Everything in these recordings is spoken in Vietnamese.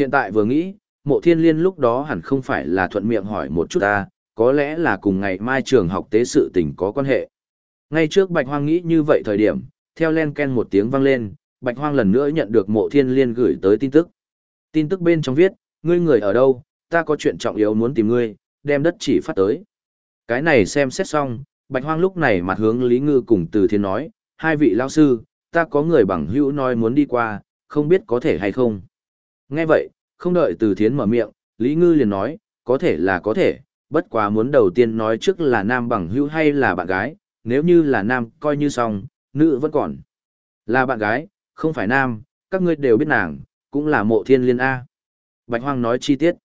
Hiện tại vừa nghĩ, mộ thiên liên lúc đó hẳn không phải là thuận miệng hỏi một chút ta, có lẽ là cùng ngày mai trường học tế sự tình có quan hệ. Ngay trước Bạch Hoang nghĩ như vậy thời điểm, theo len ken một tiếng vang lên, Bạch Hoang lần nữa nhận được mộ thiên liên gửi tới tin tức. Tin tức bên trong viết, ngươi người ở đâu, ta có chuyện trọng yếu muốn tìm ngươi, đem đất chỉ phát tới. Cái này xem xét xong, Bạch Hoang lúc này mặt hướng Lý Ngư cùng Từ Thiên nói, hai vị lão sư, ta có người bằng hữu nói muốn đi qua, không biết có thể hay không. Nghe vậy, không đợi Từ Thiến mở miệng, Lý Ngư liền nói, có thể là có thể, bất quá muốn đầu tiên nói trước là nam bằng hữu hay là bạn gái, nếu như là nam coi như xong, nữ vẫn còn. Là bạn gái, không phải nam, các ngươi đều biết nàng, cũng là mộ thiên liên A. Bạch Hoang nói chi tiết.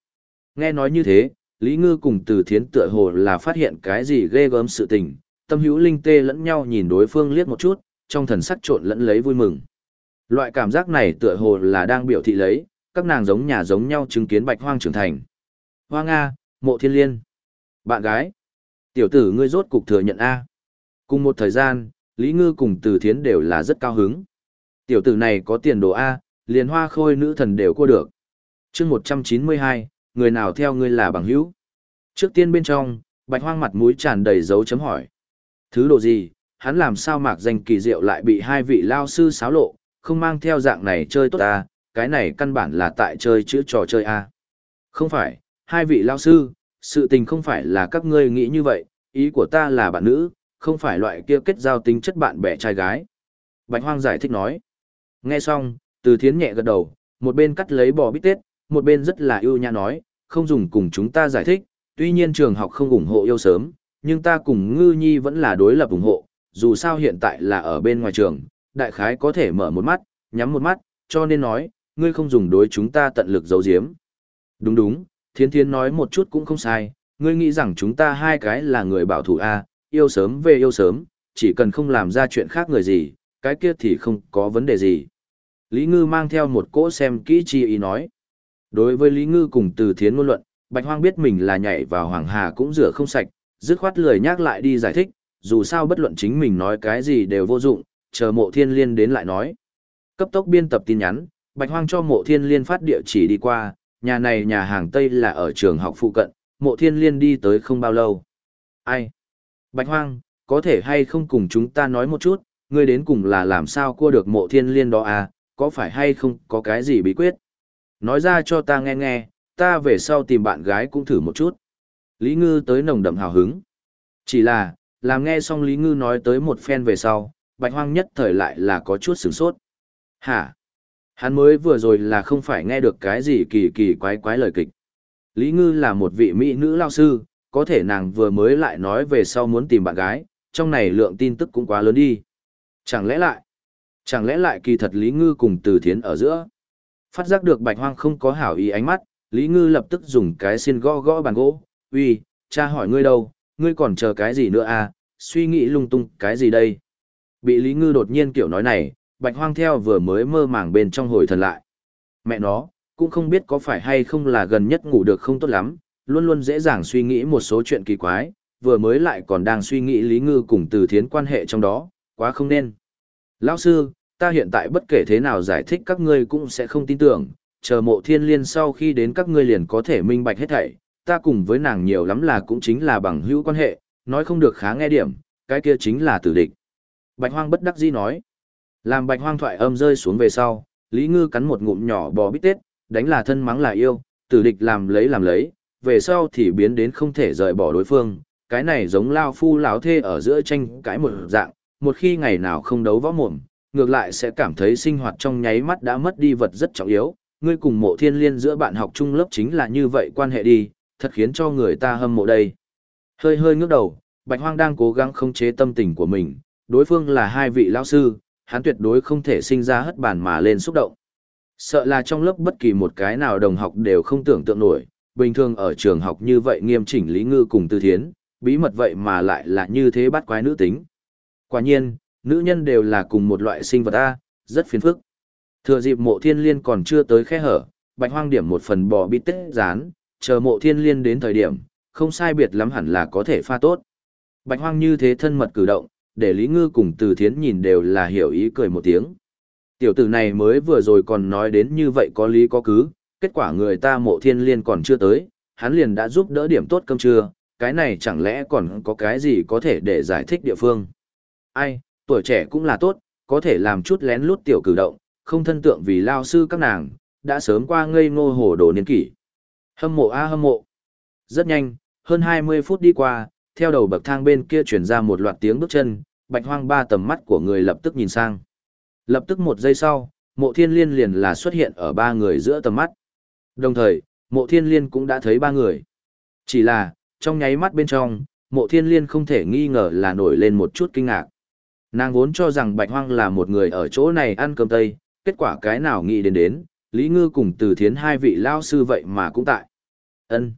Nghe nói như thế, Lý Ngư cùng Từ Thiến tựa hồ là phát hiện cái gì ghê gớm sự tình, tâm hữu linh tê lẫn nhau nhìn đối phương liếc một chút, trong thần sắc trộn lẫn lấy vui mừng. Loại cảm giác này tựa hồ là đang biểu thị lấy, các nàng giống nhà giống nhau chứng kiến Bạch Hoang trưởng thành. Hoa Nga, mộ thiên liên. Bạn gái. Tiểu tử ngươi rốt cục thừa nhận A. Cùng một thời gian, Lý Ngư cùng Từ Thiến đều là rất cao hứng. Tiểu tử này có tiền đồ A, liền hoa khôi nữ thần đều cua được. chương 192, người nào theo ngươi là bằng hữu. Trước tiên bên trong, bạch hoang mặt mũi tràn đầy dấu chấm hỏi. Thứ độ gì, hắn làm sao mạc danh kỳ diệu lại bị hai vị lao sư xáo lộ, không mang theo dạng này chơi tốt ta, cái này căn bản là tại chơi chữ trò chơi A. Không phải, hai vị lao sư, sự tình không phải là các ngươi nghĩ như vậy, ý của ta là bạn nữ, không phải loại kia kết giao tính chất bạn bè trai gái. Bạch hoang giải thích nói. Nghe xong, từ thiến nhẹ gật đầu, một bên cắt lấy bò bít tết, một bên rất là yêu nhã nói, không dùng cùng chúng ta giải thích, tuy nhiên trường học không ủng hộ yêu sớm, nhưng ta cùng ngư nhi vẫn là đối lập ủng hộ, dù sao hiện tại là ở bên ngoài trường, đại khái có thể mở một mắt, nhắm một mắt, cho nên nói, ngươi không dùng đối chúng ta tận lực giấu giếm. Đúng đúng, thiến thiến nói một chút cũng không sai, ngươi nghĩ rằng chúng ta hai cái là người bảo thủ A, yêu sớm về yêu sớm, chỉ cần không làm ra chuyện khác người gì, cái kia thì không có vấn đề gì. Lý Ngư mang theo một cỗ xem kỹ chi ý nói. Đối với Lý Ngư cùng từ thiến ngôn luận, Bạch Hoang biết mình là nhảy vào Hoàng Hà cũng rửa không sạch, dứt khoát lười nhắc lại đi giải thích, dù sao bất luận chính mình nói cái gì đều vô dụng, chờ mộ thiên liên đến lại nói. Cấp tốc biên tập tin nhắn, Bạch Hoang cho mộ thiên liên phát địa chỉ đi qua, nhà này nhà hàng Tây là ở trường học phụ cận, mộ thiên liên đi tới không bao lâu. Ai? Bạch Hoang, có thể hay không cùng chúng ta nói một chút, ngươi đến cùng là làm sao cua được mộ thiên liên đó à, có phải hay không có cái gì bí quyết? Nói ra cho ta nghe nghe, ta về sau tìm bạn gái cũng thử một chút. Lý Ngư tới nồng đậm hào hứng. Chỉ là, làm nghe xong Lý Ngư nói tới một phen về sau, bạch hoang nhất thời lại là có chút sửng sốt. Hả? Hắn mới vừa rồi là không phải nghe được cái gì kỳ kỳ quái quái lời kịch. Lý Ngư là một vị mỹ nữ lao sư, có thể nàng vừa mới lại nói về sau muốn tìm bạn gái, trong này lượng tin tức cũng quá lớn đi. Chẳng lẽ lại, chẳng lẽ lại kỳ thật Lý Ngư cùng Từ Thiến ở giữa? Phát giác được bạch hoang không có hảo ý ánh mắt, Lý Ngư lập tức dùng cái xiên gõ gõ bàn gỗ, uy, cha hỏi ngươi đâu, ngươi còn chờ cái gì nữa à, suy nghĩ lung tung cái gì đây? Bị Lý Ngư đột nhiên kiểu nói này, bạch hoang theo vừa mới mơ màng bên trong hồi thần lại. Mẹ nó, cũng không biết có phải hay không là gần nhất ngủ được không tốt lắm, luôn luôn dễ dàng suy nghĩ một số chuyện kỳ quái, vừa mới lại còn đang suy nghĩ Lý Ngư cùng từ thiến quan hệ trong đó, quá không nên. Lão sư, ta hiện tại bất kể thế nào giải thích các ngươi cũng sẽ không tin tưởng, chờ mộ thiên liên sau khi đến các ngươi liền có thể minh bạch hết thảy, ta cùng với nàng nhiều lắm là cũng chính là bằng hữu quan hệ, nói không được khá nghe điểm, cái kia chính là tử địch. Bạch hoang bất đắc dĩ nói. Làm bạch hoang thoại âm rơi xuống về sau, Lý Ngư cắn một ngụm nhỏ bò bít tết, đánh là thân mắng là yêu, tử địch làm lấy làm lấy, về sau thì biến đến không thể rời bỏ đối phương, cái này giống lao phu lão thê ở giữa tranh cãi một dạng, một khi ngày nào không đấu võ mồm, ngược lại sẽ cảm thấy sinh hoạt trong nháy mắt đã mất đi vật rất trọng yếu. Ngươi cùng mộ thiên liên giữa bạn học chung lớp chính là như vậy quan hệ đi, thật khiến cho người ta hâm mộ đây. Hơi hơi ngước đầu, Bạch Hoang đang cố gắng khống chế tâm tình của mình, đối phương là hai vị lão sư, hắn tuyệt đối không thể sinh ra hất bàn mà lên xúc động. Sợ là trong lớp bất kỳ một cái nào đồng học đều không tưởng tượng nổi, bình thường ở trường học như vậy nghiêm chỉnh Lý Ngư cùng Tư Thiến, bí mật vậy mà lại là như thế bắt quái nữ tính. Quả nhiên, nữ nhân đều là cùng một loại sinh vật A, rất phiền phức. Thừa dịp mộ thiên liên còn chưa tới khe hở, bạch hoang điểm một phần bò bít tết rán, chờ mộ thiên liên đến thời điểm, không sai biệt lắm hẳn là có thể pha tốt. Bạch hoang như thế thân mật cử động, để Lý Ngư cùng Từ Thiến nhìn đều là hiểu ý cười một tiếng. Tiểu tử này mới vừa rồi còn nói đến như vậy có lý có cứ, kết quả người ta mộ thiên liên còn chưa tới, hắn liền đã giúp đỡ điểm tốt cơm trưa, cái này chẳng lẽ còn có cái gì có thể để giải thích địa phương. Ai, tuổi trẻ cũng là tốt, có thể làm chút lén lút tiểu cử động, không thân tượng vì lao sư các nàng, đã sớm qua ngây ngô hồ đồ niên kỷ. Hâm mộ a hâm mộ. Rất nhanh, hơn 20 phút đi qua, theo đầu bậc thang bên kia chuyển ra một loạt tiếng bước chân, bạch hoang ba tầm mắt của người lập tức nhìn sang. Lập tức một giây sau, mộ thiên liên liền là xuất hiện ở ba người giữa tầm mắt. Đồng thời, mộ thiên liên cũng đã thấy ba người. Chỉ là, trong nháy mắt bên trong, mộ thiên liên không thể nghi ngờ là nổi lên một chút kinh ngạc. Nàng vốn cho rằng bạch hoang là một người ở chỗ này ăn cơm tây, kết quả cái nào nghĩ đến đến, Lý Ngư cùng từ thiến hai vị lao sư vậy mà cũng tại. ân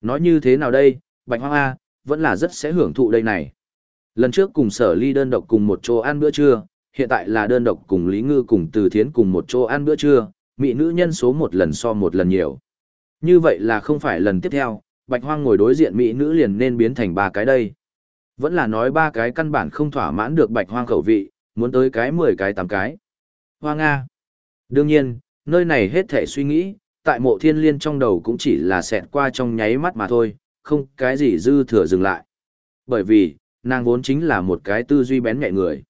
Nói như thế nào đây, bạch hoang A, vẫn là rất sẽ hưởng thụ đây này. Lần trước cùng sở ly đơn độc cùng một chỗ ăn bữa trưa, hiện tại là đơn độc cùng Lý Ngư cùng từ thiến cùng một chỗ ăn bữa trưa, mỹ nữ nhân số một lần so một lần nhiều. Như vậy là không phải lần tiếp theo, bạch hoang ngồi đối diện mỹ nữ liền nên biến thành ba cái đây. Vẫn là nói ba cái căn bản không thỏa mãn được bạch hoang khẩu vị, muốn tới cái mười cái tám cái. hoang a, Đương nhiên, nơi này hết thể suy nghĩ, tại mộ thiên liên trong đầu cũng chỉ là xẹt qua trong nháy mắt mà thôi, không cái gì dư thừa dừng lại. Bởi vì, nàng vốn chính là một cái tư duy bén nhạy người.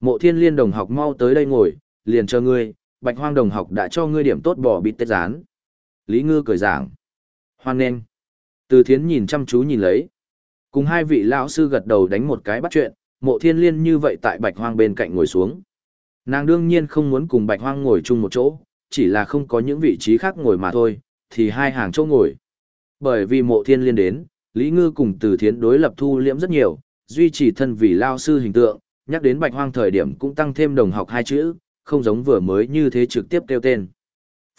Mộ thiên liên đồng học mau tới đây ngồi, liền cho ngươi, bạch hoang đồng học đã cho ngươi điểm tốt bỏ bịt tết rán. Lý ngư cười giảng. Hoan nên. Từ thiến nhìn chăm chú nhìn lấy. Cùng hai vị lão sư gật đầu đánh một cái bắt chuyện, mộ thiên liên như vậy tại bạch hoang bên cạnh ngồi xuống. Nàng đương nhiên không muốn cùng bạch hoang ngồi chung một chỗ, chỉ là không có những vị trí khác ngồi mà thôi, thì hai hàng chỗ ngồi. Bởi vì mộ thiên liên đến, Lý Ngư cùng từ thiến đối lập thu liễm rất nhiều, duy trì thân vì lao sư hình tượng, nhắc đến bạch hoang thời điểm cũng tăng thêm đồng học hai chữ, không giống vừa mới như thế trực tiếp kêu tên.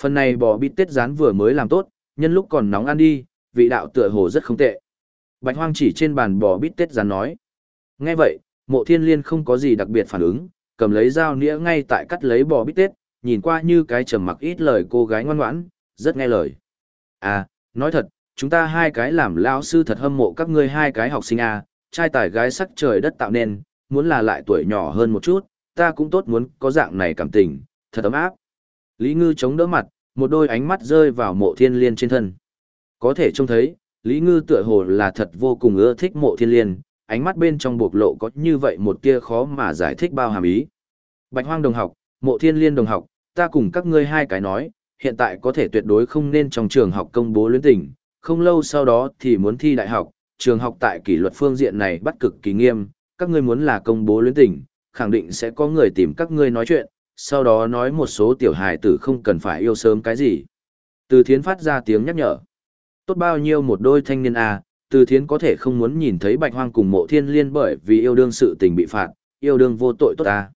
Phần này bò bít tết rán vừa mới làm tốt, nhân lúc còn nóng ăn đi, vị đạo tựa hồ rất không tệ. Bạch hoang chỉ trên bàn bò bít tết rán nói. Nghe vậy, mộ thiên liên không có gì đặc biệt phản ứng, cầm lấy dao nĩa ngay tại cắt lấy bò bít tết, nhìn qua như cái trầm mặc ít lời cô gái ngoan ngoãn, rất nghe lời. À, nói thật, chúng ta hai cái làm lao sư thật hâm mộ các ngươi hai cái học sinh à, trai tài gái sắc trời đất tạo nên, muốn là lại tuổi nhỏ hơn một chút, ta cũng tốt muốn có dạng này cảm tình, thật ấm áp. Lý Ngư chống đỡ mặt, một đôi ánh mắt rơi vào mộ thiên liên trên thân. Có thể trông thấy, Lý Ngư tựa hồ là thật vô cùng ưa thích mộ thiên liên, ánh mắt bên trong bộc lộ có như vậy một tia khó mà giải thích bao hàm ý. Bạch hoang đồng học, mộ thiên liên đồng học, ta cùng các ngươi hai cái nói, hiện tại có thể tuyệt đối không nên trong trường học công bố luyến tình, không lâu sau đó thì muốn thi đại học, trường học tại kỷ luật phương diện này bắt cực kỳ nghiêm, các ngươi muốn là công bố luyến tình, khẳng định sẽ có người tìm các ngươi nói chuyện, sau đó nói một số tiểu hài tử không cần phải yêu sớm cái gì. Từ thiến phát ra tiếng nhắc nhở. Tốt bao nhiêu một đôi thanh niên à, từ thiến có thể không muốn nhìn thấy bạch hoang cùng mộ thiên liên bởi vì yêu đương sự tình bị phạt, yêu đương vô tội tốt à.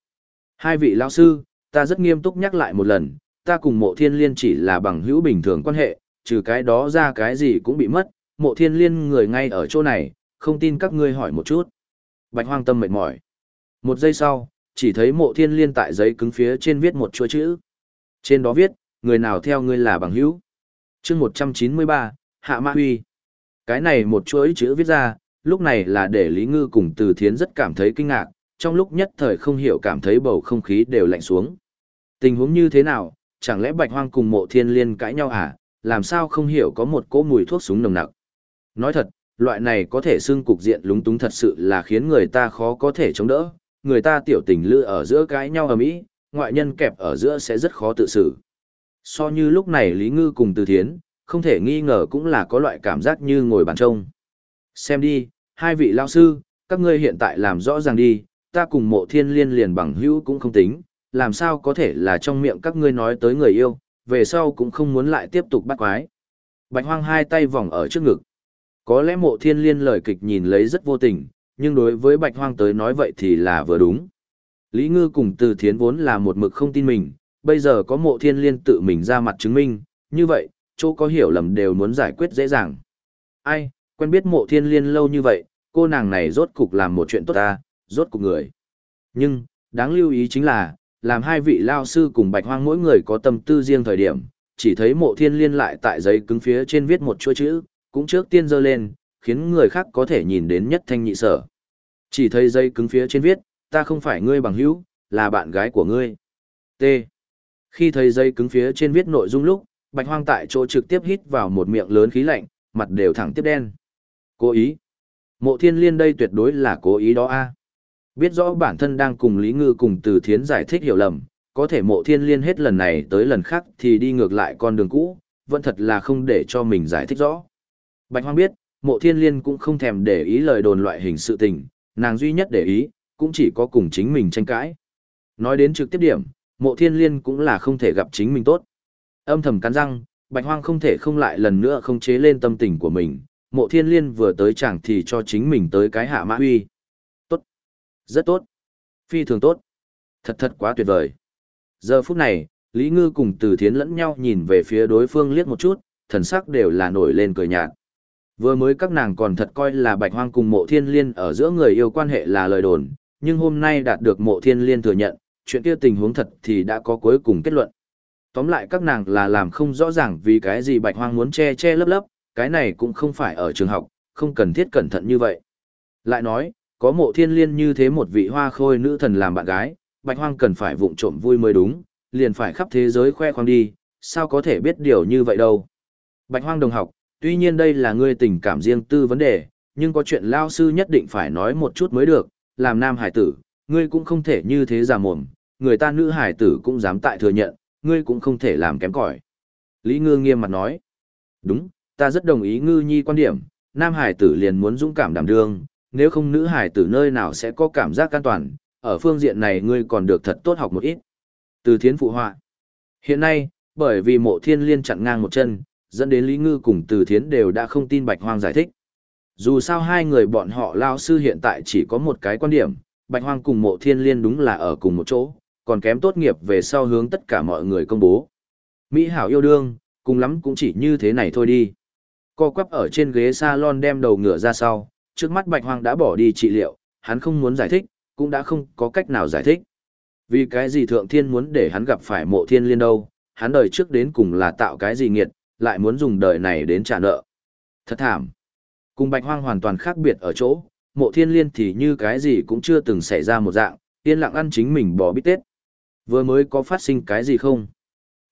Hai vị lão sư, ta rất nghiêm túc nhắc lại một lần, ta cùng mộ thiên liên chỉ là bằng hữu bình thường quan hệ, trừ cái đó ra cái gì cũng bị mất, mộ thiên liên người ngay ở chỗ này, không tin các ngươi hỏi một chút. Bạch hoang tâm mệt mỏi. Một giây sau, chỉ thấy mộ thiên liên tại giấy cứng phía trên viết một chuỗi chữ. Trên đó viết, người nào theo ngươi là bằng hữu. chương 193, Hạ Mã Huy. Cái này một chuỗi chữ viết ra, lúc này là để Lý Ngư cùng Từ Thiến rất cảm thấy kinh ngạc, trong lúc nhất thời không hiểu cảm thấy bầu không khí đều lạnh xuống. Tình huống như thế nào, chẳng lẽ Bạch Hoang cùng mộ thiên liên cãi nhau à, làm sao không hiểu có một cỗ mùi thuốc súng nồng nặc. Nói thật, loại này có thể xưng cục diện lúng túng thật sự là khiến người ta khó có thể chống đỡ, người ta tiểu tình lư ở giữa cãi nhau ở mỹ, ngoại nhân kẹp ở giữa sẽ rất khó tự xử. So như lúc này Lý Ngư cùng Từ Thiến, không thể nghi ngờ cũng là có loại cảm giác như ngồi bàn trông. Xem đi, hai vị lao sư, các ngươi hiện tại làm rõ ràng đi, ta cùng mộ thiên liên liền bằng hữu cũng không tính, làm sao có thể là trong miệng các ngươi nói tới người yêu, về sau cũng không muốn lại tiếp tục bắt quái. Bạch hoang hai tay vòng ở trước ngực. Có lẽ mộ thiên liên lời kịch nhìn lấy rất vô tình, nhưng đối với bạch hoang tới nói vậy thì là vừa đúng. Lý ngư cùng từ thiến vốn là một mực không tin mình, bây giờ có mộ thiên liên tự mình ra mặt chứng minh, như vậy, chỗ có hiểu lầm đều muốn giải quyết dễ dàng. Ai, quen biết mộ thiên liên lâu như vậy, cô nàng này rốt cục làm một chuyện tốt ta, rốt cục người. Nhưng, đáng lưu ý chính là, làm hai vị lao sư cùng bạch hoang mỗi người có tâm tư riêng thời điểm, chỉ thấy mộ thiên liên lại tại giấy cứng phía trên viết một chuỗi chữ, cũng trước tiên dơ lên, khiến người khác có thể nhìn đến nhất thanh nhị sở. Chỉ thấy giấy cứng phía trên viết, ta không phải ngươi bằng hữu, là bạn gái của ngươi. T. Khi thấy giấy cứng phía trên viết nội dung lúc, bạch hoang tại chỗ trực tiếp hít vào một miệng lớn khí lạnh, mặt đều thẳng tiếp đen. Cố ý. Mộ thiên liên đây tuyệt đối là cố ý đó a. Biết rõ bản thân đang cùng Lý Ngư cùng từ thiến giải thích hiểu lầm, có thể mộ thiên liên hết lần này tới lần khác thì đi ngược lại con đường cũ, vẫn thật là không để cho mình giải thích rõ. Bạch hoang biết, mộ thiên liên cũng không thèm để ý lời đồn loại hình sự tình, nàng duy nhất để ý, cũng chỉ có cùng chính mình tranh cãi. Nói đến trực tiếp điểm, mộ thiên liên cũng là không thể gặp chính mình tốt. Âm thầm cắn răng, bạch hoang không thể không lại lần nữa không chế lên tâm tình của mình, mộ thiên liên vừa tới chẳng thì cho chính mình tới cái hạ mã huy. Rất tốt. Phi thường tốt. Thật thật quá tuyệt vời. Giờ phút này, Lý Ngư cùng Từ Thiến lẫn nhau nhìn về phía đối phương liếc một chút, thần sắc đều là nổi lên cười nhạt. Vừa mới các nàng còn thật coi là bạch hoang cùng mộ thiên liên ở giữa người yêu quan hệ là lời đồn, nhưng hôm nay đạt được mộ thiên liên thừa nhận, chuyện kia tình huống thật thì đã có cuối cùng kết luận. Tóm lại các nàng là làm không rõ ràng vì cái gì bạch hoang muốn che che lấp lấp, cái này cũng không phải ở trường học, không cần thiết cẩn thận như vậy. Lại nói, có mộ thiên liên như thế một vị hoa khôi nữ thần làm bạn gái, bạch hoang cần phải vụng trộm vui mới đúng, liền phải khắp thế giới khoe khoang đi, sao có thể biết điều như vậy đâu. Bạch hoang đồng học, tuy nhiên đây là ngươi tình cảm riêng tư vấn đề, nhưng có chuyện lao sư nhất định phải nói một chút mới được, làm nam hải tử, ngươi cũng không thể như thế giả mồm, người ta nữ hải tử cũng dám tại thừa nhận, ngươi cũng không thể làm kém cỏi. Lý Ngư nghiêm mặt nói, đúng, ta rất đồng ý Ngư Nhi quan điểm, nam hải tử liền muốn dũng cảm đảm đương, nếu không nữ hải tử nơi nào sẽ có cảm giác an toàn, ở phương diện này ngươi còn được thật tốt học một ít. Từ thiến phụ họa. Hiện nay, bởi vì mộ thiên liên chặn ngang một chân, dẫn đến Lý Ngư cùng Từ Thiến đều đã không tin Bạch Hoang giải thích. Dù sao hai người bọn họ lao sư hiện tại chỉ có một cái quan điểm, Bạch Hoang cùng mộ thiên liên đúng là ở cùng một chỗ, còn kém tốt nghiệp về sau hướng tất cả mọi người công bố. Mỹ hảo yêu đương, cùng lắm cũng chỉ như thế này thôi đi. Co quắp ở trên ghế salon đem đầu ngửa ra sau, trước mắt Bạch Hoang đã bỏ đi trị liệu, hắn không muốn giải thích, cũng đã không có cách nào giải thích. Vì cái gì thượng thiên muốn để hắn gặp phải mộ thiên liên đâu, hắn đời trước đến cùng là tạo cái gì nghiệt, lại muốn dùng đời này đến trả nợ. Thật thảm. Cùng bạch hoang hoàn toàn khác biệt ở chỗ, mộ thiên liên thì như cái gì cũng chưa từng xảy ra một dạng, yên lặng ăn chính mình bỏ bít tết. Vừa mới có phát sinh cái gì không?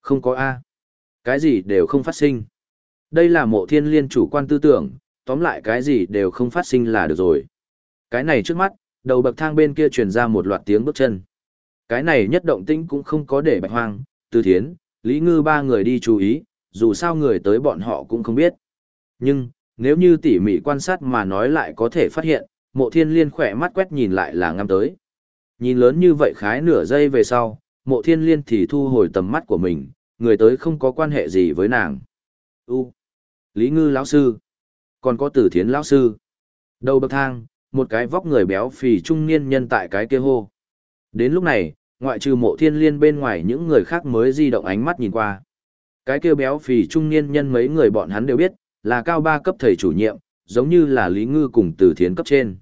Không có A. Cái gì đều không phát sinh. Đây là mộ thiên liên chủ quan tư tưởng, tóm lại cái gì đều không phát sinh là được rồi. Cái này trước mắt, đầu bậc thang bên kia truyền ra một loạt tiếng bước chân. Cái này nhất động tĩnh cũng không có để bạch hoang, tư thiến, lý ngư ba người đi chú ý, dù sao người tới bọn họ cũng không biết. Nhưng, nếu như tỉ mỉ quan sát mà nói lại có thể phát hiện, mộ thiên liên khỏe mắt quét nhìn lại là ngắm tới. Nhìn lớn như vậy khái nửa giây về sau, mộ thiên liên thì thu hồi tầm mắt của mình, người tới không có quan hệ gì với nàng. U. Lý ngư lão sư. Còn có tử thiến lão sư. Đầu bậc thang, một cái vóc người béo phì trung niên nhân tại cái kia hô. Đến lúc này, ngoại trừ mộ thiên liên bên ngoài những người khác mới di động ánh mắt nhìn qua. Cái kia béo phì trung niên nhân mấy người bọn hắn đều biết, là cao ba cấp thầy chủ nhiệm, giống như là Lý Ngư cùng từ thiến cấp trên.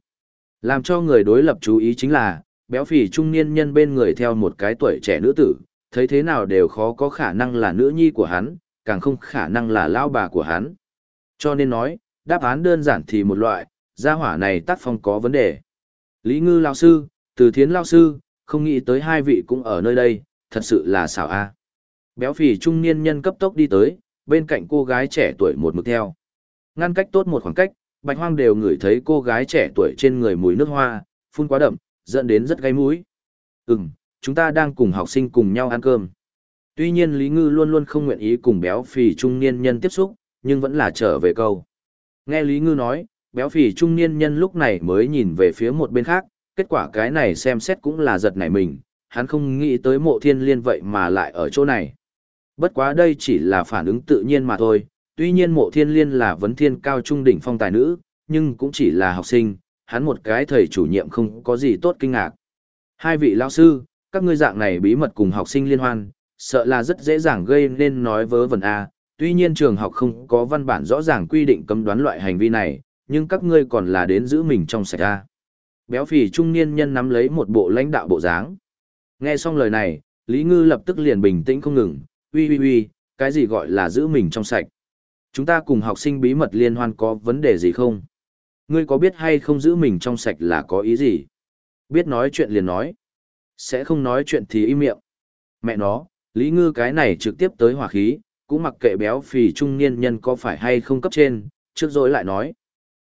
Làm cho người đối lập chú ý chính là, béo phì trung niên nhân bên người theo một cái tuổi trẻ nữ tử, thấy thế nào đều khó có khả năng là nữ nhi của hắn, càng không khả năng là lao bà của hắn. Cho nên nói, đáp án đơn giản thì một loại, gia hỏa này tác phong có vấn đề. Lý Ngư lao sư, từ thiến lao sư, không nghĩ tới hai vị cũng ở nơi đây, thật sự là xảo a. Béo phì trung niên nhân cấp tốc đi tới, bên cạnh cô gái trẻ tuổi một mực theo. Ngăn cách tốt một khoảng cách, bạch hoang đều ngửi thấy cô gái trẻ tuổi trên người mùi nước hoa, phun quá đậm, dẫn đến rất gây mũi. Ừm, chúng ta đang cùng học sinh cùng nhau ăn cơm. Tuy nhiên Lý Ngư luôn luôn không nguyện ý cùng béo phì trung niên nhân tiếp xúc, nhưng vẫn là trở về câu. Nghe Lý Ngư nói, béo phì trung niên nhân lúc này mới nhìn về phía một bên khác, kết quả cái này xem xét cũng là giật nảy mình, hắn không nghĩ tới mộ thiên liên vậy mà lại ở chỗ này. Bất quá đây chỉ là phản ứng tự nhiên mà thôi, tuy nhiên mộ thiên liên là vấn thiên cao trung đỉnh phong tài nữ, nhưng cũng chỉ là học sinh, hắn một cái thầy chủ nhiệm không có gì tốt kinh ngạc. Hai vị lão sư, các ngươi dạng này bí mật cùng học sinh liên hoan, sợ là rất dễ dàng gây nên nói vớ vẩn A, tuy nhiên trường học không có văn bản rõ ràng quy định cấm đoán loại hành vi này, nhưng các ngươi còn là đến giữ mình trong sạch ra. Béo phì trung niên nhân nắm lấy một bộ lãnh đạo bộ dáng. Nghe xong lời này, Lý Ngư lập tức liền bình tĩnh không ngừng, uy uy uy, cái gì gọi là giữ mình trong sạch? Chúng ta cùng học sinh bí mật liên hoan có vấn đề gì không? Ngươi có biết hay không giữ mình trong sạch là có ý gì? Biết nói chuyện liền nói. Sẽ không nói chuyện thì im miệng. Mẹ nó, Lý Ngư cái này trực tiếp tới hỏa khí, cũng mặc kệ béo phì trung niên nhân có phải hay không cấp trên, trước rồi lại nói.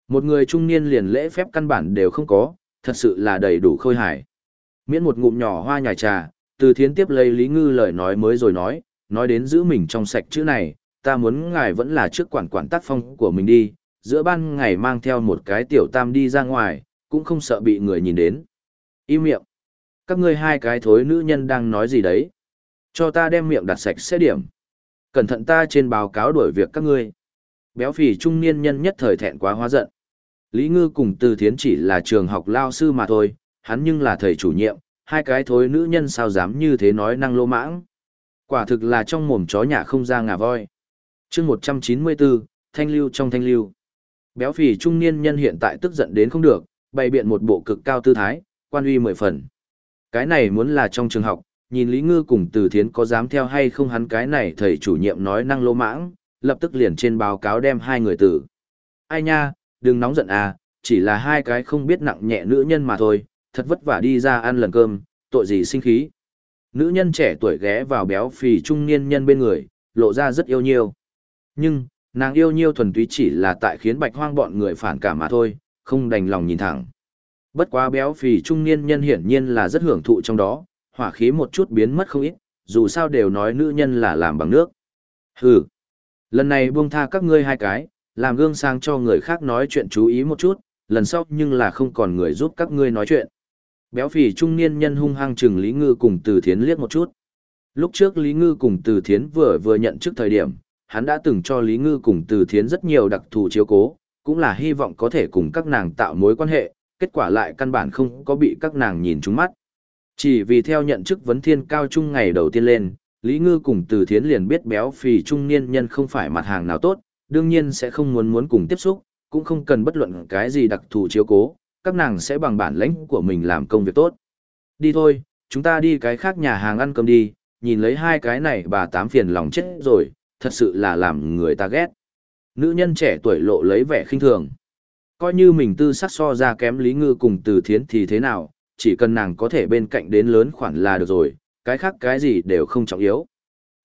Một người trung niên liền lễ phép căn bản đều không có, thật sự là đầy đủ khôi hài. Miễn một ngụm nhỏ hoa nhài trà, từ thiến tiếp lấy Lý Ngư lời nói mới rồi nói, nói đến giữ mình trong sạch chữ này, ta muốn ngài vẫn là trước quản quản tác phong của mình đi, giữa ban ngày mang theo một cái tiểu tam đi ra ngoài, cũng không sợ bị người nhìn đến. Im miệng. Các ngươi hai cái thối nữ nhân đang nói gì đấy? Cho ta đem miệng đặt sạch sẽ điểm. Cẩn thận ta trên báo cáo đuổi việc các ngươi. Béo phì trung niên nhân nhất thời thẹn quá hóa giận. Lý Ngư cùng Từ Thiến chỉ là trường học lao sư mà thôi, hắn nhưng là thầy chủ nhiệm, hai cái thối nữ nhân sao dám như thế nói năng lô mãng. Quả thực là trong mồm chó nhà không ra ngà voi. chương 194, thanh lưu trong thanh lưu. Béo phì trung niên nhân hiện tại tức giận đến không được, bày biện một bộ cực cao tư thái, quan uy mười phần. Cái này muốn là trong trường học, nhìn Lý Ngư cùng Từ Thiến có dám theo hay không hắn cái này thầy chủ nhiệm nói năng lô mãng, lập tức liền trên báo cáo đem hai người tử. Ai nha, đừng nóng giận à, chỉ là hai cái không biết nặng nhẹ nữ nhân mà thôi, thật vất vả đi ra ăn lần cơm, tội gì sinh khí. Nữ nhân trẻ tuổi ghé vào béo phì trung niên nhân bên người, lộ ra rất yêu nhiêu. Nhưng, nàng yêu nhiêu thuần túy chỉ là tại khiến bạch hoang bọn người phản cảm mà thôi, không đành lòng nhìn thẳng. Bất quá béo phì trung niên nhân hiển nhiên là rất hưởng thụ trong đó, hỏa khí một chút biến mất không ít, dù sao đều nói nữ nhân là làm bằng nước. Hừ, lần này buông tha các ngươi hai cái, làm gương sang cho người khác nói chuyện chú ý một chút, lần sau nhưng là không còn người giúp các ngươi nói chuyện. Béo phì trung niên nhân hung hăng chừng Lý Ngư cùng Từ Thiến liếc một chút. Lúc trước Lý Ngư cùng Từ Thiến vừa vừa nhận trước thời điểm, hắn đã từng cho Lý Ngư cùng Từ Thiến rất nhiều đặc thù chiếu cố, cũng là hy vọng có thể cùng các nàng tạo mối quan hệ, kết quả lại căn bản không có bị các nàng nhìn trúng mắt. Chỉ vì theo nhận chức vấn thiên cao trung ngày đầu tiên lên, Lý Ngư cùng Từ Thiến liền biết béo phì trung niên nhân không phải mặt hàng nào tốt, đương nhiên sẽ không muốn muốn cùng tiếp xúc, cũng không cần bất luận cái gì đặc thù chiếu cố, các nàng sẽ bằng bản lãnh của mình làm công việc tốt. Đi thôi, chúng ta đi cái khác nhà hàng ăn cơm đi, nhìn lấy hai cái này bà tám phiền lòng chết rồi, thật sự là làm người ta ghét. Nữ nhân trẻ tuổi lộ lấy vẻ khinh thường. Coi như mình tư sắc so ra kém Lý Ngư cùng Từ Thiến thì thế nào, chỉ cần nàng có thể bên cạnh đến lớn khoản là được rồi, cái khác cái gì đều không trọng yếu.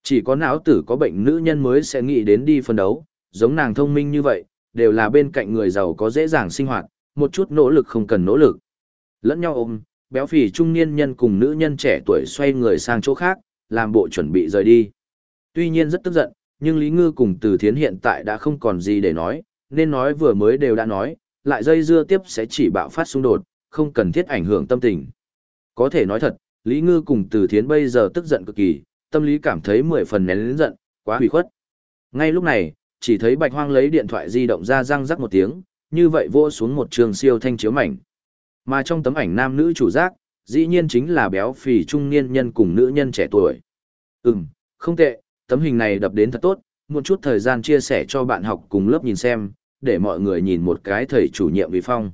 Chỉ có não tử có bệnh nữ nhân mới sẽ nghĩ đến đi phân đấu, giống nàng thông minh như vậy, đều là bên cạnh người giàu có dễ dàng sinh hoạt, một chút nỗ lực không cần nỗ lực. Lẫn nhau ôm, béo phì trung niên nhân cùng nữ nhân trẻ tuổi xoay người sang chỗ khác, làm bộ chuẩn bị rời đi. Tuy nhiên rất tức giận, nhưng Lý Ngư cùng Từ Thiến hiện tại đã không còn gì để nói, nên nói vừa mới đều đã nói, lại dây dưa tiếp sẽ chỉ bạo phát xung đột, không cần thiết ảnh hưởng tâm tình. Có thể nói thật, Lý Ngư cùng Từ Thiến bây giờ tức giận cực kỳ, tâm lý cảm thấy mười phần nén lớn giận, quá hủy khuất. Ngay lúc này, chỉ thấy Bạch Hoang lấy điện thoại di động ra răng rắc một tiếng, như vậy vô xuống một trường siêu thanh chiếu mảnh. Mà trong tấm ảnh nam nữ chủ giác, dĩ nhiên chính là béo phì trung niên nhân cùng nữ nhân trẻ tuổi. Ừm, không tệ, tấm hình này đập đến thật tốt, một chút thời gian chia sẻ cho bạn học cùng lớp nhìn xem, để mọi người nhìn một cái thầy chủ nhiệm vi phong.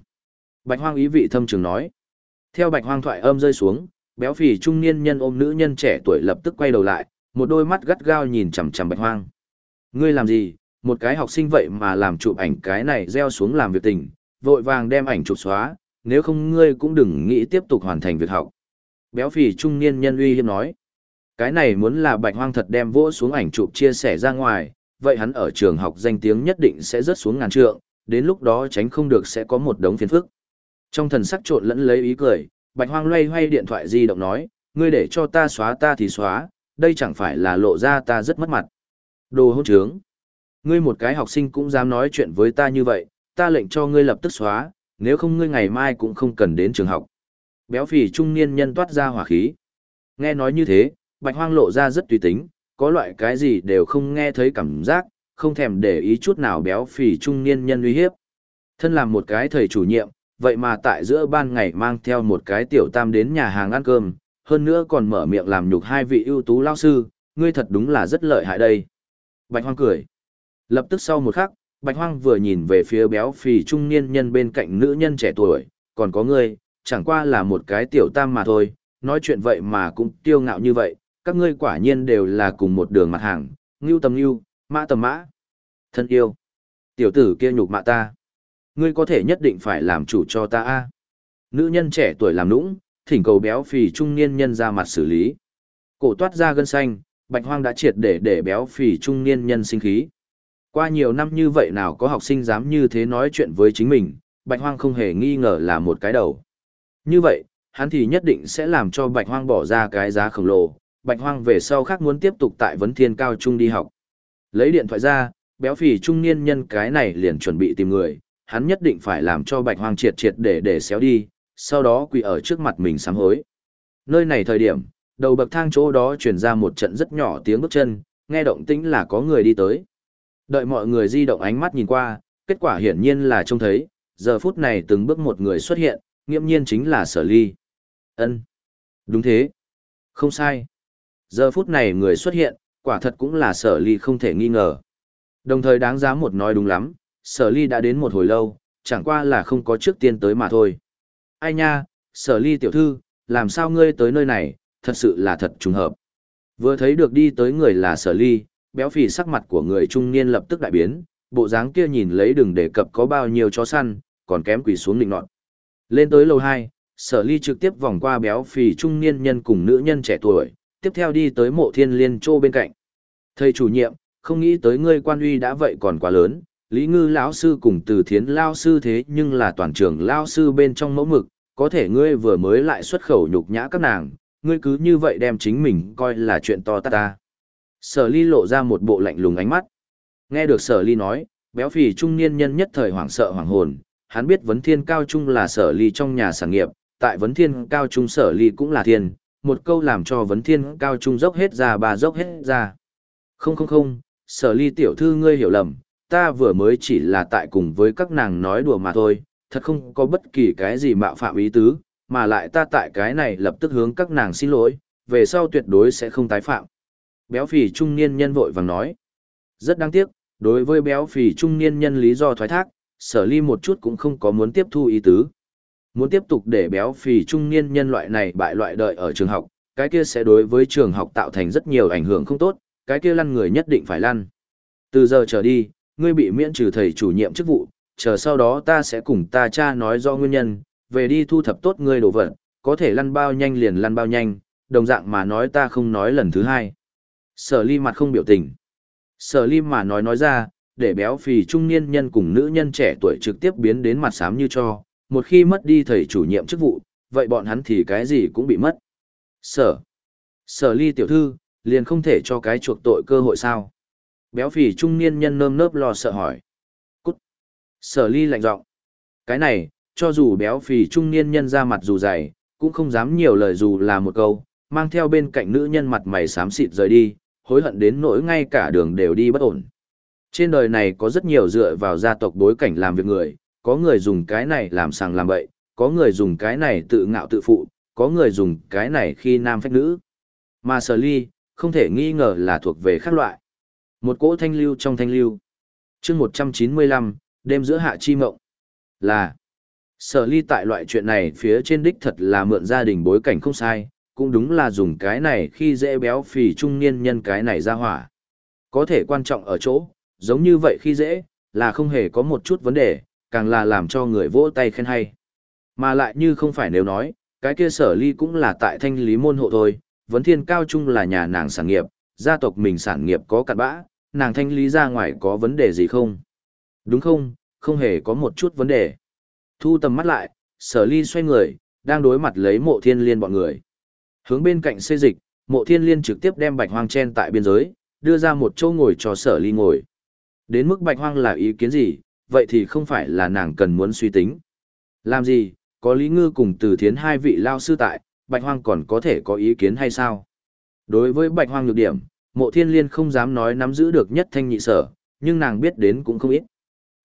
Bạch hoang ý vị thâm trường nói. Theo bạch hoang thoại âm rơi xuống, béo phì trung niên nhân ôm nữ nhân trẻ tuổi lập tức quay đầu lại, một đôi mắt gắt gao nhìn chằm chằm bạch hoang. Ngươi làm gì, một cái học sinh vậy mà làm chụp ảnh cái này gieo xuống làm việc tình, vội vàng đem ảnh chụp xóa, nếu không ngươi cũng đừng nghĩ tiếp tục hoàn thành việc học. Béo phì trung niên nhân uy hiếp nói. Cái này muốn là bạch hoang thật đem vỗ xuống ảnh chụp chia sẻ ra ngoài, vậy hắn ở trường học danh tiếng nhất định sẽ rớt xuống ngàn trượng, đến lúc đó tránh không được sẽ có một đống phiền phức. Trong thần sắc trộn lẫn lấy ý cười, bạch hoang loay hoay điện thoại di động nói, ngươi để cho ta xóa ta thì xóa, đây chẳng phải là lộ ra ta rất mất mặt. Đồ hỗn trướng. Ngươi một cái học sinh cũng dám nói chuyện với ta như vậy, ta lệnh cho ngươi lập tức xóa, nếu không ngươi ngày mai cũng không cần đến trường học. Béo phì trung niên nhân toát ra hỏa khí. Nghe nói như thế, bạch hoang lộ ra rất tùy tính, có loại cái gì đều không nghe thấy cảm giác, không thèm để ý chút nào béo phì trung niên nhân uy hiếp. Thân làm một cái thầy chủ nhiệm, vậy mà tại giữa ban ngày mang theo một cái tiểu tam đến nhà hàng ăn cơm, hơn nữa còn mở miệng làm nhục hai vị ưu tú lao sư, ngươi thật đúng là rất lợi hại đây. Bạch hoang cười. Lập tức sau một khắc, Bạch hoang vừa nhìn về phía béo phì trung niên nhân bên cạnh nữ nhân trẻ tuổi, còn có ngươi, chẳng qua là một cái tiểu tam mà thôi, nói chuyện vậy mà cũng tiêu ngạo như vậy, các ngươi quả nhiên đều là cùng một đường mặt hàng, ngưu tầm ngưu, mã tầm mã. Thân yêu, tiểu tử kia nhục mạ ta. Ngươi có thể nhất định phải làm chủ cho ta a. Nữ nhân trẻ tuổi làm nũng, thỉnh cầu béo phì trung niên nhân ra mặt xử lý. Cổ toát ra gân xanh, bạch hoang đã triệt để để béo phì trung niên nhân sinh khí. Qua nhiều năm như vậy nào có học sinh dám như thế nói chuyện với chính mình, bạch hoang không hề nghi ngờ là một cái đầu. Như vậy, hắn thì nhất định sẽ làm cho bạch hoang bỏ ra cái giá khổng lồ, bạch hoang về sau khác muốn tiếp tục tại vấn thiên cao trung đi học. Lấy điện thoại ra, béo phì trung niên nhân cái này liền chuẩn bị tìm người, hắn nhất định phải làm cho bạch hoang triệt triệt để để xéo đi, sau đó quỳ ở trước mặt mình sám hối. Nơi này thời điểm, đầu bậc thang chỗ đó truyền ra một trận rất nhỏ tiếng bước chân, nghe động tĩnh là có người đi tới. Đợi mọi người di động ánh mắt nhìn qua, kết quả hiển nhiên là trông thấy, giờ phút này từng bước một người xuất hiện, nghiêm nhiên chính là sở ly. ân Đúng thế. Không sai. Giờ phút này người xuất hiện, quả thật cũng là sở ly không thể nghi ngờ. Đồng thời đáng giá một nói đúng lắm, sở ly đã đến một hồi lâu, chẳng qua là không có trước tiên tới mà thôi. Ai nha, sở ly tiểu thư, làm sao ngươi tới nơi này, thật sự là thật trùng hợp. Vừa thấy được đi tới người là sở ly, béo phì sắc mặt của người trung niên lập tức đại biến, bộ dáng kia nhìn lấy đừng đề cập có bao nhiêu chó săn, còn kém quỳ xuống định nọt. Lên tới lầu 2, sở ly trực tiếp vòng qua béo phì trung niên nhân cùng nữ nhân trẻ tuổi, tiếp theo đi tới mộ thiên liên châu bên cạnh. Thầy chủ nhiệm, không nghĩ tới ngươi quan uy đã vậy còn quá lớn, Lý Ngư lão sư cùng Từ Thiến lão sư thế nhưng là toàn trường lão sư bên trong mẫu mực, có thể ngươi vừa mới lại xuất khẩu nhục nhã các nàng, ngươi cứ như vậy đem chính mình coi là chuyện to tát ta. Sở Ly lộ ra một bộ lạnh lùng ánh mắt. Nghe được Sở Ly nói, béo phì trung niên nhân nhất thời hoảng sợ hoảng hồn, hắn biết vấn thiên cao trung là Sở Ly trong nhà sản nghiệp, tại vấn thiên cao trung Sở Ly cũng là thiên, một câu làm cho vấn thiên cao trung dốc hết ra bà dốc hết ra. Không không không, Sở Ly tiểu thư ngươi hiểu lầm, ta vừa mới chỉ là tại cùng với các nàng nói đùa mà thôi, thật không có bất kỳ cái gì mạo phạm ý tứ, mà lại ta tại cái này lập tức hướng các nàng xin lỗi, về sau tuyệt đối sẽ không tái phạm. Béo phì trung niên nhân vội vàng nói. Rất đáng tiếc, đối với béo phì trung niên nhân lý do thoái thác, sở ly một chút cũng không có muốn tiếp thu ý tứ. Muốn tiếp tục để béo phì trung niên nhân loại này bại loại đợi ở trường học, cái kia sẽ đối với trường học tạo thành rất nhiều ảnh hưởng không tốt, cái kia lăn người nhất định phải lăn. Từ giờ trở đi, ngươi bị miễn trừ thầy chủ nhiệm chức vụ, chờ sau đó ta sẽ cùng ta cha nói do nguyên nhân, về đi thu thập tốt ngươi đồ vật, có thể lăn bao nhanh liền lăn bao nhanh, đồng dạng mà nói ta không nói lần thứ hai. Sở ly mặt không biểu tình. Sở ly mà nói nói ra, để béo phì trung niên nhân cùng nữ nhân trẻ tuổi trực tiếp biến đến mặt xám như cho, một khi mất đi thầy chủ nhiệm chức vụ, vậy bọn hắn thì cái gì cũng bị mất. Sở. Sở ly tiểu thư, liền không thể cho cái chuộc tội cơ hội sao. Béo phì trung niên nhân nơm nớp lo sợ hỏi. Cút. Sở ly lạnh giọng. Cái này, cho dù béo phì trung niên nhân ra mặt dù dày, cũng không dám nhiều lời dù là một câu, mang theo bên cạnh nữ nhân mặt mày xám xịt rời đi, hối hận đến nỗi ngay cả đường đều đi bất ổn. Trên đời này có rất nhiều dựa vào gia tộc bối cảnh làm việc người, có người dùng cái này làm sàng làm bậy, có người dùng cái này tự ngạo tự phụ, có người dùng cái này khi nam phách nữ. Mà sở ly, không thể nghi ngờ là thuộc về khác loại. Một cỗ thanh lưu trong thanh lưu. chương 195, đêm giữa hạ chi mộng. Là, sở ly tại loại chuyện này phía trên đích thật là mượn gia đình bối cảnh không sai, cũng đúng là dùng cái này khi dễ béo phì trung niên nhân cái này ra hỏa. Có thể quan trọng ở chỗ, giống như vậy khi dễ, là không hề có một chút vấn đề, càng là làm cho người vỗ tay khen hay. Mà lại như không phải nếu nói, cái kia sở ly cũng là tại thanh lý môn hộ thôi, vấn thiên cao trung là nhà nàng sản nghiệp, gia tộc mình sản nghiệp có cặn bã, nàng thanh lý ra ngoài có vấn đề gì không? Đúng không, không hề có một chút vấn đề. Thu tầm mắt lại, sở ly xoay người, đang đối mặt lấy mộ thiên liên bọn người. Hướng bên cạnh xê dịch, mộ thiên liên trực tiếp đem bạch hoang chen tại biên giới, đưa ra một chỗ ngồi cho sở ly ngồi. Đến mức bạch hoang là ý kiến gì, vậy thì không phải là nàng cần muốn suy tính. Làm gì, có Lý Ngư cùng từ thiến hai vị lao sư tại, bạch hoang còn có thể có ý kiến hay sao? Đối với bạch hoang nhược điểm, mộ thiên liên không dám nói nắm giữ được nhất thanh nhị sở, nhưng nàng biết đến cũng không ít.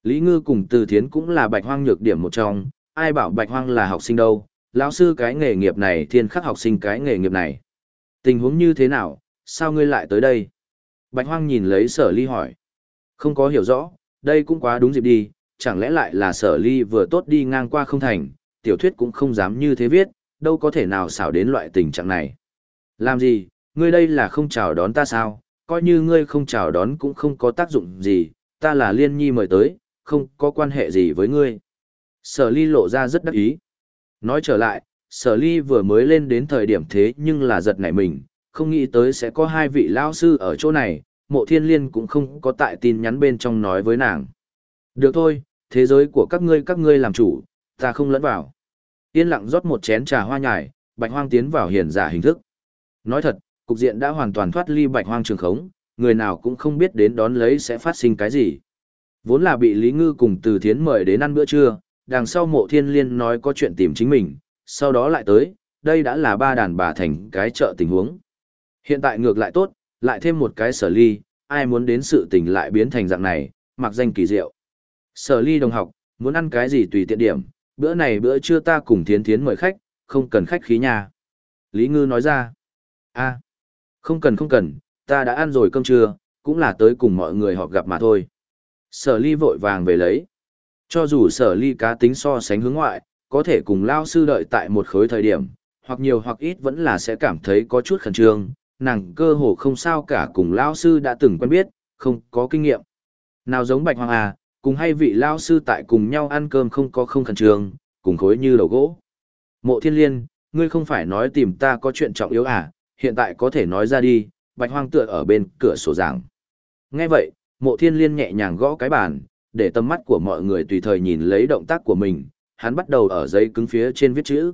Lý Ngư cùng từ thiến cũng là bạch hoang nhược điểm một trong, ai bảo bạch hoang là học sinh đâu, lão sư cái nghề nghiệp này thiên khắc học sinh cái nghề nghiệp này. Tình huống như thế nào, sao ngươi lại tới đây? Bạch hoang nhìn lấy sở ly hỏi. Không có hiểu rõ, đây cũng quá đúng dịp đi, chẳng lẽ lại là sở ly vừa tốt đi ngang qua không thành, tiểu thuyết cũng không dám như thế viết, đâu có thể nào xảo đến loại tình trạng này. Làm gì, ngươi đây là không chào đón ta sao, coi như ngươi không chào đón cũng không có tác dụng gì, ta là liên nhi mời tới, không có quan hệ gì với ngươi. Sở ly lộ ra rất đắc ý. Nói trở lại, sở ly vừa mới lên đến thời điểm thế nhưng là giật nảy mình, không nghĩ tới sẽ có hai vị lao sư ở chỗ này, mộ thiên liên cũng không có tại tin nhắn bên trong nói với nàng. Được thôi, thế giới của các ngươi các ngươi làm chủ, ta không lẫn vào. Yên lặng rót một chén trà hoa nhài, bạch hoang tiến vào hiền giả hình thức. Nói thật, cục diện đã hoàn toàn thoát ly bạch hoang trường khống, người nào cũng không biết đến đón lấy sẽ phát sinh cái gì. Vốn là bị Lý Ngư cùng Từ Thiến mời đến ăn bữa trưa, đằng sau mộ thiên liên nói có chuyện tìm chính mình, sau đó lại tới, đây đã là ba đàn bà thành cái chợ tình huống. Hiện tại ngược lại tốt, lại thêm một cái sở ly, ai muốn đến sự tình lại biến thành dạng này, mặc danh kỳ diệu. Sở ly đồng học, muốn ăn cái gì tùy tiện điểm, bữa này bữa trưa ta cùng thiến thiến mời khách, không cần khách khí nhà. Lý Ngư nói ra, a không cần không cần, ta đã ăn rồi cơm trưa, cũng là tới cùng mọi người họp gặp mà thôi. Sở ly vội vàng về lấy. Cho dù sở ly cá tính so sánh hướng ngoại, có thể cùng lao sư đợi tại một khối thời điểm, hoặc nhiều hoặc ít vẫn là sẽ cảm thấy có chút khẩn trương, nàng cơ hồ không sao cả cùng lao sư đã từng quen biết, không có kinh nghiệm. Nào giống bạch hoàng à, cùng hay vị lao sư tại cùng nhau ăn cơm không có không khẩn trương, cùng khối như đầu gỗ. Mộ thiên liên, ngươi không phải nói tìm ta có chuyện trọng yếu à, hiện tại có thể nói ra đi, bạch hoang tựa ở bên cửa sổ giảng. Nghe vậy, mộ thiên liên nhẹ nhàng gõ cái bàn, để tầm mắt của mọi người tùy thời nhìn lấy động tác của mình, hắn bắt đầu ở giấy cứng phía trên viết chữ.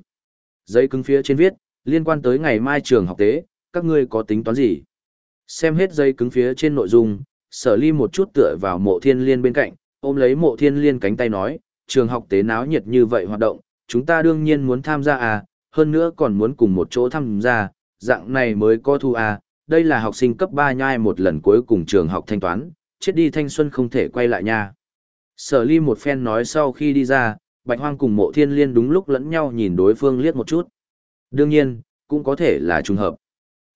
Giấy cứng phía trên viết, liên quan tới ngày mai trường học tế, các ngươi có tính toán gì? Xem hết giấy cứng phía trên nội dung, sở ly một chút tựa vào mộ thiên liên bên cạnh, ôm lấy mộ thiên liên cánh tay nói, trường học tế náo nhiệt như vậy hoạt động, chúng ta đương nhiên muốn tham gia à, hơn nữa còn muốn cùng một chỗ tham gia, dạng này mới có thu à, đây là học sinh cấp 3 nhai một lần cuối cùng trường học thanh toán, chết đi thanh xuân không thể quay lại nha. Sở ly một phen nói sau khi đi ra, bạch hoang cùng mộ thiên liên đúng lúc lẫn nhau nhìn đối phương liếc một chút. Đương nhiên, cũng có thể là trùng hợp.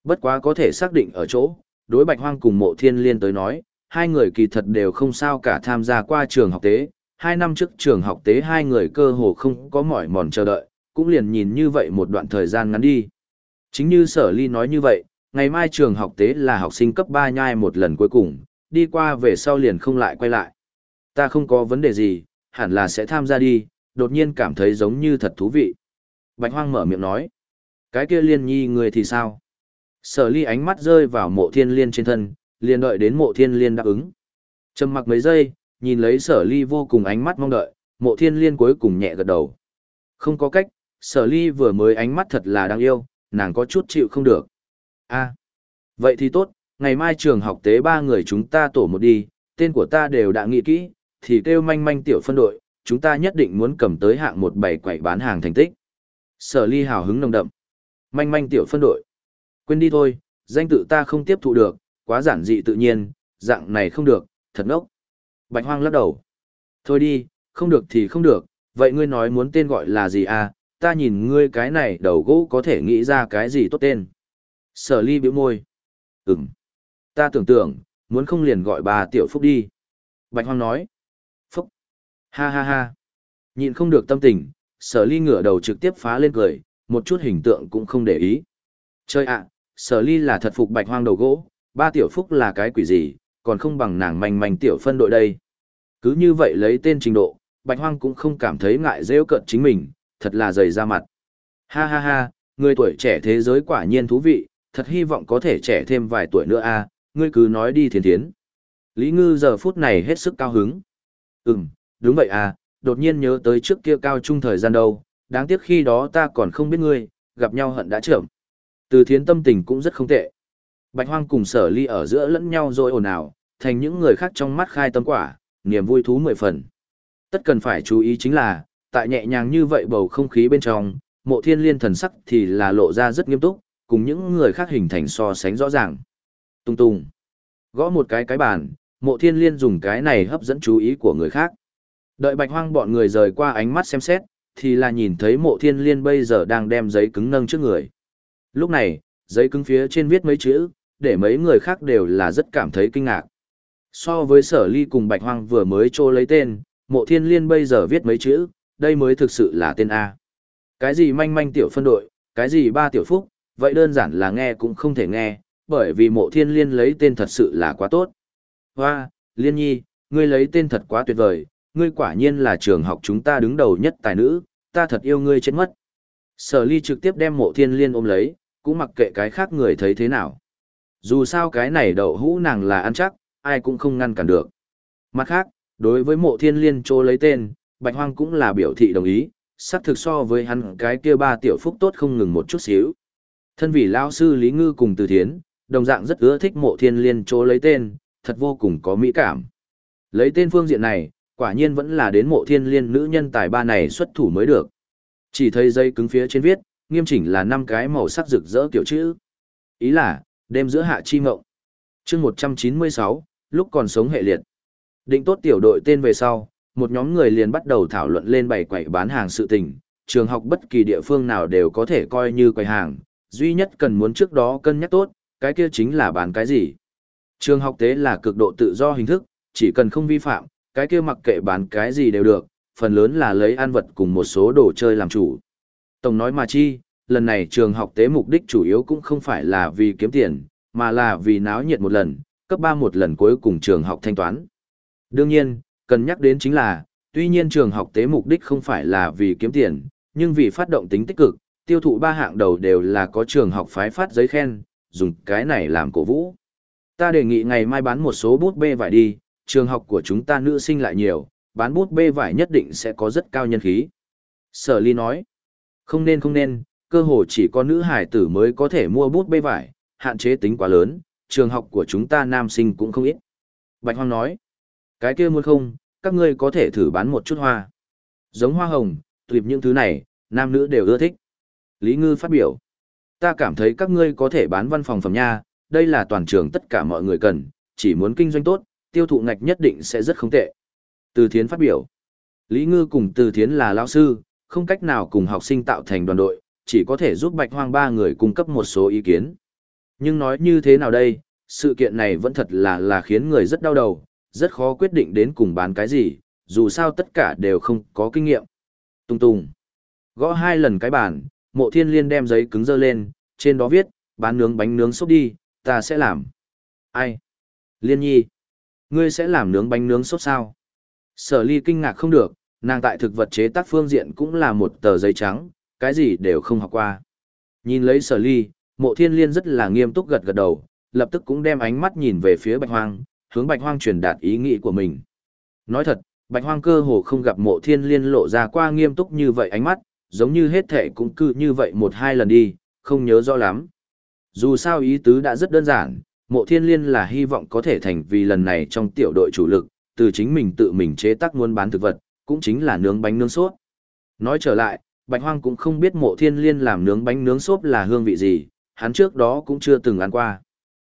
Bất quá có thể xác định ở chỗ, đối bạch hoang cùng mộ thiên liên tới nói, hai người kỳ thật đều không sao cả tham gia qua trường học tế. Hai năm trước trường học tế hai người cơ hồ không có mỏi mòn chờ đợi, cũng liền nhìn như vậy một đoạn thời gian ngắn đi. Chính như sở ly nói như vậy, ngày mai trường học tế là học sinh cấp 3 nhai một lần cuối cùng, đi qua về sau liền không lại quay lại. Ta không có vấn đề gì, hẳn là sẽ tham gia đi, đột nhiên cảm thấy giống như thật thú vị. Bạch Hoang mở miệng nói, cái kia liên nhi người thì sao? Sở ly ánh mắt rơi vào mộ thiên liên trên thân, liền đợi đến mộ thiên liên đáp ứng. Trầm mặc mấy giây, nhìn lấy sở ly vô cùng ánh mắt mong đợi, mộ thiên liên cuối cùng nhẹ gật đầu. Không có cách, sở ly vừa mới ánh mắt thật là đáng yêu, nàng có chút chịu không được. a vậy thì tốt, ngày mai trường học tế ba người chúng ta tổ một đi, tên của ta đều đã nghĩ kỹ, thì kêu manh manh tiểu phân đội, chúng ta nhất định muốn cầm tới hạng một bảy quậy bán hàng thành tích. Sở ly hào hứng nồng đậm. Manh manh tiểu phân đội. Quên đi thôi, danh tự ta không tiếp thụ được, quá giản dị tự nhiên, dạng này không được, thật ốc. Bạch hoang lắc đầu. Thôi đi, không được thì không được, vậy ngươi nói muốn tên gọi là gì à, ta nhìn ngươi cái này đầu gỗ có thể nghĩ ra cái gì tốt tên. Sở ly biểu môi. Ừm. Ta tưởng tượng, muốn không liền gọi bà tiểu phúc đi. Bạch hoang nói. Phúc. Ha ha ha. Nhìn không được tâm tình, sở ly ngửa đầu trực tiếp phá lên cười, một chút hình tượng cũng không để ý. Chơi ạ, sở ly là thật phục bạch hoang đầu gỗ, ba tiểu phúc là cái quỷ gì, còn không bằng nàng manh manh tiểu phân đội đây. Cứ như vậy lấy tên trình độ, bạch hoang cũng không cảm thấy ngại rêu cận chính mình, thật là dày ra mặt. Ha ha ha, người tuổi trẻ thế giới quả nhiên thú vị, thật hy vọng có thể trẻ thêm vài tuổi nữa a, ngươi cứ nói đi thiên thiến. Lý Ngư giờ phút này hết sức cao hứng. Ừm, đúng vậy à, đột nhiên nhớ tới trước kia cao trung thời gian đâu, đáng tiếc khi đó ta còn không biết ngươi, gặp nhau hận đã trưởng. Từ thiến tâm tình cũng rất không tệ. Bạch hoang cùng sở ly ở giữa lẫn nhau rồi ồn ào, thành những người khác trong mắt khai tâm quả, niềm vui thú mười phần. Tất cần phải chú ý chính là, tại nhẹ nhàng như vậy bầu không khí bên trong, mộ thiên liên thần sắc thì là lộ ra rất nghiêm túc, cùng những người khác hình thành so sánh rõ ràng. Tung tung. Gõ một cái cái bàn, mộ thiên liên dùng cái này hấp dẫn chú ý của người khác. Đợi bạch hoang bọn người rời qua ánh mắt xem xét, thì là nhìn thấy mộ thiên liên bây giờ đang đem giấy cứng nâng trước người. Lúc này, giấy cứng phía trên viết mấy chữ, để mấy người khác đều là rất cảm thấy kinh ngạc. So với sở ly cùng bạch hoang vừa mới trô lấy tên, mộ thiên liên bây giờ viết mấy chữ, đây mới thực sự là tên A. Cái gì manh manh tiểu phân đội, cái gì ba tiểu phúc, vậy đơn giản là nghe cũng không thể nghe, bởi vì mộ thiên liên lấy tên thật sự là quá tốt. Hoa, liên nhi, ngươi lấy tên thật quá tuyệt vời, ngươi quả nhiên là trường học chúng ta đứng đầu nhất tài nữ, ta thật yêu ngươi chết mất. Sở ly trực tiếp đem mộ thiên liên ôm lấy, cũng mặc kệ cái khác người thấy thế nào. Dù sao cái này đậu hũ nàng là ăn chắc, ai cũng không ngăn cản được. Mặt khác, đối với mộ thiên liên trô lấy tên, Bạch Hoang cũng là biểu thị đồng ý, xác thực so với hắn cái kia ba tiểu phúc tốt không ngừng một chút xíu. Thân vị lão sư Lý Ngư cùng Từ Thiến, đồng dạng rất ưa thích mộ thiên liên chỗ lấy tên, thật vô cùng có mỹ cảm. Lấy tên phương diện này, quả nhiên vẫn là đến mộ thiên liên nữ nhân tài ba này xuất thủ mới được. Chỉ thấy dây cứng phía trên viết, nghiêm chỉnh là năm cái màu sắc rực rỡ kiểu chữ. Ý là, đêm giữa hạ chi mộng. chương 196, lúc còn sống hệ liệt. Định tốt tiểu đội tên về sau, một nhóm người liền bắt đầu thảo luận lên bày quầy bán hàng sự tình. Trường học bất kỳ địa phương nào đều có thể coi như quầy hàng, duy nhất cần muốn trước đó cân nhắc tốt, cái kia chính là bán cái gì. Trường học tế là cực độ tự do hình thức, chỉ cần không vi phạm, cái kia mặc kệ bán cái gì đều được, phần lớn là lấy ăn vật cùng một số đồ chơi làm chủ. Tổng nói mà chi, lần này trường học tế mục đích chủ yếu cũng không phải là vì kiếm tiền, mà là vì náo nhiệt một lần, cấp 3 một lần cuối cùng trường học thanh toán. Đương nhiên, cần nhắc đến chính là, tuy nhiên trường học tế mục đích không phải là vì kiếm tiền, nhưng vì phát động tính tích cực, tiêu thụ ba hạng đầu đều là có trường học phái phát giấy khen, dùng cái này làm cổ vũ. Ta đề nghị ngày mai bán một số bút bê vải đi, trường học của chúng ta nữ sinh lại nhiều, bán bút bê vải nhất định sẽ có rất cao nhân khí. Sở ly nói, không nên không nên, cơ hồ chỉ có nữ hải tử mới có thể mua bút bê vải, hạn chế tính quá lớn, trường học của chúng ta nam sinh cũng không ít. Bạch Hoang nói, cái kia muốn không, các ngươi có thể thử bán một chút hoa. Giống hoa hồng, tuyệt những thứ này, nam nữ đều ưa thích. Lý Ngư phát biểu, ta cảm thấy các ngươi có thể bán văn phòng phẩm nha, đây là toàn trường tất cả mọi người cần, chỉ muốn kinh doanh tốt, tiêu thụ ngạch nhất định sẽ rất không tệ. Từ Thiến phát biểu, Lý Ngư cùng Từ Thiến là lão sư, không cách nào cùng học sinh tạo thành đoàn đội, chỉ có thể giúp Bạch Hoang ba người cung cấp một số ý kiến. Nhưng nói như thế nào đây, sự kiện này vẫn thật là là khiến người rất đau đầu, rất khó quyết định đến cùng bán cái gì, dù sao tất cả đều không có kinh nghiệm. Tung tung. Gõ hai lần cái bàn, mộ thiên liên đem giấy cứng dơ lên, trên đó viết, bán nướng bánh nướng sốt đi, ta sẽ làm. Ai? Liên nhi. Ngươi sẽ làm nướng bánh nướng sốt sao? Sở ly kinh ngạc không được, nàng tại thực vật chế tác phương diện cũng là một tờ giấy trắng, cái gì đều không học qua. Nhìn lấy sở ly, mộ thiên liên rất là nghiêm túc gật gật đầu, lập tức cũng đem ánh mắt nhìn về phía bạch hoang, hướng bạch hoang truyền đạt ý nghĩ của mình. Nói thật, bạch hoang cơ hồ không gặp mộ thiên liên lộ ra qua nghiêm túc như vậy ánh mắt, giống như hết thể cũng cứ như vậy một hai lần đi, không nhớ rõ lắm. Dù sao ý tứ đã rất đơn giản, mộ thiên liên là hy vọng có thể thành vì lần này trong tiểu đội chủ lực, từ chính mình tự mình chế tác muốn bán thực vật, cũng chính là nướng bánh nướng sốt. Nói trở lại, Bạch Hoang cũng không biết mộ thiên liên làm nướng bánh nướng xốp là hương vị gì, hắn trước đó cũng chưa từng ăn qua.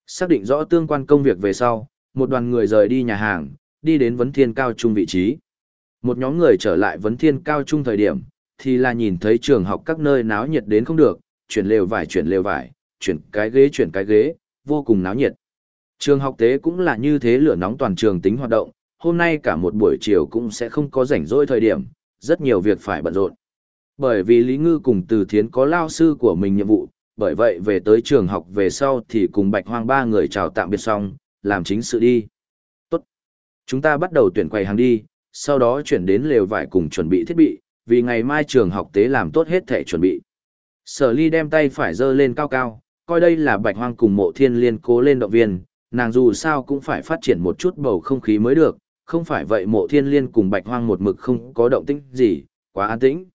Xác định rõ tương quan công việc về sau, một đoàn người rời đi nhà hàng, đi đến vấn thiên cao trung vị trí. Một nhóm người trở lại vấn thiên cao trung thời điểm, thì là nhìn thấy trường học các nơi náo nhiệt đến không được, chuyển lều vải chuyển lều vải, chuyển cái ghế chuyển cái ghế, vô cùng náo nhiệt. Trường học tế cũng là như thế lửa nóng toàn trường tính hoạt động, hôm nay cả một buổi chiều cũng sẽ không có rảnh rỗi thời điểm, rất nhiều việc phải bận rộn. Bởi vì Lý Ngư cùng Từ Thiến có lao sư của mình nhiệm vụ, bởi vậy về tới trường học về sau thì cùng Bạch Hoang ba người chào tạm biệt xong, làm chính sự đi. Tốt. Chúng ta bắt đầu tuyển quầy hàng đi, sau đó chuyển đến lều vải cùng chuẩn bị thiết bị, vì ngày mai trường học tế làm tốt hết thể chuẩn bị. Sở ly đem tay phải dơ lên cao cao, coi đây là Bạch Hoang cùng mộ thiên liên cố lên động viên, nàng dù sao cũng phải phát triển một chút bầu không khí mới được, không phải vậy mộ thiên liên cùng Bạch Hoang một mực không có động tĩnh gì, quá an tĩnh.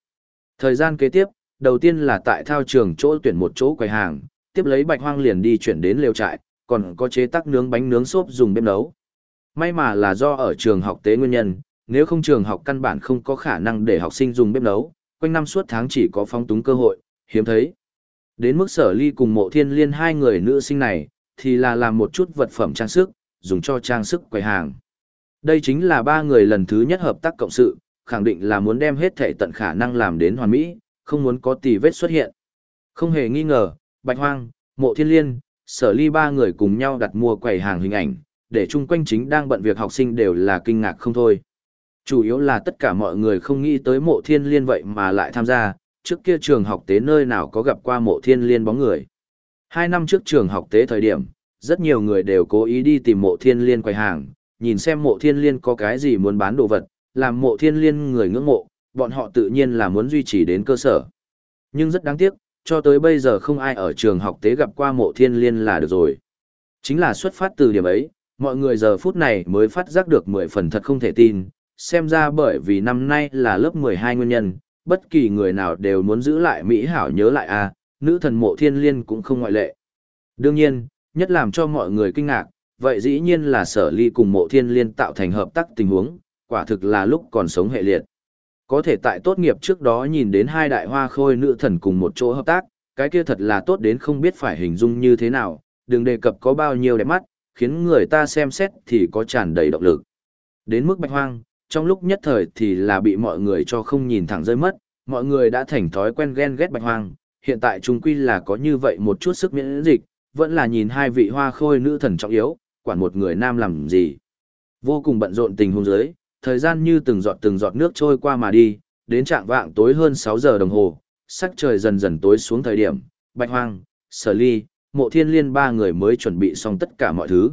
Thời gian kế tiếp, đầu tiên là tại thao trường chỗ tuyển một chỗ quầy hàng, tiếp lấy bạch hoang liền đi chuyển đến lều trại, còn có chế tác nướng bánh nướng xốp dùng bếp nấu. May mà là do ở trường học tế nguyên nhân, nếu không trường học căn bản không có khả năng để học sinh dùng bếp nấu, quanh năm suốt tháng chỉ có phong túng cơ hội, hiếm thấy. Đến mức sở ly cùng mộ thiên liên hai người nữ sinh này, thì là làm một chút vật phẩm trang sức, dùng cho trang sức quầy hàng. Đây chính là ba người lần thứ nhất hợp tác cộng sự, khẳng định là muốn đem hết thể tận khả năng làm đến hoàn mỹ, không muốn có tì vết xuất hiện. Không hề nghi ngờ, Bạch Hoang, Mộ Thiên Liên, Sở Ly ba người cùng nhau đặt mua quầy hàng hình ảnh, để chung quanh chính đang bận việc học sinh đều là kinh ngạc không thôi. Chủ yếu là tất cả mọi người không nghĩ tới Mộ Thiên Liên vậy mà lại tham gia, trước kia trường học tế nơi nào có gặp qua Mộ Thiên Liên bóng người. Hai năm trước trường học tế thời điểm, rất nhiều người đều cố ý đi tìm Mộ Thiên Liên quầy hàng, nhìn xem Mộ Thiên Liên có cái gì muốn bán đồ vật, làm mộ thiên liên người ngưỡng mộ, bọn họ tự nhiên là muốn duy trì đến cơ sở. Nhưng rất đáng tiếc, cho tới bây giờ không ai ở trường học tế gặp qua mộ thiên liên là được rồi. Chính là xuất phát từ điểm ấy, mọi người giờ phút này mới phát giác được mười phần thật không thể tin, xem ra bởi vì năm nay là lớp 12 nguyên nhân, bất kỳ người nào đều muốn giữ lại Mỹ hảo nhớ lại a nữ thần mộ thiên liên cũng không ngoại lệ. Đương nhiên, nhất làm cho mọi người kinh ngạc, vậy dĩ nhiên là sở ly cùng mộ thiên liên tạo thành hợp tác tình huống, quả thực là lúc còn sống hệ liệt. Có thể tại tốt nghiệp trước đó nhìn đến hai đại hoa khôi nữ thần cùng một chỗ hợp tác, cái kia thật là tốt đến không biết phải hình dung như thế nào, đừng đề cập có bao nhiêu đẹp mắt, khiến người ta xem xét thì có tràn đầy động lực. Đến mức bạch hoang, trong lúc nhất thời thì là bị mọi người cho không nhìn thẳng rơi mất, mọi người đã thành thói quen ghen ghét bạch hoang, hiện tại trung quy là có như vậy một chút sức miễn dịch, vẫn là nhìn hai vị hoa khôi nữ thần trọng yếu, quản một người nam làm gì. Vô cùng bận rộn tình huống dưới, thời gian như từng giọt từng giọt nước trôi qua mà đi, đến trạng vạng tối hơn 6 giờ đồng hồ, sắc trời dần dần tối xuống thời điểm, Bạch Hoang, Sở Ly, Mộ Thiên Liên ba người mới chuẩn bị xong tất cả mọi thứ.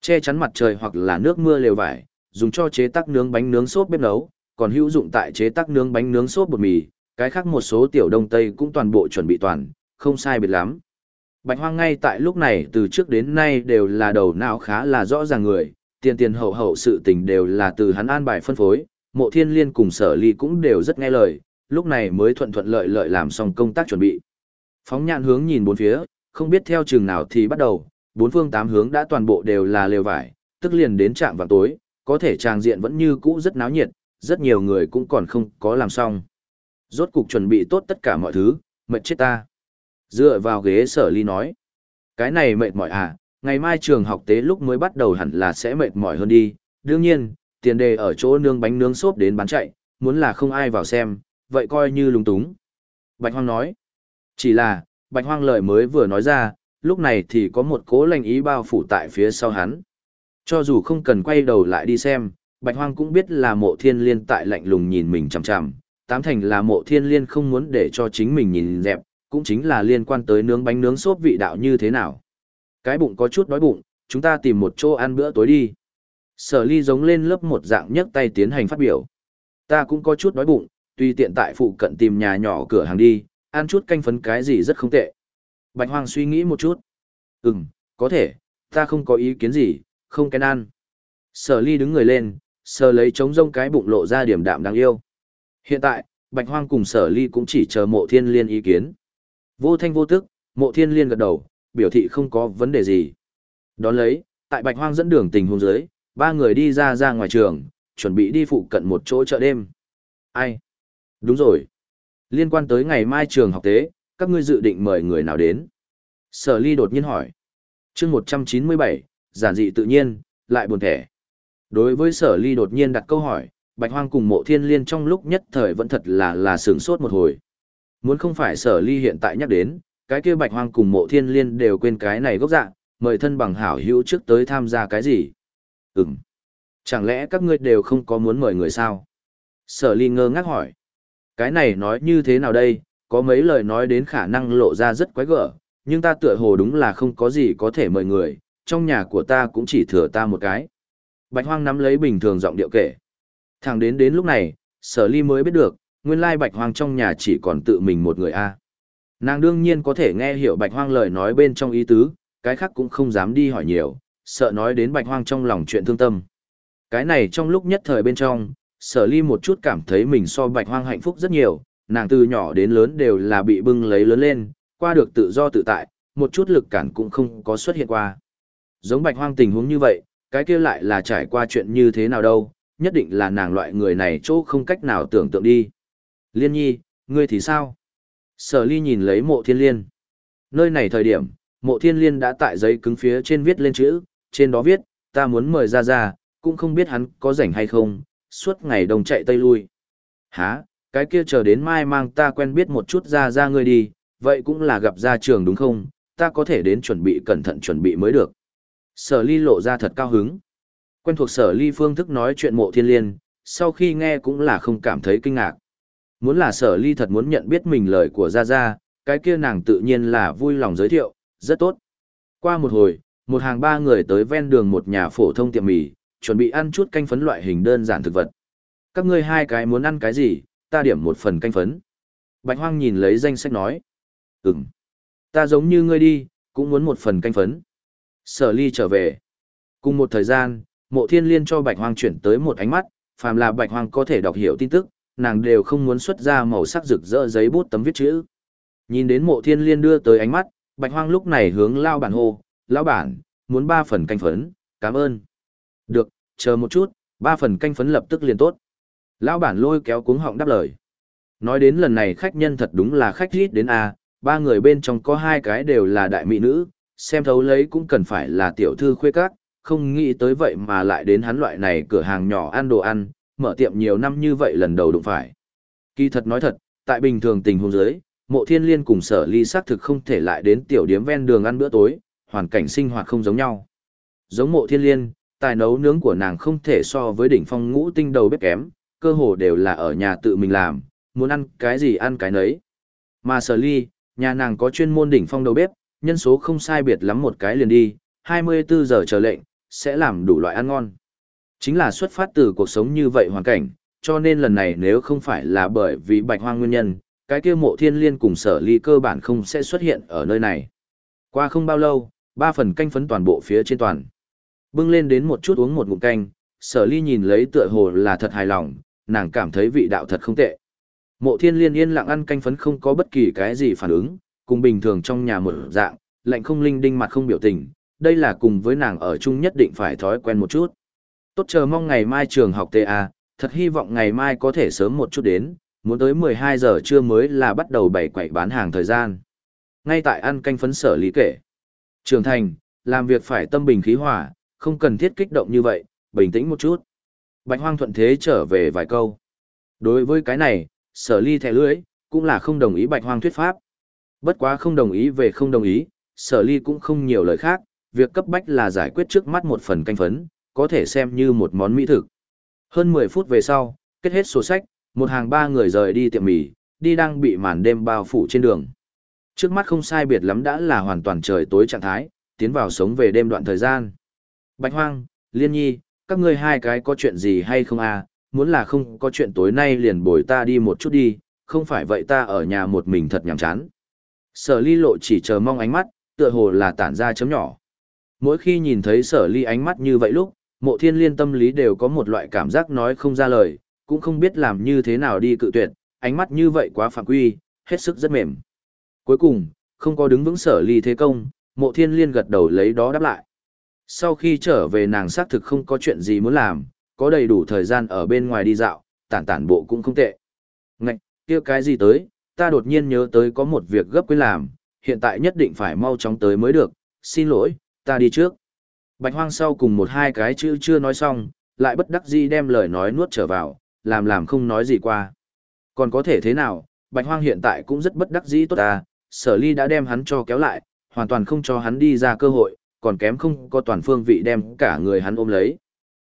Che chắn mặt trời hoặc là nước mưa lều vải, dùng cho chế tác nướng bánh nướng sốt bếp nấu, còn hữu dụng tại chế tác nướng bánh nướng sốt bột mì, cái khác một số tiểu đông tây cũng toàn bộ chuẩn bị toàn, không sai biệt lắm. Bạch Hoang ngay tại lúc này từ trước đến nay đều là đầu não khá là rõ ràng người, tiền tiền hậu hậu sự tình đều là từ hắn an bài phân phối, mộ thiên liên cùng sở ly cũng đều rất nghe lời, lúc này mới thuận thuận lợi lợi làm xong công tác chuẩn bị. Phóng nhãn hướng nhìn bốn phía, không biết theo trường nào thì bắt đầu, bốn phương tám hướng đã toàn bộ đều là lều vải, tức liền đến trạm vào tối, có thể tràng diện vẫn như cũ rất náo nhiệt, rất nhiều người cũng còn không có làm xong. Rốt cục chuẩn bị tốt tất cả mọi thứ, mệt chết ta. Dựa vào ghế sở ly nói. Cái này mệt mỏi à, ngày mai trường học tế lúc mới bắt đầu hẳn là sẽ mệt mỏi hơn đi. Đương nhiên, tiền đề ở chỗ nướng bánh nướng xốp đến bán chạy, muốn là không ai vào xem, vậy coi như lúng túng. Bạch Hoang nói. Chỉ là, Bạch Hoang lời mới vừa nói ra, lúc này thì có một cố lành ý bao phủ tại phía sau hắn. Cho dù không cần quay đầu lại đi xem, Bạch Hoang cũng biết là mộ thiên liên tại lạnh lùng nhìn mình chằm chằm, tám thành là mộ thiên liên không muốn để cho chính mình nhìn dẹp, cũng chính là liên quan tới nướng bánh nướng xốp vị đạo như thế nào. Cái bụng có chút đói bụng, chúng ta tìm một chỗ ăn bữa tối đi. Sở ly giống lên lớp một dạng nhấc tay tiến hành phát biểu. Ta cũng có chút đói bụng, tuy tiện tại phụ cận tìm nhà nhỏ cửa hàng đi, ăn chút canh phấn cái gì rất không tệ. Bạch Hoàng suy nghĩ một chút. Ừm, có thể, ta không có ý kiến gì, không kén ăn. Sở ly đứng người lên, sờ lấy trống rông cái bụng lộ ra điểm đạm đáng yêu. Hiện tại, Bạch Hoang cùng sở ly cũng chỉ chờ mộ thiên liên ý kiến. Vô thanh vô tức, mộ thiên liên gật đầu, biểu thị không có vấn đề gì. Đón lấy, tại Bạch Hoang dẫn đường tình huống dưới, ba người đi ra ra ngoài trường, chuẩn bị đi phụ cận một chỗ chợ đêm. Ai? Đúng rồi. Liên quan tới ngày mai trường học tế, các ngươi dự định mời người nào đến? Sở ly đột nhiên hỏi. chương 197, giản dị tự nhiên, lại buồn thẻ. Đối với sở ly đột nhiên đặt câu hỏi, Bạch Hoang cùng mộ thiên liên trong lúc nhất thời vẫn thật là là sướng sốt một hồi. Muốn không phải sở ly hiện tại nhắc đến, cái kia Bạch Hoang cùng mộ thiên liên đều quên cái này gốc dạng, mời thân bằng hảo hữu trước tới tham gia cái gì. Ừm. Chẳng lẽ các ngươi đều không có muốn mời người sao? Sở ly ngơ ngác hỏi. Cái này nói như thế nào đây, có mấy lời nói đến khả năng lộ ra rất quái gở, nhưng ta tựa hồ đúng là không có gì có thể mời người, trong nhà của ta cũng chỉ thừa ta một cái. Bạch Hoang nắm lấy bình thường giọng điệu kể. Thẳng đến đến lúc này, sở ly mới biết được, nguyên lai Bạch Hoang trong nhà chỉ còn tự mình một người a. Nàng đương nhiên có thể nghe hiểu Bạch Hoang lời nói bên trong ý tứ, cái khác cũng không dám đi hỏi nhiều, sợ nói đến Bạch Hoang trong lòng chuyện thương tâm. Cái này trong lúc nhất thời bên trong, sở ly một chút cảm thấy mình so Bạch Hoang hạnh phúc rất nhiều, nàng từ nhỏ đến lớn đều là bị bưng lấy lớn lên, qua được tự do tự tại, một chút lực cản cũng không có xuất hiện qua. Giống Bạch Hoang tình huống như vậy, cái kia lại là trải qua chuyện như thế nào đâu, nhất định là nàng loại người này chỗ không cách nào tưởng tượng đi. Liên nhi, ngươi thì sao? Sở ly nhìn lấy mộ thiên liên. Nơi này thời điểm, mộ thiên liên đã tại giấy cứng phía trên viết lên chữ, trên đó viết, ta muốn mời ra ra, cũng không biết hắn có rảnh hay không, suốt ngày đồng chạy tây lui. Hả, cái kia chờ đến mai mang ta quen biết một chút ra ra ngươi đi, vậy cũng là gặp ra trường đúng không, ta có thể đến chuẩn bị cẩn thận chuẩn bị mới được. Sở ly lộ ra thật cao hứng. Quen thuộc sở ly phương thức nói chuyện mộ thiên liên, sau khi nghe cũng là không cảm thấy kinh ngạc. Muốn là sở ly thật muốn nhận biết mình lời của Gia Gia, cái kia nàng tự nhiên là vui lòng giới thiệu, rất tốt. Qua một hồi, một hàng ba người tới ven đường một nhà phổ thông tiệm mì, chuẩn bị ăn chút canh phấn loại hình đơn giản thực vật. Các ngươi hai cái muốn ăn cái gì, ta điểm một phần canh phấn. Bạch Hoang nhìn lấy danh sách nói. Ừm. Ta giống như ngươi đi, cũng muốn một phần canh phấn. Sở ly trở về. Cùng một thời gian, mộ thiên liên cho bạch hoang chuyển tới một ánh mắt, phàm là bạch hoang có thể đọc hiểu tin tức, nàng đều không muốn xuất ra màu sắc rực rỡ giấy bút tấm viết chữ. Nhìn đến mộ thiên liên đưa tới ánh mắt, bạch hoang lúc này hướng lao bản hô, lão bản, muốn ba phần canh phấn, cảm ơn. Được, chờ một chút, ba phần canh phấn lập tức liền tốt. Lão bản lôi kéo cuống họng đáp lời. Nói đến lần này khách nhân thật đúng là khách rít đến A, ba người bên trong có hai cái đều là đại mỹ nữ, xem thấu lấy cũng cần phải là tiểu thư khuê các, không nghĩ tới vậy mà lại đến hắn loại này cửa hàng nhỏ ăn đồ ăn, mở tiệm nhiều năm như vậy lần đầu đụng phải. Kỳ thật nói thật, tại bình thường tình huống giới, mộ thiên liên cùng sở ly xác thực không thể lại đến tiểu điếm ven đường ăn bữa tối, hoàn cảnh sinh hoạt không giống nhau. Giống mộ thiên liên, tài nấu nướng của nàng không thể so với đỉnh phong ngũ tinh đầu bếp kém, cơ hồ đều là ở nhà tự mình làm, muốn ăn cái gì ăn cái nấy. Mà sở ly, nhà nàng có chuyên môn đỉnh phong đầu bếp, nhân số không sai biệt lắm một cái liền đi, 24 giờ chờ lệnh, sẽ làm đủ loại ăn ngon. Chính là xuất phát từ cuộc sống như vậy hoàn cảnh, cho nên lần này nếu không phải là bởi vì bạch hoang nguyên nhân, cái kia mộ thiên liên cùng sở ly cơ bản không sẽ xuất hiện ở nơi này. Qua không bao lâu, ba phần canh phấn toàn bộ phía trên toàn. Bưng lên đến một chút uống một ngụm canh, sở ly nhìn lấy tựa hồ là thật hài lòng, nàng cảm thấy vị đạo thật không tệ. Mộ thiên liên yên lặng ăn canh phấn không có bất kỳ cái gì phản ứng, cùng bình thường trong nhà một dạng, lạnh không linh đinh mặt không biểu tình, đây là cùng với nàng ở chung nhất định phải thói quen một chút. Tốt chờ mong ngày mai trường học TA, thật hy vọng ngày mai có thể sớm một chút đến, muốn tới 12 giờ trưa mới là bắt đầu bày quậy bán hàng thời gian. Ngay tại ăn canh phấn sở lý kể. Trường thành, làm việc phải tâm bình khí hòa, không cần thiết kích động như vậy, bình tĩnh một chút. Bạch hoang thuận thế trở về vài câu. Đối với cái này, sở ly thẻ lưỡi, cũng là không đồng ý bạch hoang thuyết pháp. Bất quá không đồng ý về không đồng ý, sở ly cũng không nhiều lời khác, việc cấp bách là giải quyết trước mắt một phần canh phấn, có thể xem như một món mỹ thực. Hơn 10 phút về sau, kết hết sổ sách, một hàng ba người rời đi tiệm mì, đi đang bị màn đêm bao phủ trên đường. Trước mắt không sai biệt lắm đã là hoàn toàn trời tối trạng thái, tiến vào sống về đêm đoạn thời gian. Bạch Hoang, Liên Nhi, các ngươi hai cái có chuyện gì hay không à, muốn là không có chuyện tối nay liền bồi ta đi một chút đi, không phải vậy ta ở nhà một mình thật nhàm chán. Sở ly lộ chỉ chờ mong ánh mắt, tựa hồ là tản ra chấm nhỏ. Mỗi khi nhìn thấy sở ly ánh mắt như vậy lúc, mộ thiên liên tâm lý đều có một loại cảm giác nói không ra lời, cũng không biết làm như thế nào đi cự tuyệt, ánh mắt như vậy quá phạm quy, hết sức rất mềm. Cuối cùng, không có đứng vững sở ly thế công, mộ thiên liên gật đầu lấy đó đáp lại. Sau khi trở về nàng xác thực không có chuyện gì muốn làm, có đầy đủ thời gian ở bên ngoài đi dạo, tản tản bộ cũng không tệ. Ngạch, kia cái gì tới, ta đột nhiên nhớ tới có một việc gấp quên làm, hiện tại nhất định phải mau chóng tới mới được, xin lỗi, ta đi trước. Bạch hoang sau cùng một hai cái chữ chưa nói xong, lại bất đắc dĩ đem lời nói nuốt trở vào, làm làm không nói gì qua. Còn có thể thế nào, bạch hoang hiện tại cũng rất bất đắc dĩ tốt à, sở ly đã đem hắn cho kéo lại, hoàn toàn không cho hắn đi ra cơ hội, còn kém không có toàn phương vị đem cả người hắn ôm lấy.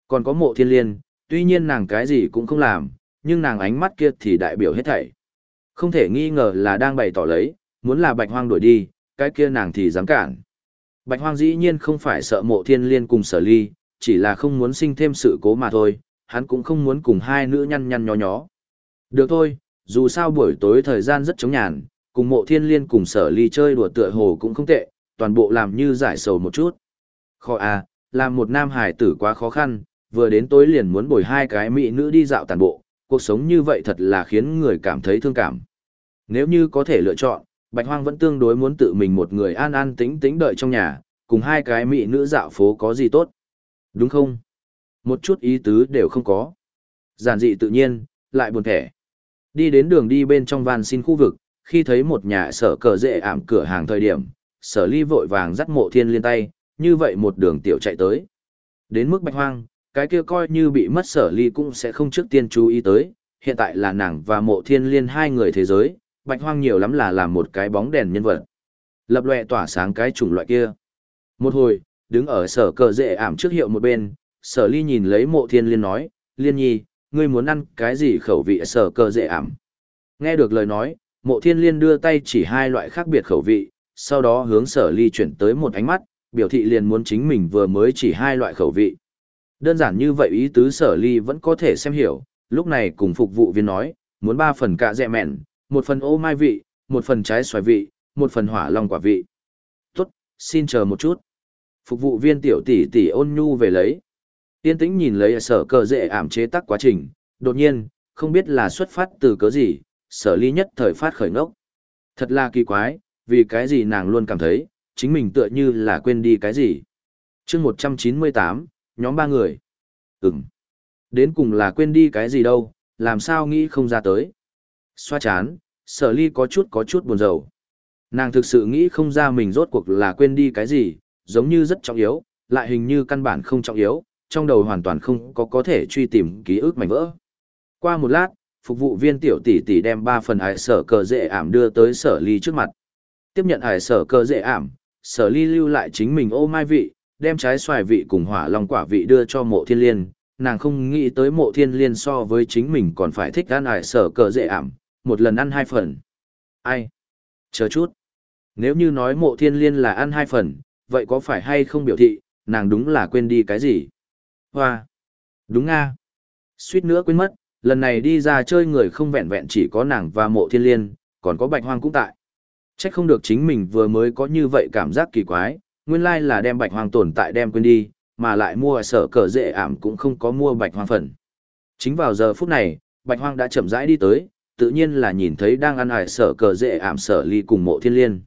Còn có mộ thiên liên, tuy nhiên nàng cái gì cũng không làm, nhưng nàng ánh mắt kia thì đại biểu hết thảy. Không thể nghi ngờ là đang bày tỏ lấy, muốn là bạch hoang đuổi đi, cái kia nàng thì dám cản. Bạch hoang dĩ nhiên không phải sợ mộ thiên liên cùng sở ly, chỉ là không muốn sinh thêm sự cố mà thôi, hắn cũng không muốn cùng hai nữ nhăn nhăn nhó nhó. Được thôi, dù sao buổi tối thời gian rất chống nhàn, cùng mộ thiên liên cùng sở ly chơi đùa tựa hồ cũng không tệ, toàn bộ làm như giải sầu một chút. Khó à, làm một nam hải tử quá khó khăn, vừa đến tối liền muốn bồi hai cái mỹ nữ đi dạo tàn bộ, cuộc sống như vậy thật là khiến người cảm thấy thương cảm. Nếu như có thể lựa chọn, Bạch Hoang vẫn tương đối muốn tự mình một người an an tĩnh tĩnh đợi trong nhà, cùng hai cái mỹ nữ dạo phố có gì tốt. Đúng không? Một chút ý tứ đều không có. Giản dị tự nhiên, lại buồn thẻ. Đi đến đường đi bên trong van xin khu vực, khi thấy một nhà sở cờ dễ ảm cửa hàng thời điểm, sở ly vội vàng dắt mộ thiên liên tay, như vậy một đường tiểu chạy tới. Đến mức bạch hoang, cái kia coi như bị mất sở ly cũng sẽ không trước tiên chú ý tới, hiện tại là nàng và mộ thiên liên hai người thế giới, bạch hoang nhiều lắm là làm một cái bóng đèn nhân vật. Lập lòe tỏa sáng cái chủng loại kia. Một hồi, đứng ở sở cờ dễ ảm trước hiệu một bên, sở ly nhìn lấy mộ thiên liên nói, liên nhi, ngươi muốn ăn cái gì khẩu vị sở cờ dễ ảm. Nghe được lời nói, mộ thiên liên đưa tay chỉ hai loại khác biệt khẩu vị, sau đó hướng sở ly chuyển tới một ánh mắt, biểu thị liền muốn chính mình vừa mới chỉ hai loại khẩu vị. Đơn giản như vậy ý tứ sở ly vẫn có thể xem hiểu, lúc này cùng phục vụ viên nói, muốn ba phần cạ dẹ mẹn, một phần ô mai vị, một phần trái xoài vị, một phần hỏa long quả vị. Tốt, xin chờ một chút. Phục vụ viên tiểu tỷ tỷ ôn nhu về lấy. Tiên tĩnh nhìn lấy sở cờ dễ ảm chế tác quá trình, đột nhiên, không biết là xuất phát từ cớ gì, sở ly nhất thời phát khởi ngốc. Thật là kỳ quái, vì cái gì nàng luôn cảm thấy, chính mình tựa như là quên đi cái gì. chương 198, nhóm ba người. Ừm. Đến cùng là quên đi cái gì đâu, làm sao nghĩ không ra tới. Xoa chán, sở ly có chút có chút buồn rầu. Nàng thực sự nghĩ không ra mình rốt cuộc là quên đi cái gì, giống như rất trọng yếu, lại hình như căn bản không trọng yếu, trong đầu hoàn toàn không có có thể truy tìm ký ức mảnh vỡ. Qua một lát, phục vụ viên tiểu tỷ tỷ đem ba phần ải sở cờ dễ ảm đưa tới sở ly trước mặt. Tiếp nhận ải sở cờ dễ ảm, sở ly lưu lại chính mình ô mai vị, đem trái xoài vị cùng hỏa long quả vị đưa cho mộ thiên liên. Nàng không nghĩ tới mộ thiên liên so với chính mình còn phải thích ăn ải sở cờ dễ ảm, một lần ăn hai phần. Ai? Chờ chút. Nếu như nói mộ thiên liên là ăn hai phần, vậy có phải hay không biểu thị, nàng đúng là quên đi cái gì? Hoa! Đúng nga! Suýt nữa quên mất, lần này đi ra chơi người không vẹn vẹn chỉ có nàng và mộ thiên liên, còn có bạch hoang cũng tại. Chắc không được chính mình vừa mới có như vậy cảm giác kỳ quái, nguyên lai là đem bạch hoang tồn tại đem quên đi, mà lại mua sở cờ dễ ảm cũng không có mua bạch hoang phần. Chính vào giờ phút này, bạch hoang đã chậm rãi đi tới, tự nhiên là nhìn thấy đang ăn ải sở cờ dễ ảm sở ly cùng mộ thiên liên.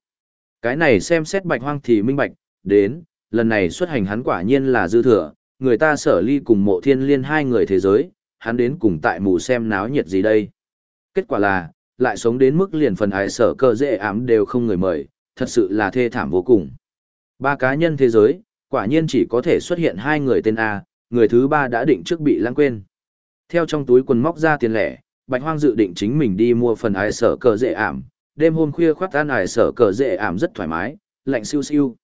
Cái này xem xét bạch hoang thì minh bạch, đến, lần này xuất hành hắn quả nhiên là dư thừa, người ta sở ly cùng mộ thiên liên hai người thế giới, hắn đến cùng tại mù xem náo nhiệt gì đây. Kết quả là, lại sống đến mức liền phần ải sở cờ dễ ảm đều không người mời, thật sự là thê thảm vô cùng. Ba cá nhân thế giới, quả nhiên chỉ có thể xuất hiện hai người tên A, người thứ ba đã định trước bị lãng quên. Theo trong túi quần móc ra tiền lẻ, Bạch Hoang dự định chính mình đi mua phần ải sở cờ dễ ảm, đêm hôm khuya khoác ăn ải sở cờ dễ ảm rất thoải mái, lạnh siêu siêu.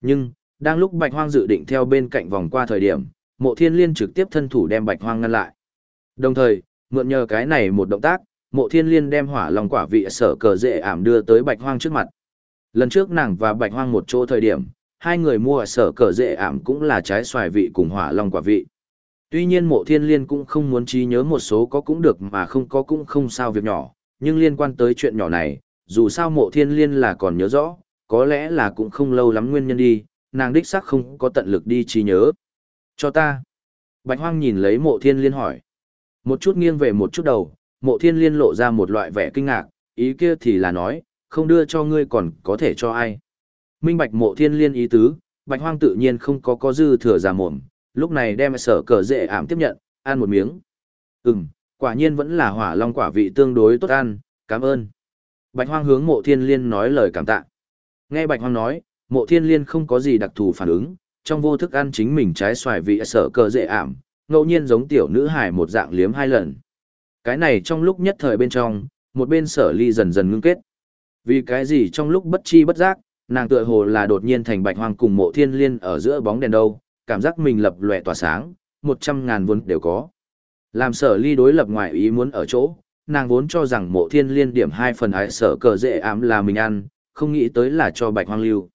Nhưng, đang lúc Bạch Hoang dự định theo bên cạnh vòng qua thời điểm, Mộ Thiên Liên trực tiếp thân thủ đem Bạch Hoang ngăn lại. Đồng thời, mượn nhờ cái này một động tác, Mộ Thiên Liên đem hỏa long quả vị sở cờ dễ ảm đưa tới Bạch Hoang trước mặt. Lần trước nàng và Bạch Hoang một chỗ thời điểm, hai người mua sở cờ dễ ảm cũng là trái xoài vị cùng hỏa long quả vị. Tuy nhiên Mộ Thiên Liên cũng không muốn trí nhớ một số có cũng được mà không có cũng không sao việc nhỏ, nhưng liên quan tới chuyện nhỏ này, dù sao Mộ Thiên Liên là còn nhớ rõ, có lẽ là cũng không lâu lắm nguyên nhân đi, nàng đích xác không có tận lực đi trí nhớ. Cho ta. Bạch Hoang nhìn lấy mộ thiên liên hỏi. Một chút nghiêng về một chút đầu, mộ thiên liên lộ ra một loại vẻ kinh ngạc, ý kia thì là nói, không đưa cho ngươi còn có thể cho ai. Minh bạch mộ thiên liên ý tứ, Bạch Hoang tự nhiên không có có dư thừa giả mồm, lúc này đem sở cờ dễ ảm tiếp nhận, ăn một miếng. Ừm, quả nhiên vẫn là hỏa long quả vị tương đối tốt ăn, cảm ơn. Bạch Hoang hướng mộ thiên liên nói lời cảm tạ. Nghe Bạch Hoang nói, mộ thiên liên không có gì đặc thù phản ứng, trong vô thức ăn chính mình trái xoài vị sở cờ dễ ảm, ngẫu nhiên giống tiểu nữ hải một dạng liếm hai lần. Cái này trong lúc nhất thời bên trong, một bên sở ly dần dần ngưng kết. Vì cái gì trong lúc bất chi bất giác, nàng tựa hồ là đột nhiên thành bạch hoang cùng mộ thiên liên ở giữa bóng đèn đâu, cảm giác mình lập lòe tỏa sáng, một trăm ngàn vốn đều có. Làm sở ly đối lập ngoài ý muốn ở chỗ, nàng vốn cho rằng mộ thiên liên điểm hai phần ái sở cờ dễ ám là mình ăn, không nghĩ tới là cho bạch hoang lưu.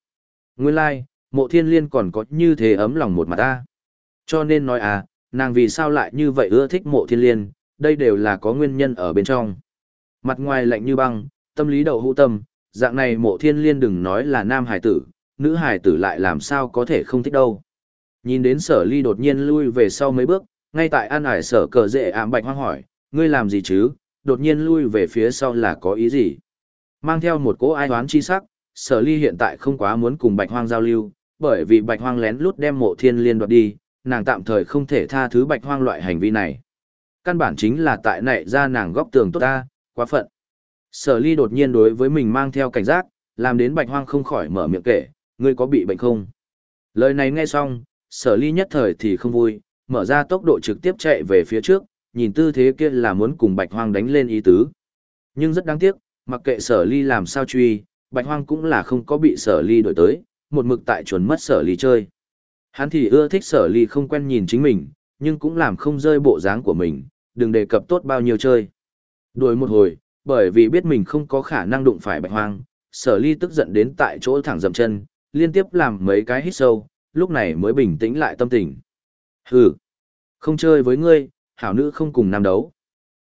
Nguyên lai, like, mộ thiên liên còn có như thế ấm lòng một mặt ta. Cho nên nói à, nàng vì sao lại như vậy ưa thích mộ thiên liên, đây đều là có nguyên nhân ở bên trong. Mặt ngoài lạnh như băng, tâm lý đầu hữu tâm, dạng này mộ thiên liên đừng nói là nam hải tử, nữ hải tử lại làm sao có thể không thích đâu. Nhìn đến sở ly đột nhiên lui về sau mấy bước, ngay tại an ải sở cờ dễ ám bạch hoang hỏi, ngươi làm gì chứ, đột nhiên lui về phía sau là có ý gì. Mang theo một cỗ ai oán chi sắc, sở ly hiện tại không quá muốn cùng bạch hoang giao lưu, bởi vì bạch hoang lén lút đem mộ thiên liên đoạt đi, nàng tạm thời không thể tha thứ bạch hoang loại hành vi này. Căn bản chính là tại nảy ra nàng góc tường tốt ta, quá phận. Sở ly đột nhiên đối với mình mang theo cảnh giác, làm đến bạch hoang không khỏi mở miệng kể, ngươi có bị bệnh không? Lời này nghe xong, sở ly nhất thời thì không vui, mở ra tốc độ trực tiếp chạy về phía trước, nhìn tư thế kia là muốn cùng bạch hoang đánh lên ý tứ. Nhưng rất đáng tiếc, mặc kệ sở ly làm sao truy, bạch hoang cũng là không có bị sở ly đổi tới, một mực tại chuẩn mất sở ly chơi. Hắn thì ưa thích sở ly không quen nhìn chính mình, nhưng cũng làm không rơi bộ dáng của mình, đừng đề cập tốt bao nhiêu chơi. Đuổi một hồi, bởi vì biết mình không có khả năng đụng phải bạch hoang, sở ly tức giận đến tại chỗ thẳng dậm chân, liên tiếp làm mấy cái hít sâu, lúc này mới bình tĩnh lại tâm tình. Hừ, không chơi với ngươi, hảo nữ không cùng nam đấu.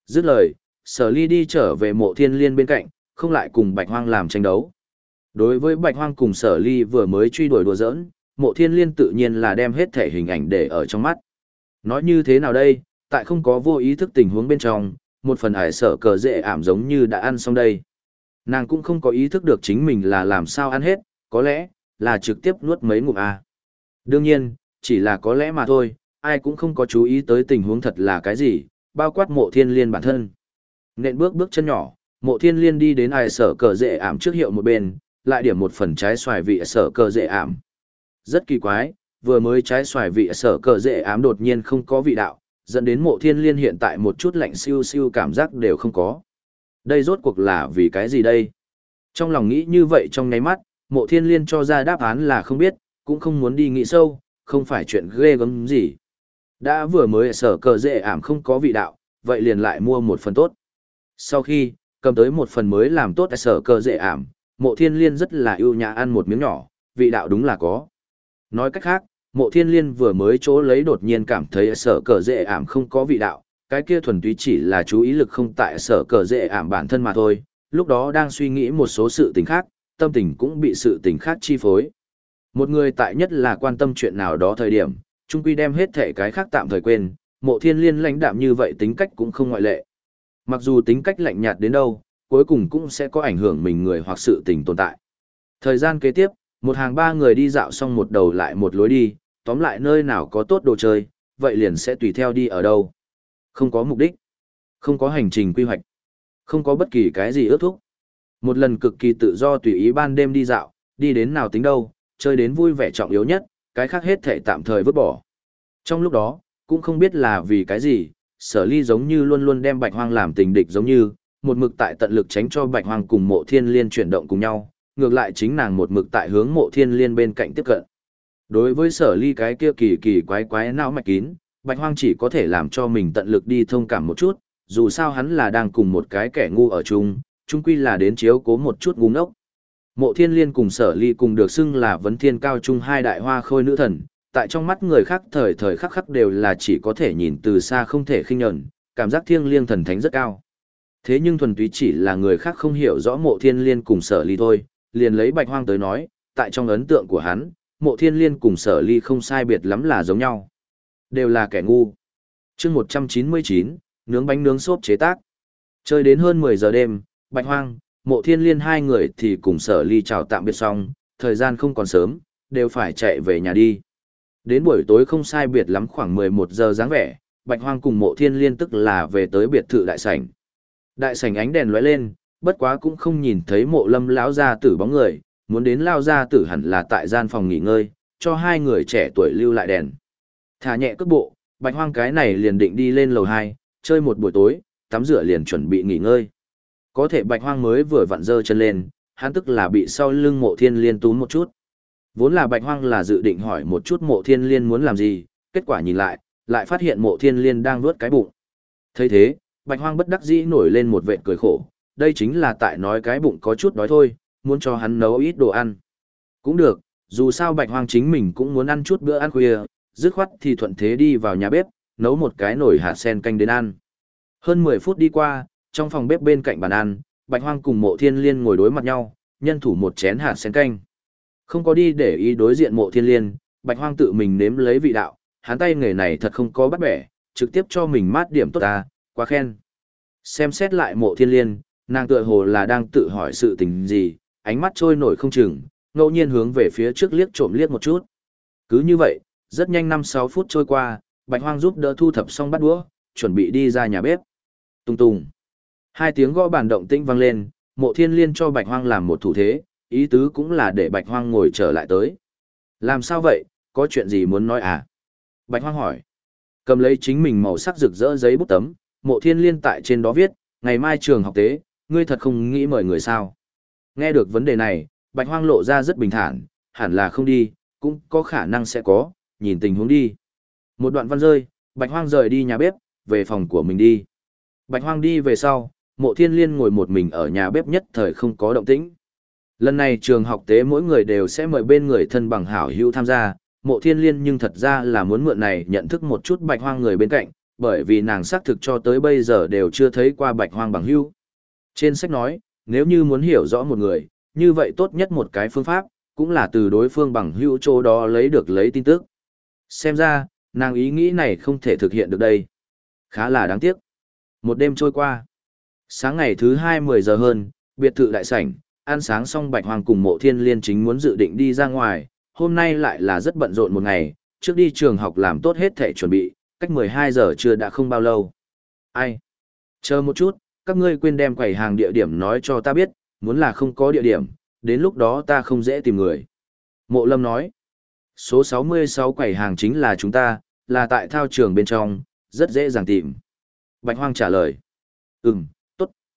Dứt lời, sở ly đi trở về mộ thiên liên bên cạnh, không lại cùng bạch hoang làm tranh đấu. Đối với Bạch Hoang cùng Sở Ly vừa mới truy đuổi đùa giỡn, Mộ Thiên Liên tự nhiên là đem hết thể hình ảnh để ở trong mắt. Nói như thế nào đây, tại không có vô ý thức tình huống bên trong, một phần hải sở cờ dễ ảm giống như đã ăn xong đây. Nàng cũng không có ý thức được chính mình là làm sao ăn hết, có lẽ là trực tiếp nuốt mấy ngụm à. Đương nhiên, chỉ là có lẽ mà thôi, ai cũng không có chú ý tới tình huống thật là cái gì, bao quát mộ thiên liên bản thân. Nện bước bước chân nhỏ, mộ thiên liên đi đến ai sở cờ dễ ảm trước hiệu một bên, lại điểm một phần trái xoài vị sở cờ dễ ảm. Rất kỳ quái, vừa mới trái xoài vị sở cờ dễ ảm đột nhiên không có vị đạo, dẫn đến mộ thiên liên hiện tại một chút lạnh siêu siêu cảm giác đều không có. Đây rốt cuộc là vì cái gì đây? Trong lòng nghĩ như vậy trong nháy mắt, mộ thiên liên cho ra đáp án là không biết, cũng không muốn đi nghĩ sâu, không phải chuyện ghê gớm gì. Đã vừa mới sở cờ dễ ảm không có vị đạo, vậy liền lại mua một phần tốt. Sau khi, cầm tới một phần mới làm tốt sở cờ dễ ảm, mộ thiên liên rất là ưu nhã ăn một miếng nhỏ, vị đạo đúng là có. Nói cách khác, mộ thiên liên vừa mới chỗ lấy đột nhiên cảm thấy sở cờ dễ ảm không có vị đạo, cái kia thuần túy chỉ là chú ý lực không tại sở cờ dễ ảm bản thân mà thôi, lúc đó đang suy nghĩ một số sự tình khác, tâm tình cũng bị sự tình khác chi phối. Một người tại nhất là quan tâm chuyện nào đó thời điểm, chung quy đem hết thể cái khác tạm thời quên, mộ thiên liên lãnh đạm như vậy tính cách cũng không ngoại lệ. Mặc dù tính cách lạnh nhạt đến đâu, cuối cùng cũng sẽ có ảnh hưởng mình người hoặc sự tình tồn tại. Thời gian kế tiếp, một hàng ba người đi dạo xong một đầu lại một lối đi, tóm lại nơi nào có tốt đồ chơi, vậy liền sẽ tùy theo đi ở đâu. Không có mục đích, không có hành trình quy hoạch, không có bất kỳ cái gì ước thúc. Một lần cực kỳ tự do tùy ý ban đêm đi dạo, đi đến nào tính đâu, chơi đến vui vẻ trọng yếu nhất, cái khác hết thể tạm thời vứt bỏ. Trong lúc đó, cũng không biết là vì cái gì, sở ly giống như luôn luôn đem bạch hoang làm tình địch giống như, một mực tại tận lực tránh cho bạch hoang cùng mộ thiên liên chuyển động cùng nhau, ngược lại chính nàng một mực tại hướng mộ thiên liên bên cạnh tiếp cận. Đối với sở ly cái kia kỳ kỳ quái quái não mạch kín, bạch hoang chỉ có thể làm cho mình tận lực đi thông cảm một chút, dù sao hắn là đang cùng một cái kẻ ngu ở chung, chung quy là đến chiếu cố một chút ngu ngốc. Mộ thiên liên cùng sở ly cùng được xưng là vấn thiên cao trung hai đại hoa khôi nữ thần, tại trong mắt người khác thời thời khắc khắc đều là chỉ có thể nhìn từ xa không thể khinh nhẫn, cảm giác thiêng liêng thần thánh rất cao. Thế nhưng thuần túy chỉ là người khác không hiểu rõ mộ thiên liên cùng sở ly thôi, liền lấy bạch hoang tới nói, tại trong ấn tượng của hắn, mộ thiên liên cùng sở ly không sai biệt lắm là giống nhau. Đều là kẻ ngu. chương 199, nướng bánh nướng xốp chế tác. Chơi đến hơn 10 giờ đêm, bạch hoang, mộ thiên liên hai người thì cùng sở ly chào tạm biệt xong, thời gian không còn sớm, đều phải chạy về nhà đi. Đến buổi tối không sai biệt lắm khoảng 11 giờ dáng vẻ, bạch hoang cùng mộ thiên liên tức là về tới biệt thự đại sảnh. Đại sảnh ánh đèn lóe lên, bất quá cũng không nhìn thấy mộ lâm lão gia tử bóng người, muốn đến lao gia tử hẳn là tại gian phòng nghỉ ngơi, cho hai người trẻ tuổi lưu lại đèn. Thả nhẹ cước bộ, bạch hoang cái này liền định đi lên lầu 2, chơi một buổi tối, tắm rửa liền chuẩn bị nghỉ ngơi. Có thể bạch hoang mới vừa vặn dơ chân lên, hắn tức là bị sau lưng mộ thiên liên túm một chút. Vốn là bạch hoang là dự định hỏi một chút mộ thiên liên muốn làm gì, kết quả nhìn lại, lại phát hiện mộ thiên liên đang nuốt cái bụng. thấy thế, bạch hoang bất đắc dĩ nổi lên một vệt cười khổ, đây chính là tại nói cái bụng có chút đói thôi, muốn cho hắn nấu ít đồ ăn. Cũng được, dù sao bạch hoang chính mình cũng muốn ăn chút bữa ăn khuya, dứt khoát thì thuận thế đi vào nhà bếp, nấu một cái nồi hạt sen canh đến ăn. Hơn 10 phút đi qua, trong phòng bếp bên cạnh bàn ăn, Bạch Hoang cùng Mộ Thiên Liên ngồi đối mặt nhau, nhân thủ một chén hạt sen canh. Không có đi để ý đối diện Mộ Thiên Liên, Bạch Hoang tự mình nếm lấy vị đạo, hắn tay nghề này thật không có bắt bẻ, trực tiếp cho mình mát điểm tốt ta, quá khen. Xem xét lại Mộ Thiên Liên, nàng tựa hồ là đang tự hỏi sự tình gì, ánh mắt trôi nổi không chừng, ngẫu nhiên hướng về phía trước liếc trộm liếc một chút. Cứ như vậy, rất nhanh 5-6 phút trôi qua, Bạch Hoang giúp đỡ thu thập xong bát đũa, chuẩn bị đi ra nhà bếp. Tung tung. Hai tiếng gõ bàn động tĩnh vang lên, mộ thiên liên cho bạch hoang làm một thủ thế, ý tứ cũng là để bạch hoang ngồi trở lại tới. Làm sao vậy, có chuyện gì muốn nói à? Bạch hoang hỏi. Cầm lấy chính mình màu sắc rực rỡ giấy bút tấm, mộ thiên liên tại trên đó viết, ngày mai trường học tế, ngươi thật không nghĩ mời người sao? Nghe được vấn đề này, bạch hoang lộ ra rất bình thản, hẳn là không đi, cũng có khả năng sẽ có, nhìn tình huống đi. Một đoạn văn rơi, bạch hoang rời đi nhà bếp, về phòng của mình đi. Bạch hoang đi về sau, mộ thiên liên ngồi một mình ở nhà bếp nhất thời không có động tĩnh. Lần này trường học tế mỗi người đều sẽ mời bên người thân bằng hảo hữu tham gia, mộ thiên liên nhưng thật ra là muốn mượn này nhận thức một chút bạch hoang người bên cạnh, bởi vì nàng xác thực cho tới bây giờ đều chưa thấy qua bạch hoang bằng hữu. Trên sách nói, nếu như muốn hiểu rõ một người, như vậy tốt nhất một cái phương pháp, cũng là từ đối phương bằng hữu chỗ đó lấy được lấy tin tức. Xem ra, nàng ý nghĩ này không thể thực hiện được đây. Khá là đáng tiếc. Một đêm trôi qua. Sáng ngày thứ hai mười giờ hơn, biệt thự đại sảnh, ăn sáng xong Bạch Hoàng cùng mộ thiên liên chính muốn dự định đi ra ngoài, hôm nay lại là rất bận rộn một ngày, trước đi trường học làm tốt hết thể chuẩn bị, cách 12 giờ chưa đã không bao lâu. Ai? Chờ một chút, các ngươi quên đem quầy hàng địa điểm nói cho ta biết, muốn là không có địa điểm, đến lúc đó ta không dễ tìm người. Mộ lâm nói, số 66 quầy hàng chính là chúng ta, là tại thao trường bên trong, rất dễ dàng tìm. Bạch Hoang trả lời, ừm,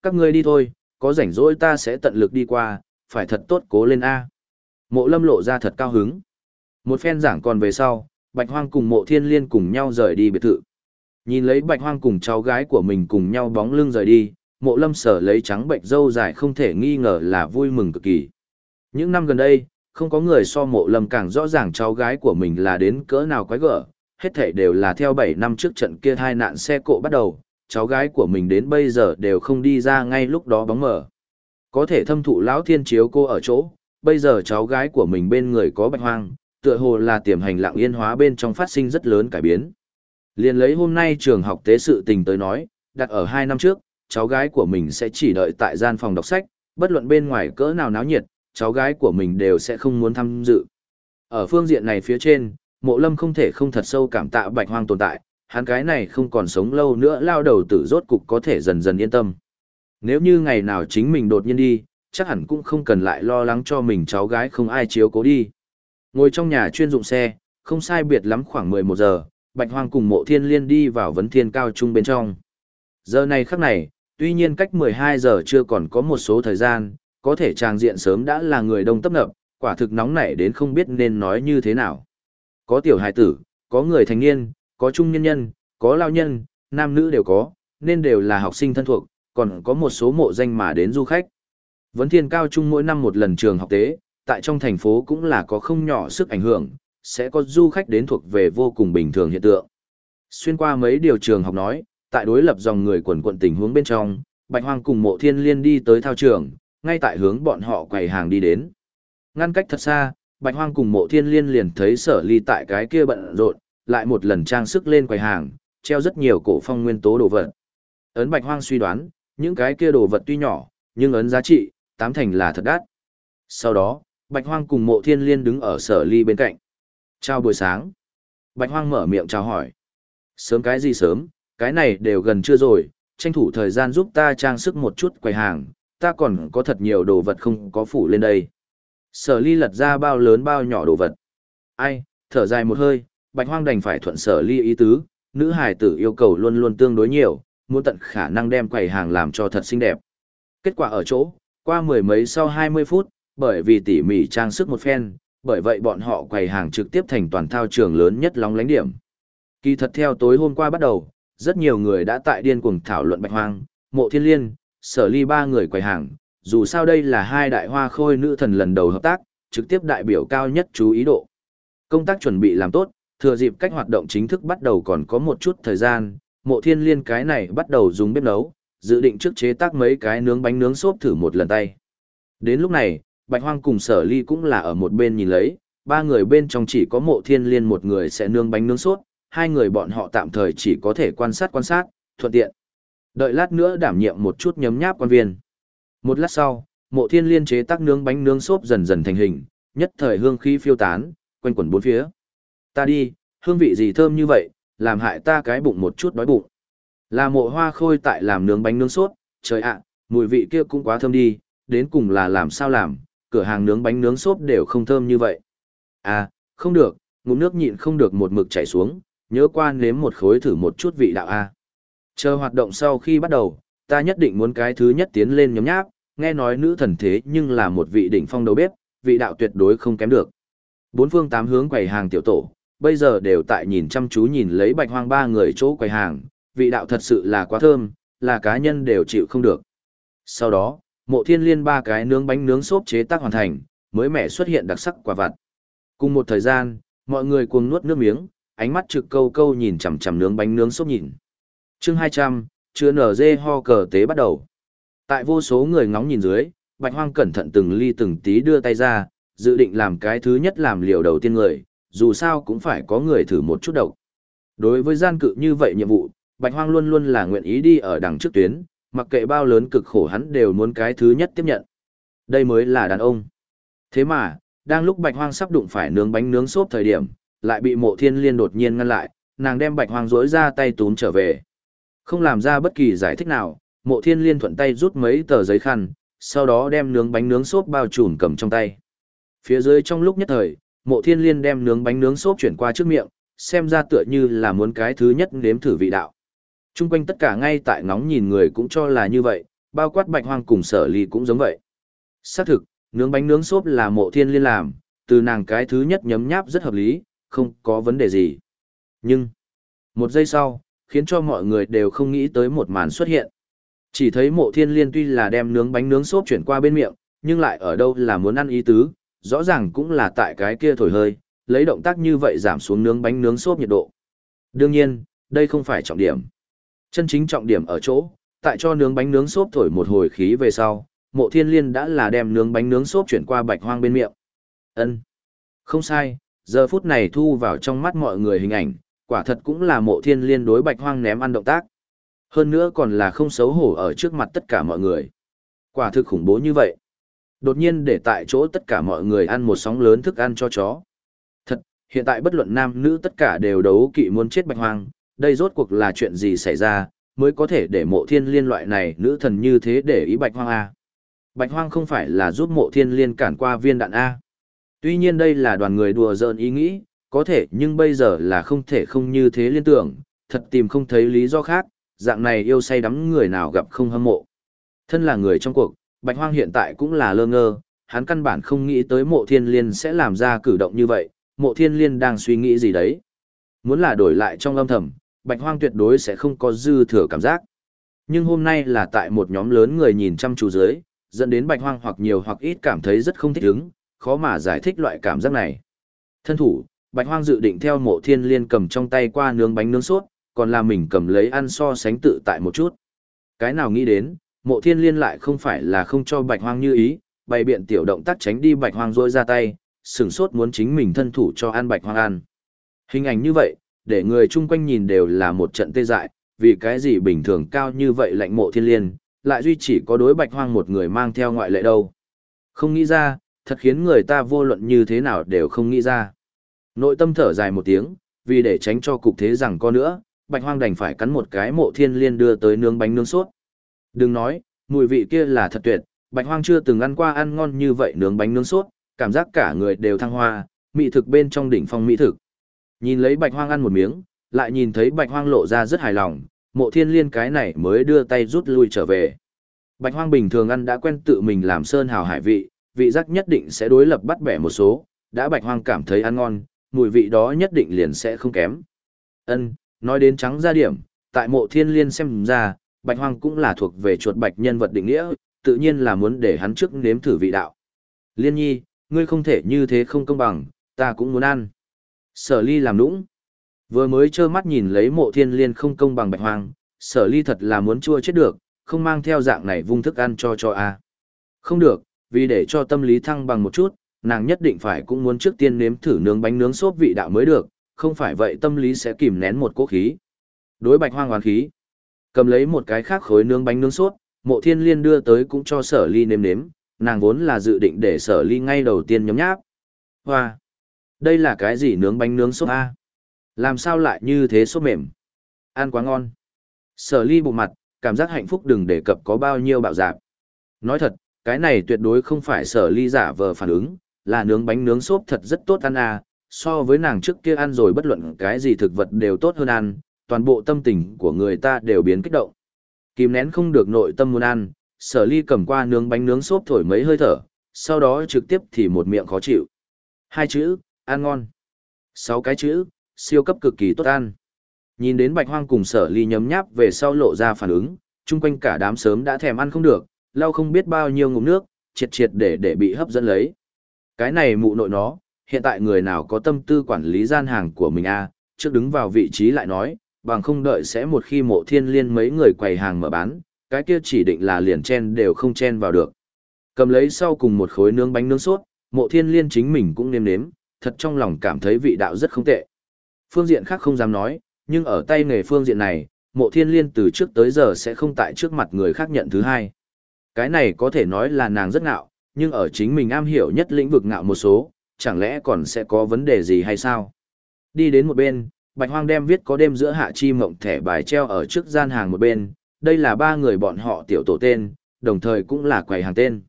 các ngươi đi thôi, có rảnh rỗi ta sẽ tận lực đi qua, phải thật tốt cố lên A. Mộ lâm lộ ra thật cao hứng. Một phen giảng còn về sau, Bạch Hoang cùng mộ thiên liên cùng nhau rời đi biệt thự. Nhìn lấy Bạch Hoang cùng cháu gái của mình cùng nhau bóng lưng rời đi, mộ lâm sở lấy trắng bệnh dâu dài không thể nghi ngờ là vui mừng cực kỳ. Những năm gần đây, không có người so mộ lâm càng rõ ràng cháu gái của mình là đến cỡ nào quái gở, hết thảy đều là theo 7 năm trước trận kia tai nạn xe cộ bắt đầu, cháu gái của mình đến bây giờ đều không đi ra ngay lúc đó bóng mở. Có thể thâm thụ lão thiên chiếu cô ở chỗ, bây giờ cháu gái của mình bên người có bạch hoang, tựa hồ là tiềm hành lặng yên hóa bên trong phát sinh rất lớn cải biến. Liên lấy hôm nay trường học tế sự tình tới nói, đặt ở hai năm trước, cháu gái của mình sẽ chỉ đợi tại gian phòng đọc sách, bất luận bên ngoài cỡ nào náo nhiệt, cháu gái của mình đều sẽ không muốn tham dự. Ở phương diện này phía trên, mộ lâm không thể không thật sâu cảm tạ bạch hoang tồn tại, hắn cái này không còn sống lâu nữa lao đầu tử rốt cục có thể dần dần yên tâm. Nếu như ngày nào chính mình đột nhiên đi, chắc hẳn cũng không cần lại lo lắng cho mình cháu gái không ai chiếu cố đi. Ngồi trong nhà chuyên dụng xe, không sai biệt lắm khoảng 11 giờ, Bạch Hoang cùng mộ thiên liên đi vào vấn thiên cao trung bên trong. Giờ này khắc này, tuy nhiên cách 12 giờ chưa còn có một số thời gian, có thể trang diện sớm đã là người đông tấp nập, quả thực nóng nảy đến không biết nên nói như thế nào. Có tiểu hài tử, có người thành niên, có trung nhân nhân, có lao nhân, nam nữ đều có, nên đều là học sinh thân thuộc, còn có một số mộ danh mà đến du khách. Vấn thiên cao trung mỗi năm một lần trường học tế, tại trong thành phố cũng là có không nhỏ sức ảnh hưởng, sẽ có du khách đến thuộc về vô cùng bình thường hiện tượng. Xuyên qua mấy điều trường học nói, tại đối lập dòng người quần quận tình huống bên trong, Bạch Hoang cùng mộ thiên liên đi tới thao trường, ngay tại hướng bọn họ quầy hàng đi đến. Ngăn cách thật xa, Bạch Hoang cùng mộ thiên liên liền thấy sở ly tại cái kia bận rộn, lại một lần trang sức lên quầy hàng, treo rất nhiều cổ phong nguyên tố đồ vật. Ấn Bạch Hoang suy đoán, những cái kia đồ vật tuy nhỏ, nhưng ấn giá trị, tám thành là thật đắt. Sau đó, Bạch Hoang cùng mộ thiên liên đứng ở sở ly bên cạnh. Chào buổi sáng. Bạch Hoang mở miệng chào hỏi. Sớm cái gì sớm, cái này đều gần trưa rồi, tranh thủ thời gian giúp ta trang sức một chút quầy hàng, ta còn có thật nhiều đồ vật không có phủ lên đây. Sở ly lật ra bao lớn bao nhỏ đồ vật. Ai, thở dài một hơi, bạch hoang đành phải thuận sở ly ý tứ, nữ hài tử yêu cầu luôn luôn tương đối nhiều, muốn tận khả năng đem quầy hàng làm cho thật xinh đẹp. Kết quả ở chỗ, qua mười mấy sau 20 phút, bởi vì tỉ mỉ trang sức một phen, bởi vậy bọn họ quầy hàng trực tiếp thành toàn thao trường lớn nhất lóng lánh điểm. Kỳ thật theo tối hôm qua bắt đầu, rất nhiều người đã tại điên cuồng thảo luận bạch hoang, mộ thiên liên, sở ly ba người quầy hàng, dù sao đây là hai đại hoa khôi nữ thần lần đầu hợp tác, trực tiếp đại biểu cao nhất chú ý độ. Công tác chuẩn bị làm tốt, thừa dịp cách hoạt động chính thức bắt đầu còn có một chút thời gian, mộ thiên liên cái này bắt đầu dùng bếp nấu, dự định trước chế tác mấy cái nướng bánh nướng xốp thử một lần tay. Đến lúc này, Bạch Hoang cùng sở ly cũng là ở một bên nhìn lấy, ba người bên trong chỉ có mộ thiên liên một người sẽ nướng bánh nướng xốp, hai người bọn họ tạm thời chỉ có thể quan sát quan sát, thuận tiện. Đợi lát nữa đảm nhiệm một chút nhấm nháp quan viên. Một lát sau, mộ thiên liên chế tác nướng bánh nướng xốp dần dần thành hình, nhất thời hương khí phiêu tán, quanh quẩn bốn phía. Ta đi, hương vị gì thơm như vậy, làm hại ta cái bụng một chút đói bụng. Là mộ hoa khôi tại làm nướng bánh nướng sốt, trời ạ, mùi vị kia cũng quá thơm đi, đến cùng là làm sao làm, cửa hàng nướng bánh nướng sốt đều không thơm như vậy. À, không được, ngụm nước nhịn không được một mực chảy xuống, nhớ qua nếm một khối thử một chút vị đạo A. Chờ hoạt động sau khi bắt đầu, ta nhất định muốn cái thứ nhất tiến lên nhóm nháp, nghe nói nữ thần thế nhưng là một vị đỉnh phong đầu bếp, vị đạo tuyệt đối không kém được. Bốn phương tám hướng quầy hàng tiểu tổ, bây giờ đều tại nhìn chăm chú nhìn lấy bạch hoang ba người chỗ quầy hàng, vị đạo thật sự là quá thơm, là cá nhân đều chịu không được. Sau đó, mộ thiên liên ba cái nướng bánh nướng xốp chế tác hoàn thành, mới mẻ xuất hiện đặc sắc quả vặt. Cùng một thời gian, mọi người cuồng nuốt nước miếng, ánh mắt trực câu câu nhìn chằm chằm nướng bánh nướng xốp nhìn. Chương 200, chưa nở dê ho cờ tế bắt đầu. Tại vô số người ngóng nhìn dưới, Bạch Hoang cẩn thận từng ly từng tí đưa tay ra, dự định làm cái thứ nhất làm liều đầu tiên người, dù sao cũng phải có người thử một chút độc. Đối với gian cự như vậy nhiệm vụ, Bạch Hoang luôn luôn là nguyện ý đi ở đằng trước tuyến, mặc kệ bao lớn cực khổ hắn đều muốn cái thứ nhất tiếp nhận. Đây mới là đàn ông. Thế mà, đang lúc Bạch Hoang sắp đụng phải nướng bánh nướng xốp thời điểm, lại bị Mộ Thiên Liên đột nhiên ngăn lại, nàng đem Bạch Hoang rỗi ra tay túm trở về. Không làm ra bất kỳ giải thích nào, Mộ Thiên Liên thuận tay rút mấy tờ giấy khăn, sau đó đem nướng bánh nướng xốp bao trùm cầm trong tay. Phía dưới trong lúc nhất thời, Mộ Thiên Liên đem nướng bánh nướng xốp chuyển qua trước miệng, xem ra tựa như là muốn cái thứ nhất nếm thử vị đạo. Trung quanh tất cả ngay tại ngóng nhìn người cũng cho là như vậy, bao quát bạch hoang cùng sở ly cũng giống vậy. Xác thực, nướng bánh nướng xốp là mộ thiên liên làm, từ nàng cái thứ nhất nhấm nháp rất hợp lý, không có vấn đề gì. Nhưng, một giây sau, khiến cho mọi người đều không nghĩ tới một màn xuất hiện. Chỉ thấy mộ thiên liên tuy là đem nướng bánh nướng xốp chuyển qua bên miệng, nhưng lại ở đâu là muốn ăn ý tứ, rõ ràng cũng là tại cái kia thổi hơi, lấy động tác như vậy giảm xuống nướng bánh nướng xốp nhiệt độ. Đương nhiên, đây không phải trọng điểm. Chân chính trọng điểm ở chỗ, tại cho nướng bánh nướng xốp thổi một hồi khí về sau, mộ thiên liên đã là đem nướng bánh nướng xốp chuyển qua bạch hoang bên miệng. ân Không sai, giờ phút này thu vào trong mắt mọi người hình ảnh, quả thật cũng là mộ thiên liên đối bạch hoang ném ăn động tác. Hơn nữa còn là không xấu hổ ở trước mặt tất cả mọi người. Quả thực khủng bố như vậy. Đột nhiên để tại chỗ tất cả mọi người ăn một sóng lớn thức ăn cho chó. Thật, hiện tại bất luận nam nữ tất cả đều đấu kỵ muốn chết bạch hoang, đây rốt cuộc là chuyện gì xảy ra, mới có thể để mộ thiên liên loại này nữ thần như thế để ý bạch hoang A. Bạch hoang không phải là giúp mộ thiên liên cản qua viên đạn A. Tuy nhiên đây là đoàn người đùa giỡn ý nghĩ, có thể nhưng bây giờ là không thể không như thế liên tưởng, thật tìm không thấy lý do khác, dạng này yêu say đắm người nào gặp không hâm mộ. Thân là người trong cuộc, Bạch Hoang hiện tại cũng là lơ ngơ, hắn căn bản không nghĩ tới mộ thiên liên sẽ làm ra cử động như vậy, mộ thiên liên đang suy nghĩ gì đấy. Muốn là đổi lại trong âm thầm, bạch hoang tuyệt đối sẽ không có dư thừa cảm giác. Nhưng hôm nay là tại một nhóm lớn người nhìn chăm chú dưới, dẫn đến bạch hoang hoặc nhiều hoặc ít cảm thấy rất không thích ứng, khó mà giải thích loại cảm giác này. Thân thủ, bạch hoang dự định theo mộ thiên liên cầm trong tay qua nướng bánh nướng sốt, còn là mình cầm lấy ăn so sánh tự tại một chút. Cái nào nghĩ đến, mộ thiên liên lại không phải là không cho bạch hoang như ý, bày biện tiểu động tác tránh đi bạch hoang rôi ra tay, sừng sốt muốn chính mình thân thủ cho ăn bạch hoang ăn. Hình ảnh như vậy, để người chung quanh nhìn đều là một trận tê dại, vì cái gì bình thường cao như vậy lạnh mộ thiên liên, lại duy chỉ có đối bạch hoang một người mang theo ngoại lệ đâu. Không nghĩ ra, thật khiến người ta vô luận như thế nào đều không nghĩ ra. Nội tâm thở dài một tiếng, vì để tránh cho cục thế rằng có nữa, bạch hoang đành phải cắn một cái mộ thiên liên đưa tới nướng bánh nướng sốt. Đừng nói, mùi vị kia là thật tuyệt, bạch hoang chưa từng ăn qua ăn ngon như vậy nướng bánh nướng sốt, cảm giác cả người đều thăng hoa, mỹ thực bên trong đỉnh phong mỹ thực. Nhìn lấy bạch hoang ăn một miếng, lại nhìn thấy bạch hoang lộ ra rất hài lòng, mộ thiên liên cái này mới đưa tay rút lui trở về. Bạch hoang bình thường ăn đã quen tự mình làm sơn hào hải vị, vị giác nhất định sẽ đối lập bắt bẻ một số, đã bạch hoang cảm thấy ăn ngon, mùi vị đó nhất định liền sẽ không kém. Ân, nói đến trắng ra điểm, tại mộ thiên liên xem ra, bạch hoang cũng là thuộc về chuột bạch nhân vật định nghĩa, tự nhiên là muốn để hắn trước nếm thử vị đạo. Liên nhi, ngươi không thể như thế không công bằng, ta cũng muốn ăn. Sở ly làm nũng. Vừa mới trơ mắt nhìn lấy mộ thiên liên không công bằng bạch hoang, sở ly thật là muốn chua chết được, không mang theo dạng này vung thức ăn cho cho a. Không được, vì để cho tâm lý thăng bằng một chút, nàng nhất định phải cũng muốn trước tiên nếm thử nướng bánh nướng xốp vị đạo mới được, không phải vậy tâm lý sẽ kìm nén một cố khí. Đối bạch hoang hoàn khí. Cầm lấy một cái khác khối nướng bánh nướng sốt, mộ thiên liên đưa tới cũng cho sở ly nếm nếm, nàng vốn là dự định để sở ly ngay đầu tiên nhấm nháp. Hoa! Đây là cái gì nướng bánh nướng sốt A? Làm sao lại như thế sốt mềm? Ăn quá ngon. Sở ly bụng mặt, cảm giác hạnh phúc đừng đề cập có bao nhiêu bạo dạp. Nói thật, cái này tuyệt đối không phải sở ly giả vờ phản ứng, là nướng bánh nướng xốp thật rất tốt ăn à, so với nàng trước kia ăn rồi bất luận cái gì thực vật đều tốt hơn ăn, toàn bộ tâm tình của người ta đều biến kích động. Kìm nén không được nội tâm muốn ăn, sở ly cầm qua nướng bánh nướng xốp thổi mấy hơi thở, sau đó trực tiếp thì một miệng khó chịu. Hai chữ, ăn ngon. Sáu cái chữ, siêu cấp cực kỳ tốt ăn. Nhìn đến bạch hoang cùng sở ly nhấm nháp về sau lộ ra phản ứng, chung quanh cả đám sớm đã thèm ăn không được, lau không biết bao nhiêu ngụm nước, triệt triệt để để bị hấp dẫn lấy. Cái này mụ nội nó, hiện tại người nào có tâm tư quản lý gian hàng của mình a, à, trước đứng vào vị trí lại nói, bằng không đợi sẽ một khi mộ thiên liên mấy người quầy hàng mở bán, cái kia chỉ định là liền chen đều không chen vào được. Cầm lấy sau cùng một khối nướng bánh nướng sốt, mộ thiên liên chính mình cũng nếm nếm, thật trong lòng cảm thấy vị đạo rất không tệ. Phương diện khác không dám nói, nhưng ở tay nghề phương diện này, mộ thiên liên từ trước tới giờ sẽ không tại trước mặt người khác nhận thứ hai. Cái này có thể nói là nàng rất ngạo, nhưng ở chính mình am hiểu nhất lĩnh vực ngạo một số, chẳng lẽ còn sẽ có vấn đề gì hay sao? Đi đến một bên, Bạch Hoang đem viết có đêm giữa hạ chi mộng thẻ bài treo ở trước gian hàng một bên, đây là ba người bọn họ tiểu tổ tên, đồng thời cũng là quầy hàng tên.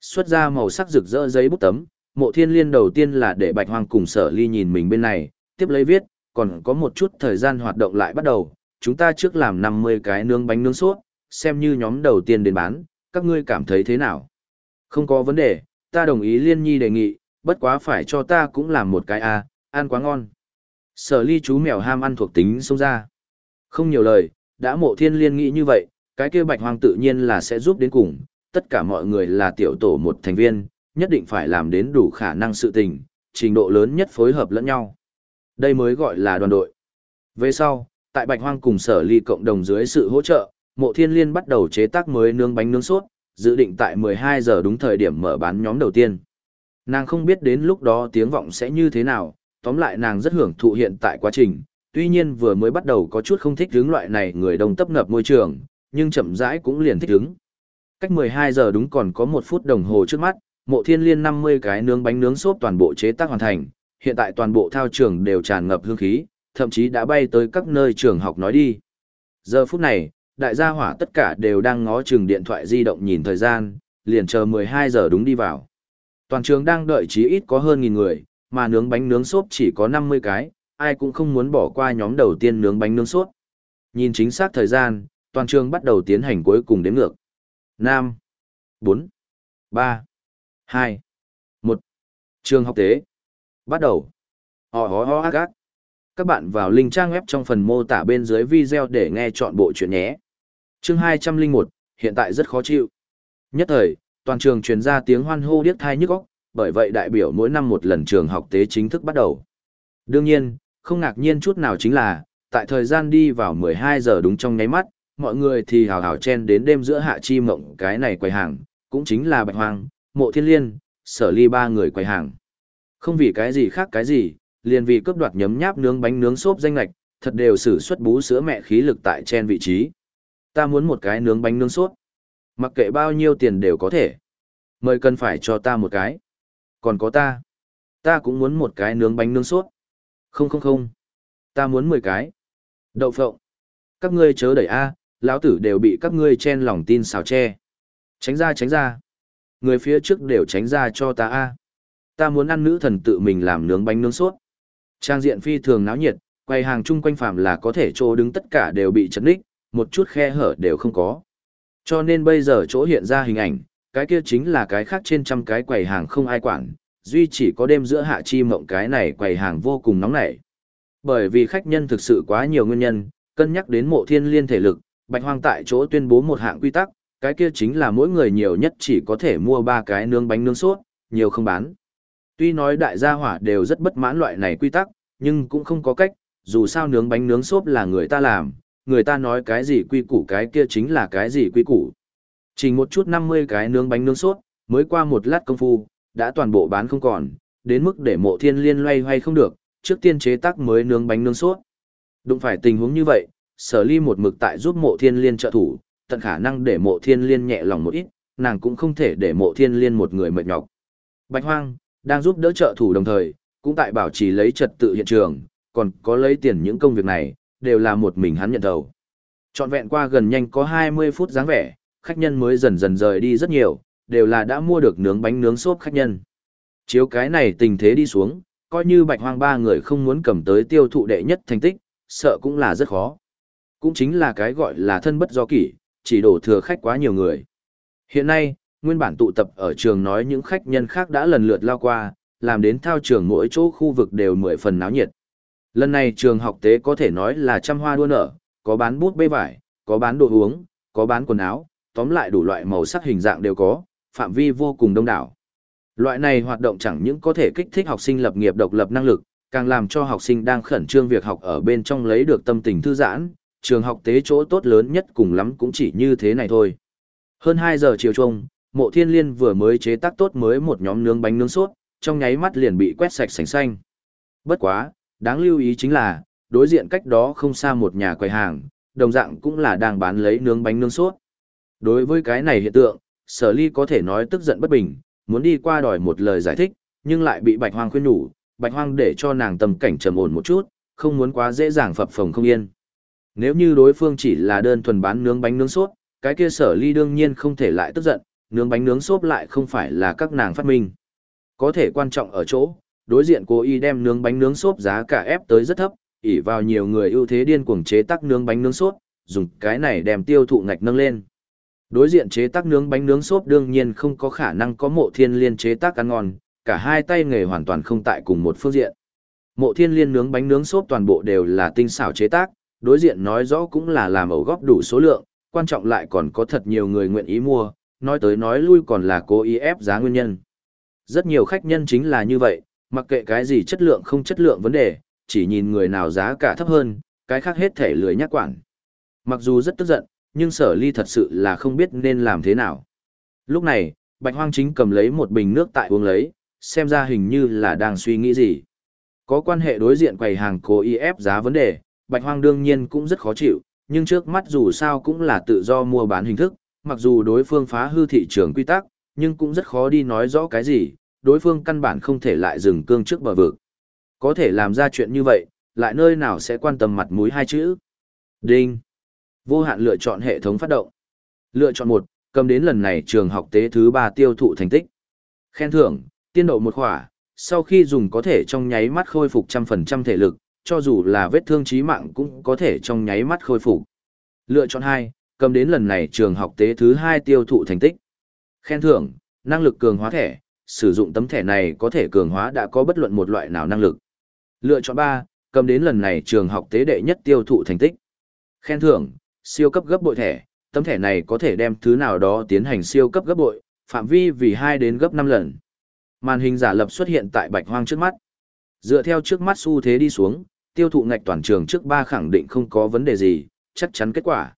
Xuất ra màu sắc rực rỡ giấy bút tấm, mộ thiên liên đầu tiên là để Bạch Hoang cùng sở ly nhìn mình bên này, tiếp lấy viết, còn có một chút thời gian hoạt động lại bắt đầu, chúng ta trước làm 50 cái nướng bánh nướng sốt, xem như nhóm đầu tiên đến bán, các ngươi cảm thấy thế nào? Không có vấn đề, ta đồng ý liên nhi đề nghị, bất quá phải cho ta cũng làm một cái a, ăn quá ngon. Sở ly chú mèo ham ăn thuộc tính xông ra. Không nhiều lời, đã mộ thiên liên nghĩ như vậy, cái kia bạch hoang tự nhiên là sẽ giúp đến cùng, tất cả mọi người là tiểu tổ một thành viên, nhất định phải làm đến đủ khả năng sự tình, trình độ lớn nhất phối hợp lẫn nhau. Đây mới gọi là đoàn đội. Về sau, tại bạch hoang cùng sở ly cộng đồng dưới sự hỗ trợ, mộ thiên liên bắt đầu chế tác mới nướng bánh nướng sốt, dự định tại 12 giờ đúng thời điểm mở bán nhóm đầu tiên. Nàng không biết đến lúc đó tiếng vọng sẽ như thế nào, tóm lại nàng rất hưởng thụ hiện tại quá trình, tuy nhiên vừa mới bắt đầu có chút không thích hướng loại này người đông tấp nập môi trường, nhưng chậm rãi cũng liền thích ứng. Cách 12 giờ đúng còn có một phút đồng hồ trước mắt, mộ thiên liên 50 cái nướng bánh nướng xốp toàn bộ chế tác hoàn thành, hiện tại toàn bộ thao trường đều tràn ngập hương khí, thậm chí đã bay tới các nơi trường học nói đi. Giờ phút này, đại gia hỏa tất cả đều đang ngó chừng điện thoại di động nhìn thời gian, liền chờ 12 giờ đúng đi vào. Toàn trường đang đợi chí ít có hơn nghìn người, mà nướng bánh nướng xốp chỉ có 50 cái, ai cũng không muốn bỏ qua nhóm đầu tiên nướng bánh nướng xốp. Nhìn chính xác thời gian, toàn trường bắt đầu tiến hành cuối cùng đếm ngược. 5, 4, 3, 2, 1. Trường học tế. Bắt đầu. Ho ho ho ác. Các bạn vào link trang web trong phần mô tả bên dưới video để nghe chọn bộ chuyện nhé. Chương 201, hiện tại rất khó chịu. Nhất thời, toàn trường truyền ra tiếng hoan hô điếc thai nhức óc, bởi vậy đại biểu mỗi năm một lần trường học tế chính thức bắt đầu. Đương nhiên, không ngạc nhiên chút nào chính là, tại thời gian đi vào 12 giờ đúng trong nháy mắt, mọi người thì hào hào chen đến đêm giữa hạ chi mộng cái này quầy hàng, cũng chính là Bạch Hoang, Mộ Thiên Liên, Sở Ly ba người quầy hàng. Không vì cái gì khác cái gì, liền vì cướp đoạt nhấm nháp nướng bánh nướng xốp danh lạch, thật đều sử xuất bú sữa mẹ khí lực tại chen vị trí. Ta muốn một cái nướng bánh nướng xốp. Mặc kệ bao nhiêu tiền đều có thể. Mời cần phải cho ta một cái. Còn có ta. Ta cũng muốn một cái nướng bánh nướng sốt. Không không không. Ta muốn mười cái. Đậu phộng. Các ngươi chớ đẩy A, lão tử đều bị các ngươi chen lòng tin xào che. Tránh ra tránh ra. Người phía trước đều tránh ra cho ta A. Ta muốn ăn nữ thần tự mình làm nướng bánh nướng sốt. Trang diện phi thường náo nhiệt, quay hàng chung quanh phạm là có thể chỗ đứng tất cả đều bị chấn đích, một chút khe hở đều không có. Cho nên bây giờ chỗ hiện ra hình ảnh, cái kia chính là cái khác trên trăm cái quầy hàng không ai quản, duy chỉ có đêm giữa hạ chi mộng cái này quầy hàng vô cùng nóng nảy. Bởi vì khách nhân thực sự quá nhiều nguyên nhân, cân nhắc đến mộ thiên liên thể lực, bạch hoang tại chỗ tuyên bố một hạng quy tắc, cái kia chính là mỗi người nhiều nhất chỉ có thể mua ba cái nướng bánh nướng sốt, nhiều không bán. Tuy nói đại gia hỏa đều rất bất mãn loại này quy tắc, nhưng cũng không có cách, dù sao nướng bánh nướng xốp là người ta làm, người ta nói cái gì quy củ cái kia chính là cái gì quy củ. Chỉ một chút 50 cái nướng bánh nướng sốt, mới qua một lát công phu, đã toàn bộ bán không còn, đến mức để mộ thiên liên loay hoay không được, trước tiên chế tác mới nướng bánh nướng sốt. Đụng phải tình huống như vậy, sở ly một mực tại giúp mộ thiên liên trợ thủ, tận khả năng để mộ thiên liên nhẹ lòng một ít, nàng cũng không thể để mộ thiên liên một người mệt nhọc. Bạch hoang, đang giúp đỡ trợ thủ đồng thời, cũng tại bảo trì lấy trật tự hiện trường, còn có lấy tiền những công việc này, đều là một mình hắn nhận đầu. Chọn vẹn qua gần nhanh có 20 phút dáng vẻ, khách nhân mới dần dần rời đi rất nhiều, đều là đã mua được nướng bánh nướng xốp khách nhân. Chiếu cái này tình thế đi xuống, coi như bạch hoang ba người không muốn cầm tới tiêu thụ đệ nhất thành tích, sợ cũng là rất khó. Cũng chính là cái gọi là thân bất do kỷ, chỉ đổ thừa khách quá nhiều người. Hiện nay, nguyên bản tụ tập ở trường nói những khách nhân khác đã lần lượt lao qua, làm đến thao trường mỗi chỗ khu vực đều mười phần náo nhiệt. Lần này trường học tế có thể nói là trăm hoa đua nở, có bán bút bê vải, có bán đồ uống, có bán quần áo, tóm lại đủ loại màu sắc hình dạng đều có, phạm vi vô cùng đông đảo. Loại này hoạt động chẳng những có thể kích thích học sinh lập nghiệp độc lập năng lực, càng làm cho học sinh đang khẩn trương việc học ở bên trong lấy được tâm tình thư giãn, trường học tế chỗ tốt lớn nhất cùng lắm cũng chỉ như thế này thôi. Hơn 2 giờ chiều trung mộ thiên liên vừa mới chế tác tốt mới một nhóm nướng bánh nướng sốt, trong nháy mắt liền bị quét sạch sành xanh. Bất quá, đáng lưu ý chính là, đối diện cách đó không xa một nhà quầy hàng, đồng dạng cũng là đang bán lấy nướng bánh nướng sốt. Đối với cái này hiện tượng, sở ly có thể nói tức giận bất bình, muốn đi qua đòi một lời giải thích, nhưng lại bị bạch hoang khuyên nhủ, bạch hoang để cho nàng tâm cảnh trầm ổn một chút, không muốn quá dễ dàng phập phồng không yên. Nếu như đối phương chỉ là đơn thuần bán nướng bánh nướng sốt, cái kia sở ly đương nhiên không thể lại tức giận, nướng bánh nướng xốp lại không phải là các nàng phát minh. Có thể quan trọng ở chỗ, đối diện cô y đem nướng bánh nướng xốp giá cả ép tới rất thấp, ỉ vào nhiều người ưu thế điên cuồng chế tác nướng bánh nướng xốp, dùng cái này đem tiêu thụ ngạch nâng lên. Đối diện chế tác nướng bánh nướng xốp đương nhiên không có khả năng có mộ thiên liên chế tác ăn ngon, cả hai tay nghề hoàn toàn không tại cùng một phương diện. Mộ thiên liên nướng bánh nướng xốp toàn bộ đều là tinh xảo chế tác, đối diện nói rõ cũng là làm ẩu góp đủ số lượng, quan trọng lại còn có thật nhiều người nguyện ý mua, nói tới nói lui còn là cố ý ép giá nguyên nhân. Rất nhiều khách nhân chính là như vậy, mặc kệ cái gì chất lượng không chất lượng vấn đề, chỉ nhìn người nào giá cả thấp hơn, cái khác hết thể lười nhắc quản. Mặc dù rất tức giận, nhưng sở ly thật sự là không biết nên làm thế nào. Lúc này, Bạch Hoang chính cầm lấy một bình nước tại uống lấy, xem ra hình như là đang suy nghĩ gì. Có quan hệ đối diện quầy hàng cố ý ép giá vấn đề, Bạch Hoang đương nhiên cũng rất khó chịu, nhưng trước mắt dù sao cũng là tự do mua bán hình thức, mặc dù đối phương phá hư thị trường quy tắc, nhưng cũng rất khó đi nói rõ cái gì, đối phương căn bản không thể lại dừng cương trước bờ vực. Có thể làm ra chuyện như vậy, lại nơi nào sẽ quan tâm mặt mũi hai chữ. Đinh. Vô hạn lựa chọn hệ thống phát động. Lựa chọn một, cầm đến lần này trường học tế thứ ba tiêu thụ thành tích. Khen thưởng, tiên độ một khỏa, sau khi dùng có thể trong nháy mắt khôi phục trăm phần trăm thể lực, cho dù là vết thương chí mạng cũng có thể trong nháy mắt khôi phục. Lựa chọn hai, cầm đến lần này trường học tế thứ hai tiêu thụ thành tích. Khen thưởng, năng lực cường hóa thẻ, sử dụng tấm thẻ này có thể cường hóa đã có bất luận một loại nào năng lực. Lựa chọn ba, cầm đến lần này trường học tế đệ nhất tiêu thụ thành tích. Khen thưởng, siêu cấp gấp bội thẻ, tấm thẻ này có thể đem thứ nào đó tiến hành siêu cấp gấp bội, phạm vi vì 2 đến gấp 5 lần. Màn hình giả lập xuất hiện tại bạch hoang trước mắt. Dựa theo trước mắt xu thế đi xuống, tiêu thụ ngạch toàn trường trước ba khẳng định không có vấn đề gì, chắc chắn kết quả.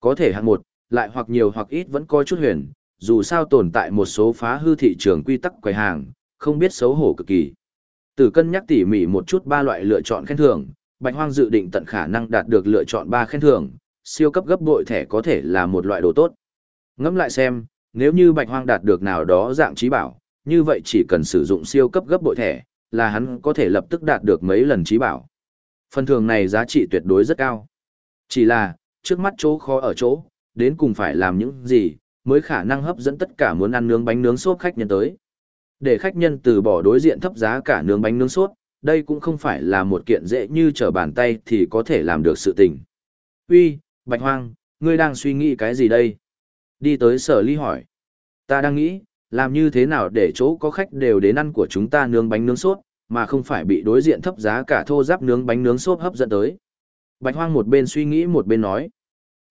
Có thể hạng một, lại hoặc nhiều hoặc ít vẫn có chút huyền, dù sao tồn tại một số phá hư thị trường quy tắc quầy hàng, không biết xấu hổ cực kỳ. Từ cân nhắc tỉ mỉ một chút ba loại lựa chọn khen thưởng, Bạch Hoang dự định tận khả năng đạt được lựa chọn ba khen thưởng, siêu cấp gấp bội thẻ có thể là một loại đồ tốt. Ngẫm lại xem, nếu như Bạch Hoang đạt được nào đó dạng trí bảo, như vậy chỉ cần sử dụng siêu cấp gấp bội thẻ, là hắn có thể lập tức đạt được mấy lần trí bảo. Phần thưởng này giá trị tuyệt đối rất cao. Chỉ là, trước mắt chỗ khó ở chỗ, đến cùng phải làm những gì, mới khả năng hấp dẫn tất cả muốn ăn nướng bánh nướng xốp khách nhân tới. Để khách nhân từ bỏ đối diện thấp giá cả nướng bánh nướng xốp, đây cũng không phải là một kiện dễ như trở bàn tay thì có thể làm được sự tình. Uy, Bạch Hoang, ngươi đang suy nghĩ cái gì đây? Đi tới sở ly hỏi. Ta đang nghĩ, làm như thế nào để chỗ có khách đều đến ăn của chúng ta nướng bánh nướng sốt, mà không phải bị đối diện thấp giá cả thô giáp nướng bánh nướng sốt hấp dẫn tới. Bạch Hoang một bên suy nghĩ một bên nói.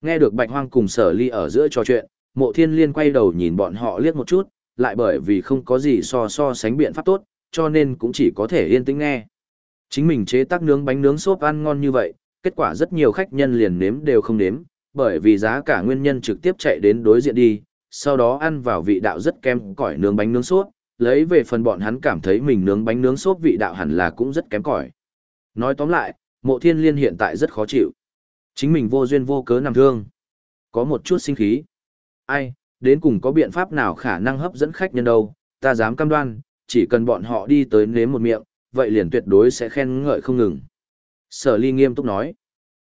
Nghe được Bạch Hoang cùng sở ly ở giữa trò chuyện, mộ thiên liên quay đầu nhìn bọn họ liếc một chút, lại bởi vì không có gì so so sánh biện pháp tốt, cho nên cũng chỉ có thể yên tĩnh nghe. Chính mình chế tác nướng bánh nướng sốt ăn ngon như vậy, kết quả rất nhiều khách nhân liền nếm đều không nếm, bởi vì giá cả nguyên nhân trực tiếp chạy đến đối diện đi, sau đó ăn vào vị đạo rất kém cỏi nướng bánh nướng sốt, lấy về phần bọn hắn cảm thấy mình nướng bánh nướng sốt vị đạo hẳn là cũng rất kém cỏi. Nói tóm lại, mộ thiên liên hiện tại rất khó chịu. Chính mình vô duyên vô cớ nằm thương. Có một chút sinh khí. Ai, đến cùng có biện pháp nào khả năng hấp dẫn khách nhân đâu, ta dám cam đoan, chỉ cần bọn họ đi tới nếm một miệng, vậy liền tuyệt đối sẽ khen ngợi không ngừng. Sở ly nghiêm túc nói.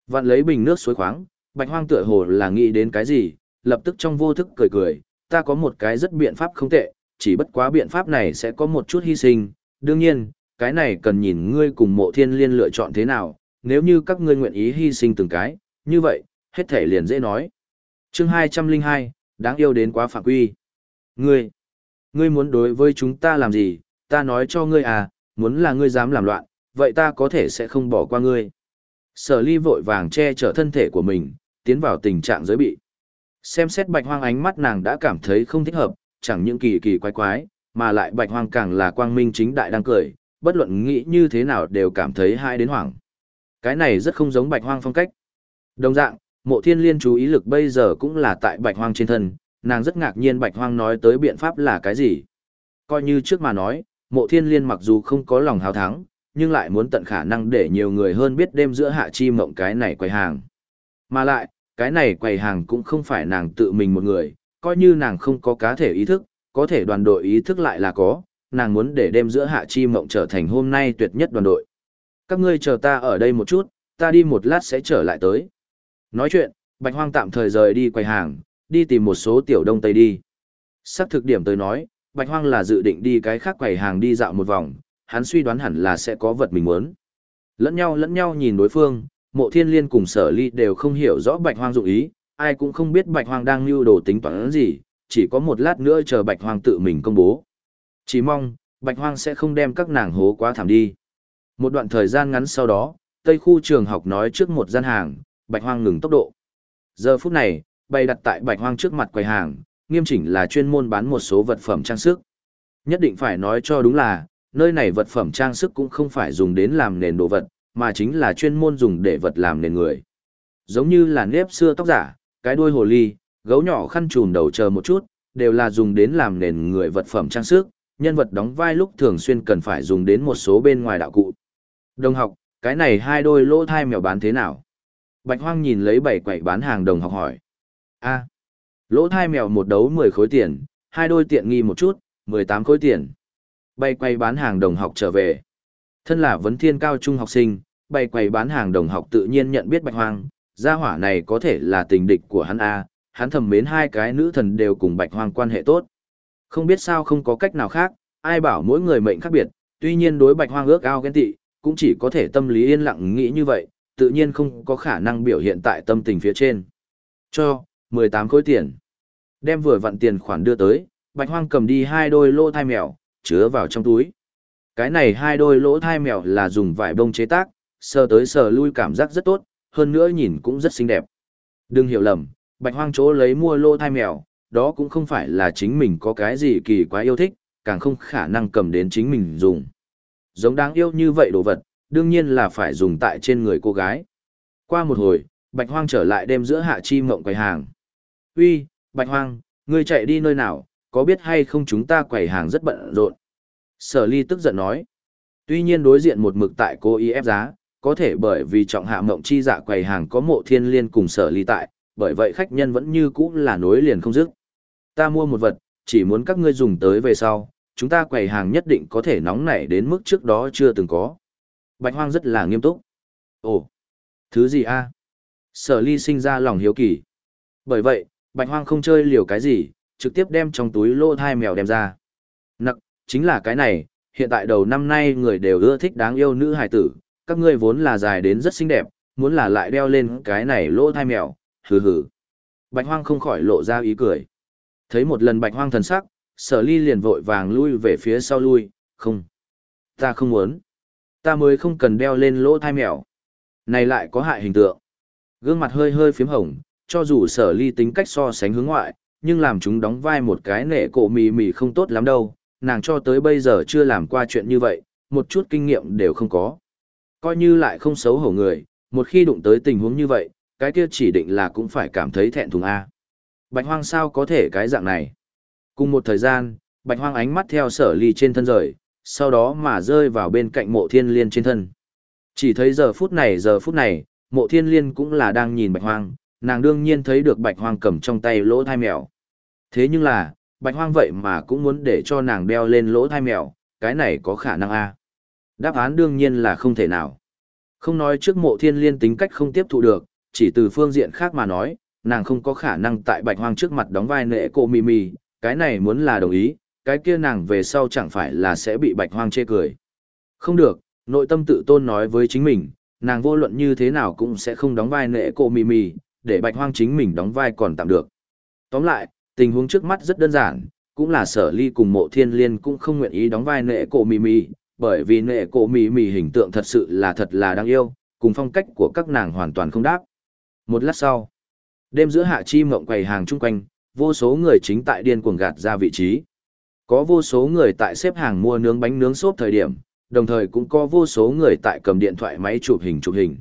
Vạn lấy bình nước suối khoáng, bạch hoang tựa hồ là nghĩ đến cái gì, lập tức trong vô thức cười cười, ta có một cái rất biện pháp không tệ, chỉ bất quá biện pháp này sẽ có một chút hy sinh, đương nhiên, cái này cần nhìn ngươi cùng mộ thiên liên lựa chọn thế nào, nếu như các ngươi nguyện ý hy sinh từng cái, như vậy, hết thể liền dễ nói. chương 202, đáng yêu đến quá phạm quy. Ngươi, ngươi muốn đối với chúng ta làm gì, ta nói cho ngươi à, muốn là ngươi dám làm loạn, vậy ta có thể sẽ không bỏ qua ngươi. Sở ly vội vàng che chở thân thể của mình, tiến vào tình trạng giới bị. Xem xét bạch hoang ánh mắt nàng đã cảm thấy không thích hợp, chẳng những kỳ kỳ quái quái, mà lại bạch hoang càng là quang minh chính đại đang cười, bất luận nghĩ như thế nào đều cảm thấy hai đến hoảng. Cái này rất không giống bạch hoang phong cách. Đồng dạng, mộ thiên liên chú ý lực bây giờ cũng là tại bạch hoang trên thân, nàng rất ngạc nhiên bạch hoang nói tới biện pháp là cái gì. Coi như trước mà nói, mộ thiên liên mặc dù không có lòng hào thắng, nhưng lại muốn tận khả năng để nhiều người hơn biết đêm giữa hạ chi mộng cái này quầy hàng. Mà lại, cái này quầy hàng cũng không phải nàng tự mình một người, coi như nàng không có cá thể ý thức, có thể đoàn đội ý thức lại là có, nàng muốn để đêm giữa hạ chi mộng trở thành hôm nay tuyệt nhất đoàn đội. Các ngươi chờ ta ở đây một chút, ta đi một lát sẽ trở lại tới. Nói chuyện, Bạch Hoang tạm thời rời đi quầy hàng, đi tìm một số tiểu đông tây đi. Sắp thực điểm tới nói, Bạch Hoang là dự định đi cái khác quầy hàng đi dạo một vòng, hắn suy đoán hẳn là sẽ có vật mình muốn. Lẫn nhau lẫn nhau nhìn đối phương, mộ thiên liên cùng sở ly đều không hiểu rõ Bạch Hoang dụng ý, ai cũng không biết Bạch Hoang đang lưu đồ tính toán gì, chỉ có một lát nữa chờ Bạch Hoang tự mình công bố. Chỉ mong, Bạch Hoang sẽ không đem các nàng hố quá thảm đi. Một đoạn thời gian ngắn sau đó, Tây khu trường học nói trước một gian hàng, Bạch Hoang ngừng tốc độ. Giờ phút này, bày đặt tại Bạch Hoang trước mặt quầy hàng, nghiêm chỉnh là chuyên môn bán một số vật phẩm trang sức. Nhất định phải nói cho đúng là, nơi này vật phẩm trang sức cũng không phải dùng đến làm nền đồ vật, mà chính là chuyên môn dùng để vật làm nền người. Giống như là nếp xưa tóc giả, cái đuôi hồ ly, gấu nhỏ khăn trùm đầu chờ một chút, đều là dùng đến làm nền người vật phẩm trang sức, nhân vật đóng vai lúc thường xuyên cần phải dùng đến một số bên ngoài đạo cụ. Đồng học, cái này hai đôi lỗ thai mèo bán thế nào? Bạch Hoang nhìn lấy bảy quậy bán hàng đồng học hỏi. A, lỗ thai mèo một đấu 10 khối tiền, hai đôi tiện nghi một chút, 18 khối tiền. Bay quay bán hàng đồng học trở về. Thân là vấn thiên cao trung học sinh, bay quay bán hàng đồng học tự nhiên nhận biết Bạch Hoang, gia hỏa này có thể là tình địch của hắn A, hắn thầm mến hai cái nữ thần đều cùng Bạch Hoang quan hệ tốt. Không biết sao không có cách nào khác, ai bảo mỗi người mệnh khác biệt, tuy nhiên đối Bạch Hoang ước ao ghen tị, cũng chỉ có thể tâm lý yên lặng nghĩ như vậy, tự nhiên không có khả năng biểu hiện tại tâm tình phía trên. Cho, 18 khối tiền. Đem vừa vặn tiền khoản đưa tới, Bạch Hoang cầm đi hai đôi lô thai mèo, chứa vào trong túi. Cái này hai đôi lỗ thai mèo là dùng vải bông chế tác, sờ tới sờ lui cảm giác rất tốt, hơn nữa nhìn cũng rất xinh đẹp. Đừng hiểu lầm, Bạch Hoang chỗ lấy mua lỗ thai mèo, đó cũng không phải là chính mình có cái gì kỳ quá yêu thích, càng không khả năng cầm đến chính mình dùng. Giống đáng yêu như vậy đồ vật, đương nhiên là phải dùng tại trên người cô gái. Qua một hồi, Bạch Hoang trở lại đêm giữa hạ chi mộng quầy hàng. Uy, Bạch Hoang, ngươi chạy đi nơi nào, có biết hay không chúng ta quầy hàng rất bận rộn. Sở ly tức giận nói. Tuy nhiên đối diện một mực tại cô y ép giá, có thể bởi vì trọng hạ mộng chi dạ quầy hàng có mộ thiên liên cùng sở ly tại, bởi vậy khách nhân vẫn như cũ là nối liền không dứt. Ta mua một vật, chỉ muốn các ngươi dùng tới về sau, chúng ta quầy hàng nhất định có thể nóng nảy đến mức trước đó chưa từng có. Bạch Hoang rất là nghiêm túc. Ồ, thứ gì a? Sở ly sinh ra lòng hiếu kỳ. Bởi vậy, Bạch Hoang không chơi liều cái gì, trực tiếp đem trong túi lô thai mèo đem ra. Nặc, chính là cái này, hiện tại đầu năm nay người đều ưa thích đáng yêu nữ hài tử, các ngươi vốn là dài đến rất xinh đẹp, muốn là lại đeo lên cái này lô thai mèo, hừ hừ. Bạch hoang không khỏi lộ ra ý cười. Thấy một lần bạch hoang thần sắc, sở ly liền vội vàng lui về phía sau lui, không. Ta không muốn. Ta mới không cần đeo lên lỗ thai mèo. Này lại có hại hình tượng. Gương mặt hơi hơi phím hồng, cho dù sở ly tính cách so sánh hướng ngoại, nhưng làm chúng đóng vai một cái nệ cổ mì mì không tốt lắm đâu, nàng cho tới bây giờ chưa làm qua chuyện như vậy, một chút kinh nghiệm đều không có. Coi như lại không xấu hổ người, một khi đụng tới tình huống như vậy, cái kia chỉ định là cũng phải cảm thấy thẹn thùng A. Bạch hoang sao có thể cái dạng này? Cùng một thời gian, bạch hoang ánh mắt theo sở ly trên thân rời, sau đó mà rơi vào bên cạnh mộ thiên liên trên thân. Chỉ thấy giờ phút này giờ phút này, mộ thiên liên cũng là đang nhìn bạch hoang, nàng đương nhiên thấy được bạch hoang cầm trong tay lỗ thai mèo. Thế nhưng là, bạch hoang vậy mà cũng muốn để cho nàng đeo lên lỗ thai mèo, cái này có khả năng a? À? Đáp án đương nhiên là không thể nào. Không nói trước mộ thiên liên tính cách không tiếp thụ được, chỉ từ phương diện khác mà nói, nàng không có khả năng tại bạch hoang trước mặt đóng vai nệ cô mì mì, cái này muốn là đồng ý, cái kia nàng về sau chẳng phải là sẽ bị bạch hoang chê cười. Không được, nội tâm tự tôn nói với chính mình, nàng vô luận như thế nào cũng sẽ không đóng vai nệ cô mì mì, để bạch hoang chính mình đóng vai còn tạm được. Tóm lại, tình huống trước mắt rất đơn giản, cũng là sở ly cùng mộ thiên liên cũng không nguyện ý đóng vai nệ cổ mì mì, bởi vì nệ cổ mì mì hình tượng thật sự là thật là đáng yêu, cùng phong cách của các nàng hoàn toàn không đáp. Một lát sau, đêm giữa hạ chi mộng quầy hàng chung quanh, vô số người chính tại điên cuồng gạt ra vị trí. Có vô số người tại xếp hàng mua nướng bánh nướng xốp thời điểm, đồng thời cũng có vô số người tại cầm điện thoại máy chụp hình chụp hình.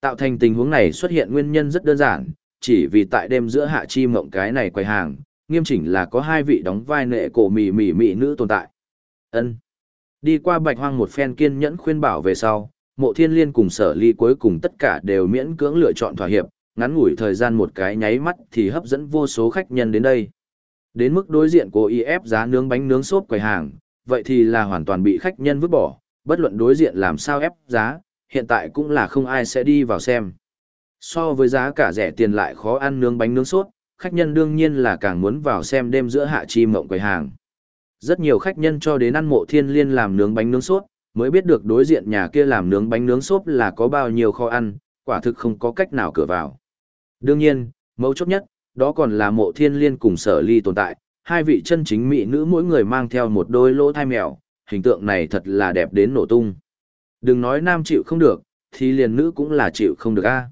Tạo thành tình huống này xuất hiện nguyên nhân rất đơn giản, chỉ vì tại đêm giữa hạ chi mộng cái này quầy hàng, nghiêm chỉnh là có hai vị đóng vai nệ cổ mỉ mỉ mỉ nữ tồn tại. ân Đi qua bạch hoang một phen kiên nhẫn khuyên bảo về sau, mộ thiên liên cùng sở ly cuối cùng tất cả đều miễn cưỡng lựa chọn thỏa hiệp, ngắn ngủi thời gian một cái nháy mắt thì hấp dẫn vô số khách nhân đến đây. Đến mức đối diện của y ép giá nướng bánh nướng xốp quầy hàng, vậy thì là hoàn toàn bị khách nhân vứt bỏ, bất luận đối diện làm sao ép giá, hiện tại cũng là không ai sẽ đi vào xem. So với giá cả rẻ tiền lại khó ăn nướng bánh nướng sốt, khách nhân đương nhiên là càng muốn vào xem đêm giữa hạ chi mộng quầy hàng. Rất nhiều khách nhân cho đến ăn mộ thiên liên làm nướng bánh nướng sốt, mới biết được đối diện nhà kia làm nướng bánh nướng sốt là có bao nhiêu kho ăn, quả thực không có cách nào cửa vào. Đương nhiên, mấu chốt nhất, đó còn là mộ thiên liên cùng sở ly tồn tại, hai vị chân chính mỹ nữ mỗi người mang theo một đôi lỗ thai mèo, hình tượng này thật là đẹp đến nổ tung. Đừng nói nam chịu không được, thì liền nữ cũng là chịu không được a.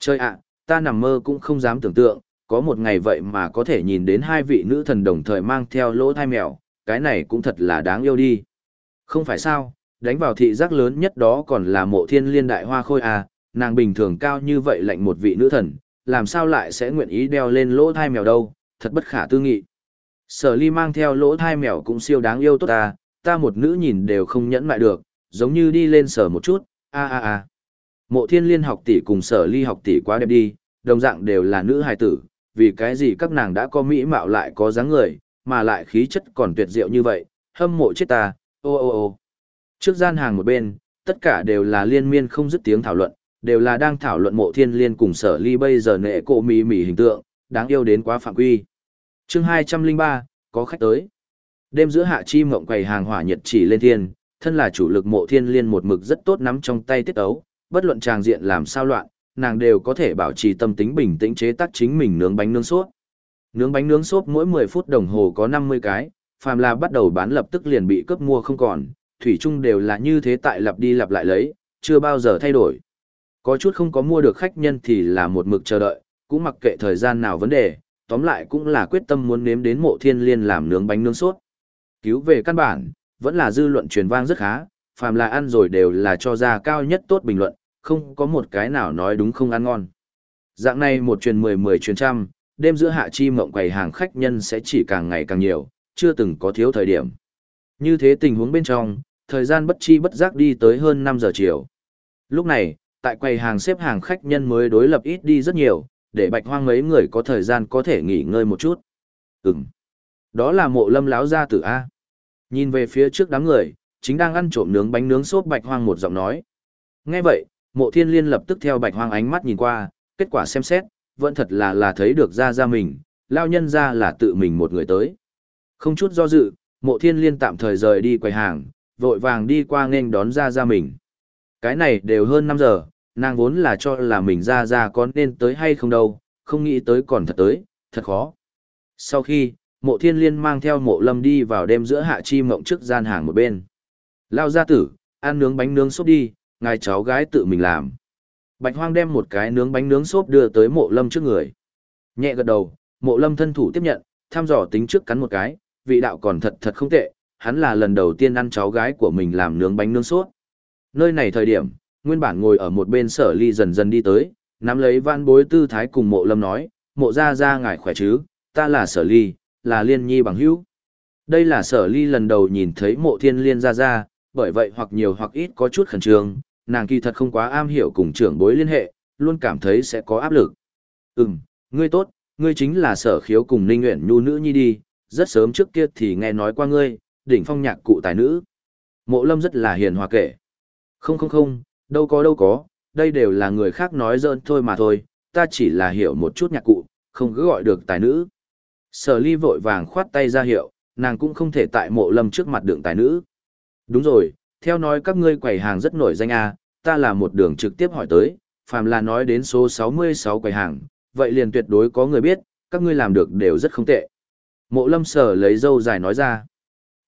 Trời ạ, ta nằm mơ cũng không dám tưởng tượng, có một ngày vậy mà có thể nhìn đến hai vị nữ thần đồng thời mang theo lỗ thai mèo, cái này cũng thật là đáng yêu đi. Không phải sao, đánh vào thị giác lớn nhất đó còn là mộ thiên liên đại hoa khôi à, nàng bình thường cao như vậy lạnh một vị nữ thần, làm sao lại sẽ nguyện ý đeo lên lỗ thai mèo đâu, thật bất khả tư nghị. Sở ly mang theo lỗ thai mèo cũng siêu đáng yêu tốt ta, ta một nữ nhìn đều không nhẫn lại được, giống như đi lên sở một chút, a a a. Mộ thiên liên học tỷ cùng sở ly học tỷ quá đẹp đi, đồng dạng đều là nữ hài tử, vì cái gì các nàng đã có mỹ mạo lại có dáng người, mà lại khí chất còn tuyệt diệu như vậy, hâm mộ chết ta, ô ô ô. Trước gian hàng một bên, tất cả đều là liên miên không dứt tiếng thảo luận, đều là đang thảo luận mộ thiên liên cùng sở ly bây giờ nệ cổ mì mì hình tượng, đáng yêu đến quá phạm quy. chương 203, có khách tới. Đêm giữa hạ chi mộng quầy hàng hỏa nhật chỉ lên thiên, thân là chủ lực mộ thiên liên một mực rất tốt nắm trong tay tiết ấu, bất luận tràng diện làm sao loạn, nàng đều có thể bảo trì tâm tính bình tĩnh chế tác chính mình nướng bánh nướng sốt. Nướng bánh nướng sốt mỗi 10 phút đồng hồ có 50 cái, phàm là bắt đầu bán lập tức liền bị cướp mua không còn, thủy chung đều là như thế tại lặp đi lặp lại lấy, chưa bao giờ thay đổi. Có chút không có mua được khách nhân thì là một mực chờ đợi, cũng mặc kệ thời gian nào vấn đề, tóm lại cũng là quyết tâm muốn nếm đến mộ thiên liên làm nướng bánh nướng sốt. Cứu về căn bản, vẫn là dư luận truyền vang rất khá, phàm là ăn rồi đều là cho ra cao nhất tốt bình luận, không có một cái nào nói đúng không ăn ngon. Dạng này một truyền mười mười truyền trăm, đêm giữa hạ chi mộng quầy hàng khách nhân sẽ chỉ càng ngày càng nhiều, chưa từng có thiếu thời điểm. Như thế tình huống bên trong, thời gian bất chi bất giác đi tới hơn 5 giờ chiều. Lúc này, tại quầy hàng xếp hàng khách nhân mới đối lập ít đi rất nhiều, để bạch hoang mấy người có thời gian có thể nghỉ ngơi một chút. Ừm. Đó là mộ lâm láo gia tử A. Nhìn về phía trước đám người, chính đang ăn trộm nướng bánh nướng xốp bạch hoang một giọng nói. Nghe vậy, mộ thiên liên lập tức theo bạch hoang ánh mắt nhìn qua, kết quả xem xét, vẫn thật là là thấy được ra ra mình, lao nhân ra là tự mình một người tới. Không chút do dự, mộ thiên liên tạm thời rời đi quầy hàng, vội vàng đi qua nên đón ra ra mình. Cái này đều hơn 5 giờ, nàng vốn là cho là mình ra ra có nên tới hay không đâu, không nghĩ tới còn thật tới, thật khó. Sau khi, mộ thiên liên mang theo mộ lâm đi vào đêm giữa hạ chi mộng trước gian hàng một bên. Lao gia tử, ăn nướng bánh nướng xốp đi, ngài cháu gái tự mình làm. Bạch hoang đem một cái nướng bánh nướng xốp đưa tới mộ lâm trước người. Nhẹ gật đầu, mộ lâm thân thủ tiếp nhận, thăm dò tính trước cắn một cái, vị đạo còn thật thật không tệ, hắn là lần đầu tiên ăn cháu gái của mình làm nướng bánh nướng xốp. Nơi này thời điểm, nguyên bản ngồi ở một bên sở ly dần dần đi tới, nắm lấy van bối tư thái cùng mộ lâm nói, mộ gia gia ngài khỏe chứ, ta là sở ly, là liên nhi bằng hữu. Đây là sở ly lần đầu nhìn thấy mộ thiên liên gia gia bởi vậy hoặc nhiều hoặc ít có chút khẩn trương, nàng kỳ thật không quá am hiểu cùng trưởng bối liên hệ, luôn cảm thấy sẽ có áp lực. Ừm, ngươi tốt, ngươi chính là sở khiếu cùng ninh nguyện nhu nữ nhi đi, rất sớm trước kia thì nghe nói qua ngươi, đỉnh phong nhạc cụ tài nữ. Mộ lâm rất là hiền hòa kể. Không không không, đâu có đâu có, đây đều là người khác nói dơn thôi mà thôi, ta chỉ là hiểu một chút nhạc cụ, không cứ gọi được tài nữ. Sở ly vội vàng khoát tay ra hiệu, nàng cũng không thể tại mộ lâm trước mặt đường tài nữ. Đúng rồi, theo nói các ngươi quầy hàng rất nổi danh à, ta là một đường trực tiếp hỏi tới, phàm là nói đến số 66 quầy hàng, vậy liền tuyệt đối có người biết, các ngươi làm được đều rất không tệ. Mộ lâm sở lấy dâu dài nói ra.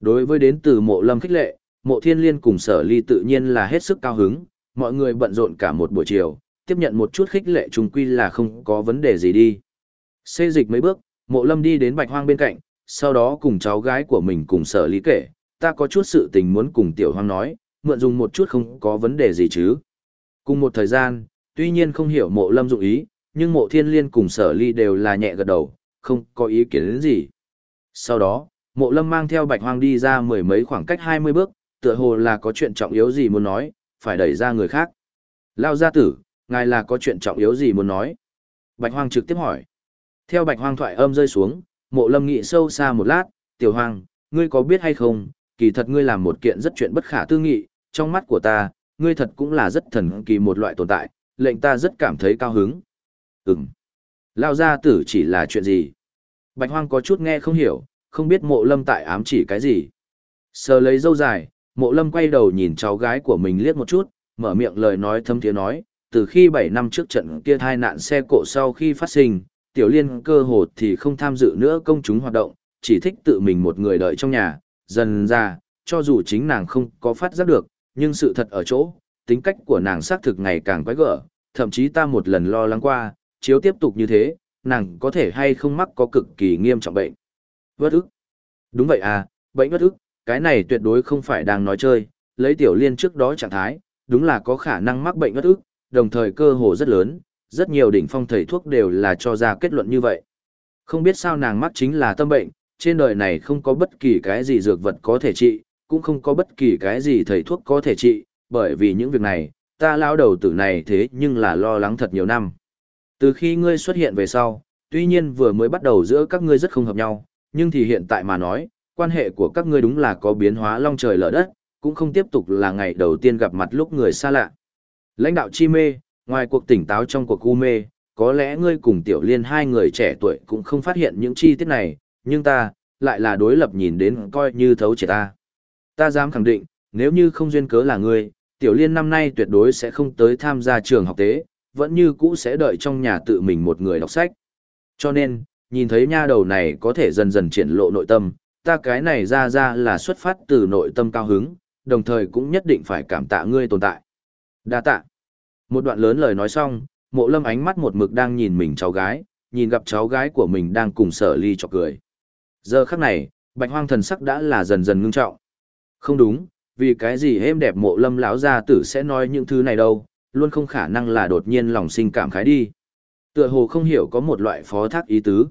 Đối với đến từ mộ lâm khích lệ, mộ thiên liên cùng sở ly tự nhiên là hết sức cao hứng, mọi người bận rộn cả một buổi chiều, tiếp nhận một chút khích lệ trùng quy là không có vấn đề gì đi. Xê dịch mấy bước, mộ lâm đi đến bạch hoang bên cạnh, sau đó cùng cháu gái của mình cùng sở ly kể, ta có chút sự tình muốn cùng tiểu hoang nói, mượn dùng một chút không có vấn đề gì chứ. Cùng một thời gian, tuy nhiên không hiểu mộ lâm dụng ý, nhưng mộ thiên liên cùng sở ly đều là nhẹ gật đầu, không có ý kiến đến gì. Sau đó, mộ lâm mang theo bạch hoang đi ra mười mấy khoảng cách 20 bước, tựa hồ là có chuyện trọng yếu gì muốn nói, phải đẩy ra người khác. Lao gia tử, ngài là có chuyện trọng yếu gì muốn nói? Bạch hoang trực tiếp hỏi. Theo bạch hoang thoại âm rơi xuống, mộ lâm nghĩ sâu xa một lát, tiểu hoang, ngươi có biết hay không, kỳ thật ngươi làm một kiện rất chuyện bất khả tư nghị, trong mắt của ta, ngươi thật cũng là rất thần kỳ một loại tồn tại, lệnh ta rất cảm thấy cao hứng. Ừm. Lao gia tử chỉ là chuyện gì? Bạch hoang có chút nghe không hiểu, không biết mộ lâm tại ám chỉ cái gì. Sờ lấy dâu dài, mộ lâm quay đầu nhìn cháu gái của mình liếc một chút, mở miệng lời nói thâm tiếng nói, từ khi 7 năm trước trận kia tai nạn xe cộ sau khi phát sinh, tiểu liên cơ hồ thì không tham dự nữa công chúng hoạt động, chỉ thích tự mình một người đợi trong nhà, dần ra, cho dù chính nàng không có phát giác được, nhưng sự thật ở chỗ, tính cách của nàng xác thực ngày càng quái gở, thậm chí ta một lần lo lắng qua, chiếu tiếp tục như thế, nàng có thể hay không mắc có cực kỳ nghiêm trọng bệnh. Vất ức. Đúng vậy à, bệnh vất ức, cái này tuyệt đối không phải đang nói chơi, lấy tiểu liên trước đó trạng thái, đúng là có khả năng mắc bệnh vất ức, đồng thời cơ hồ rất lớn, rất nhiều đỉnh phong thầy thuốc đều là cho ra kết luận như vậy. Không biết sao nàng mắc chính là tâm bệnh, trên đời này không có bất kỳ cái gì dược vật có thể trị, cũng không có bất kỳ cái gì thầy thuốc có thể trị, bởi vì những việc này, ta lao đầu tử này thế nhưng là lo lắng thật nhiều năm. Từ khi ngươi xuất hiện về sau, tuy nhiên vừa mới bắt đầu giữa các ngươi rất không hợp nhau, nhưng thì hiện tại mà nói, quan hệ của các ngươi đúng là có biến hóa long trời lở đất, cũng không tiếp tục là ngày đầu tiên gặp mặt lúc người xa lạ. Lãnh đạo chi mê, ngoài cuộc tỉnh táo trong cuộc u mê, có lẽ ngươi cùng tiểu liên hai người trẻ tuổi cũng không phát hiện những chi tiết này, nhưng ta, lại là đối lập nhìn đến coi như thấu trẻ ta. Ta dám khẳng định, nếu như không duyên cớ là ngươi, tiểu liên năm nay tuyệt đối sẽ không tới tham gia trường học tế, vẫn như cũ sẽ đợi trong nhà tự mình một người đọc sách. Cho nên, nhìn thấy nha đầu này có thể dần dần triển lộ nội tâm, ta cái này ra ra là xuất phát từ nội tâm cao hứng, đồng thời cũng nhất định phải cảm tạ ngươi tồn tại. Đa tạ. Một đoạn lớn lời nói xong, mộ lâm ánh mắt một mực đang nhìn mình cháu gái, nhìn gặp cháu gái của mình đang cùng sở ly chọc cười. Giờ khắc này, bạch hoang thần sắc đã là dần dần ngưng trọng. Không đúng, vì cái gì êm đẹp mộ lâm lão gia tử sẽ nói những thứ này đâu, luôn không khả năng là đột nhiên lòng sinh cảm khái đi. Tựa hồ không hiểu có một loại phó thác ý tứ.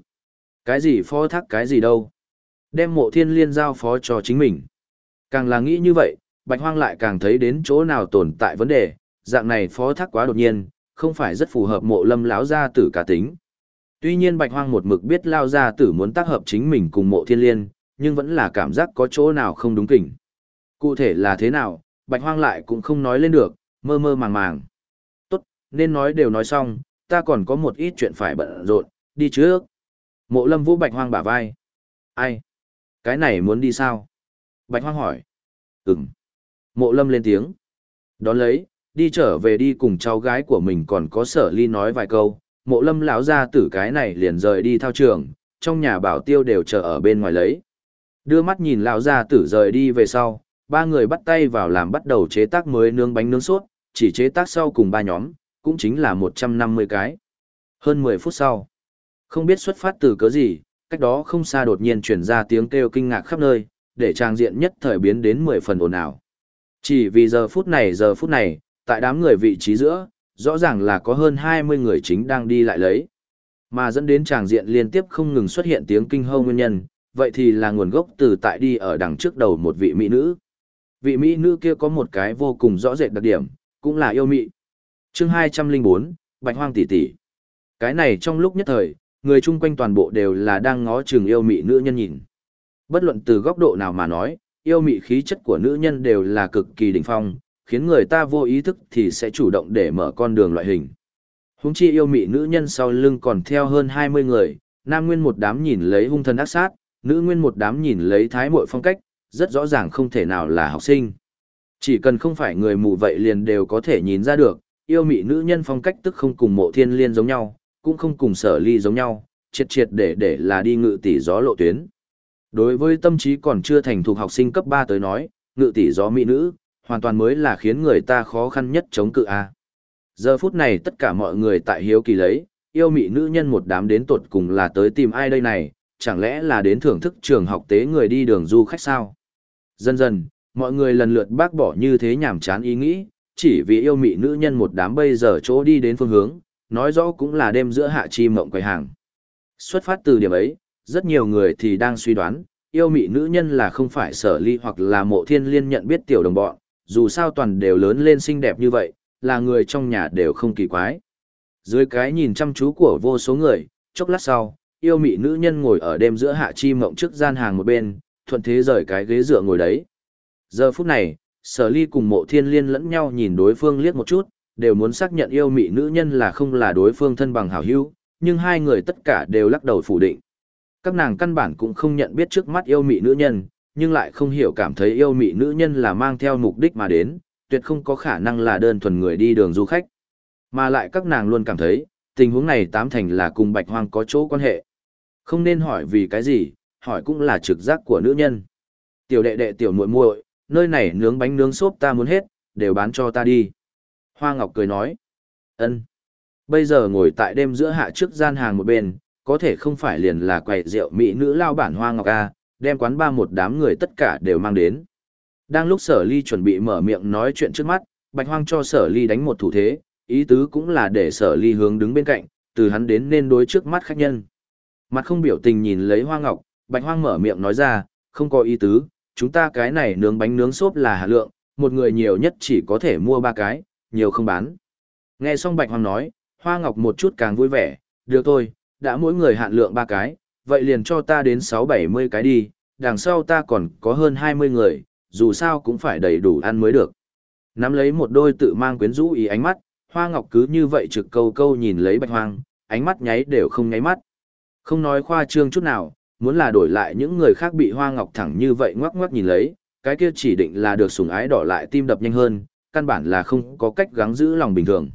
Cái gì phó thác cái gì đâu. Đem mộ thiên liên giao phó cho chính mình. Càng là nghĩ như vậy, bạch hoang lại càng thấy đến chỗ nào tồn tại vấn đề, dạng này phó thác quá đột nhiên, không phải rất phù hợp mộ lâm lão gia tử cả tính. Tuy nhiên bạch hoang một mực biết lao gia tử muốn tác hợp chính mình cùng mộ thiên liên, nhưng vẫn là cảm giác có chỗ nào không đúng kỉnh. Cụ thể là thế nào, bạch hoang lại cũng không nói lên được, mơ mơ màng màng. Tốt, nên nói đều nói xong, ta còn có một ít chuyện phải bận rộn, đi trước. Mộ lâm vũ bạch hoang bả vai. Ai? Cái này muốn đi sao? Bạch hoang hỏi. Ừm. Mộ lâm lên tiếng. Đón lấy, đi trở về đi cùng cháu gái của mình còn có sở ly nói vài câu. Mộ lâm lão ra tử cái này liền rời đi thao trường, trong nhà bảo tiêu đều chờ ở bên ngoài lấy. Đưa mắt nhìn lão gia tử rời đi về sau, ba người bắt tay vào làm bắt đầu chế tác mới nướng bánh nướng sốt, chỉ chế tác sau cùng ba nhóm, cũng chính là 150 cái. Hơn 10 phút sau, không biết xuất phát từ cớ gì, cách đó không xa đột nhiên truyền ra tiếng kêu kinh ngạc khắp nơi, để trang diện nhất thời biến đến 10 phần ồn ào. Chỉ vì giờ phút này giờ phút này, tại đám người vị trí giữa, rõ ràng là có hơn 20 người chính đang đi lại lấy. Mà dẫn đến tràng diện liên tiếp không ngừng xuất hiện tiếng kinh hô nguyên nhân, vậy thì là nguồn gốc từ tại đi ở đằng trước đầu một vị mỹ nữ. Vị mỹ nữ kia có một cái vô cùng rõ rệt đặc điểm, cũng là yêu mị. Chương 204, Bạch Hoang tỷ tỷ. Cái này trong lúc nhất thời, người chung quanh toàn bộ đều là đang ngó chừng yêu mị nữ nhân nhìn. Bất luận từ góc độ nào mà nói, yêu mị khí chất của nữ nhân đều là cực kỳ đỉnh phong, khiến người ta vô ý thức thì sẽ chủ động để mở con đường loại hình. Húng chi yêu mị nữ nhân sau lưng còn theo hơn 20 người, nam nguyên một đám nhìn lấy hung thần ác sát, nữ nguyên một đám nhìn lấy thái muội phong cách, rất rõ ràng không thể nào là học sinh. Chỉ cần không phải người mù vậy liền đều có thể nhìn ra được, yêu mị nữ nhân phong cách tức không cùng mộ thiên liên giống nhau, cũng không cùng sở ly giống nhau, triệt triệt để để là đi ngự tỷ gió lộ tuyến. Đối với tâm trí còn chưa thành thuộc học sinh cấp 3 tới nói, ngự tỷ gió mỹ nữ, hoàn toàn mới là khiến người ta khó khăn nhất chống cự A. Giờ phút này tất cả mọi người tại hiếu kỳ lấy, yêu mị nữ nhân một đám đến tột cùng là tới tìm ai đây này, chẳng lẽ là đến thưởng thức trường học tế người đi đường du khách sao? Dần dần, mọi người lần lượt bác bỏ như thế nhảm chán ý nghĩ, chỉ vì yêu mị nữ nhân một đám bây giờ chỗ đi đến phương hướng, nói rõ cũng là đêm giữa hạ chi mộng quầy hàng. Xuất phát từ điểm ấy, rất nhiều người thì đang suy đoán, yêu mị nữ nhân là không phải sở ly hoặc là mộ thiên liên nhận biết tiểu đồng bọn, dù sao toàn đều lớn lên xinh đẹp như vậy, là người trong nhà đều không kỳ quái. Dưới cái nhìn chăm chú của vô số người, chốc lát sau, yêu mị nữ nhân ngồi ở đêm giữa hạ chi mộng trước gian hàng một bên, thuận thế rời cái ghế dựa ngồi đấy. Giờ phút này, sở ly cùng mộ thiên liên lẫn nhau nhìn đối phương liếc một chút, đều muốn xác nhận yêu mị nữ nhân là không là đối phương thân bằng hảo hữu, nhưng hai người tất cả đều lắc đầu phủ định. Các nàng căn bản cũng không nhận biết trước mắt yêu mị nữ nhân, nhưng lại không hiểu cảm thấy yêu mị nữ nhân là mang theo mục đích mà đến, tuyệt không có khả năng là đơn thuần người đi đường du khách. Mà lại các nàng luôn cảm thấy, tình huống này tám thành là cùng bạch hoang có chỗ quan hệ. Không nên hỏi vì cái gì, hỏi cũng là trực giác của nữ nhân. Tiểu đệ đệ tiểu muội muội, nơi này nướng bánh nướng xốp ta muốn hết, đều bán cho ta đi. Hoa Ngọc cười nói. ân. Bây giờ ngồi tại đêm giữa hạ trước gian hàng một bên, có thể không phải liền là quầy rượu mỹ nữ lao bản Hoa Ngọc A, đem quán ba một đám người tất cả đều mang đến. Đang lúc sở ly chuẩn bị mở miệng nói chuyện trước mắt, bạch hoang cho sở ly đánh một thủ thế, ý tứ cũng là để sở ly hướng đứng bên cạnh, từ hắn đến nên đối trước mắt khách nhân. Mặt không biểu tình nhìn lấy hoa ngọc, bạch hoang mở miệng nói ra, không có ý tứ, chúng ta cái này nướng bánh nướng xốp là hạ lượng, một người nhiều nhất chỉ có thể mua ba cái, nhiều không bán. Nghe xong bạch hoang nói, hoa ngọc một chút càng vui vẻ, được thôi, đã mỗi người hạn lượng ba cái, vậy liền cho ta đến sáu bảy mươi cái đi, đằng sau ta còn có hơn hai mươi người, dù sao cũng phải đầy đủ ăn mới được. Nắm lấy một đôi tự mang quyến rũ ý ánh mắt, hoa ngọc cứ như vậy trực câu câu nhìn lấy bạch hoang, ánh mắt nháy đều không nháy mắt. Không nói khoa trương chút nào, muốn là đổi lại những người khác bị hoa ngọc thẳng như vậy ngoắc ngoắc nhìn lấy, cái kia chỉ định là được sủng ái đỏ lại tim đập nhanh hơn, căn bản là không có cách gắng giữ lòng bình thường.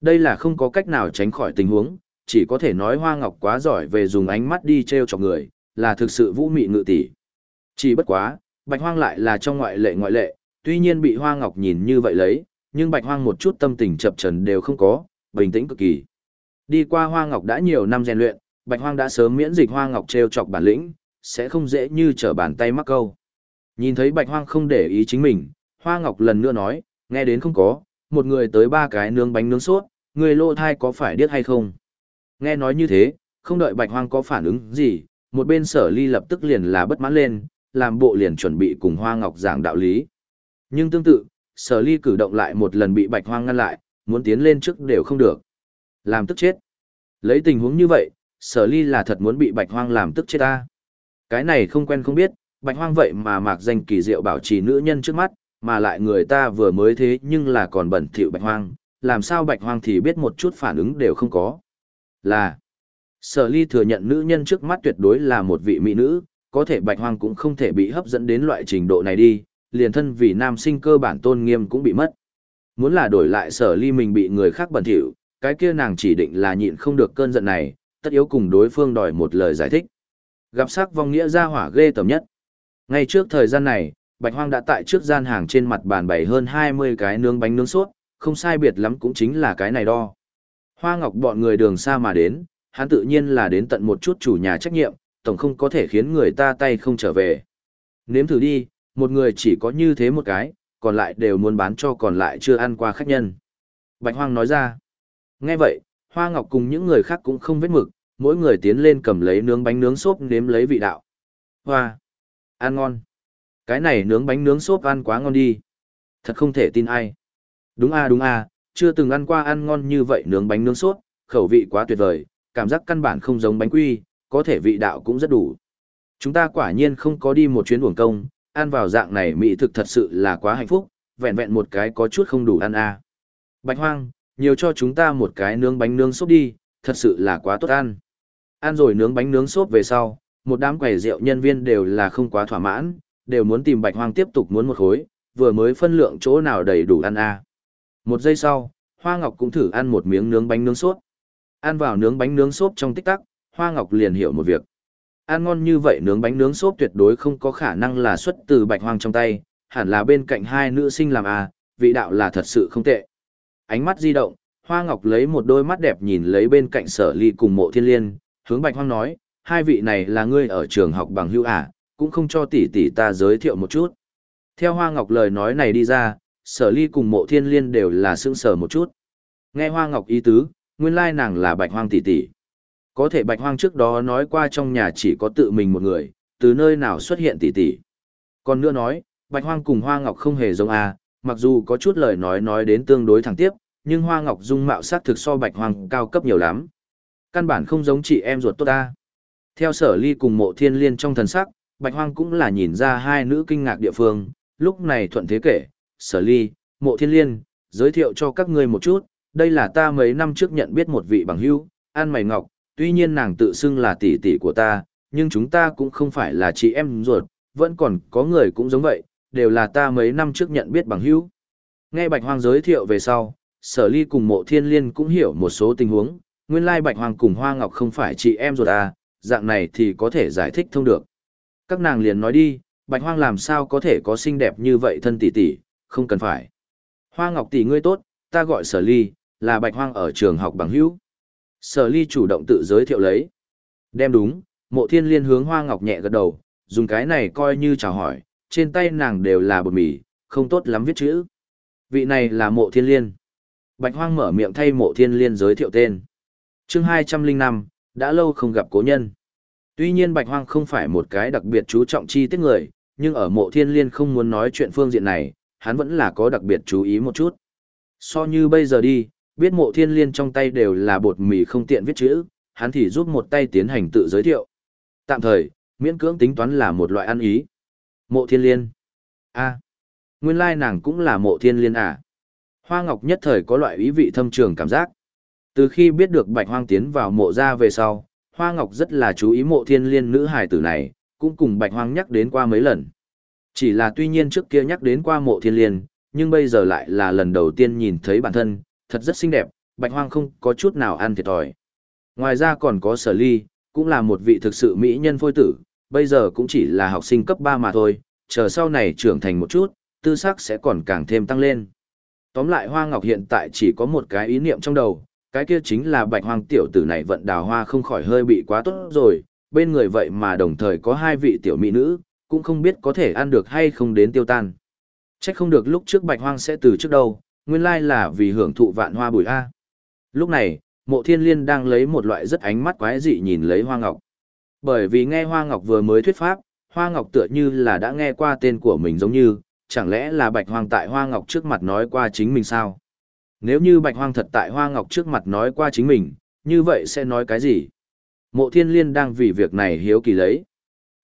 Đây là không có cách nào tránh khỏi tình huống, chỉ có thể nói hoa ngọc quá giỏi về dùng ánh mắt đi treo chọc người, là thực sự vũ mị ngự tỷ. Chỉ bất quá, bạch hoang lại là trong ngoại lệ ngoại lệ, tuy nhiên bị hoa ngọc nhìn như vậy lấy, nhưng bạch hoang một chút tâm tình chập trần đều không có, bình tĩnh cực kỳ. Đi qua hoa ngọc đã nhiều năm rèn luyện, bạch hoang đã sớm miễn dịch hoa ngọc treo chọc bản lĩnh, sẽ không dễ như trở bàn tay mắc câu. Nhìn thấy bạch hoang không để ý chính mình, hoa ngọc lần nữa nói, nghe đến không có, một người tới ba cái nướng bánh nướng suốt, người lô thai có phải điếc hay không? Nghe nói như thế, không đợi bạch hoang có phản ứng gì, một bên sở ly lập tức liền là bất mãn lên, làm bộ liền chuẩn bị cùng hoa ngọc giảng đạo lý. Nhưng tương tự, sở ly cử động lại một lần bị bạch hoang ngăn lại, muốn tiến lên trước đều không được. Làm tức chết. Lấy tình huống như vậy, sở ly là thật muốn bị bạch hoang làm tức chết ta. Cái này không quen không biết, bạch hoang vậy mà mạc danh kỳ diệu bảo trì nữ nhân trước mắt, mà lại người ta vừa mới thế nhưng là còn bẩn thỉu bạch hoang, làm sao bạch hoang thì biết một chút phản ứng đều không có. Là, sở ly thừa nhận nữ nhân trước mắt tuyệt đối là một vị mỹ nữ, có thể bạch hoang cũng không thể bị hấp dẫn đến loại trình độ này đi, liền thân vì nam sinh cơ bản tôn nghiêm cũng bị mất. Muốn là đổi lại sở ly mình bị người khác bẩn thỉu, cái kia nàng chỉ định là nhịn không được cơn giận này, tất yếu cùng đối phương đòi một lời giải thích. Gặp sắc vong nghĩa ra hỏa ghê tầm nhất. Ngay trước thời gian này, Bạch Hoang đã tại trước gian hàng trên mặt bàn bày hơn 20 cái nướng bánh nướng sốt, không sai biệt lắm cũng chính là cái này đo. Hoa Ngọc bọn người đường xa mà đến, hắn tự nhiên là đến tận một chút chủ nhà trách nhiệm, tổng không có thể khiến người ta tay không trở về. Nếm thử đi, một người chỉ có như thế một cái, còn lại đều muốn bán cho còn lại chưa ăn qua khách nhân. Bạch Hoang nói ra. Nghe vậy, Hoa Ngọc cùng những người khác cũng không vết mực, mỗi người tiến lên cầm lấy nướng bánh nướng xốp nếm lấy vị đạo. Hoa! Ăn ngon! Cái này nướng bánh nướng xốp ăn quá ngon đi. Thật không thể tin ai. Đúng a đúng a, chưa từng ăn qua ăn ngon như vậy nướng bánh nướng sốt, khẩu vị quá tuyệt vời, cảm giác căn bản không giống bánh quy, có thể vị đạo cũng rất đủ. Chúng ta quả nhiên không có đi một chuyến uổng công, ăn vào dạng này mỹ thực thật sự là quá hạnh phúc, vẹn vẹn một cái có chút không đủ ăn a. Bạch Hoang, nhiều cho chúng ta một cái nướng bánh nướng sốt đi, thật sự là quá tốt ăn. Ăn rồi nướng bánh nướng sốt về sau, một đám quầy rượu nhân viên đều là không quá thỏa mãn, đều muốn tìm Bạch Hoang tiếp tục muốn một khối, vừa mới phân lượng chỗ nào đầy đủ ăn a. Một giây sau, Hoa Ngọc cũng thử ăn một miếng nướng bánh nướng sốt. Ăn vào nướng bánh nướng sốt trong tích tắc, Hoa Ngọc liền hiểu một việc. Ăn ngon như vậy nướng bánh nướng sốt tuyệt đối không có khả năng là xuất từ Bạch Hoang trong tay, hẳn là bên cạnh hai nữ sinh làm à? vị đạo là thật sự không tệ. Ánh mắt di động, Hoa Ngọc lấy một đôi mắt đẹp nhìn lấy bên cạnh sở ly cùng mộ thiên liên, hướng Bạch Hoang nói, hai vị này là ngươi ở trường học bằng hữu à, cũng không cho tỷ tỷ ta giới thiệu một chút. Theo Hoa Ngọc lời nói này đi ra, sở ly cùng mộ thiên liên đều là sững sờ một chút. Nghe Hoa Ngọc ý tứ, nguyên lai nàng là Bạch Hoang tỷ tỷ. Có thể bạch hoang trước đó nói qua trong nhà chỉ có tự mình một người, từ nơi nào xuất hiện tỷ tỷ. Còn nữa nói, bạch hoang cùng hoa ngọc không hề giống a, mặc dù có chút lời nói nói đến tương đối thẳng tiếp, nhưng hoa ngọc dung mạo sắc thực so bạch hoang cao cấp nhiều lắm. Căn bản không giống chị em ruột tốt ta. Theo sở ly cùng mộ thiên liên trong thần sắc, bạch hoang cũng là nhìn ra hai nữ kinh ngạc địa phương, lúc này thuận thế kể, sở ly, mộ thiên liên, giới thiệu cho các ngươi một chút, đây là ta mấy năm trước nhận biết một vị bằng hữu, An Mày Ngọc, tuy nhiên nàng tự xưng là tỷ tỷ của ta, nhưng chúng ta cũng không phải là chị em ruột, vẫn còn có người cũng giống vậy, đều là ta mấy năm trước nhận biết bằng hữu. Nghe Bạch Hoang giới thiệu về sau, Sở Ly cùng Mộ Thiên Liên cũng hiểu một số tình huống, nguyên lai Bạch Hoang cùng Hoa Ngọc không phải chị em ruột à, dạng này thì có thể giải thích thông được. Các nàng liền nói đi, Bạch Hoang làm sao có thể có xinh đẹp như vậy thân tỷ tỷ, không cần phải. Hoa Ngọc tỷ ngươi tốt, ta gọi Sở Ly, là Bạch Hoang ở trường học bằng hữu. Sở Ly chủ động tự giới thiệu lấy. Đem đúng, Mộ Thiên Liên hướng Hoa Ngọc nhẹ gật đầu, dùng cái này coi như chào hỏi, trên tay nàng đều là bột mì, không tốt lắm viết chữ. Vị này là Mộ Thiên Liên. Bạch Hoang mở miệng thay Mộ Thiên Liên giới thiệu tên. Chương 205, đã lâu không gặp cố nhân. Tuy nhiên Bạch Hoang không phải một cái đặc biệt chú trọng chi tiết người, nhưng ở Mộ Thiên Liên không muốn nói chuyện phương diện này, hắn vẫn là có đặc biệt chú ý một chút. So như bây giờ đi, biết Mộ Thiên Liên trong tay đều là bột mì không tiện viết chữ, hắn thì giúp một tay tiến hành tự giới thiệu. Tạm thời, miễn cưỡng tính toán là một loại ăn ý. Mộ thiên liên. a nguyên lai nàng cũng là mộ thiên liên à. Hoa Ngọc nhất thời có loại ý vị thâm trường cảm giác. Từ khi biết được bạch hoang tiến vào mộ gia về sau, Hoa Ngọc rất là chú ý mộ thiên liên nữ hài tử này, cũng cùng bạch hoang nhắc đến qua mấy lần. Chỉ là tuy nhiên trước kia nhắc đến qua mộ thiên liên, nhưng bây giờ lại là lần đầu tiên nhìn thấy bản thân, thật rất xinh đẹp, bạch hoang không có chút nào ăn thiệt thòi. Ngoài ra còn có sở ly, cũng là một vị thực sự mỹ nhân phôi tử, bây giờ cũng chỉ là học sinh cấp 3 mà thôi, chờ sau này trưởng thành một chút, tư sắc sẽ còn càng thêm tăng lên. Tóm lại Hoa Ngọc hiện tại chỉ có một cái ý niệm trong đầu, cái kia chính là bạch hoang tiểu tử này vận đào hoa không khỏi hơi bị quá tốt rồi, bên người vậy mà đồng thời có hai vị tiểu mỹ nữ, cũng không biết có thể ăn được hay không đến tiêu tan. Chắc không được lúc trước bạch hoang sẽ từ trước đâu, nguyên lai là vì hưởng thụ vạn hoa bùi A. Lúc này, mộ thiên liên đang lấy một loại rất ánh mắt quái dị nhìn lấy hoa ngọc. Bởi vì nghe hoa ngọc vừa mới thuyết pháp, hoa ngọc tựa như là đã nghe qua tên của mình giống như, chẳng lẽ là bạch hoang tại hoa ngọc trước mặt nói qua chính mình sao? Nếu như bạch hoang thật tại hoa ngọc trước mặt nói qua chính mình, như vậy sẽ nói cái gì? Mộ thiên liên đang vì việc này hiếu kỳ lấy.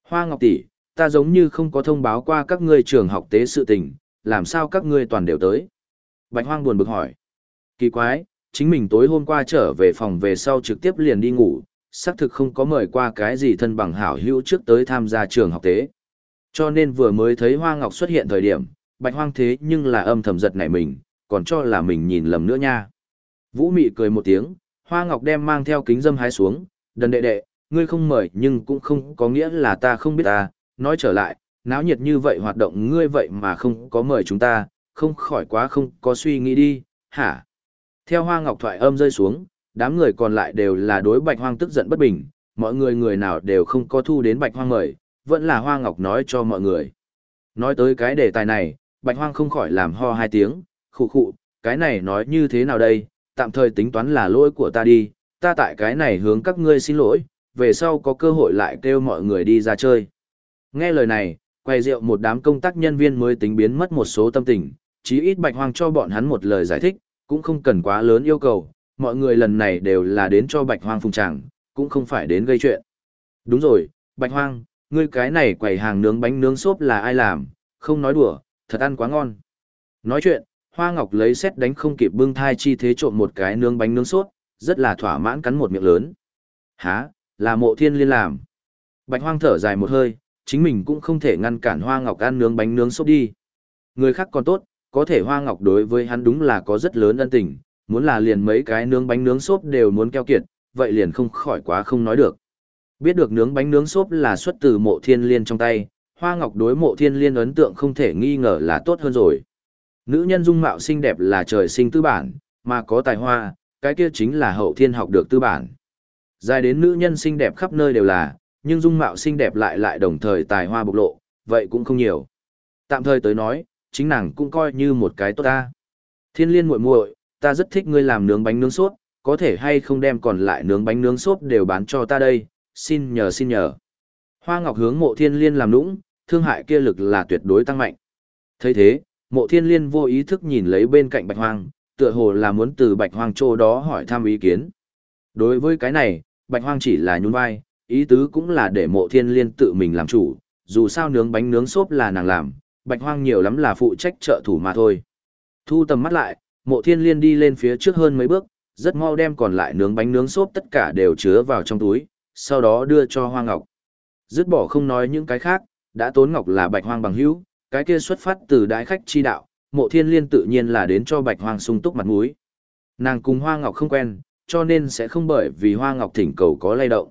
Hoa ngọc tỷ, ta giống như không có thông báo qua các ngươi trường học tế sự tình, làm sao các ngươi toàn đều tới? Bạch hoang buồn bực hỏi. Kỳ quái, chính mình tối hôm qua trở về phòng về sau trực tiếp liền đi ngủ, xác thực không có mời qua cái gì thân bằng hảo hữu trước tới tham gia trường học tế. Cho nên vừa mới thấy Hoa Ngọc xuất hiện thời điểm, bạch hoang thế nhưng là âm thầm giật nảy mình, còn cho là mình nhìn lầm nữa nha. Vũ Mị cười một tiếng, Hoa Ngọc đem mang theo kính dâm hái xuống, đần đệ đệ, ngươi không mời nhưng cũng không có nghĩa là ta không biết ta, nói trở lại, náo nhiệt như vậy hoạt động ngươi vậy mà không có mời chúng ta, không khỏi quá không có suy nghĩ đi, hả? Theo hoa ngọc thoại âm rơi xuống, đám người còn lại đều là đối bạch hoang tức giận bất bình, mọi người người nào đều không có thu đến bạch hoang mời, vẫn là hoa ngọc nói cho mọi người. Nói tới cái đề tài này, bạch hoang không khỏi làm ho hai tiếng, khụ khụ, cái này nói như thế nào đây, tạm thời tính toán là lỗi của ta đi, ta tại cái này hướng các ngươi xin lỗi, về sau có cơ hội lại kêu mọi người đi ra chơi. Nghe lời này, quay rượu một đám công tác nhân viên mới tính biến mất một số tâm tình, chí ít bạch hoang cho bọn hắn một lời giải thích, cũng không cần quá lớn yêu cầu, mọi người lần này đều là đến cho bạch hoang phùng tràng, cũng không phải đến gây chuyện. Đúng rồi, bạch hoang, ngươi cái này quầy hàng nướng bánh nướng xốp là ai làm, không nói đùa, thật ăn quá ngon. Nói chuyện, hoa ngọc lấy xét đánh không kịp bưng thai chi thế trộn một cái nướng bánh nướng xốp, rất là thỏa mãn cắn một miệng lớn. Hả, là mộ thiên liên làm. Bạch hoang thở dài một hơi, chính mình cũng không thể ngăn cản hoa ngọc ăn nướng bánh nướng xốp đi. Người khác còn tốt, có thể hoa ngọc đối với hắn đúng là có rất lớn ân tình, muốn là liền mấy cái nướng bánh nướng xốp đều muốn keo kiệt, vậy liền không khỏi quá không nói được. Biết được nướng bánh nướng xốp là xuất từ mộ thiên liên trong tay, hoa ngọc đối mộ thiên liên ấn tượng không thể nghi ngờ là tốt hơn rồi. Nữ nhân dung mạo xinh đẹp là trời sinh tư bản, mà có tài hoa, cái kia chính là hậu thiên học được tư bản. Dài đến nữ nhân xinh đẹp khắp nơi đều là, nhưng dung mạo xinh đẹp lại lại đồng thời tài hoa bộc lộ, vậy cũng không nhiều. Tạm thời tới nói, chính nàng cũng coi như một cái tốt ta. Thiên liên muội muội, ta rất thích ngươi làm nướng bánh nướng sốt, có thể hay không đem còn lại nướng bánh nướng sốt đều bán cho ta đây, xin nhờ xin nhờ. Hoa Ngọc hướng mộ thiên liên làm nũng, thương hại kia lực là tuyệt đối tăng mạnh. thấy thế, mộ thiên liên vô ý thức nhìn lấy bên cạnh bạch hoang, tựa hồ là muốn từ bạch hoang chỗ đó hỏi thăm ý kiến. Đối với cái này, bạch hoang chỉ là nhún vai, ý tứ cũng là để mộ thiên liên tự mình làm chủ, dù sao nướng bánh nướng xốp là nàng làm, bạch hoang nhiều lắm là phụ trách trợ thủ mà thôi. Thu tầm mắt lại, mộ thiên liên đi lên phía trước hơn mấy bước, rất mau đem còn lại nướng bánh nướng xốp tất cả đều chứa vào trong túi, sau đó đưa cho Hoa Ngọc. Dứt bỏ không nói những cái khác, đã tốn Ngọc là bạch hoang bằng hữu, cái kia xuất phát từ đại khách chi đạo, mộ thiên liên tự nhiên là đến cho bạch hoang sung túc mặt mũi. Nàng cùng Hoa Ngọc không quen, cho nên sẽ không bởi vì Hoa Ngọc thỉnh cầu có lay động.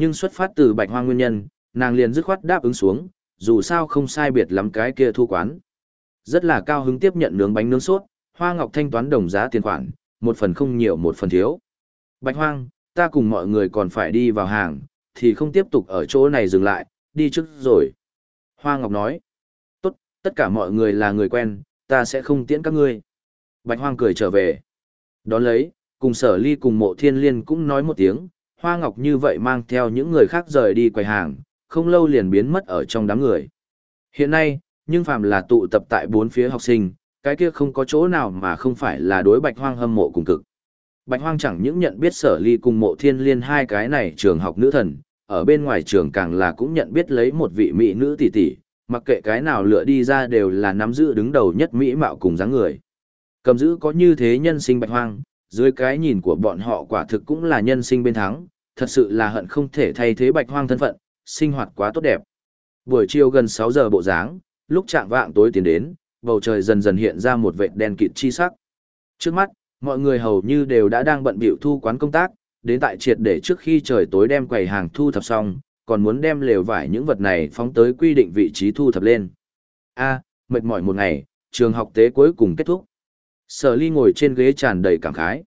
Nhưng xuất phát từ bạch hoang nguyên nhân, nàng liền dứt khoát đáp ứng xuống, dù sao không sai biệt lắm cái kia thu quán. Rất là cao hứng tiếp nhận nướng bánh nướng sốt, Hoa Ngọc thanh toán đồng giá tiền khoản, một phần không nhiều một phần thiếu. Bạch Hoang, ta cùng mọi người còn phải đi vào hàng, thì không tiếp tục ở chỗ này dừng lại, đi trước rồi. Hoa Ngọc nói, tốt, tất cả mọi người là người quen, ta sẽ không tiễn các ngươi. Bạch Hoang cười trở về. Đón lấy, cùng sở ly cùng mộ thiên liên cũng nói một tiếng, Hoa Ngọc như vậy mang theo những người khác rời đi quầy hàng, không lâu liền biến mất ở trong đám người. Hiện nay, nhưng phàm là tụ tập tại bốn phía học sinh, cái kia không có chỗ nào mà không phải là đối bạch hoang hâm mộ cùng cực. Bạch hoang chẳng những nhận biết sở ly cùng mộ thiên liên hai cái này trường học nữ thần, ở bên ngoài trường càng là cũng nhận biết lấy một vị mỹ nữ tỷ tỷ, mặc kệ cái nào lựa đi ra đều là nắm giữ đứng đầu nhất mỹ mạo cùng dáng người. Cầm giữ có như thế nhân sinh bạch hoang, dưới cái nhìn của bọn họ quả thực cũng là nhân sinh bên thắng, thật sự là hận không thể thay thế bạch hoang thân phận, sinh hoạt quá tốt đẹp. Buổi chiều gần 6 giờ bộ dáng, lúc trạng vạng tối tiến đến, bầu trời dần dần hiện ra một vệt đen kịt chi sắc. Trước mắt, mọi người hầu như đều đã đang bận biểu thu quán công tác, đến tại triệt để trước khi trời tối đem quầy hàng thu thập xong, còn muốn đem lều vải những vật này phóng tới quy định vị trí thu thập lên. A, mệt mỏi một ngày, trường học tế cuối cùng kết thúc. Sở ly ngồi trên ghế tràn đầy cảm khái.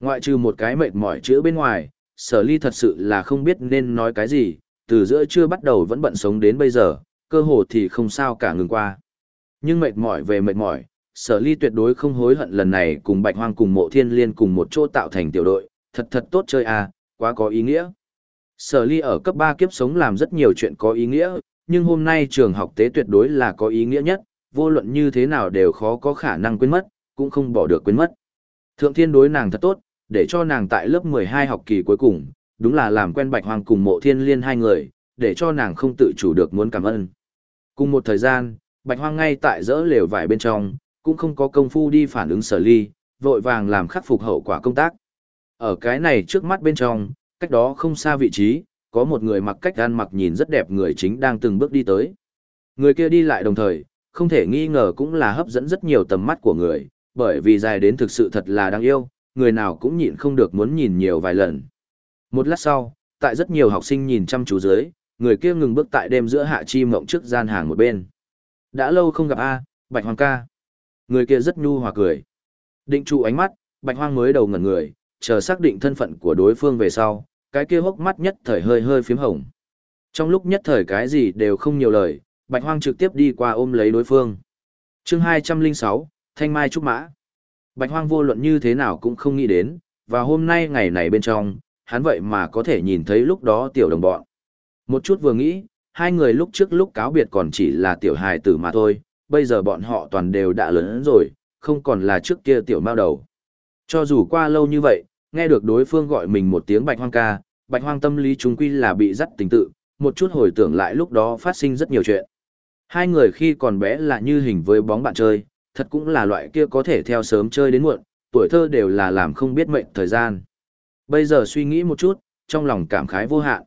Ngoại trừ một cái mệt mỏi chữ bên ngoài, sở ly thật sự là không biết nên nói cái gì, từ giữa chưa bắt đầu vẫn bận sống đến bây giờ, cơ hồ thì không sao cả ngừng qua. Nhưng mệt mỏi về mệt mỏi, sở ly tuyệt đối không hối hận lần này cùng bạch hoang cùng mộ thiên liên cùng một chỗ tạo thành tiểu đội, thật thật tốt chơi à, quá có ý nghĩa. Sở ly ở cấp ba kiếp sống làm rất nhiều chuyện có ý nghĩa, nhưng hôm nay trường học tế tuyệt đối là có ý nghĩa nhất, vô luận như thế nào đều khó có khả năng quên mất, cũng không bỏ được quên mất. Thượng thiên đối nàng thật tốt, để cho nàng tại lớp 12 học kỳ cuối cùng, đúng là làm quen bạch hoàng cùng mộ thiên liên hai người, để cho nàng không tự chủ được muốn cảm ơn. Cùng một thời gian, bạch hoang ngay tại dỡ lều vải bên trong, cũng không có công phu đi phản ứng sở ly, vội vàng làm khắc phục hậu quả công tác. Ở cái này trước mắt bên trong, cách đó không xa vị trí, có một người mặc cách ăn mặc nhìn rất đẹp người chính đang từng bước đi tới. Người kia đi lại đồng thời, không thể nghi ngờ cũng là hấp dẫn rất nhiều tầm mắt của người, bởi vì dài đến thực sự thật là đáng yêu, người nào cũng nhịn không được muốn nhìn nhiều vài lần. Một lát sau, tại rất nhiều học sinh nhìn chăm chú dưới, người kia ngừng bước tại đêm giữa hạ chi mộng trước gian hàng một bên. Đã lâu không gặp A, Bạch Hoàng ca. Người kia rất nhu hòa cười. Định trụ ánh mắt, Bạch Hoang mới đầu ngẩn người, chờ xác định thân phận của đối phương về sau, cái kia hốc mắt nhất thời hơi hơi phím hồng. Trong lúc nhất thời cái gì đều không nhiều lời, Bạch Hoang trực tiếp đi qua ôm lấy đối phương. Chương 206, Thanh Mai Trúc Mã. Bạch Hoang vô luận như thế nào cũng không nghĩ đến, và hôm nay ngày này bên trong, hắn vậy mà có thể nhìn thấy lúc đó tiểu đồng bọn. Một chút vừa nghĩ, hai người lúc trước lúc cáo biệt còn chỉ là tiểu hài tử mà thôi, bây giờ bọn họ toàn đều đã lớn rồi, không còn là trước kia tiểu mao đầu. Cho dù qua lâu như vậy, nghe được đối phương gọi mình một tiếng bạch hoang ca, bạch hoang tâm lý chúng quy là bị dắt tình tự, một chút hồi tưởng lại lúc đó phát sinh rất nhiều chuyện. Hai người khi còn bé là như hình với bóng bạn chơi, thật cũng là loại kia có thể theo sớm chơi đến muộn, tuổi thơ đều là làm không biết mệnh thời gian. Bây giờ suy nghĩ một chút, trong lòng cảm khái vô hạn.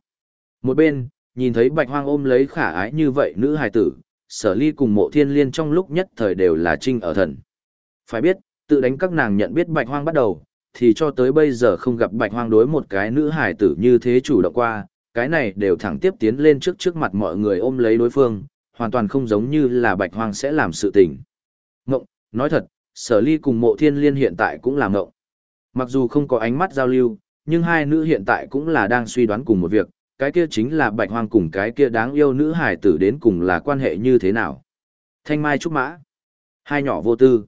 Một bên, nhìn thấy bạch hoang ôm lấy khả ái như vậy nữ hài tử, sở ly cùng mộ thiên liên trong lúc nhất thời đều là trinh ở thần. Phải biết, tự đánh các nàng nhận biết bạch hoang bắt đầu, thì cho tới bây giờ không gặp bạch hoang đối một cái nữ hài tử như thế chủ động qua, cái này đều thẳng tiếp tiến lên trước trước mặt mọi người ôm lấy đối phương, hoàn toàn không giống như là bạch hoang sẽ làm sự tình. Ngộng, nói thật, sở ly cùng mộ thiên liên hiện tại cũng là ngộng. Mặc dù không có ánh mắt giao lưu, nhưng hai nữ hiện tại cũng là đang suy đoán cùng một việc, cái kia chính là bạch hoang cùng cái kia đáng yêu nữ hải tử đến cùng là quan hệ như thế nào. Thanh Mai Trúc Mã. Hai nhỏ vô tư.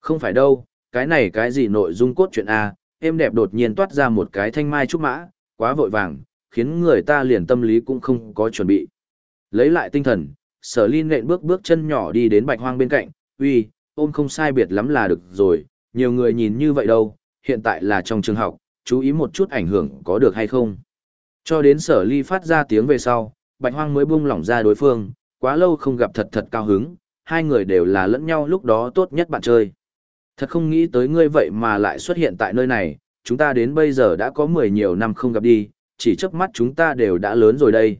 Không phải đâu, cái này cái gì nội dung cốt truyện A, em đẹp đột nhiên toát ra một cái thanh mai trúc mã, quá vội vàng, khiến người ta liền tâm lý cũng không có chuẩn bị. Lấy lại tinh thần, sở ly nện bước bước chân nhỏ đi đến bạch hoang bên cạnh, uy, ôm không sai biệt lắm là được rồi, nhiều người nhìn như vậy đâu, hiện tại là trong trường học, chú ý một chút ảnh hưởng có được hay không. Cho đến sở ly phát ra tiếng về sau, bạch hoang mới buông lỏng ra đối phương, quá lâu không gặp thật thật cao hứng, hai người đều là lẫn nhau lúc đó tốt nhất bạn chơi. Thật không nghĩ tới ngươi vậy mà lại xuất hiện tại nơi này, chúng ta đến bây giờ đã có mười nhiều năm không gặp đi, chỉ chớp mắt chúng ta đều đã lớn rồi đây.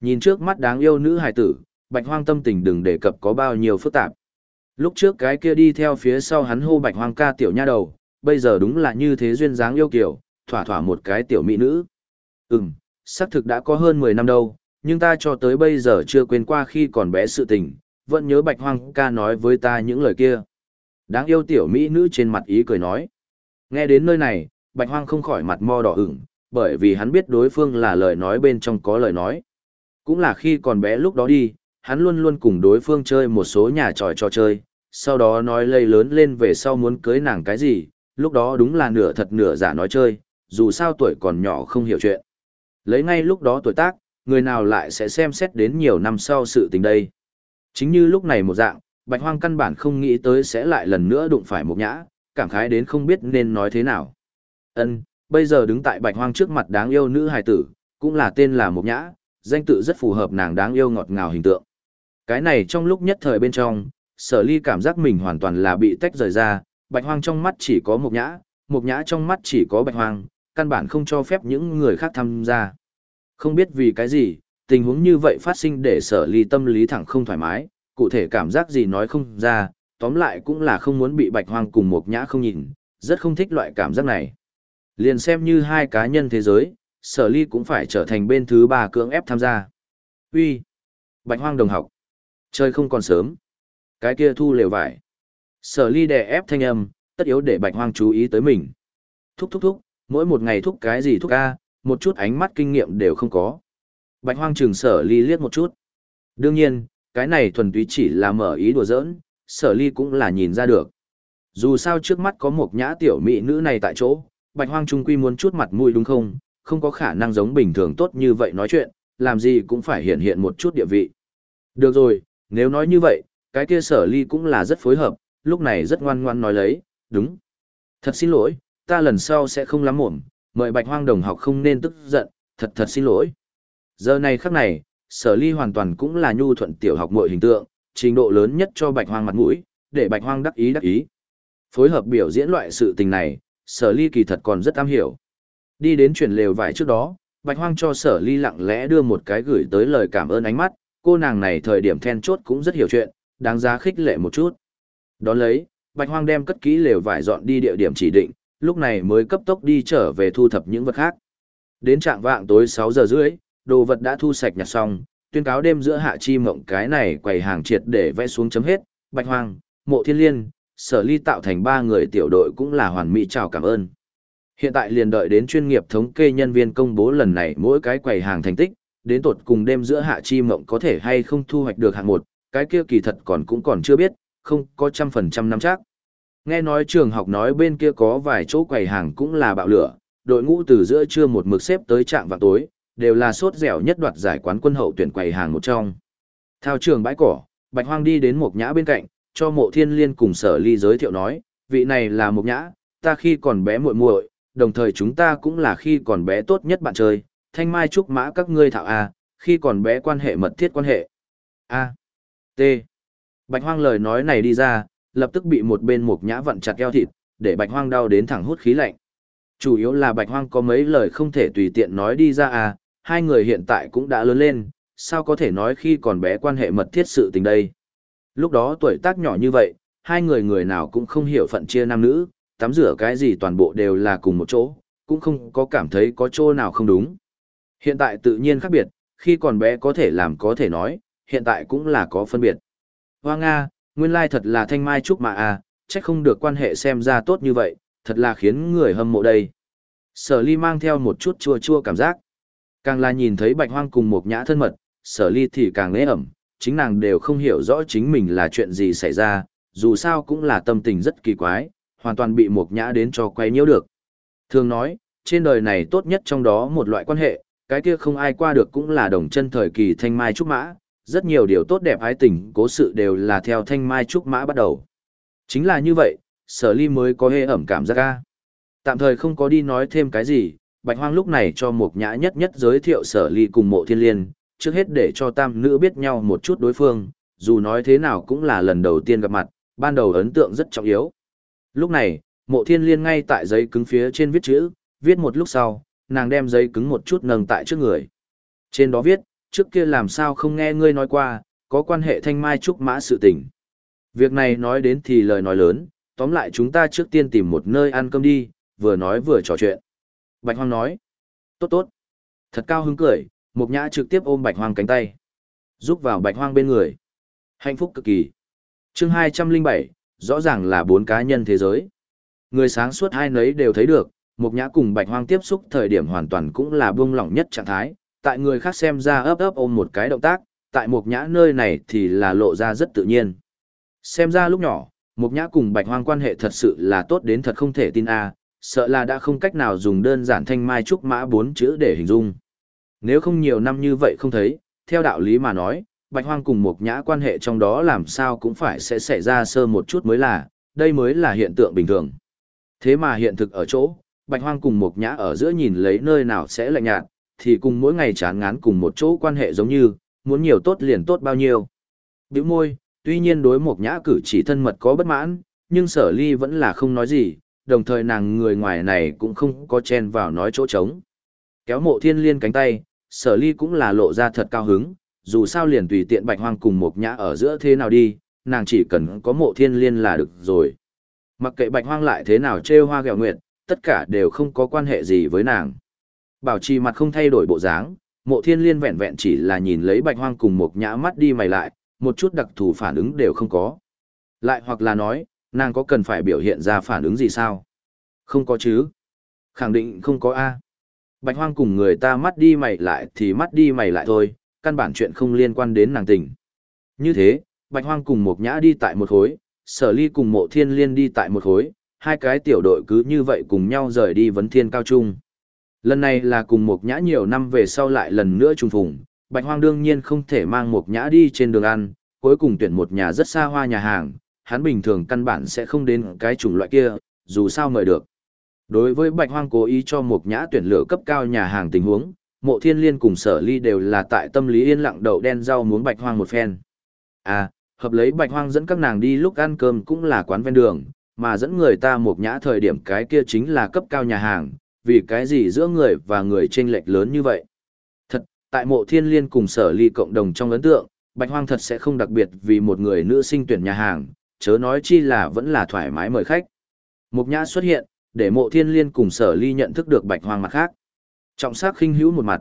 Nhìn trước mắt đáng yêu nữ hài tử, bạch hoang tâm tình đừng đề cập có bao nhiêu phức tạp. Lúc trước cái kia đi theo phía sau hắn hô bạch hoang ca tiểu nha đầu, bây giờ đúng là như thế duyên dáng yêu kiểu, thỏa thỏa một cái tiểu mỹ nữ. Ừm, xác thực đã có hơn 10 năm đâu, nhưng ta cho tới bây giờ chưa quên qua khi còn bé sự tình, vẫn nhớ bạch hoang ca nói với ta những lời kia. Đáng yêu tiểu mỹ nữ trên mặt ý cười nói. Nghe đến nơi này, bạch hoang không khỏi mặt mo đỏ ửng, bởi vì hắn biết đối phương là lời nói bên trong có lời nói. Cũng là khi còn bé lúc đó đi, hắn luôn luôn cùng đối phương chơi một số nhà tròi trò chơi, sau đó nói lây lớn lên về sau muốn cưới nàng cái gì, lúc đó đúng là nửa thật nửa giả nói chơi, dù sao tuổi còn nhỏ không hiểu chuyện. Lấy ngay lúc đó tuổi tác, người nào lại sẽ xem xét đến nhiều năm sau sự tình đây. Chính như lúc này một dạng, Bạch Hoang căn bản không nghĩ tới sẽ lại lần nữa đụng phải một nhã, cảm khái đến không biết nên nói thế nào. Ân, bây giờ đứng tại Bạch Hoang trước mặt đáng yêu nữ hài tử, cũng là tên là một nhã, danh tự rất phù hợp nàng đáng yêu ngọt ngào hình tượng. Cái này trong lúc nhất thời bên trong, sở ly cảm giác mình hoàn toàn là bị tách rời ra, Bạch Hoang trong mắt chỉ có một nhã, một nhã trong mắt chỉ có Bạch Hoang, căn bản không cho phép những người khác tham gia. Không biết vì cái gì, tình huống như vậy phát sinh để sở ly tâm lý thẳng không thoải mái, cụ thể cảm giác gì nói không ra, tóm lại cũng là không muốn bị bạch hoang cùng một nhã không nhìn, rất không thích loại cảm giác này. Liền xem như hai cá nhân thế giới, sở ly cũng phải trở thành bên thứ ba cưỡng ép tham gia. Uy, Bạch hoang đồng học. Chơi không còn sớm. Cái kia thu lều vải. Sở ly đè ép thanh âm, tất yếu để bạch hoang chú ý tới mình. Thúc thúc thúc, mỗi một ngày thúc cái gì thúc ca, một chút ánh mắt kinh nghiệm đều không có. Bạch hoang chừng sở ly liếc một chút. Đương nhiên, cái này thuần túy chỉ là mở ý đùa giỡn, sở ly cũng là nhìn ra được. Dù sao trước mắt có một nhã tiểu mỹ nữ này tại chỗ, bạch hoang trung quy muốn chút mặt mũi đúng không, không có khả năng giống bình thường tốt như vậy nói chuyện, làm gì cũng phải hiện hiện một chút địa vị. Được rồi, nếu nói như vậy, cái kia sở ly cũng là rất phối hợp, lúc này rất ngoan ngoan nói lấy, đúng. Thật xin lỗi, ta lần sau sẽ không lắm mồm, mời bạch hoang đồng học không nên tức giận, thật thật xin lỗi. Giờ này khắc này, sở ly hoàn toàn cũng là nhu thuận tiểu học mọi hình tượng, trình độ lớn nhất cho bạch hoang mặt mũi, để bạch hoang đắc ý đắc ý. Phối hợp biểu diễn loại sự tình này, sở ly kỳ thật còn rất am hiểu. Đi đến chuyển lều vải trước đó, bạch hoang cho sở ly lặng lẽ đưa một cái gửi tới lời cảm ơn ánh mắt, cô nàng này thời điểm then chốt cũng rất hiểu chuyện, đáng giá khích lệ một chút. Đón lấy, bạch hoang đem cất kỹ lều vải dọn đi địa điểm chỉ định, lúc này mới cấp tốc đi trở về thu thập những vật khác. Đến trạng vạng tối 6 giờ rưỡi, đồ vật đã thu sạch nhặt xong, tuyên cáo đêm giữa hạ chi mộng cái này quầy hàng triệt để vẽ xuống chấm hết, bạch hoang, mộ thiên liên, sở ly tạo thành ba người tiểu đội cũng là hoàn mỹ chào cảm ơn. Hiện tại liền đợi đến chuyên nghiệp thống kê nhân viên công bố lần này mỗi cái quầy hàng thành tích, đến tột cùng đêm giữa hạ chi mộng có thể hay không thu hoạch được hạng một, cái kia kỳ thật còn cũng còn chưa biết, không có trăm phần trăm nắm chắc. Nghe nói trường học nói bên kia có vài chỗ quầy hàng cũng là bạo lửa, đội ngũ từ giữa trưa một mực xếp tới trạm vào tối, đều là sốt dẻo nhất đoạt giải quán quân hậu tuyển quầy hàng một trong. Thao trường bãi cỏ, Bạch Hoang đi đến một nhã bên cạnh, cho mộ thiên liên cùng sở ly giới thiệu nói, vị này là một nhã, ta khi còn bé muội muội, đồng thời chúng ta cũng là khi còn bé tốt nhất bạn chơi, thanh mai trúc mã các ngươi thạo A, khi còn bé quan hệ mật thiết quan hệ. A. T. Bạch Hoang lời nói này đi ra, lập tức bị một bên một nhã vặn chặt eo thịt, để Bạch Hoang đau đến thẳng hút khí lạnh. Chủ yếu là Bạch Hoang có mấy lời không thể tùy tiện nói đi ra à, hai người hiện tại cũng đã lớn lên, sao có thể nói khi còn bé quan hệ mật thiết sự tình đây. Lúc đó tuổi tác nhỏ như vậy, hai người người nào cũng không hiểu phận chia nam nữ, tắm rửa cái gì toàn bộ đều là cùng một chỗ, cũng không có cảm thấy có chỗ nào không đúng. Hiện tại tự nhiên khác biệt, khi còn bé có thể làm có thể nói, hiện tại cũng là có phân biệt. Hoa Nga, nguyên lai thật là thanh mai trúc mà à, chắc không được quan hệ xem ra tốt như vậy, thật là khiến người hâm mộ đây. Sở ly mang theo một chút chua chua cảm giác. Càng là nhìn thấy bạch hoang cùng một nhã thân mật, sở ly thì càng lễ ẩm, chính nàng đều không hiểu rõ chính mình là chuyện gì xảy ra, dù sao cũng là tâm tình rất kỳ quái, hoàn toàn bị một nhã đến cho quay nhiễu được. Thường nói, trên đời này tốt nhất trong đó một loại quan hệ, cái kia không ai qua được cũng là đồng chân thời kỳ thanh mai trúc mã, rất nhiều điều tốt đẹp ái tình cố sự đều là theo thanh mai trúc mã bắt đầu. Chính là như vậy, sở ly mới có hê ẩm cảm giác ca. Tạm thời không có đi nói thêm cái gì, bạch hoang lúc này cho một nhã nhất nhất giới thiệu sở ly cùng mộ thiên liên, trước hết để cho tam nữ biết nhau một chút đối phương, dù nói thế nào cũng là lần đầu tiên gặp mặt, ban đầu ấn tượng rất trọng yếu. Lúc này, mộ thiên liên ngay tại giấy cứng phía trên viết chữ, viết một lúc sau, nàng đem giấy cứng một chút nâng tại trước người. Trên đó viết, trước kia làm sao không nghe ngươi nói qua, có quan hệ thanh mai trúc mã sự tình. Việc này nói đến thì lời nói lớn, tóm lại chúng ta trước tiên tìm một nơi ăn cơm đi, vừa nói vừa trò chuyện. Bạch Hoang nói, tốt tốt. Thật cao hứng cười, Mục Nhã trực tiếp ôm Bạch Hoang cánh tay, giúp vào Bạch Hoang bên người. Hạnh phúc cực kỳ. Chương 207, rõ ràng là bốn cá nhân thế giới. Người sáng suốt hai nấy đều thấy được, Mục Nhã cùng Bạch Hoang tiếp xúc thời điểm hoàn toàn cũng là buông lỏng nhất trạng thái, tại người khác xem ra ấp ấp ôm một cái động tác, tại Mục Nhã nơi này thì là lộ ra rất tự nhiên. Xem ra lúc nhỏ, Mục Nhã cùng Bạch Hoang quan hệ thật sự là tốt đến thật không thể tin a, sợ là đã không cách nào dùng đơn giản thanh mai trúc mã bốn chữ để hình dung. Nếu không nhiều năm như vậy không thấy, theo đạo lý mà nói, Bạch Hoang cùng Mục Nhã quan hệ trong đó làm sao cũng phải sẽ xảy ra sơ một chút mới là, đây mới là hiện tượng bình thường. Thế mà hiện thực ở chỗ, Bạch Hoang cùng Mục Nhã ở giữa nhìn lấy nơi nào sẽ lạnh nhạt, thì cùng mỗi ngày chán ngán cùng một chỗ quan hệ giống như, muốn nhiều tốt liền tốt bao nhiêu. Biểu môi, tuy nhiên đối một Nhã cử chỉ thân mật có bất mãn, nhưng sở ly vẫn là không nói gì, đồng thời nàng người ngoài này cũng không có chen vào nói chỗ trống. Kéo mộ thiên liên cánh tay, sở ly cũng là lộ ra thật cao hứng, dù sao liền tùy tiện bạch hoang cùng một nhã ở giữa thế nào đi, nàng chỉ cần có mộ thiên liên là được rồi. Mặc kệ bạch hoang lại thế nào trêu hoa gẹo nguyệt, tất cả đều không có quan hệ gì với nàng. Bảo trì mặt không thay đổi bộ dáng, mộ thiên liên vẹn vẹn chỉ là nhìn lấy bạch hoang cùng một nhã mắt đi mày lại, một chút đặc thù phản ứng đều không có. Lại hoặc là nói, nàng có cần phải biểu hiện ra phản ứng gì sao? Không có chứ. Khẳng định không có A. Bạch hoang cùng người ta mắt đi mày lại thì mắt đi mày lại thôi, căn bản chuyện không liên quan đến nàng tình. Như thế, Bạch hoang cùng một nhã đi tại một khối, sở ly cùng mộ thiên liên đi tại một khối, hai cái tiểu đội cứ như vậy cùng nhau rời đi vấn thiên cao trung. Lần này là cùng một nhã nhiều năm về sau lại lần nữa trùng phùng, Bạch hoang đương nhiên không thể mang một nhã đi trên đường ăn, cuối cùng tuyển một nhà rất xa hoa nhà hàng, hắn bình thường căn bản sẽ không đến cái chủng loại kia, dù sao mời được. Đối với Bạch Hoang cố ý cho một nhã tuyển lựa cấp cao nhà hàng tình huống, mộ thiên liên cùng sở ly đều là tại tâm lý yên lặng đậu đen rau muốn Bạch Hoang một phen. À, hợp lấy Bạch Hoang dẫn các nàng đi lúc ăn cơm cũng là quán ven đường, mà dẫn người ta một nhã thời điểm cái kia chính là cấp cao nhà hàng, vì cái gì giữa người và người chênh lệch lớn như vậy. Thật, tại mộ thiên liên cùng sở ly cộng đồng trong ấn tượng, Bạch Hoang thật sẽ không đặc biệt vì một người nữ sinh tuyển nhà hàng, chớ nói chi là vẫn là thoải mái mời khách. Mục nhã xuất hiện, để mộ thiên liên cùng sở ly nhận thức được bạch hoang mặt khác. Trọng sắc khinh hữu một mặt.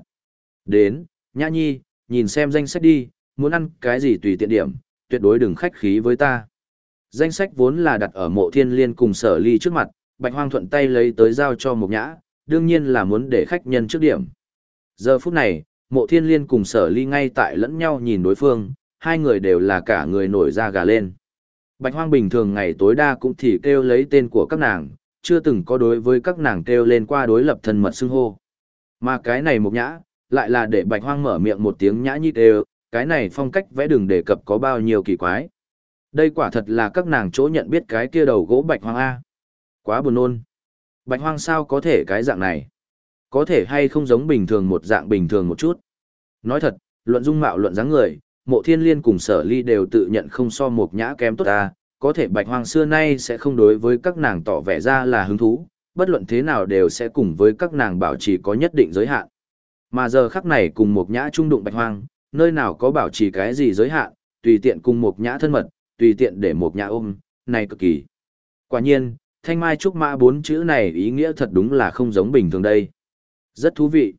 Đến, nhã nhi, nhìn xem danh sách đi, muốn ăn cái gì tùy tiện điểm, tuyệt đối đừng khách khí với ta. Danh sách vốn là đặt ở mộ thiên liên cùng sở ly trước mặt, bạch hoang thuận tay lấy tới giao cho mục nhã, đương nhiên là muốn để khách nhân trước điểm. Giờ phút này, mộ thiên liên cùng sở ly ngay tại lẫn nhau nhìn đối phương, hai người đều là cả người nổi da gà lên. Bạch hoang bình thường ngày tối đa cũng thì kêu lấy tên của các nàng, chưa từng có đối với các nàng kêu lên qua đối lập thân mật xưng hô. Mà cái này một nhã, lại là để bạch hoang mở miệng một tiếng nhã nhị đều, cái này phong cách vẽ đừng đề cập có bao nhiêu kỳ quái. Đây quả thật là các nàng chỗ nhận biết cái kia đầu gỗ bạch hoang A. Quá buồn nôn. Bạch hoang sao có thể cái dạng này? Có thể hay không giống bình thường một dạng bình thường một chút? Nói thật, luận dung mạo luận dáng người, mộ thiên liên cùng sở ly đều tự nhận không so một nhã kém tốt ta, có thể bạch hoang xưa nay sẽ không đối với các nàng tỏ vẻ ra là hứng thú, bất luận thế nào đều sẽ cùng với các nàng bảo trì có nhất định giới hạn. Mà giờ khắc này cùng một nhã trung đụng bạch hoang, nơi nào có bảo trì cái gì giới hạn, tùy tiện cùng một nhã thân mật, tùy tiện để một nhã ôm, này cực kỳ. Quả nhiên, thanh mai trúc mã bốn chữ này ý nghĩa thật đúng là không giống bình thường đây. Rất thú vị.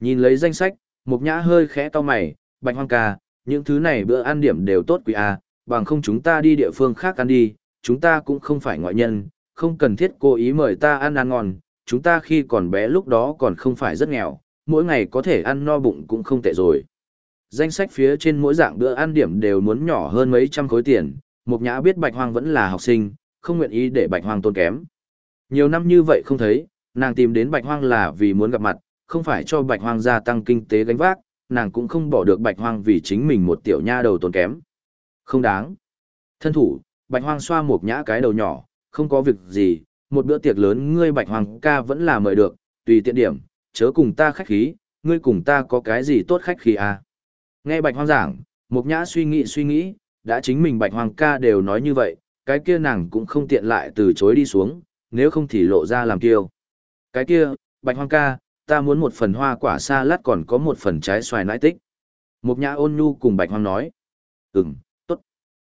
Nhìn lấy danh sách, Mục nhã hơi khẽ to mày, bạch hoang ca, những thứ này bữa ăn điểm đều tốt quý a, bằng không chúng ta đi địa phương khác ăn đi, chúng ta cũng không phải ngoại nhân, không cần thiết cố ý mời ta ăn ăn ngon, chúng ta khi còn bé lúc đó còn không phải rất nghèo, mỗi ngày có thể ăn no bụng cũng không tệ rồi. Danh sách phía trên mỗi dạng bữa ăn điểm đều muốn nhỏ hơn mấy trăm khối tiền, Mục Nhã biết Bạch Hoang vẫn là học sinh, không nguyện ý để Bạch Hoang tôn kém. Nhiều năm như vậy không thấy, nàng tìm đến bạch hoang là vì muốn gặp mặt, không phải cho bạch hoang gia tăng kinh tế gánh vác, nàng cũng không bỏ được bạch hoang vì chính mình một tiểu nha đầu tốn kém. Không đáng. Thân thủ, bạch hoang xoa một nhã cái đầu nhỏ, không có việc gì, một bữa tiệc lớn ngươi bạch hoang ca vẫn là mời được, tùy tiện điểm, chớ cùng ta khách khí, ngươi cùng ta có cái gì tốt khách khí à. Nghe bạch hoang giảng, một nhã suy nghĩ suy nghĩ, đã chính mình bạch hoang ca đều nói như vậy, cái kia nàng cũng không tiện lại từ chối đi xuống, nếu không thì lộ ra làm kiêu. Cái kia, bạch hoang ca, ta muốn một phần hoa quả sa lát còn có một phần trái xoài nãi tích. Một nhã ôn nhu cùng bạch hoang nói. Ừm, tốt.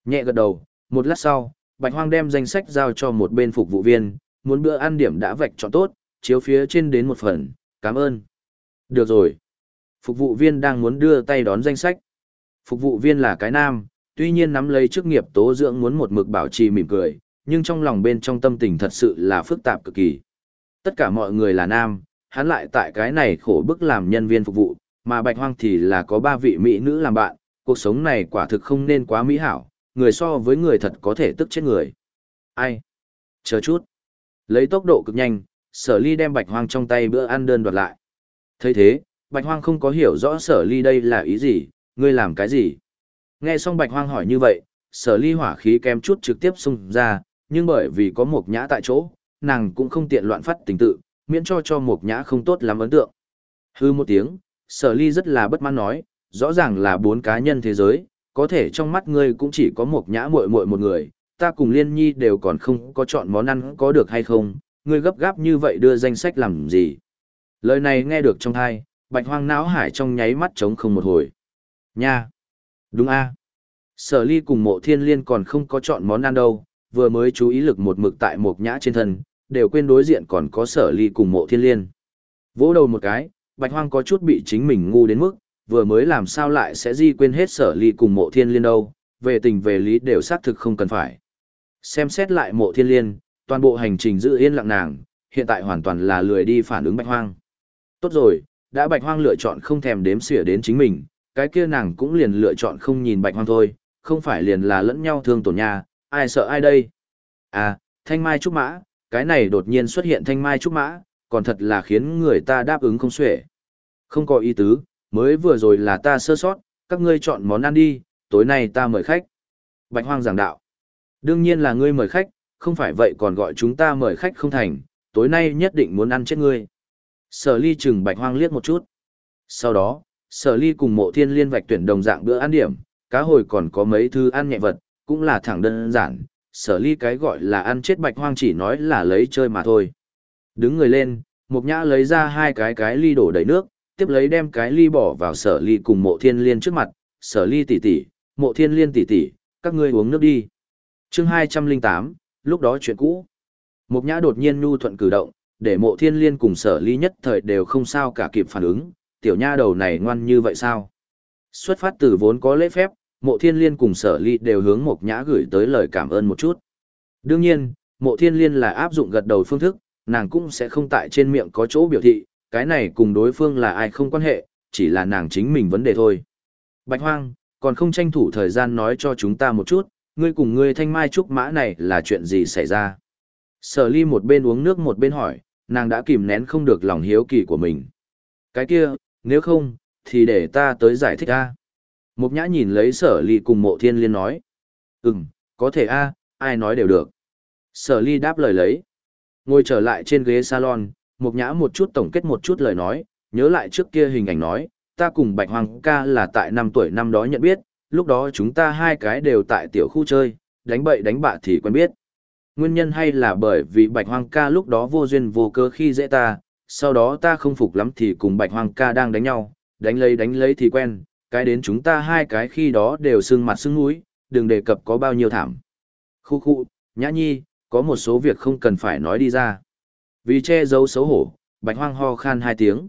Nhẹ gật đầu, một lát sau, bạch hoang đem danh sách giao cho một bên phục vụ viên, muốn bữa ăn điểm đã vạch chọn tốt, chiếu phía trên đến một phần, cảm ơn. Được rồi. Phục vụ viên đang muốn đưa tay đón danh sách. Phục vụ viên là cái nam, tuy nhiên nắm lấy chức nghiệp tố dưỡng muốn một mực bảo trì mỉm cười, nhưng trong lòng bên trong tâm tình thật sự là phức tạp cực kỳ. Tất cả mọi người là nam, hắn lại tại cái này khổ bức làm nhân viên phục vụ, mà bạch hoang thì là có ba vị mỹ nữ làm bạn, cuộc sống này quả thực không nên quá mỹ hảo, người so với người thật có thể tức chết người. Ai? Chờ chút. Lấy tốc độ cực nhanh, sở ly đem bạch hoang trong tay bữa ăn đơn đoạt lại. thấy thế, bạch hoang không có hiểu rõ sở ly đây là ý gì, ngươi làm cái gì? Nghe xong bạch hoang hỏi như vậy, sở ly hỏa khí kém chút trực tiếp xung ra, nhưng bởi vì có một nhã tại chỗ, nàng cũng không tiện loạn phát tình tự, miễn cho cho một nhã không tốt lắm ấn tượng. Hư một tiếng, sở ly rất là bất mãn nói, rõ ràng là bốn cá nhân thế giới, có thể trong mắt ngươi cũng chỉ có một nhã muội muội một người, ta cùng liên nhi đều còn không có chọn món ăn có được hay không, ngươi gấp gáp như vậy đưa danh sách làm gì. Lời này nghe được trong thai, bạch hoang não hải trong nháy mắt trống không một hồi. Nha! Đúng a. Sở ly cùng mộ thiên liên còn không có chọn món ăn đâu, vừa mới chú ý lực một mực tại một nhã trên thân, đều quên đối diện còn có sở ly cùng mộ thiên liên. Vỗ đầu một cái, bạch hoang có chút bị chính mình ngu đến mức, vừa mới làm sao lại sẽ di quên hết sở ly cùng mộ thiên liên đâu, về tình về lý đều xác thực không cần phải. Xem xét lại mộ thiên liên, toàn bộ hành trình giữ yên lặng nàng, hiện tại hoàn toàn là lười đi phản ứng bạch hoang. Tốt rồi, đã bạch hoang lựa chọn không thèm đếm xỉa đến chính mình, cái kia nàng cũng liền lựa chọn không nhìn bạch hoang thôi, không phải liền là lẫn nhau thương tổn nha, ai sợ ai đây. À, thanh mai trúc mã, cái này đột nhiên xuất hiện thanh mai trúc mã, còn thật là khiến người ta đáp ứng không xuể. Không có ý tứ, mới vừa rồi là ta sơ sót, các ngươi chọn món ăn đi, tối nay ta mời khách. Bạch hoang giảng đạo. Đương nhiên là ngươi mời khách, không phải vậy còn gọi chúng ta mời khách không thành, tối nay nhất định muốn ăn chết ngươi. Sở ly chừng bạch hoang liếc một chút. Sau đó, sở ly cùng mộ thiên liên vạch tuyển đồng dạng bữa ăn điểm, cá hồi còn có mấy thứ ăn nhẹ vật, cũng là thẳng đơn giản, sở ly cái gọi là ăn chết bạch hoang chỉ nói là lấy chơi mà thôi. Đứng người lên, mục nhã lấy ra hai cái cái ly đổ đầy nước, tiếp lấy đem cái ly bỏ vào sở ly cùng mộ thiên liên trước mặt, sở ly tỷ tỷ, mộ thiên liên tỷ tỷ, các ngươi uống nước đi. Chương 208, lúc đó chuyện cũ. Mục nhã đột nhiên nhu thuận cử động, để mộ thiên liên cùng sở ly nhất thời đều không sao cả kịp phản ứng, tiểu nha đầu này ngoan như vậy sao? Xuất phát từ vốn có lễ phép, mộ thiên liên cùng sở ly đều hướng mộc nhã gửi tới lời cảm ơn một chút. Đương nhiên, mộ thiên liên là áp dụng gật đầu phương thức, nàng cũng sẽ không tại trên miệng có chỗ biểu thị, cái này cùng đối phương là ai không quan hệ, chỉ là nàng chính mình vấn đề thôi. Bạch hoang, còn không tranh thủ thời gian nói cho chúng ta một chút, ngươi cùng ngươi thanh mai trúc mã này là chuyện gì xảy ra. Sở ly một bên uống nước một bên hỏi, nàng đã kìm nén không được lòng hiếu kỳ của mình. Cái kia, nếu không, thì để ta tới giải thích a. Mục nhã nhìn lấy sở ly cùng mộ thiên liên nói. Ừm, có thể a, ai nói đều được. Sở ly đáp lời lấy. Ngồi trở lại trên ghế salon, mục nhã một chút tổng kết một chút lời nói, nhớ lại trước kia hình ảnh nói, ta cùng Bạch Hoàng ca là tại năm tuổi năm đó nhận biết, lúc đó chúng ta hai cái đều tại tiểu khu chơi, đánh bậy đánh bạ thì quen biết. Nguyên nhân hay là bởi vì Bạch Hoàng ca lúc đó vô duyên vô cơ khi dễ ta, sau đó ta không phục lắm thì cùng Bạch Hoàng ca đang đánh nhau, đánh lấy đánh lấy thì quen, cái đến chúng ta hai cái khi đó đều sưng mặt sưng mũi, đừng đề cập có bao nhiêu thảm. Khu khu, nhã nhi, có một số việc không cần phải nói đi ra. Vì che giấu xấu hổ, Bạch Hoang ho khan hai tiếng.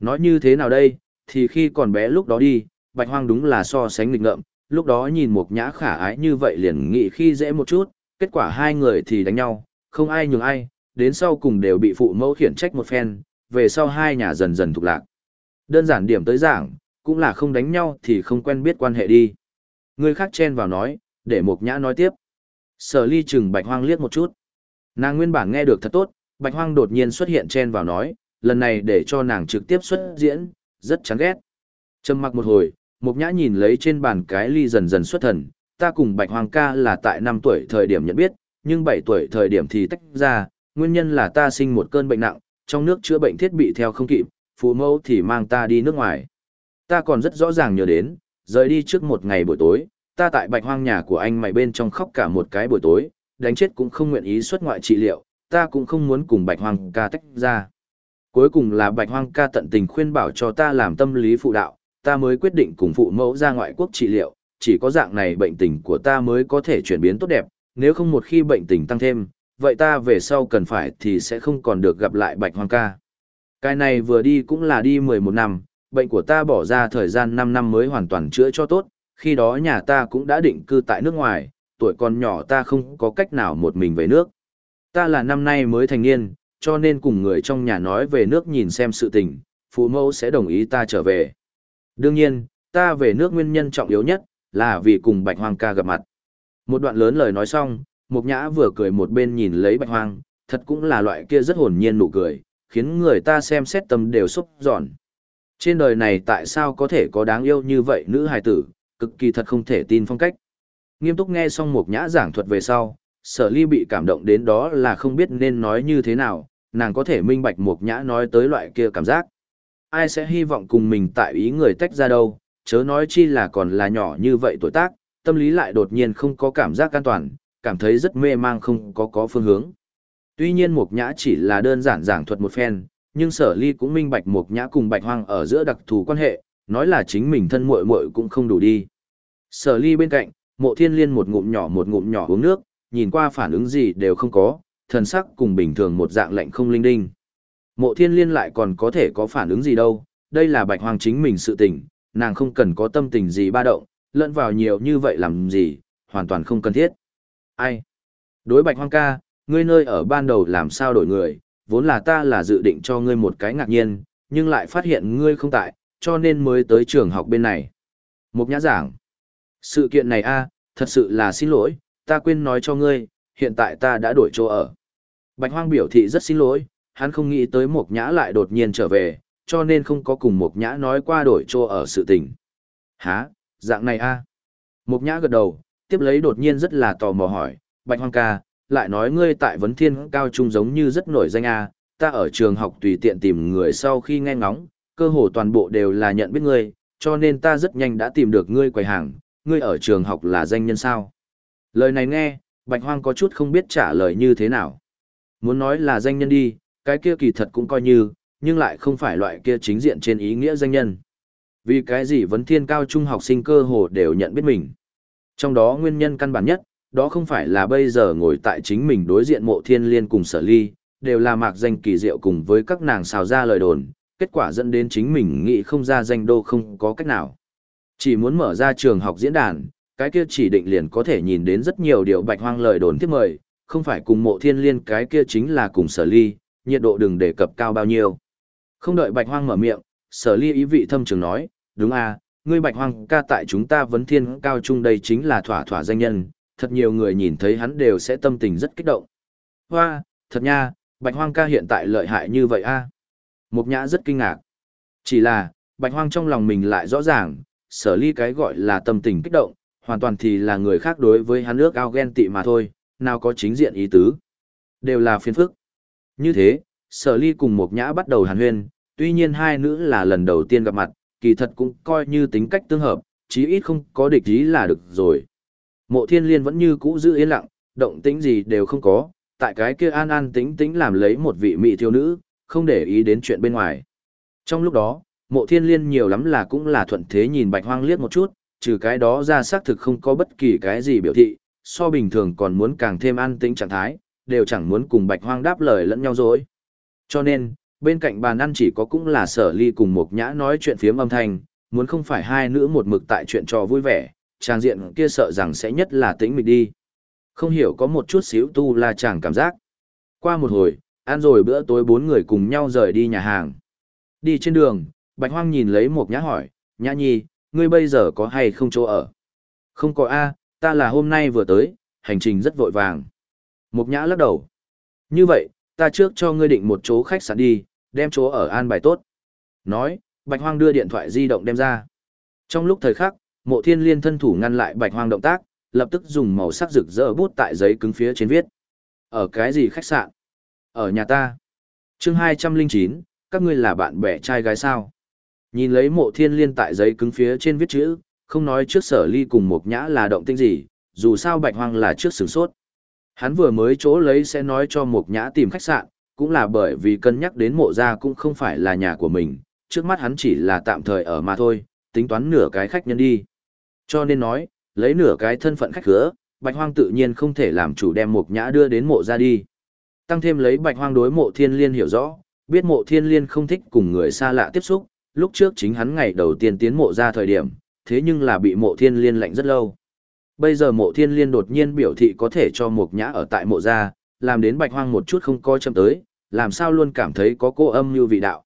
Nói như thế nào đây, thì khi còn bé lúc đó đi, Bạch Hoang đúng là so sánh nghịch ngợm, lúc đó nhìn một nhã khả ái như vậy liền nghĩ khi dễ một chút, kết quả hai người thì đánh nhau, không ai nhường ai, đến sau cùng đều bị phụ mẫu khiển trách một phen, về sau hai nhà dần dần thuộc lạc. Đơn giản điểm tới giảng, cũng là không đánh nhau thì không quen biết quan hệ đi. Người khác chen vào nói, để Mộc Nhã nói tiếp. Sở ly chừng bạch hoang liếc một chút. Nàng nguyên bản nghe được thật tốt, Bạch Hoang đột nhiên xuất hiện chen vào nói, lần này để cho nàng trực tiếp xuất diễn, rất chán ghét. Trầm mặc một hồi, Mộc Nhã nhìn lấy trên bàn cái ly dần dần xuất thần, ta cùng Bạch Hoang ca là tại 5 tuổi thời điểm nhận biết, nhưng 7 tuổi thời điểm thì tách ra, nguyên nhân là ta sinh một cơn bệnh nặng, trong nước chữa bệnh thiết bị theo không kịp, phụ mẫu thì mang ta đi nước ngoài. Ta còn rất rõ ràng nhớ đến, rời đi trước một ngày buổi tối, ta tại Bạch Hoang nhà của anh mày bên trong khóc cả một cái buổi tối, đánh chết cũng không nguyện ý xuất ngoại trị liệu, ta cũng không muốn cùng Bạch Hoang ca tách ra. Cuối cùng là Bạch Hoang ca tận tình khuyên bảo cho ta làm tâm lý phụ đạo, ta mới quyết định cùng phụ mẫu ra ngoại quốc trị liệu, chỉ có dạng này bệnh tình của ta mới có thể chuyển biến tốt đẹp, nếu không một khi bệnh tình tăng thêm, vậy ta về sau cần phải thì sẽ không còn được gặp lại Bạch Hoang ca. Cái này vừa đi cũng là đi 11 năm, bệnh của ta bỏ ra thời gian 5 năm mới hoàn toàn chữa cho tốt, khi đó nhà ta cũng đã định cư tại nước ngoài, tuổi còn nhỏ ta không có cách nào một mình về nước. Ta là năm nay mới thành niên, cho nên cùng người trong nhà nói về nước nhìn xem sự tình, phụ mẫu sẽ đồng ý ta trở về. Đương nhiên, ta về nước nguyên nhân trọng yếu nhất, là vì cùng Bạch Hoang ca gặp mặt. Một đoạn lớn lời nói xong, Mộc Nhã vừa cười một bên nhìn lấy Bạch Hoang, thật cũng là loại kia rất hồn nhiên nụ cười, khiến người ta xem xét tâm đều xúc giòn. Trên đời này tại sao có thể có đáng yêu như vậy nữ hài tử, cực kỳ thật không thể tin phong cách. Nghiêm túc nghe xong Mộc Nhã giảng thuật về sau, sở ly bị cảm động đến đó là không biết nên nói như thế nào, nàng có thể minh bạch Mộc Nhã nói tới loại kia cảm giác. Ai sẽ hy vọng cùng mình tại ý người tách ra đâu, chớ nói chi là còn là nhỏ như vậy tuổi tác, tâm lý lại đột nhiên không có cảm giác an toàn, cảm thấy rất mê mang không có có phương hướng. Tuy nhiên Mộc Nhã chỉ là đơn giản giảng thuật một phen, nhưng Sở Ly cũng minh bạch Mộc Nhã cùng Bạch Hoang ở giữa đặc thù quan hệ, nói là chính mình thân muội muội cũng không đủ đi. Sở Ly bên cạnh, Mộ Thiên Liên một ngụm nhỏ một ngụm nhỏ uống nước, nhìn qua phản ứng gì đều không có, thần sắc cùng bình thường một dạng lạnh không linh đinh. Mộ Thiên Liên lại còn có thể có phản ứng gì đâu, đây là Bạch Hoang chính mình sự tình, nàng không cần có tâm tình gì ba động, lẫn vào nhiều như vậy làm gì, hoàn toàn không cần thiết. Ai? Đối bạch hoang ca, ngươi nơi ở ban đầu làm sao đổi người, vốn là ta là dự định cho ngươi một cái ngạc nhiên, nhưng lại phát hiện ngươi không tại, cho nên mới tới trường học bên này. Mục nhã giảng. Sự kiện này a, thật sự là xin lỗi, ta quên nói cho ngươi, hiện tại ta đã đổi chỗ ở. Bạch hoang biểu thị rất xin lỗi, hắn không nghĩ tới mục nhã lại đột nhiên trở về, cho nên không có cùng mục nhã nói qua đổi chỗ ở sự tình. Hả, dạng này a? Mục nhã gật đầu, tiếp lấy đột nhiên rất là tò mò hỏi, Bạch Hoang ca, lại nói ngươi tại vấn thiên cao trung giống như rất nổi danh a, ta ở trường học tùy tiện tìm người sau khi nghe ngóng, cơ hồ toàn bộ đều là nhận biết ngươi, cho nên ta rất nhanh đã tìm được ngươi quầy hàng, ngươi ở trường học là danh nhân sao. Lời này nghe, Bạch Hoang có chút không biết trả lời như thế nào. Muốn nói là danh nhân đi, cái kia kỳ thật cũng coi như, nhưng lại không phải loại kia chính diện trên ý nghĩa danh nhân. Vì cái gì vấn thiên cao trung học sinh cơ hồ đều nhận biết mình. Trong đó nguyên nhân căn bản nhất, đó không phải là bây giờ ngồi tại chính mình đối diện mộ thiên liên cùng sở ly, đều là mạc danh kỳ diệu cùng với các nàng xào ra lời đồn, kết quả dẫn đến chính mình nghĩ không ra danh đô không có cách nào. Chỉ muốn mở ra trường học diễn đàn, cái kia chỉ định liền có thể nhìn đến rất nhiều điều bạch hoang lời đồn tiếp mời, không phải cùng mộ thiên liên cái kia chính là cùng sở ly, nhiệt độ đừng đề cập cao bao nhiêu. Không đợi bạch hoang mở miệng, sở ly ý vị thâm trường nói, đúng à, ngươi bạch hoang ca tại chúng ta vấn thiên cao trung đây chính là thỏa thỏa danh nhân, thật nhiều người nhìn thấy hắn đều sẽ tâm tình rất kích động. Hoa, thật nha, bạch hoang ca hiện tại lợi hại như vậy a à? Mục nhã rất kinh ngạc. Chỉ là, bạch hoang trong lòng mình lại rõ ràng, sở ly cái gọi là tâm tình kích động, hoàn toàn thì là người khác đối với hắn ước ao ghen tị mà thôi, nào có chính diện ý tứ. Đều là phiền phức. Như thế, sở ly cùng mục nhã bắt đầu hàn huyên, tuy nhiên hai nữ là lần đầu tiên gặp mặt, kỳ thật cũng coi như tính cách tương hợp, chí ít không có địch ý là được rồi. Mộ thiên liên vẫn như cũ giữ yên lặng, động tĩnh gì đều không có, tại cái kia an an tĩnh tĩnh làm lấy một vị mỹ thiếu nữ, không để ý đến chuyện bên ngoài. Trong lúc đó, mộ thiên liên nhiều lắm là cũng là thuận thế nhìn bạch hoang liếc một chút, trừ cái đó ra xác thực không có bất kỳ cái gì biểu thị, so bình thường còn muốn càng thêm an tĩnh trạng thái, đều chẳng muốn cùng bạch hoang đáp lời lẫn nhau rồi. Cho nên, bên cạnh bàn ăn chỉ có cũng là sở ly cùng một nhã nói chuyện phiếm âm thanh, muốn không phải hai nữ một mực tại chuyện trò vui vẻ, trang diện kia sợ rằng sẽ nhất là tĩnh mịch đi. Không hiểu có một chút xíu tu là chàng cảm giác. Qua một hồi, ăn rồi bữa tối bốn người cùng nhau rời đi nhà hàng. Đi trên đường, Bạch Hoang nhìn lấy một nhã hỏi, nhã nhi, ngươi bây giờ có hay không chỗ ở? Không có A, ta là hôm nay vừa tới, hành trình rất vội vàng. Mộc nhã lắc đầu. Như vậy, ta trước cho ngươi định một chỗ khách sạn đi, đem chỗ ở an bài tốt. Nói, Bạch Hoang đưa điện thoại di động đem ra. Trong lúc thời khắc, mộ thiên liên thân thủ ngăn lại Bạch Hoang động tác, lập tức dùng màu sắc rực rỡ bút tại giấy cứng phía trên viết. Ở cái gì khách sạn? Ở nhà ta. Chương 209, các ngươi là bạn bè trai gái sao? Nhìn lấy mộ thiên liên tại giấy cứng phía trên viết chữ, không nói trước sở ly cùng một nhã là động tĩnh gì, dù sao bạch hoang là trước sửng sốt. Hắn vừa mới chỗ lấy sẽ nói cho Mục nhã tìm khách sạn, cũng là bởi vì cân nhắc đến mộ gia cũng không phải là nhà của mình, trước mắt hắn chỉ là tạm thời ở mà thôi, tính toán nửa cái khách nhân đi. Cho nên nói, lấy nửa cái thân phận khách khứa, bạch hoang tự nhiên không thể làm chủ đem Mục nhã đưa đến mộ gia đi. Tăng thêm lấy bạch hoang đối mộ thiên liên hiểu rõ, biết mộ thiên liên không thích cùng người xa lạ tiếp xúc, lúc trước chính hắn ngày đầu tiên tiến mộ Gia thời điểm, thế nhưng là bị mộ thiên liên lạnh rất lâu. Bây giờ mộ thiên liên đột nhiên biểu thị có thể cho mục nhã ở tại mộ gia, làm đến bạch hoang một chút không coi châm tới, làm sao luôn cảm thấy có cô âm như vị đạo.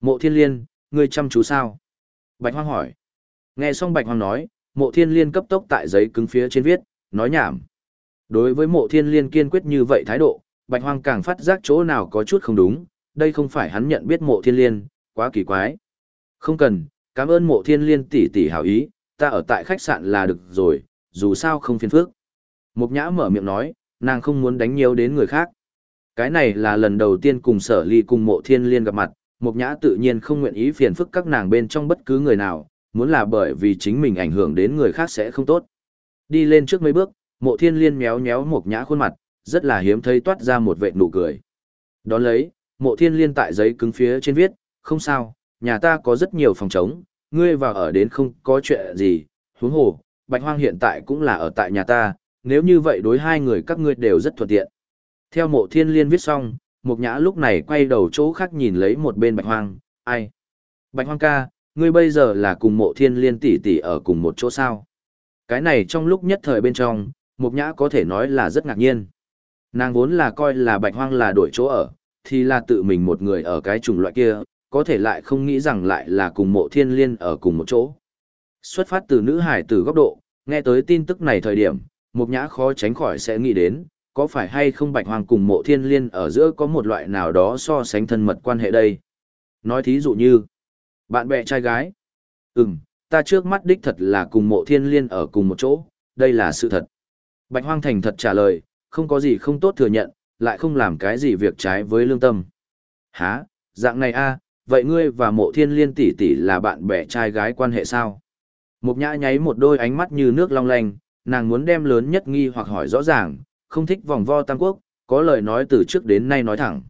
Mộ thiên liên, ngươi chăm chú sao? Bạch hoang hỏi. Nghe xong bạch hoang nói, mộ thiên liên cấp tốc tại giấy cứng phía trên viết, nói nhảm. Đối với mộ thiên liên kiên quyết như vậy thái độ, bạch hoang càng phát giác chỗ nào có chút không đúng, đây không phải hắn nhận biết mộ thiên liên, quá kỳ quái. Không cần, cảm ơn mộ thiên liên tỷ tỷ hảo ý, ta ở tại khách sạn là được rồi, dù sao không phiền phức. Mục nhã mở miệng nói, nàng không muốn đánh nhiều đến người khác. Cái này là lần đầu tiên cùng sở ly cùng mộ thiên liên gặp mặt, mục nhã tự nhiên không nguyện ý phiền phức các nàng bên trong bất cứ người nào, muốn là bởi vì chính mình ảnh hưởng đến người khác sẽ không tốt. Đi lên trước mấy bước, mộ thiên liên méo méo mục nhã khuôn mặt, rất là hiếm thấy toát ra một vệ nụ cười. Đón lấy, mộ thiên liên tại giấy cứng phía trên viết, không sao, nhà ta có rất nhiều phòng trống, ngươi vào ở đến không có chuyện gì, huống hồ, Bạch Hoang hiện tại cũng là ở tại nhà ta, nếu như vậy đối hai người các ngươi đều rất thuận tiện. Theo mộ thiên liên viết xong, Mục Nhã lúc này quay đầu chỗ khác nhìn lấy một bên Bạch Hoang, ai? Bạch Hoang ca, ngươi bây giờ là cùng mộ thiên liên tỷ tỷ ở cùng một chỗ sao? Cái này trong lúc nhất thời bên trong, Mục Nhã có thể nói là rất ngạc nhiên. Nàng vốn là coi là Bạch Hoang là đổi chỗ ở, thì là tự mình một người ở cái chủng loại kia, có thể lại không nghĩ rằng lại là cùng mộ thiên liên ở cùng một chỗ. Xuất phát từ nữ hải tử góc độ, nghe tới tin tức này thời điểm, mục nhã khó tránh khỏi sẽ nghĩ đến, có phải hay không bạch hoàng cùng mộ thiên liên ở giữa có một loại nào đó so sánh thân mật quan hệ đây. Nói thí dụ như, bạn bè trai gái. Ừm, ta trước mắt đích thật là cùng mộ thiên liên ở cùng một chỗ, đây là sự thật. Bạch hoang thành thật trả lời, không có gì không tốt thừa nhận, lại không làm cái gì việc trái với lương tâm. Hả, dạng này a, vậy ngươi và mộ thiên liên tỷ tỷ là bạn bè trai gái quan hệ sao? Mộc nhã nháy một đôi ánh mắt như nước long lanh, nàng muốn đem lớn nhất nghi hoặc hỏi rõ ràng, không thích vòng vo tam quốc, có lời nói từ trước đến nay nói thẳng.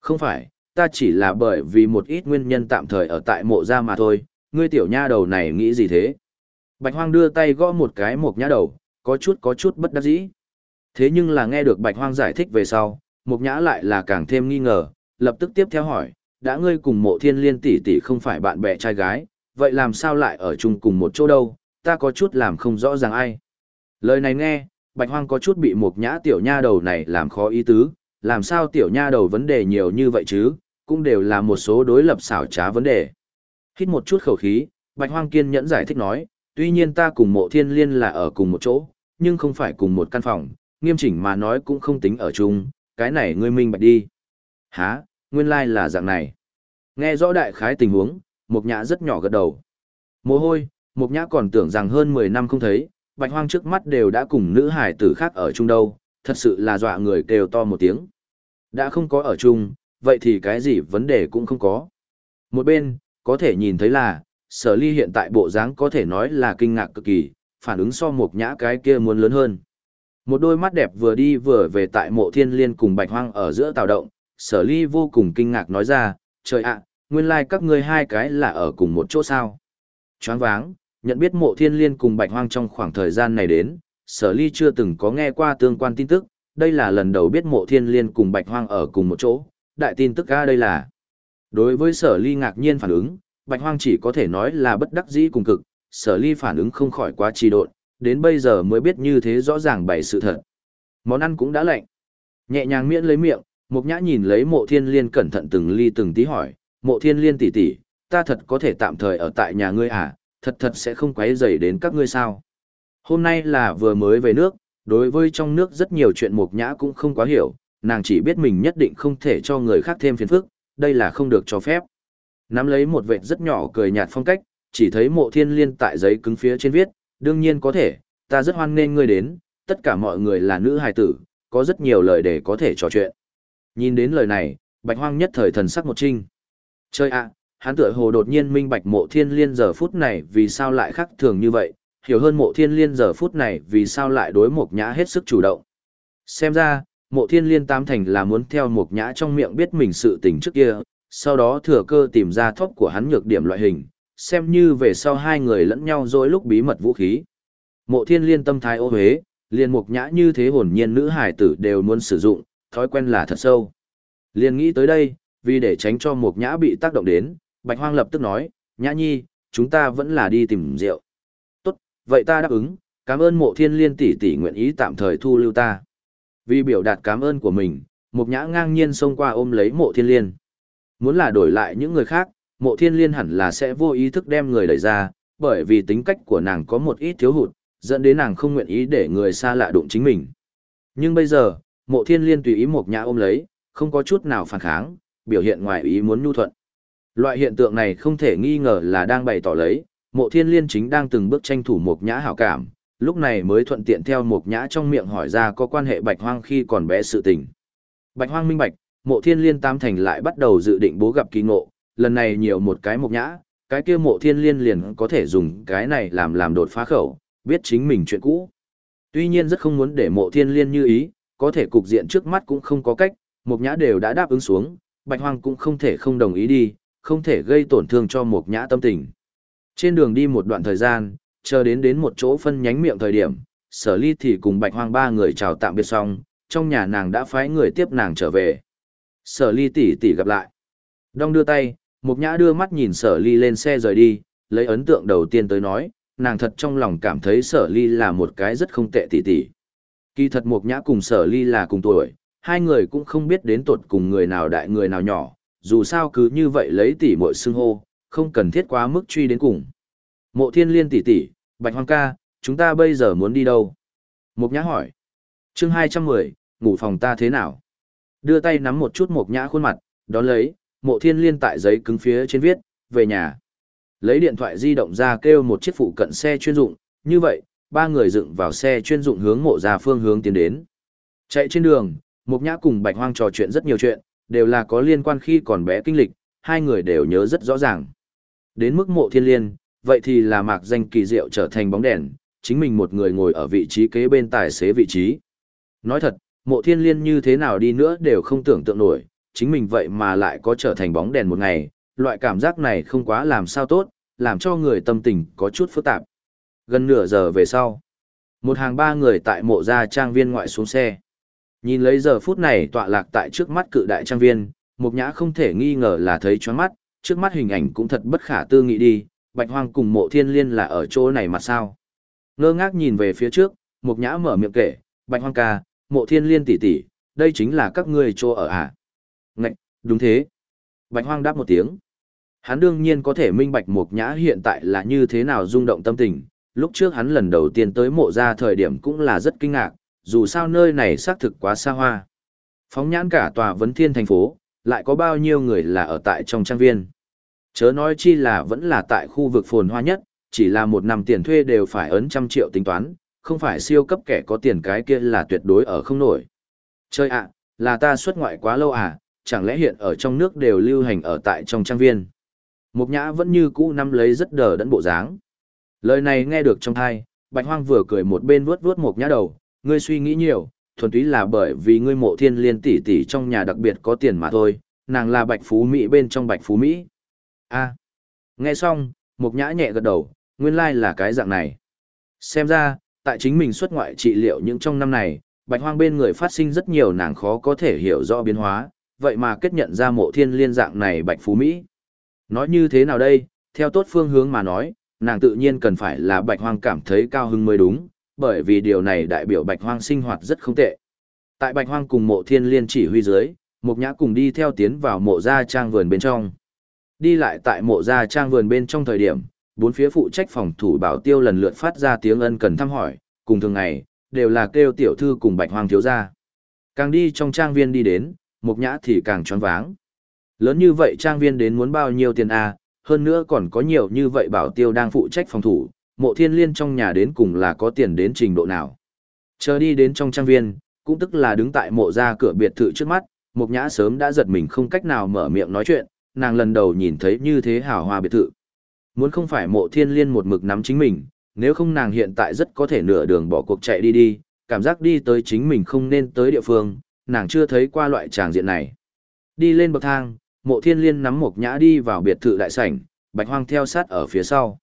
Không phải, ta chỉ là bởi vì một ít nguyên nhân tạm thời ở tại mộ gia mà thôi, ngươi tiểu nha đầu này nghĩ gì thế? Bạch hoang đưa tay gõ một cái mộc nhã đầu, có chút có chút bất đắc dĩ. Thế nhưng là nghe được bạch hoang giải thích về sau, mộc nhã lại là càng thêm nghi ngờ, lập tức tiếp theo hỏi, đã ngươi cùng mộ thiên liên tỷ tỷ không phải bạn bè trai gái, vậy làm sao lại ở chung cùng một chỗ đâu, ta có chút làm không rõ ràng ai. Lời này nghe, bạch hoang có chút bị một nhã tiểu nha đầu này làm khó ý tứ, làm sao tiểu nha đầu vấn đề nhiều như vậy chứ, cũng đều là một số đối lập xảo trá vấn đề. Hít một chút khẩu khí, bạch hoang kiên nhẫn giải thích nói, tuy nhiên ta cùng mộ thiên liên là ở cùng một chỗ, nhưng không phải cùng một căn phòng, nghiêm chỉnh mà nói cũng không tính ở chung, cái này ngươi minh bạch đi. Hả, nguyên lai like là dạng này. Nghe rõ đại khái tình huống, Mục Nhã rất nhỏ gật đầu. Mồ hôi, Mục Nhã còn tưởng rằng hơn 10 năm không thấy, Bạch Hoang trước mắt đều đã cùng nữ hải tử khác ở chung đâu, thật sự là dọa người kêu to một tiếng. Đã không có ở chung, vậy thì cái gì vấn đề cũng không có. Một bên, có thể nhìn thấy là, sở ly hiện tại bộ dáng có thể nói là kinh ngạc cực kỳ, phản ứng so Mục Nhã cái kia muốn lớn hơn. Một đôi mắt đẹp vừa đi vừa về tại mộ thiên liên cùng Bạch Hoang ở giữa tào động, sở ly vô cùng kinh ngạc nói ra, trời ạ, nguyên lai like các ngươi hai cái là ở cùng một chỗ sao. Choáng váng, nhận biết mộ thiên liên cùng bạch hoang trong khoảng thời gian này đến, sở ly chưa từng có nghe qua tương quan tin tức, đây là lần đầu biết mộ thiên liên cùng bạch hoang ở cùng một chỗ, đại tin tức ra đây là. Đối với sở ly ngạc nhiên phản ứng, bạch hoang chỉ có thể nói là bất đắc dĩ cùng cực, sở ly phản ứng không khỏi quá trì độn, đến bây giờ mới biết như thế rõ ràng bày sự thật. Món ăn cũng đã lạnh. Nhẹ nhàng miễn lấy miệng, Mộc nhã nhìn lấy mộ thiên liên cẩn thận từng ly từng tí hỏi, mộ thiên liên tỷ tỷ, ta thật có thể tạm thời ở tại nhà ngươi à, thật thật sẽ không quấy rầy đến các ngươi sao. Hôm nay là vừa mới về nước, đối với trong nước rất nhiều chuyện mộc nhã cũng không quá hiểu, nàng chỉ biết mình nhất định không thể cho người khác thêm phiền phức, đây là không được cho phép. Nắm lấy một vệt rất nhỏ cười nhạt phong cách, chỉ thấy mộ thiên liên tại giấy cứng phía trên viết, đương nhiên có thể, ta rất hoan nghênh ngươi đến, tất cả mọi người là nữ hài tử, có rất nhiều lời để có thể trò chuyện. Nhìn đến lời này, bạch hoang nhất thời thần sắc một trinh. Chơi ạ, hắn tựa hồ đột nhiên minh bạch mộ thiên liên giờ phút này vì sao lại khác thường như vậy, hiểu hơn mộ thiên liên giờ phút này vì sao lại đối mộc nhã hết sức chủ động. Xem ra, mộ thiên liên tam thành là muốn theo mộc nhã trong miệng biết mình sự tình trước kia, sau đó thừa cơ tìm ra thóp của hắn nhược điểm loại hình, xem như về sau hai người lẫn nhau dối lúc bí mật vũ khí. Mộ thiên liên tâm thái ô huế, liền mộc nhã như thế hồn nhiên nữ hải tử đều muốn sử dụng, thói quen là thật sâu. Liền nghĩ tới đây, vì để tránh cho mộc nhã bị tác động đến, bạch hoang lập tức nói, nhã nhi, chúng ta vẫn là đi tìm rượu. Tốt, vậy ta đáp ứng, cảm ơn mộ thiên liên tỷ tỷ nguyện ý tạm thời thu lưu ta. Vì biểu đạt cảm ơn của mình, mộc nhã ngang nhiên xông qua ôm lấy mộ thiên liên. Muốn là đổi lại những người khác, mộ thiên liên hẳn là sẽ vô ý thức đem người đẩy ra, bởi vì tính cách của nàng có một ít thiếu hụt, dẫn đến nàng không nguyện ý để người xa lạ đụng chính mình. Nhưng bây giờ, mộ thiên liên tùy ý Mộc nhã ôm lấy, không có chút nào phản kháng, biểu hiện ngoài ý muốn nhu thuận. Loại hiện tượng này không thể nghi ngờ là đang bày tỏ lấy, mộ thiên liên chính đang từng bước tranh thủ một nhã hảo cảm, lúc này mới thuận tiện theo một nhã trong miệng hỏi ra có quan hệ bạch hoang khi còn bé sự tình. Bạch hoang minh bạch, mộ thiên liên tam thành lại bắt đầu dự định bố gặp kỳ ngộ, lần này nhiều một cái một nhã, cái kia mộ thiên liên liền có thể dùng cái này làm làm đột phá khẩu, biết chính mình chuyện cũ. Tuy nhiên rất không muốn để mộ thiên liên như ý, có thể cục diện trước mắt cũng không có cách, Mộc Nhã đều đã đáp ứng xuống, Bạch Hoang cũng không thể không đồng ý đi, không thể gây tổn thương cho Mộc Nhã tâm tình. Trên đường đi một đoạn thời gian, chờ đến đến một chỗ phân nhánh miệng thời điểm, Sở Ly thì cùng Bạch Hoang ba người chào tạm biệt xong, trong nhà nàng đã phái người tiếp nàng trở về. Sở Ly tỷ tỷ gặp lại. Đông đưa tay, Mộc Nhã đưa mắt nhìn Sở Ly lên xe rời đi, lấy ấn tượng đầu tiên tới nói, nàng thật trong lòng cảm thấy sở ly là một cái rất không tệ tỷ tỷ. Kỳ thật Mộc Nhã cùng sở ly là cùng tuổi, hai người cũng không biết đến tột cùng người nào đại người nào nhỏ, dù sao cứ như vậy lấy tỷ muội xưng hô, không cần thiết quá mức truy đến cùng. Mộ thiên liên tỷ tỷ, bạch hoang ca, chúng ta bây giờ muốn đi đâu? Mộc Nhã hỏi. chương 210, ngủ phòng ta thế nào? Đưa tay nắm một chút Mộc Nhã khuôn mặt, đón lấy, mộ thiên liên tại giấy cứng phía trên viết, về nhà lấy điện thoại di động ra kêu một chiếc phụ cận xe chuyên dụng, như vậy, ba người dựng vào xe chuyên dụng hướng mộ ra phương hướng tiến đến. Chạy trên đường, Mục Nhã cùng Bạch Hoang trò chuyện rất nhiều chuyện, đều là có liên quan khi còn bé kinh lịch, hai người đều nhớ rất rõ ràng. Đến mức mộ thiên liên, vậy thì là mạc danh kỳ diệu trở thành bóng đèn, chính mình một người ngồi ở vị trí kế bên tài xế vị trí. Nói thật, mộ thiên liên như thế nào đi nữa đều không tưởng tượng nổi, chính mình vậy mà lại có trở thành bóng đèn một ngày, loại cảm giác này không quá làm sao tốt, làm cho người tâm tình có chút phức tạp. Gần nửa giờ về sau, một hàng ba người tại mộ gia trang viên ngoại xuống xe. Nhìn lấy giờ phút này tọa lạc tại trước mắt cự đại trang viên, mục nhã không thể nghi ngờ là thấy choáng mắt, trước mắt hình ảnh cũng thật bất khả tư nghị đi, bạch hoang cùng mộ thiên liên là ở chỗ này mà sao. Ngơ ngác nhìn về phía trước, mục nhã mở miệng kể, bạch hoang ca, mộ thiên liên tỷ tỷ, đây chính là các ngươi chỗ ở à? Ngạch, đúng thế. Bạch hoang đáp một tiếng. Hắn đương nhiên có thể minh bạch Mục Nhã hiện tại là như thế nào rung động tâm tình, lúc trước hắn lần đầu tiên tới mộ gia thời điểm cũng là rất kinh ngạc, dù sao nơi này xác thực quá xa hoa. Phóng nhãn cả tòa vấn thiên thành phố, lại có bao nhiêu người là ở tại trong trang viên. Chớ nói chi là vẫn là tại khu vực phồn hoa nhất, chỉ là một năm tiền thuê đều phải ấn trăm triệu tính toán, không phải siêu cấp kẻ có tiền cái kia là tuyệt đối ở không nổi. Chơi ạ, là ta xuất ngoại quá lâu à, chẳng lẽ hiện ở trong nước đều lưu hành ở tại trong trang viên. Mục nhã vẫn như cũ năm lấy rất đờ đẫn bộ dáng. Lời này nghe được trong thai, bạch hoang vừa cười một bên vuốt vuốt mục nhã đầu, ngươi suy nghĩ nhiều, thuần túy là bởi vì ngươi mộ thiên liên tỷ tỷ trong nhà đặc biệt có tiền mà thôi, nàng là bạch phú Mỹ bên trong bạch phú Mỹ. a nghe xong, mục nhã nhẹ gật đầu, nguyên lai là cái dạng này. Xem ra, tại chính mình xuất ngoại trị liệu những trong năm này, bạch hoang bên người phát sinh rất nhiều nàng khó có thể hiểu rõ biến hóa, vậy mà kết nhận ra mộ thiên liên dạng này bạch phú Mỹ. Nói như thế nào đây, theo tốt phương hướng mà nói, nàng tự nhiên cần phải là bạch hoang cảm thấy cao hứng mới đúng, bởi vì điều này đại biểu bạch hoang sinh hoạt rất không tệ. Tại bạch hoang cùng mộ thiên liên chỉ huy dưới, mục nhã cùng đi theo tiến vào mộ gia trang vườn bên trong. Đi lại tại mộ gia trang vườn bên trong thời điểm, bốn phía phụ trách phòng thủ bảo tiêu lần lượt phát ra tiếng ân cần thăm hỏi, cùng thường ngày, đều là kêu tiểu thư cùng bạch hoang thiếu gia. Càng đi trong trang viên đi đến, mục nhã thì càng choáng váng. Lớn như vậy trang viên đến muốn bao nhiêu tiền à, hơn nữa còn có nhiều như vậy bảo tiêu đang phụ trách phòng thủ, mộ thiên liên trong nhà đến cùng là có tiền đến trình độ nào. Chờ đi đến trong trang viên, cũng tức là đứng tại mộ ra cửa biệt thự trước mắt, Mộc nhã sớm đã giật mình không cách nào mở miệng nói chuyện, nàng lần đầu nhìn thấy như thế hào hoa biệt thự. Muốn không phải mộ thiên liên một mực nắm chính mình, nếu không nàng hiện tại rất có thể nửa đường bỏ cuộc chạy đi đi, cảm giác đi tới chính mình không nên tới địa phương, nàng chưa thấy qua loại tràng diện này. Đi lên bậc thang, mộ thiên liên nắm Mộc nhã đi vào biệt thự đại sảnh, bạch hoang theo sát ở phía sau.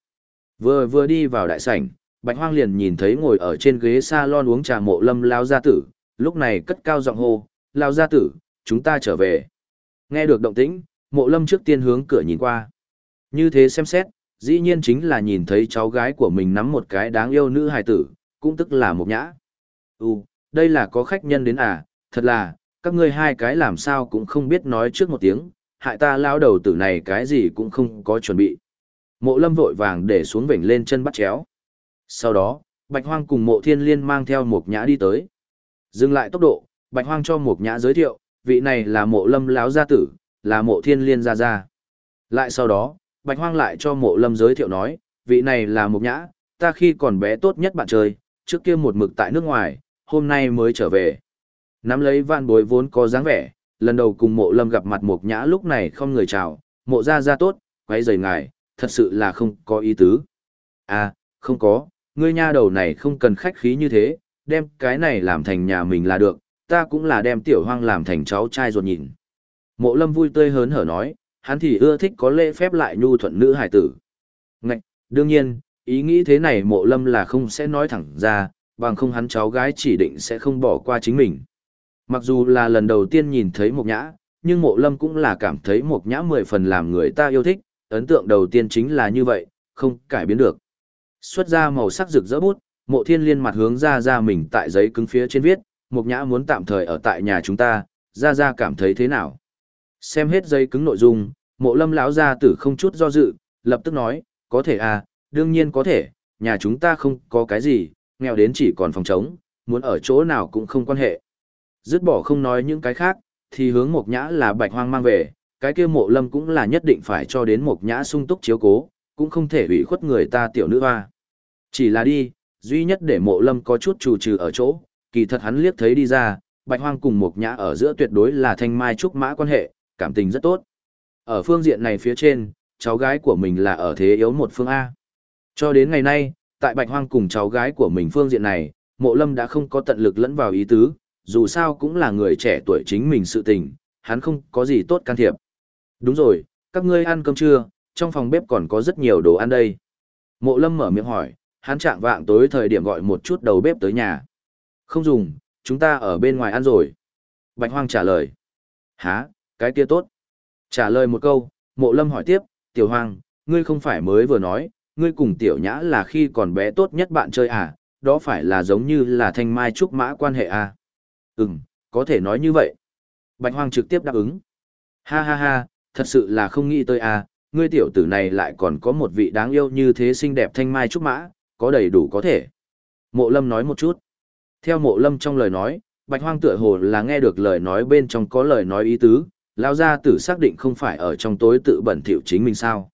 Vừa vừa đi vào đại sảnh, bạch hoang liền nhìn thấy ngồi ở trên ghế salon uống trà mộ lâm lao gia tử, lúc này cất cao giọng hô, lao gia tử, chúng ta trở về. Nghe được động tĩnh, mộ lâm trước tiên hướng cửa nhìn qua. Như thế xem xét, dĩ nhiên chính là nhìn thấy cháu gái của mình nắm một cái đáng yêu nữ hài tử, cũng tức là một nhã. Ừ, đây là có khách nhân đến à, thật là, các ngươi hai cái làm sao cũng không biết nói trước một tiếng, hại ta lao đầu tử này cái gì cũng không có chuẩn bị. Mộ lâm vội vàng để xuống vểnh lên chân bắt chéo. Sau đó, Bạch Hoang cùng mộ thiên liên mang theo một nhã đi tới. Dừng lại tốc độ, Bạch Hoang cho một nhã giới thiệu, vị này là mộ lâm láo gia tử, là mộ thiên liên gia gia. Lại sau đó, Bạch Hoang lại cho mộ lâm giới thiệu nói, vị này là một nhã, ta khi còn bé tốt nhất bạn chơi, trước kia một mực tại nước ngoài, hôm nay mới trở về. Nắm lấy van bối vốn có dáng vẻ, lần đầu cùng mộ lâm gặp mặt một nhã lúc này không người chào, mộ gia gia tốt, quay rời ngài, thật sự là không có ý tứ. À, không có, ngươi nha đầu này không cần khách khí như thế, đem cái này làm thành nhà mình là được, ta cũng là đem tiểu hoang làm thành cháu trai ruột nhìn. Mộ lâm vui tươi hớn hở nói, hắn thì ưa thích có lễ phép lại nhu thuận nữ hải tử. Ngạch, đương nhiên, ý nghĩ thế này mộ lâm là không sẽ nói thẳng ra, bằng không hắn cháu gái chỉ định sẽ không bỏ qua chính mình. Mặc dù là lần đầu tiên nhìn thấy Mộc nhã, nhưng mộ lâm cũng là cảm thấy Mộc nhã mười phần làm người ta yêu thích, ấn tượng đầu tiên chính là như vậy, không cải biến được. Xuất ra màu sắc rực rỡ bút, mộ thiên liên mặt hướng ra ra mình tại giấy cứng phía trên viết, mục nhã muốn tạm thời ở tại nhà chúng ta, ra ra cảm thấy thế nào. Xem hết giấy cứng nội dung, mộ lâm lão gia tử không chút do dự, lập tức nói, có thể à, đương nhiên có thể, nhà chúng ta không có cái gì, nghèo đến chỉ còn phòng trống, muốn ở chỗ nào cũng không quan hệ. Dứt bỏ không nói những cái khác, thì hướng Mộc Nhã là bạch hoang mang về, cái kia mộ lâm cũng là nhất định phải cho đến Mộc Nhã sung túc chiếu cố, cũng không thể hủy khuất người ta tiểu nữ hoa. Chỉ là đi, duy nhất để mộ lâm có chút trù trừ ở chỗ, kỳ thật hắn liếc thấy đi ra, bạch hoang cùng Mộc Nhã ở giữa tuyệt đối là thanh mai trúc mã quan hệ, cảm tình rất tốt. Ở phương diện này phía trên, cháu gái của mình là ở thế yếu một phương A. Cho đến ngày nay, tại bạch hoang cùng cháu gái của mình phương diện này, mộ lâm đã không có tận lực lẫn vào ý tứ, dù sao cũng là người trẻ tuổi chính mình sự tình, hắn không có gì tốt can thiệp. Đúng rồi, các ngươi ăn cơm trưa, trong phòng bếp còn có rất nhiều đồ ăn đây. Mộ lâm mở miệng hỏi, hắn chạm vạng tối thời điểm gọi một chút đầu bếp tới nhà. Không dùng, chúng ta ở bên ngoài ăn rồi. Bạch hoang trả lời. Hả, cái kia tốt. Trả lời một câu, mộ lâm hỏi tiếp, tiểu hoang, ngươi không phải mới vừa nói, ngươi cùng tiểu nhã là khi còn bé tốt nhất bạn chơi à, đó phải là giống như là thanh mai trúc mã quan hệ à. Ừm, có thể nói như vậy. Bạch hoang trực tiếp đáp ứng. Ha ha ha, thật sự là không nghĩ tới à, ngươi tiểu tử này lại còn có một vị đáng yêu như thế xinh đẹp thanh mai trúc mã, có đầy đủ có thể. Mộ lâm nói một chút. Theo mộ lâm trong lời nói, bạch hoang tựa hồ là nghe được lời nói bên trong có lời nói ý tứ, lao gia tử xác định không phải ở trong tối tự bẩn thỉu chính mình sao.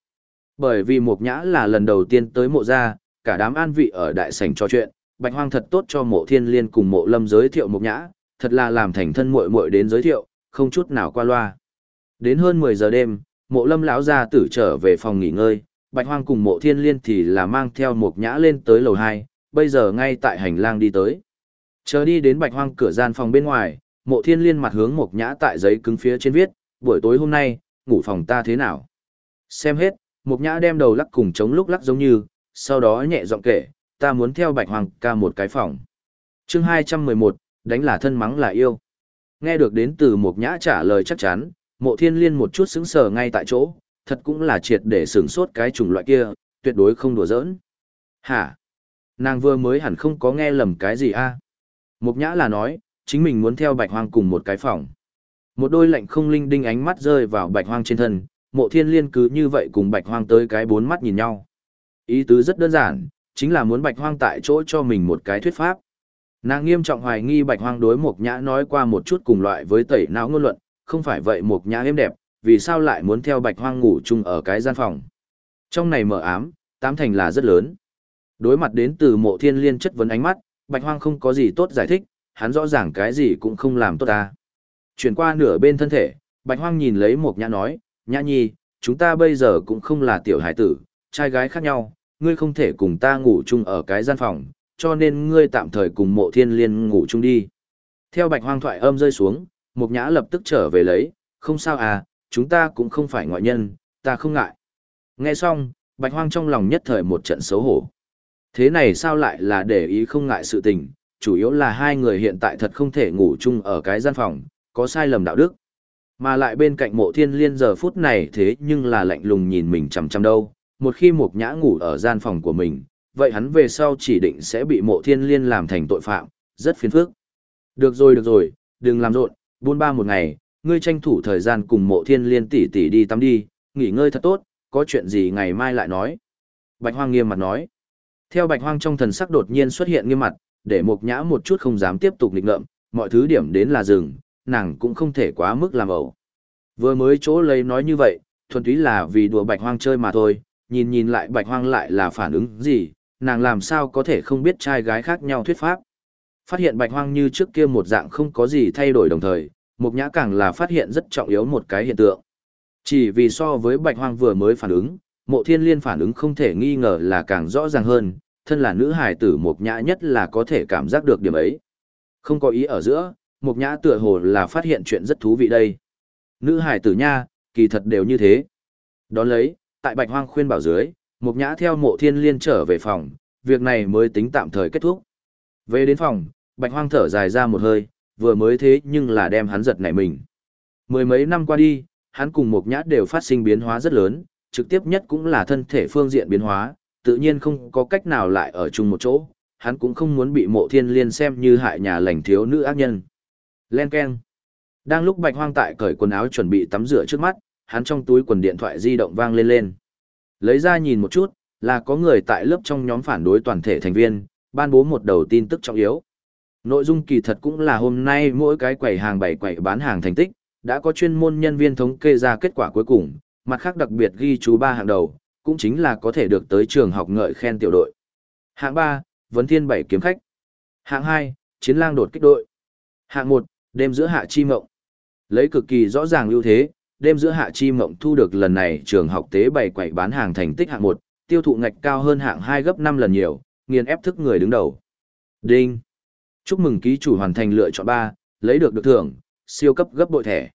Bởi vì mộc Nhã là lần đầu tiên tới mộ gia, cả đám an vị ở đại sảnh trò chuyện, Bạch Hoang thật tốt cho mộ thiên liên cùng mộ lâm giới thiệu mộc Nhã, thật là làm thành thân muội muội đến giới thiệu, không chút nào qua loa. Đến hơn 10 giờ đêm, mộ lâm lão gia tử trở về phòng nghỉ ngơi, Bạch Hoang cùng mộ thiên liên thì là mang theo một Nhã lên tới lầu 2, bây giờ ngay tại hành lang đi tới. Chờ đi đến Bạch Hoang cửa gian phòng bên ngoài, mộ thiên liên mặt hướng một Nhã tại giấy cứng phía trên viết, buổi tối hôm nay, ngủ phòng ta thế nào? Xem hết, một Nhã đem đầu lắc cùng chống lúc lắc giống như, sau đó nhẹ giọng kể, ta muốn theo Bạch hoang ca một cái phòng. Chương 211, đánh là thân mắng là yêu. Nghe được đến từ một Nhã trả lời chắc chắn, Mộ Thiên Liên một chút sững sờ ngay tại chỗ, thật cũng là triệt để sửng sốt cái chủng loại kia, tuyệt đối không đùa giỡn. Hả? Nàng vừa mới hẳn không có nghe lầm cái gì a? À? Mục Nhã là nói, chính mình muốn theo Bạch Hoang cùng một cái phòng. Một đôi lạnh không linh đinh ánh mắt rơi vào Bạch Hoang trên thân, mộ thiên liên cứ như vậy cùng bạch hoang tới cái bốn mắt nhìn nhau. Ý tứ rất đơn giản, chính là muốn bạch hoang tại chỗ cho mình một cái thuyết pháp. Nàng nghiêm trọng hoài nghi bạch hoang đối mục nhã nói qua một chút cùng loại với tẩy não ngôn luận, không phải vậy một nhã êm đẹp, vì sao lại muốn theo bạch hoang ngủ chung ở cái gian phòng. Trong này mở ám, tám thành là rất lớn. Đối mặt đến từ mộ thiên liên chất vấn ánh mắt, bạch hoang không có gì tốt giải thích, hắn rõ ràng cái gì cũng không làm tốt ta. Chuyển qua nửa bên thân thể, bạch hoang nhìn lấy một nhã nói, nhã nhi, chúng ta bây giờ cũng không là tiểu hải tử, trai gái khác nhau, ngươi không thể cùng ta ngủ chung ở cái gian phòng, cho nên ngươi tạm thời cùng mộ thiên liên ngủ chung đi. Theo bạch hoang thoại âm rơi xuống, mục nhã lập tức trở về lấy, không sao à, chúng ta cũng không phải ngoại nhân, ta không ngại. Nghe xong, bạch hoang trong lòng nhất thời một trận xấu hổ. Thế này sao lại là để ý không ngại sự tình, chủ yếu là hai người hiện tại thật không thể ngủ chung ở cái gian phòng, có sai lầm đạo đức. Mà lại bên cạnh mộ thiên liên giờ phút này thế nhưng là lạnh lùng nhìn mình chằm chằm đâu, một khi mục nhã ngủ ở gian phòng của mình, vậy hắn về sau chỉ định sẽ bị mộ thiên liên làm thành tội phạm, rất phiền phức. Được rồi được rồi, đừng làm rộn, buôn ba một ngày, ngươi tranh thủ thời gian cùng mộ thiên liên tỷ tỷ đi tắm đi, nghỉ ngơi thật tốt, có chuyện gì ngày mai lại nói. Bạch hoang nghiêm mặt nói. Theo bạch hoang trong thần sắc đột nhiên xuất hiện nghiêm mặt, để mục nhã một chút không dám tiếp tục nghịch ngợm, mọi thứ điểm đến là dừng, nàng cũng không thể quá mức làm ẩu. Vừa mới chỗ lấy nói như vậy, thuần túy là vì đùa bạch hoang chơi mà thôi, nhìn nhìn lại bạch hoang lại là phản ứng gì, nàng làm sao có thể không biết trai gái khác nhau thuyết pháp. Phát hiện bạch hoang như trước kia một dạng không có gì thay đổi đồng thời, mục nhã càng là phát hiện rất trọng yếu một cái hiện tượng. Chỉ vì so với bạch hoang vừa mới phản ứng, mộ thiên liên phản ứng không thể nghi ngờ là càng rõ ràng hơn, thân là nữ hài tử mục nhã nhất là có thể cảm giác được điểm ấy. Không có ý ở giữa, mục nhã tựa hồ là phát hiện chuyện rất thú vị đây. Nữ hài tử nha, kỳ thật đều như thế. Đón lấy, tại bạch hoang khuyên bảo dưới, mục nhã theo mộ thiên liên trở về phòng, việc này mới tính tạm thời kết thúc. Về đến phòng, bạch hoang thở dài ra một hơi, vừa mới thế nhưng là đem hắn giật nảy mình. Mười mấy năm qua đi, hắn cùng một nhã đều phát sinh biến hóa rất lớn, trực tiếp nhất cũng là thân thể phương diện biến hóa, tự nhiên không có cách nào lại ở chung một chỗ, hắn cũng không muốn bị mộ thiên liên xem như hại nhà lành thiếu nữ ác nhân. Len Ken. Đang lúc bạch hoang tại cởi quần áo chuẩn bị tắm rửa trước mắt, hắn trong túi quần điện thoại di động vang lên lên. Lấy ra nhìn một chút, là có người tại lớp trong nhóm phản đối toàn thể thành viên, ban bố một đầu tin tức trọng yếu. Nội dung kỳ thật cũng là hôm nay mỗi cái quầy hàng bảy quầy bán hàng thành tích, đã có chuyên môn nhân viên thống kê ra kết quả cuối cùng, mặt khác đặc biệt ghi chú ba hạng đầu, cũng chính là có thể được tới trường học ngợi khen tiểu đội. Hạng 3, Vấn Thiên bảy kiếm khách. Hạng 2, Chiến lang đột kích đội. Hạng 1, Đêm giữa hạ chi mộng. Lấy cực kỳ rõ ràng ưu thế, đêm giữa hạ chi mộng thu được lần này trường học tế bày quầy bán hàng thành tích hạng 1, tiêu thụ ngạch cao hơn hạng 2 gấp 5 lần nhiều, nghiền ép thức người đứng đầu. Đinh. Chúc mừng ký chủ hoàn thành lựa chọn 3, lấy được được thưởng, siêu cấp gấp bội thẻ.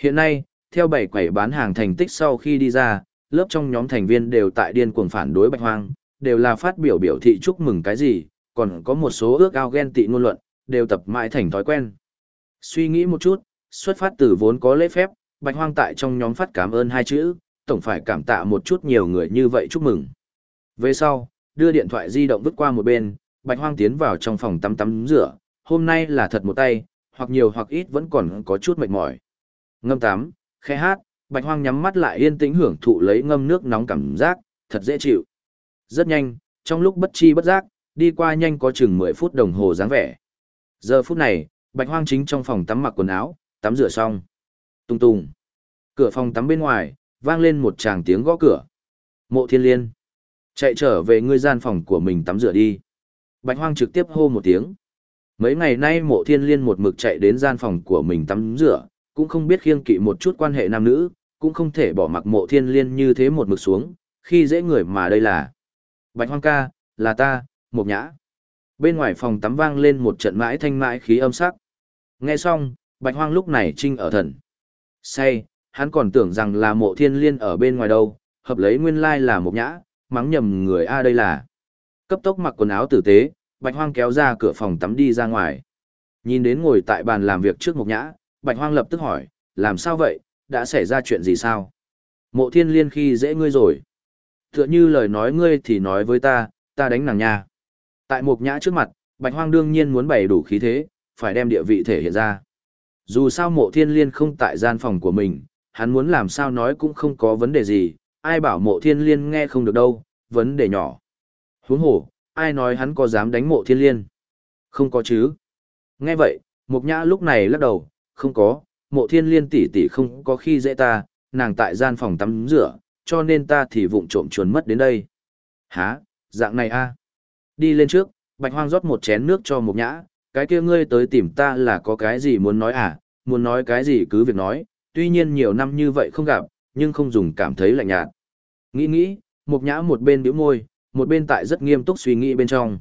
Hiện nay, theo bảy quầy bán hàng thành tích sau khi đi ra, lớp trong nhóm thành viên đều tại điên cuồng phản đối Bạch Hoang, đều là phát biểu biểu thị chúc mừng cái gì, còn có một số ước ao ghen tị ngôn luận, đều tập mãi thành thói quen. Suy nghĩ một chút, xuất phát từ vốn có lễ phép, Bạch Hoang tại trong nhóm phát cảm ơn hai chữ, tổng phải cảm tạ một chút nhiều người như vậy chúc mừng. Về sau, đưa điện thoại di động vứt qua một bên, Bạch Hoang tiến vào trong phòng tắm tắm rửa, hôm nay là thật một tay, hoặc nhiều hoặc ít vẫn còn có chút mệt mỏi. Ngâm tắm, khẽ hát, Bạch Hoang nhắm mắt lại yên tĩnh hưởng thụ lấy ngâm nước nóng cảm giác, thật dễ chịu. Rất nhanh, trong lúc bất chi bất giác, đi qua nhanh có chừng 10 phút đồng hồ dáng vẻ. Giờ phút này, Bạch Hoang chính trong phòng tắm mặc quần áo, tắm rửa xong. Tung tung. Cửa phòng tắm bên ngoài, vang lên một tràng tiếng gõ cửa. Mộ thiên liên. Chạy trở về ngươi gian phòng của mình tắm rửa đi. Bạch hoang trực tiếp hô một tiếng. Mấy ngày nay mộ thiên liên một mực chạy đến gian phòng của mình tắm rửa, cũng không biết khiêng kỵ một chút quan hệ nam nữ, cũng không thể bỏ mặc mộ thiên liên như thế một mực xuống, khi dễ người mà đây là. Bạch hoang ca, là ta, Mộc nhã. Bên ngoài phòng tắm vang lên một trận mãi thanh mãi khí âm sắc. Nghe xong, bạch hoang lúc này trinh ở thần. Say, hắn còn tưởng rằng là mộ thiên liên ở bên ngoài đâu, hợp lấy nguyên lai là Mộc nhã, mắng nhầm người A đây là. Cấp tốc mặc quần áo tử tế, bạch hoang kéo ra cửa phòng tắm đi ra ngoài. Nhìn đến ngồi tại bàn làm việc trước một nhã, bạch hoang lập tức hỏi, làm sao vậy, đã xảy ra chuyện gì sao? Mộ thiên liên khi dễ ngươi rồi. Tựa như lời nói ngươi thì nói với ta, ta đánh nàng nha. Tại một nhã trước mặt, bạch hoang đương nhiên muốn bày đủ khí thế, phải đem địa vị thể hiện ra. Dù sao mộ thiên liên không tại gian phòng của mình, hắn muốn làm sao nói cũng không có vấn đề gì, ai bảo mộ thiên liên nghe không được đâu, vấn đề nhỏ. Huống hồ, ai nói hắn có dám đánh mộ thiên liên. Không có chứ. Nghe vậy, Mục Nhã lúc này lắc đầu, không có, mộ thiên liên tỷ tỷ không có khi dễ ta, nàng tại gian phòng tắm rửa, cho nên ta thì vụng trộm chuồn mất đến đây. Hả, dạng này a Đi lên trước, Bạch Hoang rót một chén nước cho Mục Nhã, cái kia ngươi tới tìm ta là có cái gì muốn nói à, muốn nói cái gì cứ việc nói, tuy nhiên nhiều năm như vậy không gặp, nhưng không dùng cảm thấy lạnh nhạt. Nghĩ nghĩ, Mục Nhã một bên bĩu môi, một bên tại rất nghiêm túc suy nghĩ bên trong.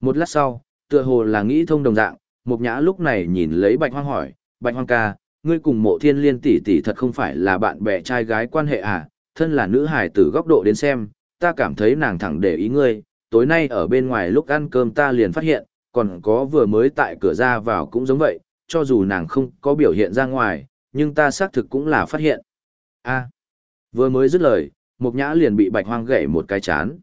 Một lát sau, tựa hồ là nghĩ thông đồng dạng, Mục Nhã lúc này nhìn lấy Bạch Hoang hỏi, Bạch Hoang ca, ngươi cùng mộ thiên liên tỷ tỷ thật không phải là bạn bè trai gái quan hệ à, thân là nữ hài từ góc độ đến xem, ta cảm thấy nàng thẳng để ý ngươi, tối nay ở bên ngoài lúc ăn cơm ta liền phát hiện, còn có vừa mới tại cửa ra vào cũng giống vậy, cho dù nàng không có biểu hiện ra ngoài, nhưng ta xác thực cũng là phát hiện. a vừa mới dứt lời, Mục Nhã liền bị Bạch Hoang gậy một cái chán.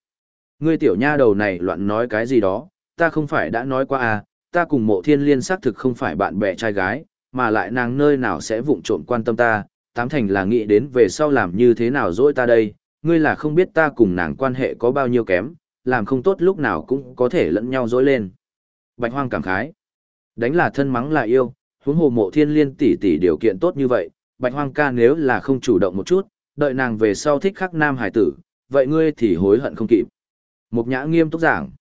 Ngươi tiểu nha đầu này loạn nói cái gì đó, ta không phải đã nói qua à, ta cùng mộ thiên liên xác thực không phải bạn bè trai gái, mà lại nàng nơi nào sẽ vụng trộm quan tâm ta, tám thành là nghĩ đến về sau làm như thế nào dỗi ta đây, ngươi là không biết ta cùng nàng quan hệ có bao nhiêu kém, làm không tốt lúc nào cũng có thể lẫn nhau dỗi lên. Bạch hoang cảm khái, đánh là thân mắng là yêu, huống hồ mộ thiên liên tỷ tỷ điều kiện tốt như vậy, bạch hoang ca nếu là không chủ động một chút, đợi nàng về sau thích khắc nam hải tử, vậy ngươi thì hối hận không kịp. Mục nhã nghiêm túc giảng.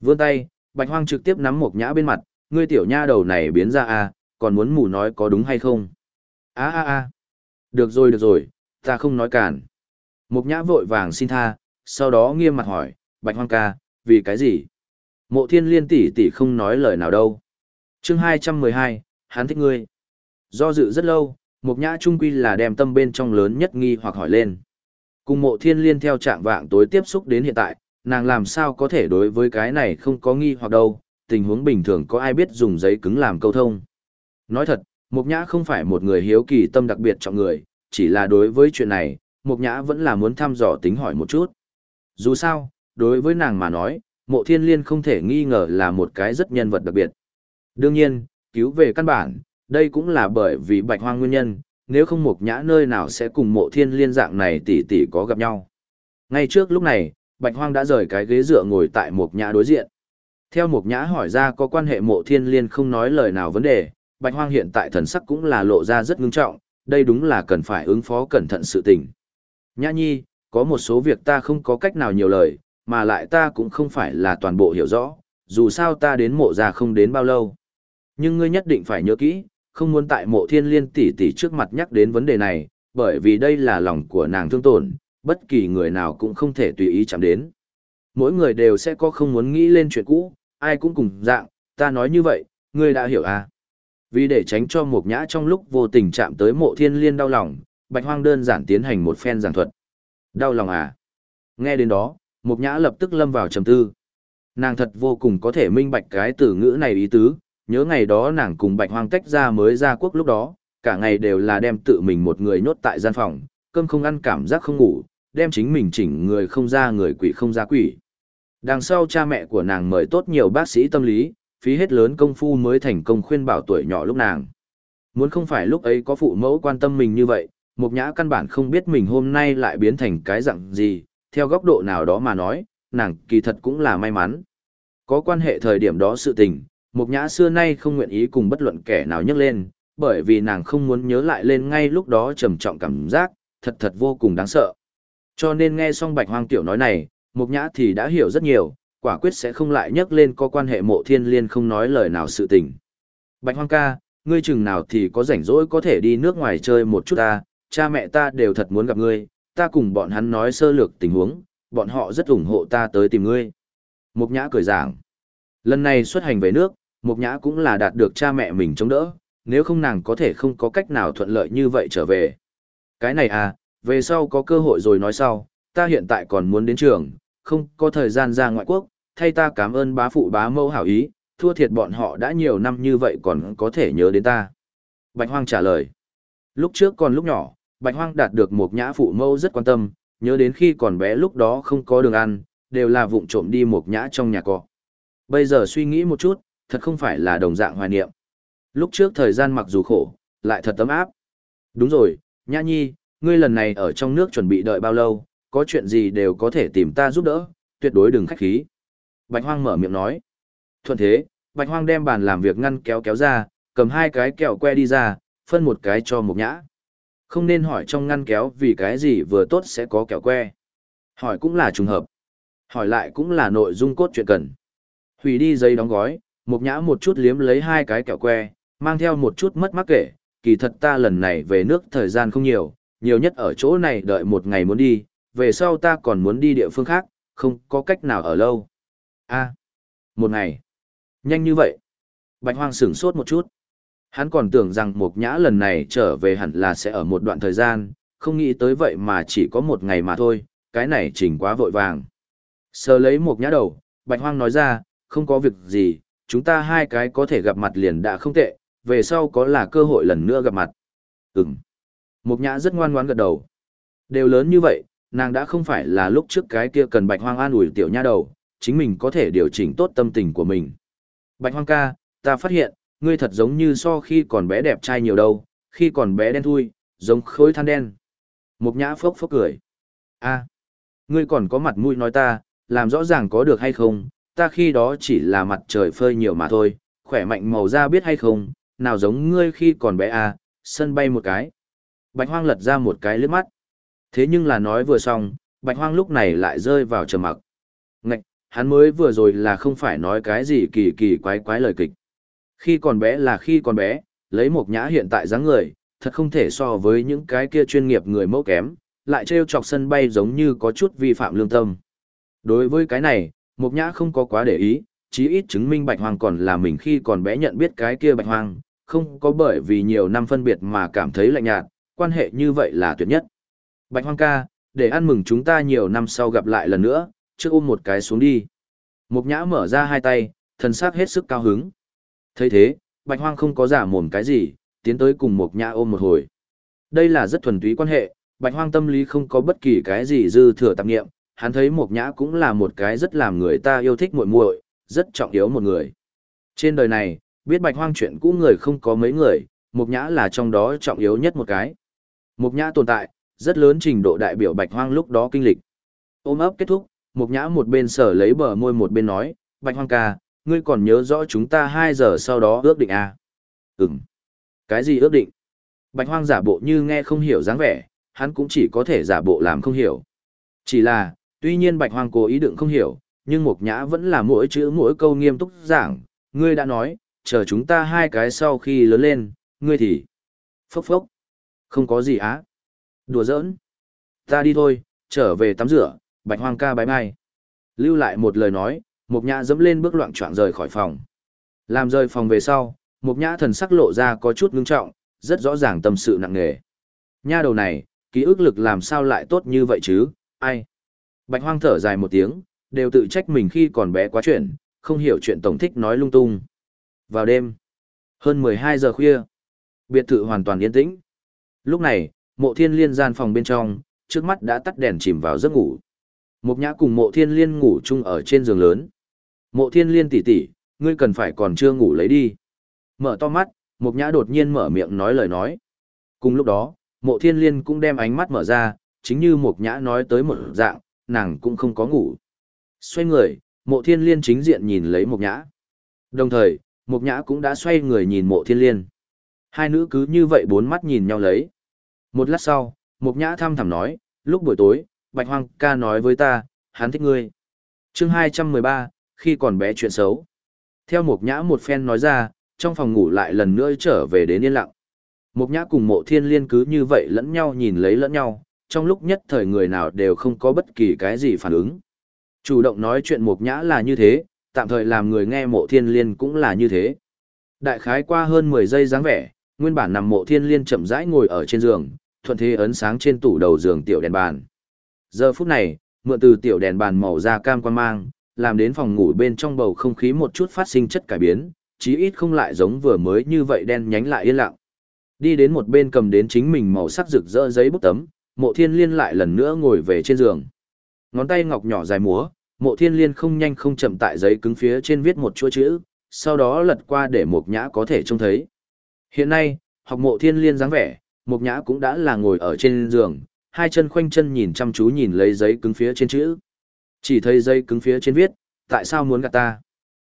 Vươn tay, bạch hoang trực tiếp nắm mục nhã bên mặt, ngươi tiểu nha đầu này biến ra à, còn muốn mù nói có đúng hay không? a a a Được rồi được rồi, ta không nói cản. Mục nhã vội vàng xin tha, sau đó nghiêm mặt hỏi, Bạch Hoang ca, vì cái gì? Mộ thiên liên tỷ tỷ không nói lời nào đâu. Chương 212, hắn thích ngươi. Do dự rất lâu, mục nhã trung quy là đem tâm bên trong lớn nhất nghi hoặc hỏi lên. Cùng mộ thiên liên theo trạng vạng tối tiếp xúc đến hiện tại, nàng làm sao có thể đối với cái này không có nghi hoặc đâu, tình huống bình thường có ai biết dùng giấy cứng làm câu thông. Nói thật, Mộc Nhã không phải một người hiếu kỳ tâm đặc biệt trọng người, chỉ là đối với chuyện này, Mộc Nhã vẫn là muốn thăm dò tính hỏi một chút. Dù sao, đối với nàng mà nói, mộ thiên liên không thể nghi ngờ là một cái rất nhân vật đặc biệt. Đương nhiên, cứu về căn bản, đây cũng là bởi vì bạch hoang nguyên nhân, nếu không Mộc Nhã nơi nào sẽ cùng mộ thiên liên dạng này tỷ tỷ có gặp nhau. Ngay trước lúc này, bạch hoang đã rời cái ghế dựa ngồi tại Mục Nhã đối diện. Theo Mục Nhã hỏi ra có quan hệ mộ thiên liên không nói lời nào vấn đề, Bạch Hoang hiện tại thần sắc cũng là lộ ra rất ngưng trọng, đây đúng là cần phải ứng phó cẩn thận sự tình. Nhã nhi, có một số việc ta không có cách nào nhiều lời, mà lại ta cũng không phải là toàn bộ hiểu rõ, dù sao ta đến mộ gia không đến bao lâu. Nhưng ngươi nhất định phải nhớ kỹ, không muốn tại mộ thiên liên tỷ tỷ trước mặt nhắc đến vấn đề này, bởi vì đây là lòng của nàng thương tổn, bất kỳ người nào cũng không thể tùy ý chạm đến. Mỗi người đều sẽ có không muốn nghĩ lên chuyện cũ, ai cũng cùng dạng, ta nói như vậy, ngươi đã hiểu à? Vì để tránh cho Mục Nhã trong lúc vô tình chạm tới mộ thiên liên đau lòng, Bạch Hoang đơn giản tiến hành một phen giảng thuật. Đau lòng à? Nghe đến đó, Mục Nhã lập tức lâm vào trầm tư. Nàng thật vô cùng có thể minh bạch cái từ ngữ này ý tứ, nhớ ngày đó nàng cùng Bạch Hoang tách ra mới ra quốc lúc đó, cả ngày đều là đem tự mình một người nhốt tại gian phòng, cơm không ăn cảm giác không ngủ, đem chính mình chỉnh người không ra người quỷ không ra quỷ. Đằng sau cha mẹ của nàng mời tốt nhiều bác sĩ tâm lý, phí hết lớn công phu mới thành công khuyên bảo tuổi nhỏ lúc nàng. Muốn không phải lúc ấy có phụ mẫu quan tâm mình như vậy, một Nhã căn bản không biết mình hôm nay lại biến thành cái dạng gì, theo góc độ nào đó mà nói, nàng kỳ thật cũng là may mắn. Có quan hệ thời điểm đó sự tình, một Nhã xưa nay không nguyện ý cùng bất luận kẻ nào nhắc lên, bởi vì nàng không muốn nhớ lại lên ngay lúc đó trầm trọng cảm giác, thật thật vô cùng đáng sợ. Cho nên nghe xong Bạch Hoang Tiểu nói này, Mục Nhã thì đã hiểu rất nhiều, quả quyết sẽ không lại nhắc lên có quan hệ mộ thiên liên không nói lời nào sự tình. Bạch Hoang ca, ngươi chừng nào thì có rảnh rỗi có thể đi nước ngoài chơi một chút ta, cha mẹ ta đều thật muốn gặp ngươi, ta cùng bọn hắn nói sơ lược tình huống, bọn họ rất ủng hộ ta tới tìm ngươi. Mục Nhã cười giảng. Lần này xuất hành về nước, Mục Nhã cũng là đạt được cha mẹ mình chống đỡ, nếu không nàng có thể không có cách nào thuận lợi như vậy trở về. Cái này à, về sau có cơ hội rồi nói sau, ta hiện tại còn muốn đến trường, không có thời gian ra ngoại quốc, thay ta cảm ơn bá phụ bá mẫu hảo ý, thua thiệt bọn họ đã nhiều năm như vậy còn có thể nhớ đến ta. Bạch Hoang trả lời. Lúc trước còn lúc nhỏ, Bạch Hoang đạt được một nhã phụ mẫu rất quan tâm, nhớ đến khi còn bé lúc đó không có đường ăn, đều là vụng trộm đi một nhã trong nhà cọ. Bây giờ suy nghĩ một chút, thật không phải là đồng dạng hoài niệm. Lúc trước thời gian mặc dù khổ, lại thật tấm áp. Đúng rồi, Nhã Nhi, ngươi lần này ở trong nước chuẩn bị đợi bao lâu, có chuyện gì đều có thể tìm ta giúp đỡ, tuyệt đối đừng khách khí. Bạch Hoang mở miệng nói. Thuận thế, Bạch Hoang đem bàn làm việc ngăn kéo kéo ra, cầm hai cái kẹo que đi ra, phân một cái cho Mục Nhã. Không nên hỏi trong ngăn kéo vì cái gì vừa tốt sẽ có kẹo que. Hỏi cũng là trùng hợp. Hỏi lại cũng là nội dung cốt truyện cần. Hủy đi giấy đóng gói, Mục Nhã một chút liếm lấy hai cái kẹo que, mang theo một chút mất mắc kể, kỳ thật ta lần này về nước thời gian không nhiều, nhiều nhất ở chỗ này đợi một ngày muốn đi, về sau ta còn muốn đi địa phương khác, không có cách nào ở lâu. a một ngày. Nhanh như vậy. Bạch Hoang sửng sốt một chút. Hắn còn tưởng rằng Mục Nhã lần này trở về hẳn là sẽ ở một đoạn thời gian, không nghĩ tới vậy mà chỉ có một ngày mà thôi, cái này chỉnh quá vội vàng. Sờ lấy Mục Nhã đầu, Bạch Hoang nói ra, không có việc gì, chúng ta hai cái có thể gặp mặt liền đã không tệ, về sau có là cơ hội lần nữa gặp mặt. Ừm. Mục Nhã rất ngoan ngoãn gật đầu. Đều lớn như vậy, nàng đã không phải là lúc trước cái kia cần Bạch Hoang an ủi tiểu nha đầu, chính mình có thể điều chỉnh tốt tâm tình của mình. Bạch Hoang ca, ta phát hiện, ngươi thật giống như so khi còn bé đẹp trai nhiều đâu, khi còn bé đen thui, giống khối than đen. Mục nhã phốc phốc cười. a ngươi còn có mặt mũi nói ta, làm rõ ràng có được hay không, ta khi đó chỉ là mặt trời phơi nhiều mà thôi, khỏe mạnh màu da biết hay không, nào giống ngươi khi còn bé à, sân bay một cái. Bạch hoang lật ra một cái lướt mắt. Thế nhưng là nói vừa xong, bạch hoang lúc này lại rơi vào trầm mặc. Ngạch, hắn mới vừa rồi là không phải nói cái gì kỳ kỳ quái quái lời kịch. Khi còn bé là khi còn bé, lấy một nhã hiện tại dáng người, thật không thể so với những cái kia chuyên nghiệp người mẫu kém, lại treo chọc sân bay giống như có chút vi phạm lương tâm. Đối với cái này, một nhã không có quá để ý, chí ít chứng minh bạch hoang còn là mình khi còn bé nhận biết cái kia bạch hoang, không có bởi vì nhiều năm phân biệt mà cảm thấy lạnh nhạt, quan hệ như vậy là tuyệt nhất. Bạch hoang ca, để ăn mừng chúng ta nhiều năm sau gặp lại lần nữa, trước ôm một cái xuống đi. Mục nhã mở ra hai tay, thần sắc hết sức cao hứng thấy thế, bạch hoang không có giả mồm cái gì, tiến tới cùng Mục Nhã ôm một hồi. Đây là rất thuần túy quan hệ, bạch hoang tâm lý không có bất kỳ cái gì dư thừa tạp niệm, hắn thấy Mục Nhã cũng là một cái rất làm người ta yêu thích muội muội, rất trọng yếu một người. Trên đời này, biết bạch hoang chuyện cũ người không có mấy người, mục Nhã là trong đó trọng yếu nhất một cái. mục Nhã tồn tại, rất lớn trình độ đại biểu bạch hoang lúc đó kinh lịch. Ôm ấp kết thúc, mục Nhã một bên sở lấy bờ môi một bên nói, bạch hoang ca, ngươi còn nhớ rõ chúng ta 2 giờ sau đó ước định à? Ừm. Cái gì ước định? Bạch hoang giả bộ như nghe không hiểu dáng vẻ, hắn cũng chỉ có thể giả bộ làm không hiểu. Chỉ là, tuy nhiên bạch hoang cố ý đựng không hiểu, nhưng mục nhã vẫn là mỗi chữ mỗi câu nghiêm túc giảng, ngươi đã nói, chờ chúng ta hai cái sau khi lớn lên, ngươi thì... Phốc phốc. Không có gì á. Đùa giỡn. Ta đi thôi, trở về tắm rửa, bạch hoang ca bái bai. Lưu lại một lời nói, một Nhã dẫm lên bước loạn choạng rời khỏi phòng. Làm rời phòng về sau, một Nhã thần sắc lộ ra có chút ngưng trọng, rất rõ ràng tâm sự nặng nề. Nha đầu này, ký ức lực làm sao lại tốt như vậy chứ, ai? Bạch Hoang thở dài một tiếng, đều tự trách mình khi còn bé quá chuyện, không hiểu chuyện tổng thích nói lung tung. Vào đêm, hơn 12 giờ khuya, biệt thự hoàn toàn yên tĩnh. Lúc này, mộ thiên liên gian phòng bên trong, trước mắt đã tắt đèn chìm vào giấc ngủ. Mộc nhã cùng mộ thiên liên ngủ chung ở trên giường lớn. Mộ thiên liên tỷ tỷ, ngươi cần phải còn chưa ngủ lấy đi. Mở to mắt, mộc nhã đột nhiên mở miệng nói lời nói. Cùng lúc đó, mộ thiên liên cũng đem ánh mắt mở ra, chính như mộc nhã nói tới một dạng, nàng cũng không có ngủ. Xoay người, mộ thiên liên chính diện nhìn lấy mộc nhã. Đồng thời, Mộc nhã cũng đã xoay người nhìn mộ thiên liên. Hai nữ cứ như vậy bốn mắt nhìn nhau lấy. Một lát sau, Mộc nhã thăm thẳm nói, lúc buổi tối, Bạch Hoang ca nói với ta, hắn thích ngươi. Chương 213, khi còn bé chuyện xấu. Theo Mộc Nhã một phen nói ra, trong phòng ngủ lại lần nữa trở về đến yên lặng. Mộc Nhã cùng Mộ Thiên Liên cứ như vậy lẫn nhau nhìn lấy lẫn nhau, trong lúc nhất thời người nào đều không có bất kỳ cái gì phản ứng. Chủ động nói chuyện Mộc Nhã là như thế, tạm thời làm người nghe Mộ Thiên Liên cũng là như thế. Đại khái qua hơn 10 giây dáng vẻ, nguyên bản nằm Mộ Thiên Liên chậm rãi ngồi ở trên giường, thuận thế ấn sáng trên tủ đầu giường tiểu đèn bàn. Giờ phút này, mượn từ tiểu đèn bàn màu da cam quan mang, làm đến phòng ngủ bên trong bầu không khí một chút phát sinh chất cải biến, chí ít không lại giống vừa mới như vậy đen nhánh lại yên lặng. Đi đến một bên cầm đến chính mình màu sắc rực rỡ giấy bút tấm, mộ thiên liên lại lần nữa ngồi về trên giường. Ngón tay ngọc nhỏ dài múa, mộ thiên liên không nhanh không chậm tại giấy cứng phía trên viết một chuỗi chữ, sau đó lật qua để mục nhã có thể trông thấy. Hiện nay, học mộ thiên liên dáng vẻ, mục nhã cũng đã là ngồi ở trên giường, hai chân khoanh chân nhìn chăm chú nhìn lấy giấy cứng phía trên chữ. Chỉ thấy giấy cứng phía trên viết, tại sao muốn gạt ta?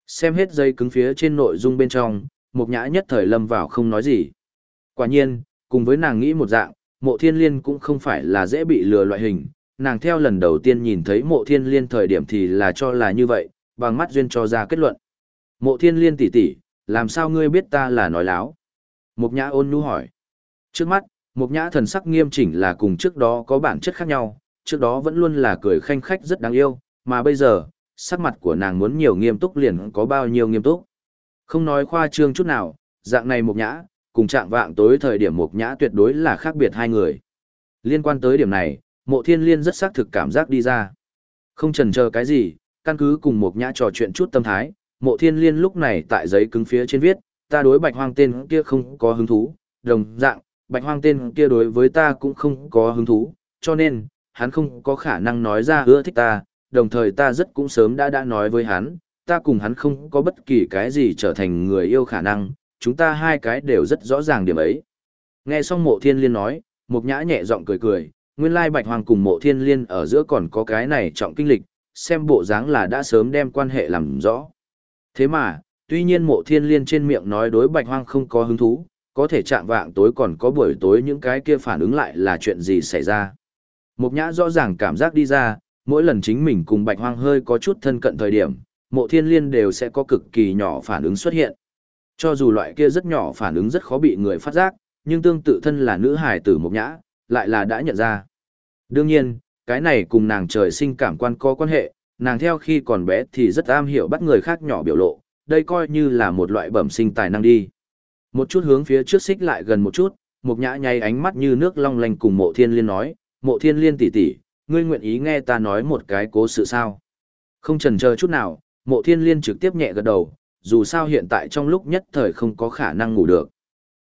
Xem hết giấy cứng phía trên nội dung bên trong, Mục Nhã nhất thời lâm vào không nói gì. Quả nhiên, cùng với nàng nghĩ một dạng, mộ thiên liên cũng không phải là dễ bị lừa loại hình. Nàng theo lần đầu tiên nhìn thấy mộ thiên liên thời điểm thì là cho là như vậy, bằng mắt duyên cho ra kết luận. Mộ thiên liên tỷ tỷ, làm sao ngươi biết ta là nói láo? Mục nhã ôn nhu hỏi. Trước mắt, mục nhã thần sắc nghiêm chỉnh là cùng trước đó có bản chất khác nhau, trước đó vẫn luôn là cười khanh khách rất đáng yêu, mà bây giờ, sắc mặt của nàng muốn nhiều nghiêm túc liền có bao nhiêu nghiêm túc. Không nói khoa trương chút nào, dạng này mục nhã, cùng trạng vạng tối thời điểm mục nhã tuyệt đối là khác biệt hai người. Liên quan tới điểm này, mộ thiên liên rất xác thực cảm giác đi ra. Không chần chờ cái gì, căn cứ cùng một nhã trò chuyện chút tâm thái, mộ thiên liên lúc này tại giấy cứng phía trên viết, ta đối bạch hoang tên kia không có hứng thú, đồng dạng, bạch hoang tên kia đối với ta cũng không có hứng thú, cho nên, hắn không có khả năng nói ra ưa thích ta, đồng thời ta rất cũng sớm đã đã nói với hắn, ta cùng hắn không có bất kỳ cái gì trở thành người yêu khả năng, chúng ta hai cái đều rất rõ ràng điểm ấy. Nghe xong mộ thiên liên nói, mục nhã nhẹ giọng cười cười, nguyên lai bạch hoàng cùng mộ thiên liên ở giữa còn có cái này trọng kinh lịch, xem bộ dáng là đã sớm đem quan hệ làm rõ. Thế mà, tuy nhiên mộ thiên liên trên miệng nói đối bạch hoang không có hứng thú, có thể chạm vạng tối còn có buổi tối những cái kia phản ứng lại là chuyện gì xảy ra. Mục nhã rõ ràng cảm giác đi ra, mỗi lần chính mình cùng bạch hoang hơi có chút thân cận thời điểm, mộ thiên liên đều sẽ có cực kỳ nhỏ phản ứng xuất hiện. Cho dù loại kia rất nhỏ phản ứng rất khó bị người phát giác, nhưng tương tự thân là nữ hài tử mục nhã, lại là đã nhận ra. Đương nhiên, cái này cùng nàng trời sinh cảm quan có quan hệ, nàng theo khi còn bé thì rất am hiểu bắt người khác nhỏ biểu lộ, đây coi như là một loại bẩm sinh tài năng đi. Một chút hướng phía trước xích lại gần một chút, Mục Nhã nháy ánh mắt như nước long lanh cùng Mộ Thiên Liên nói, "Mộ Thiên Liên tỷ tỷ, ngươi nguyện ý nghe ta nói một cái cố sự sao?" Không chần chờ chút nào, Mộ Thiên Liên trực tiếp nhẹ gật đầu, dù sao hiện tại trong lúc nhất thời không có khả năng ngủ được.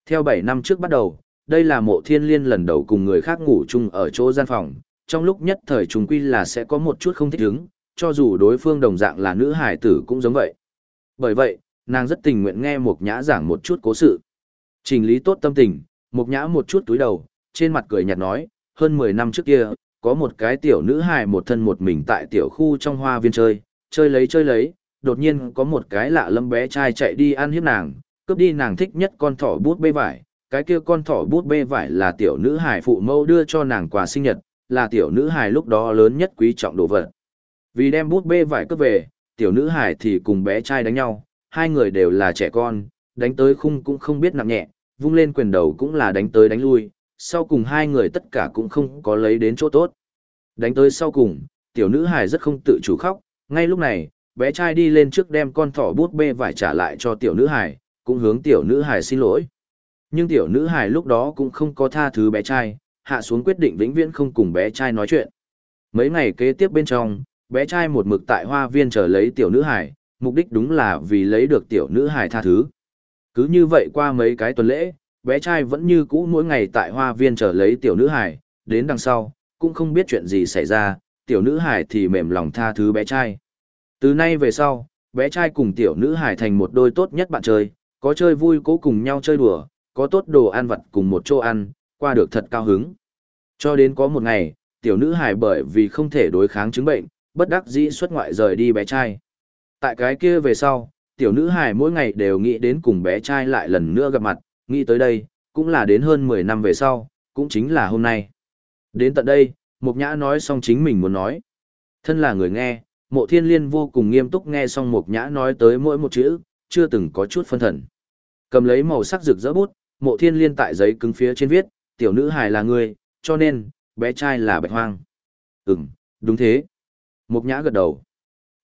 Theo 7 năm trước bắt đầu, đây là Mộ Thiên Liên lần đầu cùng người khác ngủ chung ở chỗ gian phòng, trong lúc nhất thời trùng quy là sẽ có một chút không thích ứng, cho dù đối phương đồng dạng là nữ hải tử cũng giống vậy. Bởi vậy, nàng rất tình nguyện nghe Mục Nhã giảng một chút cố sự. Trình lý tốt tâm tình, Mục Nhã một chút túi đầu, trên mặt cười nhạt nói, hơn 10 năm trước kia, có một cái tiểu nữ hài một thân một mình tại tiểu khu trong hoa viên chơi, chơi lấy chơi lấy, đột nhiên có một cái lạ lâm bé trai chạy đi ăn hiếp nàng, cướp đi nàng thích nhất con thỏ bút bê vải, cái kia con thỏ bút bê vải là tiểu nữ hài phụ mẫu đưa cho nàng quà sinh nhật, là tiểu nữ hài lúc đó lớn nhất quý trọng đồ vật. Vì đem bút bê vải cướp về, tiểu nữ hài thì cùng bé trai đánh nhau, hai người đều là trẻ con, đánh tới khung cũng không biết nặng nhẹ, vung lên quyền đầu cũng là đánh tới đánh lui, sau cùng hai người tất cả cũng không có lấy đến chỗ tốt. Đánh tới sau cùng, tiểu nữ hài rất không tự chủ khóc, ngay lúc này, bé trai đi lên trước đem con thỏ bút bê vải trả lại cho tiểu nữ hài, cũng hướng tiểu nữ hài xin lỗi. Nhưng tiểu nữ hài lúc đó cũng không có tha thứ bé trai, hạ xuống quyết định vĩnh viễn không cùng bé trai nói chuyện. Mấy ngày kế tiếp bên trong, bé trai một mực tại hoa viên chờ lấy tiểu nữ hải, mục đích đúng là vì lấy được tiểu nữ hải tha thứ. Cứ như vậy qua mấy cái tuần lễ, bé trai vẫn như cũ mỗi ngày tại hoa viên chờ lấy tiểu nữ hải, đến đằng sau, cũng không biết chuyện gì xảy ra, tiểu nữ hải thì mềm lòng tha thứ bé trai. Từ nay về sau, bé trai cùng tiểu nữ hải thành một đôi tốt nhất bạn chơi, có chơi vui cố cùng nhau chơi đùa, có tốt đồ ăn vặt cùng một chỗ ăn, qua được thật cao hứng. Cho đến có một ngày, tiểu nữ hài bởi vì không thể đối kháng chứng bệnh, bất đắc dĩ xuất ngoại rời đi bé trai. Tại cái kia về sau, tiểu nữ hài mỗi ngày đều nghĩ đến cùng bé trai lại lần nữa gặp mặt, nghĩ tới đây, cũng là đến hơn 10 năm về sau, cũng chính là hôm nay. Đến tận đây, Mục Nhã nói xong chính mình muốn nói. Thân là người nghe, mộ thiên liên vô cùng nghiêm túc nghe xong Mục Nhã nói tới mỗi một chữ, chưa từng có chút phân thần. Cầm lấy màu sắc rực rỡ bút, mộ thiên liên tại giấy cứng phía trên viết, tiểu nữ hài là người, cho nên, bé trai là bạch hoang. Ừm, đúng thế. Mục nhã gật đầu.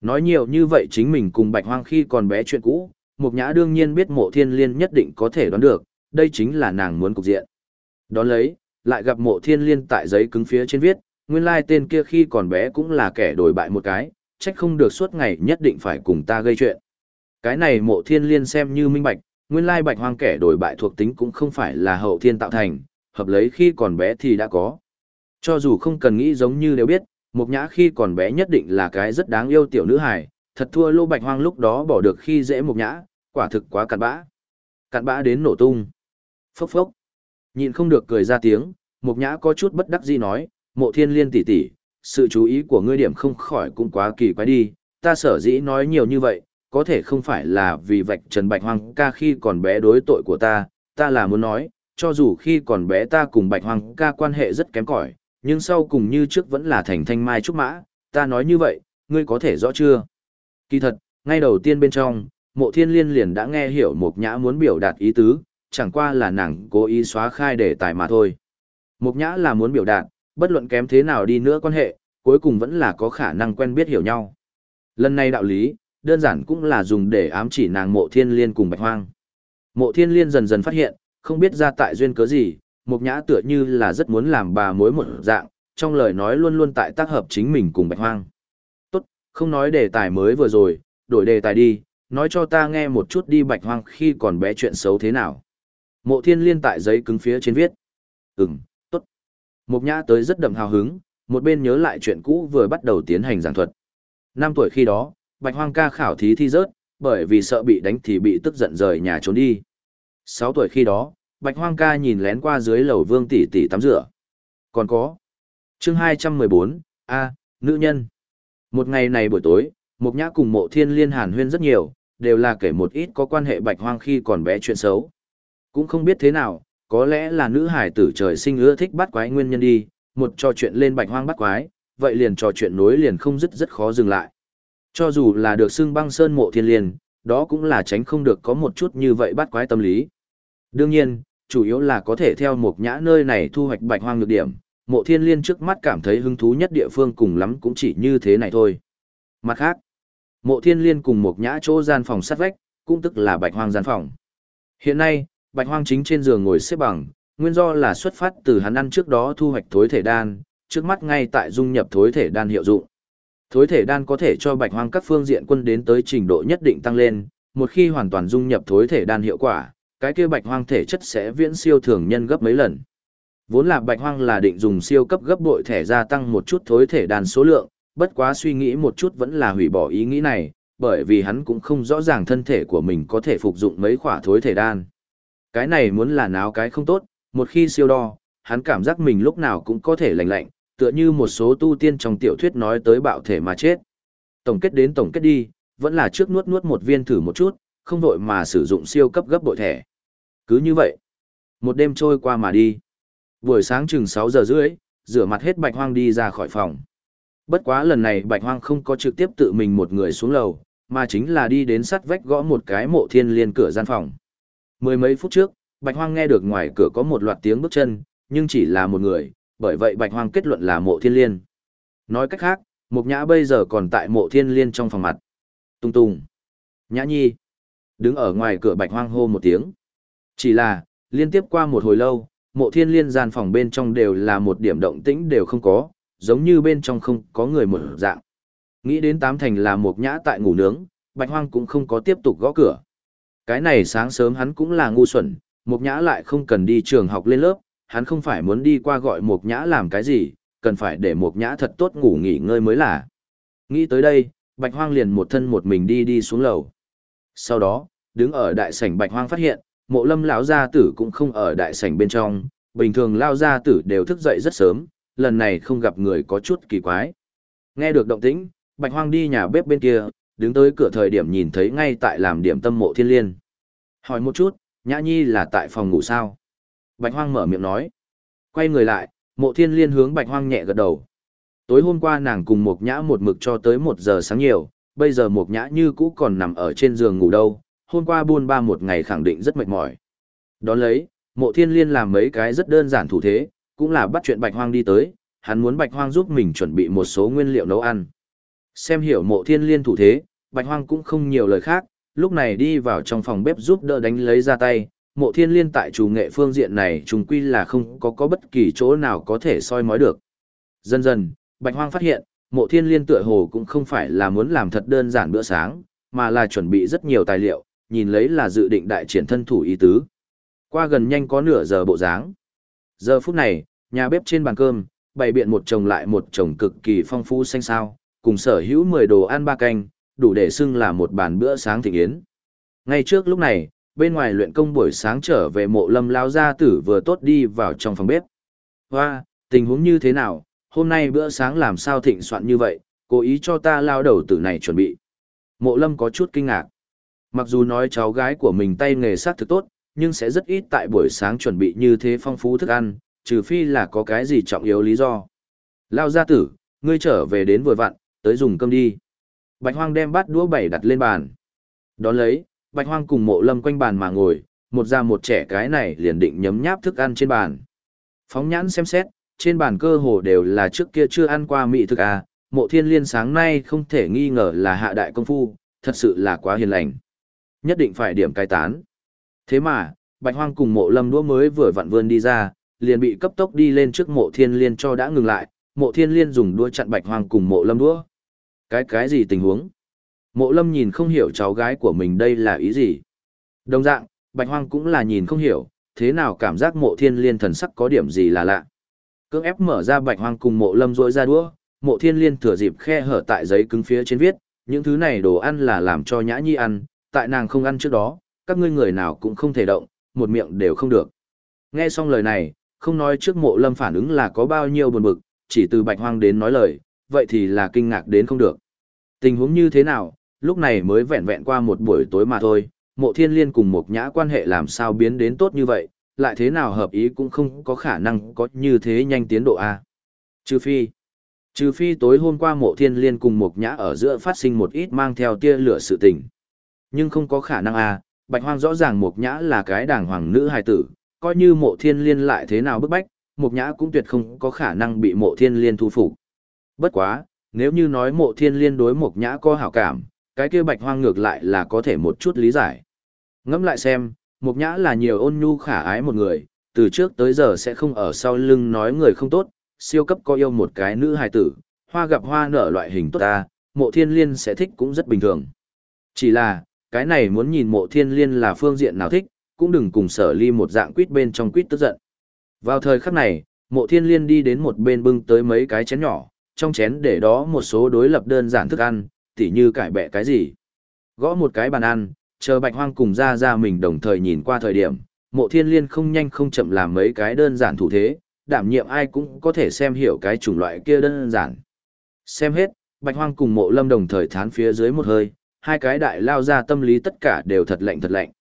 Nói nhiều như vậy chính mình cùng bạch hoang khi còn bé chuyện cũ, mục nhã đương nhiên biết mộ thiên liên nhất định có thể đoán được, đây chính là nàng muốn cục diện. Đón lấy, lại gặp mộ thiên liên tại giấy cứng phía trên viết, nguyên lai tên kia khi còn bé cũng là kẻ đổi bại một cái, trách không được suốt ngày nhất định phải cùng ta gây chuyện. Cái này mộ thiên liên xem như minh bạch, nguyên lai bạch hoang kẻ đổi bại thuộc tính cũng không phải là hậu thiên tạo thành, hợp lấy khi còn bé thì đã có. Cho dù không cần nghĩ giống như đều biết, Mục Nhã khi còn bé nhất định là cái rất đáng yêu tiểu nữ hài, thật thua Lô Bạch Hoang lúc đó bỏ được khi dễ Mục Nhã, quả thực quá cặn bã. Cặn bã đến nổ tung. Phốc phốc. Nhìn không được cười ra tiếng, Mục Nhã có chút bất đắc dĩ nói, Mộ Thiên Liên tỷ tỷ, sự chú ý của ngươi điểm không khỏi cũng quá kỳ quái đi, ta sở dĩ nói nhiều như vậy, có thể không phải là vì vạch trần bạch hoang ca khi còn bé đối tội của ta, ta là muốn nói, cho dù khi còn bé ta cùng bạch hoang ca quan hệ rất kém cỏi, nhưng sau cùng như trước vẫn là thành thanh mai trúc mã, ta nói như vậy, ngươi có thể rõ chưa? Kỳ thật, ngay đầu tiên bên trong, mộ thiên liên liền đã nghe hiểu Mục Nhã muốn biểu đạt ý tứ, chẳng qua là nàng cố ý xóa khai đề tài mà thôi. Mục Nhã là muốn biểu đạt, bất luận kém thế nào đi nữa quan hệ, cuối cùng vẫn là có khả năng quen biết hiểu nhau. Lần này đạo lý, đơn giản cũng là dùng để ám chỉ nàng mộ thiên liên cùng bạch hoang. Mộ thiên liên dần dần phát hiện, không biết ra tại duyên cớ gì, Mục Nhã tựa như là rất muốn làm bà mối một dạng, trong lời nói luôn luôn tại tác hợp chính mình cùng Bạch Hoang. Tốt, không nói đề tài mới vừa rồi, đổi đề tài đi, nói cho ta nghe một chút đi Bạch Hoang khi còn bé chuyện xấu thế nào. Mộ Thiên Liên tại giấy cứng phía trên viết. Ừm, tốt. Mục Nhã tới rất đậm hào hứng, một bên nhớ lại chuyện cũ vừa bắt đầu tiến hành giảng thuật. Năm tuổi khi đó, Bạch Hoang ca khảo thí thi rớt, bởi vì sợ bị đánh thì bị tức giận rời nhà trốn đi. Sáu tuổi khi đó, Bạch Hoang ca nhìn lén qua dưới lầu Vương tỷ tỷ tắm rửa. Còn có. Chương 214, A, nữ nhân. Một ngày này buổi tối, Mục Nhã cùng Mộ Thiên Liên hàn huyên rất nhiều, đều là kể một ít có quan hệ Bạch Hoang khi còn bé chuyện xấu. Cũng không biết thế nào, có lẽ là nữ hải tử trời sinh ưa thích bắt quái nguyên nhân đi, một trò chuyện lên Bạch Hoang bắt quái, vậy liền trò chuyện nối liền không dứt rất khó dừng lại. Cho dù là được xưng băng sơn mộ thiên liên, đó cũng là tránh không được có một chút như vậy bắt quái tâm lý. Đương nhiên, chủ yếu là có thể theo một nhã nơi này thu hoạch bạch hoang nhược điểm, mộ thiên liên trước mắt cảm thấy hứng thú nhất địa phương cùng lắm cũng chỉ như thế này thôi. Mặt khác, mộ thiên liên cùng một nhã chỗ gian phòng sát vách, cũng tức là bạch hoang gian phòng. Hiện nay, bạch hoang chính trên giường ngồi xếp bằng, nguyên do là xuất phát từ hắn ăn trước đó thu hoạch thối thể đan, trước mắt ngay tại dung nhập thối thể đan hiệu dụng. Thối thể đan có thể cho bạch hoang các phương diện quân đến tới trình độ nhất định tăng lên, một khi hoàn toàn dung nhập thối thể đan hiệu quả, cái kia bạch hoang thể chất sẽ viễn siêu thường nhân gấp mấy lần. Vốn là bạch hoang là định dùng siêu cấp gấp bội thẻ gia tăng một chút thối thể đan số lượng, bất quá suy nghĩ một chút vẫn là hủy bỏ ý nghĩ này, bởi vì hắn cũng không rõ ràng thân thể của mình có thể phục dụng mấy khỏa thối thể đan. Cái này muốn là náo cái không tốt, một khi siêu đo, hắn cảm giác mình lúc nào cũng có thể lạnh lạnh, tựa như một số tu tiên trong tiểu thuyết nói tới bạo thể mà chết. Tổng kết đến tổng kết đi, vẫn là trước nuốt nuốt một viên thử một chút, không vội mà sử dụng siêu cấp gấp bội thẻ. Cứ như vậy, một đêm trôi qua mà đi. Buổi sáng chừng 6 giờ rưỡi, rửa mặt hết bạch hoang đi ra khỏi phòng. Bất quá lần này bạch hoang không có trực tiếp tự mình một người xuống lầu, mà chính là đi đến sắt vách gõ một cái mộ thiên liên cửa gian phòng. Mười mấy phút trước, bạch hoang nghe được ngoài cửa có một loạt tiếng bước chân, nhưng chỉ là một người, bởi vậy bạch hoang kết luận là mộ thiên liên. Nói cách khác, mục nhã bây giờ còn tại mộ thiên liên trong phòng mặt. Tung tung. Nhã nhi. Đứng ở ngoài cửa bạch hoang hô một tiếng. Chỉ là, liên tiếp qua một hồi lâu, mộ thiên liên gian phòng bên trong đều là một điểm động tĩnh đều không có, giống như bên trong không có người một dạng. Nghĩ đến tám thành là mục nhã tại ngủ nướng, bạch hoang cũng không có tiếp tục gõ cửa. Cái này sáng sớm hắn cũng là ngu xuẩn, mục nhã lại không cần đi trường học lên lớp, hắn không phải muốn đi qua gọi Mộc nhã làm cái gì, cần phải để Mộc nhã thật tốt ngủ nghỉ ngơi mới là. Nghĩ tới đây, bạch hoang liền một thân một mình đi đi xuống lầu. Sau đó, đứng ở đại sảnh bạch hoang phát hiện, mộ lâm lão gia tử cũng không ở đại sảnh bên trong, bình thường Lão gia tử đều thức dậy rất sớm, lần này không gặp người có chút kỳ quái. Nghe được động tĩnh, bạch hoang đi nhà bếp bên kia, đứng tới cửa thời điểm nhìn thấy ngay tại làm điểm tâm mộ thiên liên. Hỏi một chút, nhã nhi là tại phòng ngủ sao? Bạch hoang mở miệng nói. Quay người lại, mộ thiên liên hướng bạch hoang nhẹ gật đầu. Tối hôm qua nàng cùng Mộc nhã một mực cho tới một giờ sáng nhiều, bây giờ Mộc nhã như cũ còn nằm ở trên giường ngủ đâu, hôm qua buôn ba một ngày khẳng định rất mệt mỏi. Đón lấy, mộ thiên liên làm mấy cái rất đơn giản thủ thế, cũng là bắt chuyện bạch hoang đi tới, hắn muốn bạch hoang giúp mình chuẩn bị một số nguyên liệu nấu ăn. Xem hiểu mộ thiên liên thủ thế, bạch hoang cũng không nhiều lời khác, lúc này đi vào trong phòng bếp giúp đỡ đánh lấy ra tay. Mộ thiên liên tại chủ nghệ phương diện này trùng quy là không có có bất kỳ chỗ nào có thể soi mói được. Dần dần, bạch hoang phát hiện, mộ thiên liên tựa hồ cũng không phải là muốn làm thật đơn giản bữa sáng, mà là chuẩn bị rất nhiều tài liệu, nhìn lấy là dự định đại triển thân thủ ý tứ. Qua gần nhanh có nửa giờ bộ dáng. Giờ phút này, nhà bếp trên bàn cơm, bày biện một chồng lại một chồng cực kỳ phong phú xanh sao, cùng sở hữu 10 đồ ăn ba canh, đủ để xưng là một bàn bữa sáng thịnh yến. Ngay trước lúc này, bên ngoài luyện công buổi sáng trở về mộ lâm lao gia tử vừa tốt đi vào trong phòng bếp. Hoa, tình huống như thế nào, hôm nay bữa sáng làm sao thịnh soạn như vậy, cố ý cho ta lao đầu tử này chuẩn bị. Mộ lâm có chút kinh ngạc. Mặc dù nói cháu gái của mình tay nghề sát thực tốt, nhưng sẽ rất ít tại buổi sáng chuẩn bị như thế phong phú thức ăn, trừ phi là có cái gì trọng yếu lý do. Lao gia tử, ngươi trở về đến vừa vặn, tới dùng cơm đi. Bạch hoang đem bát đũa bảy đặt lên bàn. Đón lấy, bạch hoang cùng mộ lâm quanh bàn mà ngồi, một già một trẻ cái này liền định nhấm nháp thức ăn trên bàn. Phóng nhãn xem xét, trên bàn cơ hồ đều là trước kia chưa ăn qua mỹ thực à, mộ thiên liên sáng nay không thể nghi ngờ là hạ đại công phu, thật sự là quá hiền lành. Nhất định phải điểm cai tán. Thế mà, bạch hoang cùng mộ lâm đũa mới vừa vặn vươn đi ra, liền bị cấp tốc đi lên trước mộ thiên liên cho đã ngừng lại, mộ thiên liên dùng đũa chặn bạch hoang cùng mộ lâm đũa. Cái cái gì tình huống? Mộ lâm nhìn không hiểu cháu gái của mình đây là ý gì. Đồng dạng, bạch hoang cũng là nhìn không hiểu, thế nào cảm giác mộ thiên liên thần sắc có điểm gì là lạ. Cưỡng ép mở ra bạch hoang cùng mộ lâm rỗi ra đũa, mộ thiên liên thừa dịp khe hở tại giấy cứng phía trên viết, những thứ này đồ ăn là làm cho nhã nhi ăn, tại nàng không ăn trước đó, các ngươi người nào cũng không thể động, một miệng đều không được. Nghe xong lời này, không nói trước mộ lâm phản ứng là có bao nhiêu buồn bực, chỉ từ bạch hoang đến nói lời, vậy thì là kinh ngạc đến không được. Tình huống như thế nào, lúc này mới vẹn vẹn qua một buổi tối mà thôi, mộ thiên liên cùng một nhã quan hệ làm sao biến đến tốt như vậy, lại thế nào hợp ý cũng không có khả năng có như thế nhanh tiến độ A. Trừ phi, trừ phi tối hôm qua mộ thiên liên cùng một nhã ở giữa phát sinh một ít mang theo tia lửa sự tình. Nhưng không có khả năng A, bạch hoang rõ ràng một nhã là cái đàng hoàng nữ hài tử, coi như mộ thiên liên lại thế nào bức bách, một nhã cũng tuyệt không có khả năng bị mộ thiên liên thu phục. Bất quá, nếu như nói mộ thiên liên đối một nhã có hảo cảm, cái kia bạch hoang ngược lại là có thể một chút lý giải. Ngẫm lại xem, Mộc nhã là nhiều ôn nhu khả ái một người, từ trước tới giờ sẽ không ở sau lưng nói người không tốt, siêu cấp có yêu một cái nữ hài tử, hoa gặp hoa nở loại hình tốt ta, mộ thiên liên sẽ thích cũng rất bình thường. Chỉ là, cái này muốn nhìn mộ thiên liên là phương diện nào thích, cũng đừng cùng sở ly một dạng quýt bên trong quýt tức giận. Vào thời khắc này, mộ thiên liên đi đến một bên bưng tới mấy cái chén nhỏ, trong chén để đó một số đối lập đơn giản thức ăn, tỉ như cải bẹ cái gì. Gõ một cái bàn ăn, chờ bạch hoang cùng ra ra mình đồng thời nhìn qua thời điểm, mộ thiên liên không nhanh không chậm làm mấy cái đơn giản thủ thế, đảm nhiệm ai cũng có thể xem hiểu cái chủng loại kia đơn giản. Xem hết, bạch hoang cùng mộ lâm đồng thời thán phía dưới một hơi, hai cái đại lao ra tâm lý tất cả đều thật lạnh thật lạnh.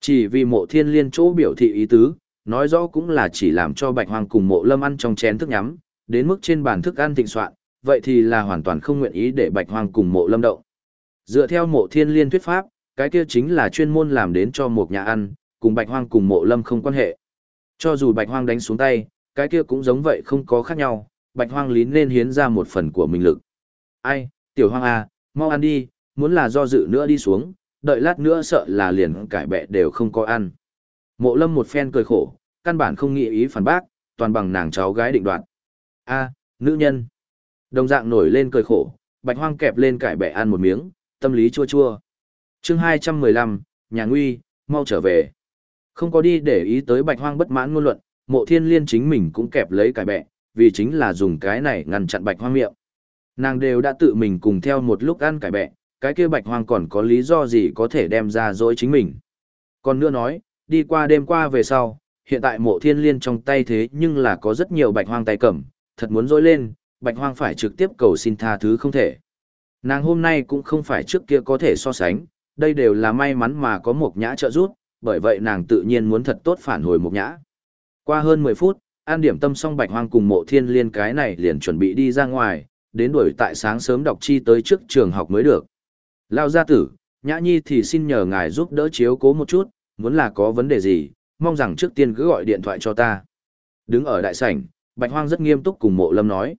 Chỉ vì mộ thiên liên chỗ biểu thị ý tứ, nói rõ cũng là chỉ làm cho bạch hoang cùng mộ lâm ăn trong chén thức nhắm, đến mức trên bàn thức ăn thịnh soạn, vậy thì là hoàn toàn không nguyện ý để bạch hoang cùng mộ lâm động. Dựa theo mộ thiên liên thuyết pháp, cái kia chính là chuyên môn làm đến cho một nhà ăn, cùng bạch hoang cùng mộ lâm không quan hệ. Cho dù bạch hoang đánh xuống tay, cái kia cũng giống vậy không có khác nhau, bạch hoang lín nên hiến ra một phần của mình lực. Ai, tiểu hoang à, mau ăn đi, muốn là do dự nữa đi xuống, đợi lát nữa sợ là liền cải bẹ đều không có ăn. Mộ lâm một phen cười khổ, căn bản không nghĩ ý phản bác, toàn bằng nàng cháu gái định đoạt. A, nữ nhân. Đồng dạng nổi lên cười khổ, bạch hoang kẹp lên cải bẹ ăn một miếng, tâm lý chua chua. Chương 215, nhà nguy, mau trở về. Không có đi để ý tới bạch hoang bất mãn ngôn luận, mộ thiên liên chính mình cũng kẹp lấy cải bẹ, vì chính là dùng cái này ngăn chặn bạch hoang miệng. Nàng đều đã tự mình cùng theo một lúc ăn cải bẹ, cái kia bạch hoang còn có lý do gì có thể đem ra dối chính mình. Còn nữa nói, đi qua đêm qua về sau, hiện tại mộ thiên liên trong tay thế nhưng là có rất nhiều bạch hoang tay cầm, thật muốn dối lên, bạch hoang phải trực tiếp cầu xin tha thứ không thể. Nàng hôm nay cũng không phải trước kia có thể so sánh, đây đều là may mắn mà có một nhã trợ giúp, bởi vậy nàng tự nhiên muốn thật tốt phản hồi một nhã. Qua hơn 10 phút, an điểm tâm xong bạch hoang cùng mộ thiên liên cái này liền chuẩn bị đi ra ngoài, đến đuổi tại sáng sớm đọc chi tới trước trường học mới được. Lao gia tử, nhã nhi thì xin nhờ ngài giúp đỡ chiếu cố một chút, muốn là có vấn đề gì, mong rằng trước tiên cứ gọi điện thoại cho ta. Đứng ở đại sảnh, bạch hoang rất nghiêm túc cùng mộ lâm nói.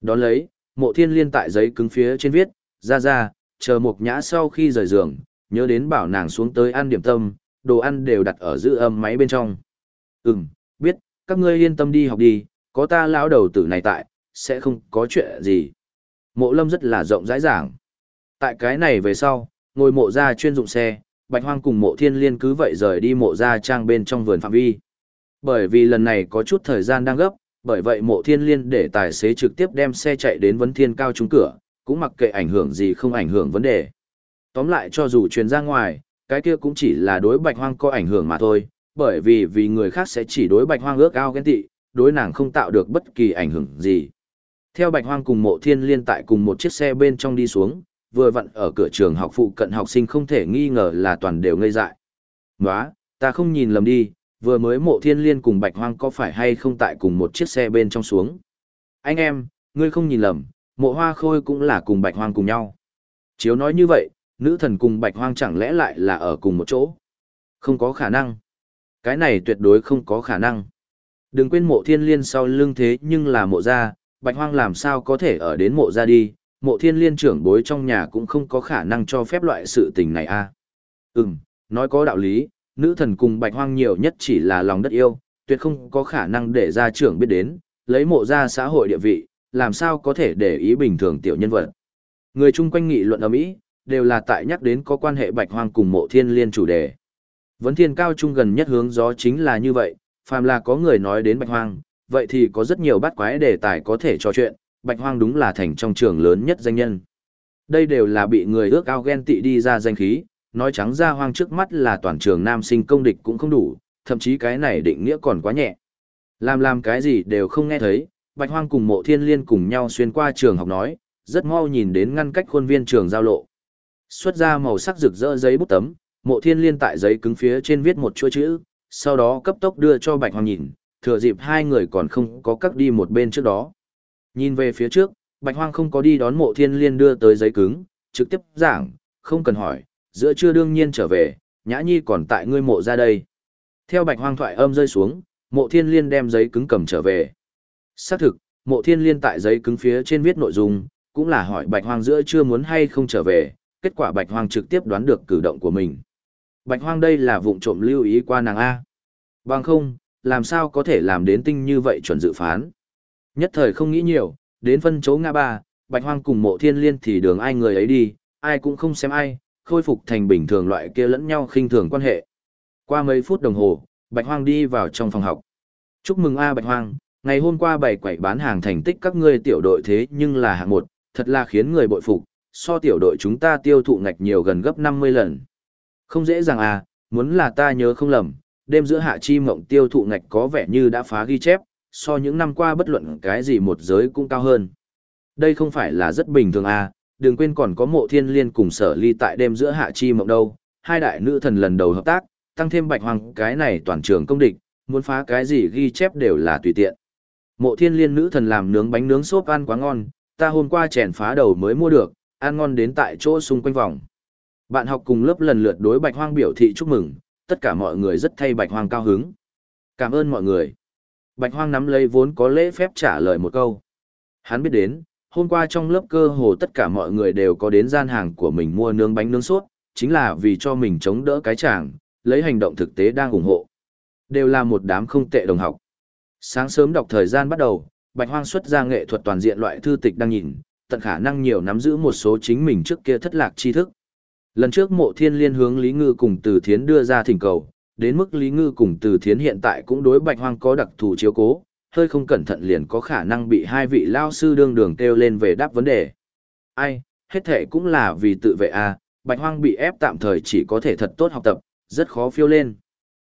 Đón lấy, mộ thiên liên tại giấy cứng phía trên viết, ra ra, chờ mộc nhã sau khi rời giường, nhớ đến bảo nàng xuống tới ăn điểm tâm, đồ ăn đều đặt ở giữ âm máy bên trong. Ừm, biết, các ngươi yên tâm đi học đi, có ta lão đầu tử này tại, sẽ không có chuyện gì. Mộ lâm rất là rộng rãi giảng. Tại cái này về sau, ngồi mộ ra chuyên dụng xe, Bạch Hoang cùng mộ thiên liên cứ vậy rời đi mộ ra trang bên trong vườn phạm vi. Bởi vì lần này có chút thời gian đang gấp, bởi vậy mộ thiên liên để tài xế trực tiếp đem xe chạy đến vấn thiên cao trúng cửa, cũng mặc kệ ảnh hưởng gì không ảnh hưởng vấn đề. Tóm lại cho dù truyền ra ngoài, cái kia cũng chỉ là đối bạch hoang có ảnh hưởng mà thôi, bởi vì vì người khác sẽ chỉ đối bạch hoang ước ao ghen tị, đối nàng không tạo được bất kỳ ảnh hưởng gì. Theo bạch hoang cùng mộ thiên liên tại cùng một chiếc xe bên trong đi xuống, vừa vặn ở cửa trường học phụ cận học sinh không thể nghi ngờ là toàn đều ngây dại. Nóa, ta không nhìn lầm đi, vừa mới mộ thiên liên cùng bạch hoang có phải hay không tại cùng một chiếc xe bên trong xuống. Anh em, ngươi không nhìn lầm, mộ hoa khôi cũng là cùng bạch hoang cùng nhau. Chiếu nói như vậy, nữ thần cùng bạch hoang chẳng lẽ lại là ở cùng một chỗ? Không có khả năng. Cái này tuyệt đối không có khả năng. Đừng quên mộ thiên liên sau lưng thế nhưng là mộ gia, bạch hoang làm sao có thể ở đến mộ gia đi, mộ thiên liên trưởng bối trong nhà cũng không có khả năng cho phép loại sự tình này a. À. Ừm, nói có đạo lý, nữ thần cùng bạch hoang nhiều nhất chỉ là lòng đất yêu, tuyệt không có khả năng để gia trưởng biết đến, lấy mộ gia xã hội địa vị, làm sao có thể để ý bình thường tiểu nhân vật. Người chung quanh nghị luận ở Mỹ, đều là tại nhắc đến có quan hệ bạch hoang cùng mộ thiên liên chủ đề. Vấn thiên cao trung gần nhất hướng gió chính là như vậy, phàm là có người nói đến bạch hoang, vậy thì có rất nhiều bắt quái đề tài có thể trò chuyện, bạch hoang đúng là thành trong trường lớn nhất danh nhân. Đây đều là bị người ước ao ghen tị đi ra danh khí, nói trắng ra hoang trước mắt là toàn trường nam sinh công địch cũng không đủ, thậm chí cái này định nghĩa còn quá nhẹ. Làm làm cái gì đều không nghe thấy, bạch hoang cùng mộ thiên liên cùng nhau xuyên qua trường học nói, rất mau nhìn đến ngăn cách khuôn viên trường giao lộ. Xuất ra màu sắc rực rỡ giấy bút tấm, mộ thiên liên tại giấy cứng phía trên viết một chuỗi chữ, sau đó cấp tốc đưa cho bạch hoang nhìn, thừa dịp hai người còn không có cắt đi một bên trước đó. Nhìn về phía trước, bạch hoang không có đi đón mộ thiên liên đưa tới giấy cứng, trực tiếp giảng, không cần hỏi, giữa trưa đương nhiên trở về, nhã nhi còn tại ngươi mộ ra đây. Theo bạch hoang thoại âm rơi xuống, mộ thiên liên đem giấy cứng cầm trở về. Xác thực, mộ thiên liên tại giấy cứng phía trên viết nội dung, cũng là hỏi bạch hoang giữa trưa muốn hay không trở về, kết quả bạch hoang trực tiếp đoán được cử động của mình. Bạch hoang đây là vụng trộm lưu ý qua nàng A. Bằng không, làm sao có thể làm đến tinh như vậy chuẩn dự phán. Nhất thời không nghĩ nhiều, đến phân chỗ ngã ba, bạch hoang cùng mộ thiên liên thì đường ai người ấy đi, ai cũng không xem ai, khôi phục thành bình thường loại kia lẫn nhau khinh thường quan hệ. Qua mấy phút đồng hồ, bạch hoang đi vào trong phòng học. Chúc mừng A bạch hoang, ngày hôm qua bảy quẩy bán hàng thành tích các ngươi tiểu đội thế nhưng là hạng một, thật là khiến người bội phục, so tiểu đội chúng ta tiêu thụ ngạch nhiều gần gấp 50 lần. Không dễ dàng à, muốn là ta nhớ không lầm, đêm giữa hạ chi mộng tiêu thụ ngạch có vẻ như đã phá ghi chép, so những năm qua bất luận cái gì một giới cũng cao hơn. Đây không phải là rất bình thường à, đừng quên còn có mộ thiên liên cùng sở ly tại đêm giữa hạ chi mộng đâu, hai đại nữ thần lần đầu hợp tác, tăng thêm bạch hoàng cái này toàn trường công địch, muốn phá cái gì ghi chép đều là tùy tiện. Mộ thiên liên nữ thần làm nướng bánh nướng xốp ăn quá ngon, ta hôm qua chèn phá đầu mới mua được, ăn ngon đến tại chỗ xung quanh vòng. Bạn học cùng lớp lần lượt đối bạch hoang biểu thị chúc mừng, tất cả mọi người rất thay bạch hoang cao hứng. Cảm ơn mọi người. Bạch hoang nắm lấy vốn có lễ phép trả lời một câu. Hắn biết đến, hôm qua trong lớp cơ hồ tất cả mọi người đều có đến gian hàng của mình mua nướng bánh nướng sốt, chính là vì cho mình chống đỡ cái chàng, lấy hành động thực tế đang ủng hộ. Đều là một đám không tệ đồng học. Sáng sớm đọc thời gian bắt đầu, Bạch Hoang xuất ra nghệ thuật toàn diện loại thư tịch đang nhìn, tận khả năng nhiều nắm giữ một số chính mình trước kia thất lạc tri thức. Lần trước mộ thiên liên hướng Lý Ngư cùng Từ Thiến đưa ra thỉnh cầu, đến mức Lý Ngư cùng Từ Thiến hiện tại cũng đối Bạch Hoang có đặc thù chiếu cố, hơi không cẩn thận liền có khả năng bị hai vị lao sư đương đường kêu lên về đáp vấn đề. Ai, hết thể cũng là vì tự vệ à, Bạch Hoang bị ép tạm thời chỉ có thể thật tốt học tập, rất khó phiêu lên.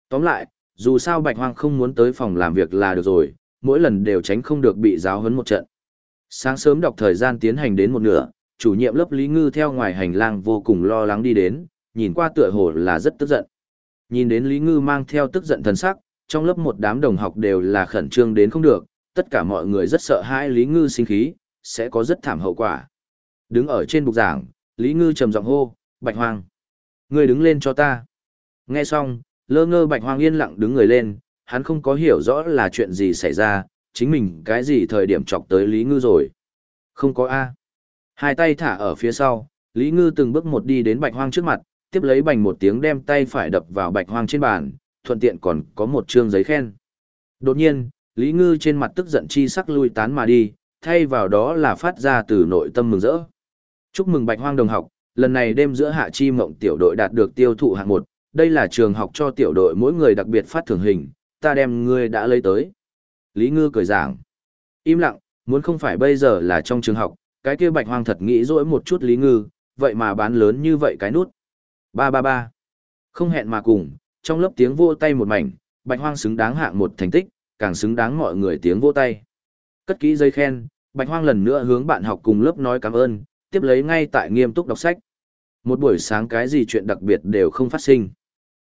Tóm lại, dù sao Bạch Hoang không muốn tới phòng làm việc là được rồi, mỗi lần đều tránh không được bị giáo huấn một trận. Sáng sớm đọc thời gian tiến hành đến một nửa, chủ nhiệm lớp Lý Ngư theo ngoài hành lang vô cùng lo lắng đi đến, nhìn qua tựa hồ là rất tức giận. Nhìn đến Lý Ngư mang theo tức giận thần sắc, trong lớp một đám đồng học đều là khẩn trương đến không được, tất cả mọi người rất sợ hãi Lý Ngư sinh khí, sẽ có rất thảm hậu quả. Đứng ở trên bục giảng, Lý Ngư trầm giọng hô, Bạch Hoang. Người đứng lên cho ta. Nghe xong, lơ ngơ Bạch Hoang yên lặng đứng người lên, hắn không có hiểu rõ là chuyện gì xảy ra, chính mình cái gì thời điểm chọc tới Lý Ngư rồi. Không có A. Hai tay thả ở phía sau, Lý Ngư từng bước một đi đến Bạch Hoang trước mặt, tiếp lấy bành một tiếng đem tay phải đập vào Bạch Hoang trên bàn, thuận tiện còn có một trương giấy khen. Đột nhiên, Lý Ngư trên mặt tức giận chi sắc lui tán mà đi, thay vào đó là phát ra từ nội tâm mừng rỡ. Chúc mừng Bạch Hoang đồng học, lần này đêm giữa hạ chi mộng tiểu đội đạt được tiêu thụ hạng một, đây là trường học cho tiểu đội mỗi người đặc biệt phát thưởng hình, ta đem ngươi đã lấy tới. Lý Ngư cười giảng. Im lặng, muốn không phải bây giờ là trong trường học, cái kia bạch hoang thật nghĩ dỗi một chút Lý Ngư, vậy mà bán lớn như vậy cái nút. Ba ba ba. Không hẹn mà cùng, trong lớp tiếng vô tay một mảnh, bạch hoang xứng đáng hạng một thành tích, càng xứng đáng mọi người tiếng vô tay. Cất kỹ dây khen, bạch hoang lần nữa hướng bạn học cùng lớp nói cảm ơn, tiếp lấy ngay tại nghiêm túc đọc sách. Một buổi sáng cái gì chuyện đặc biệt đều không phát sinh.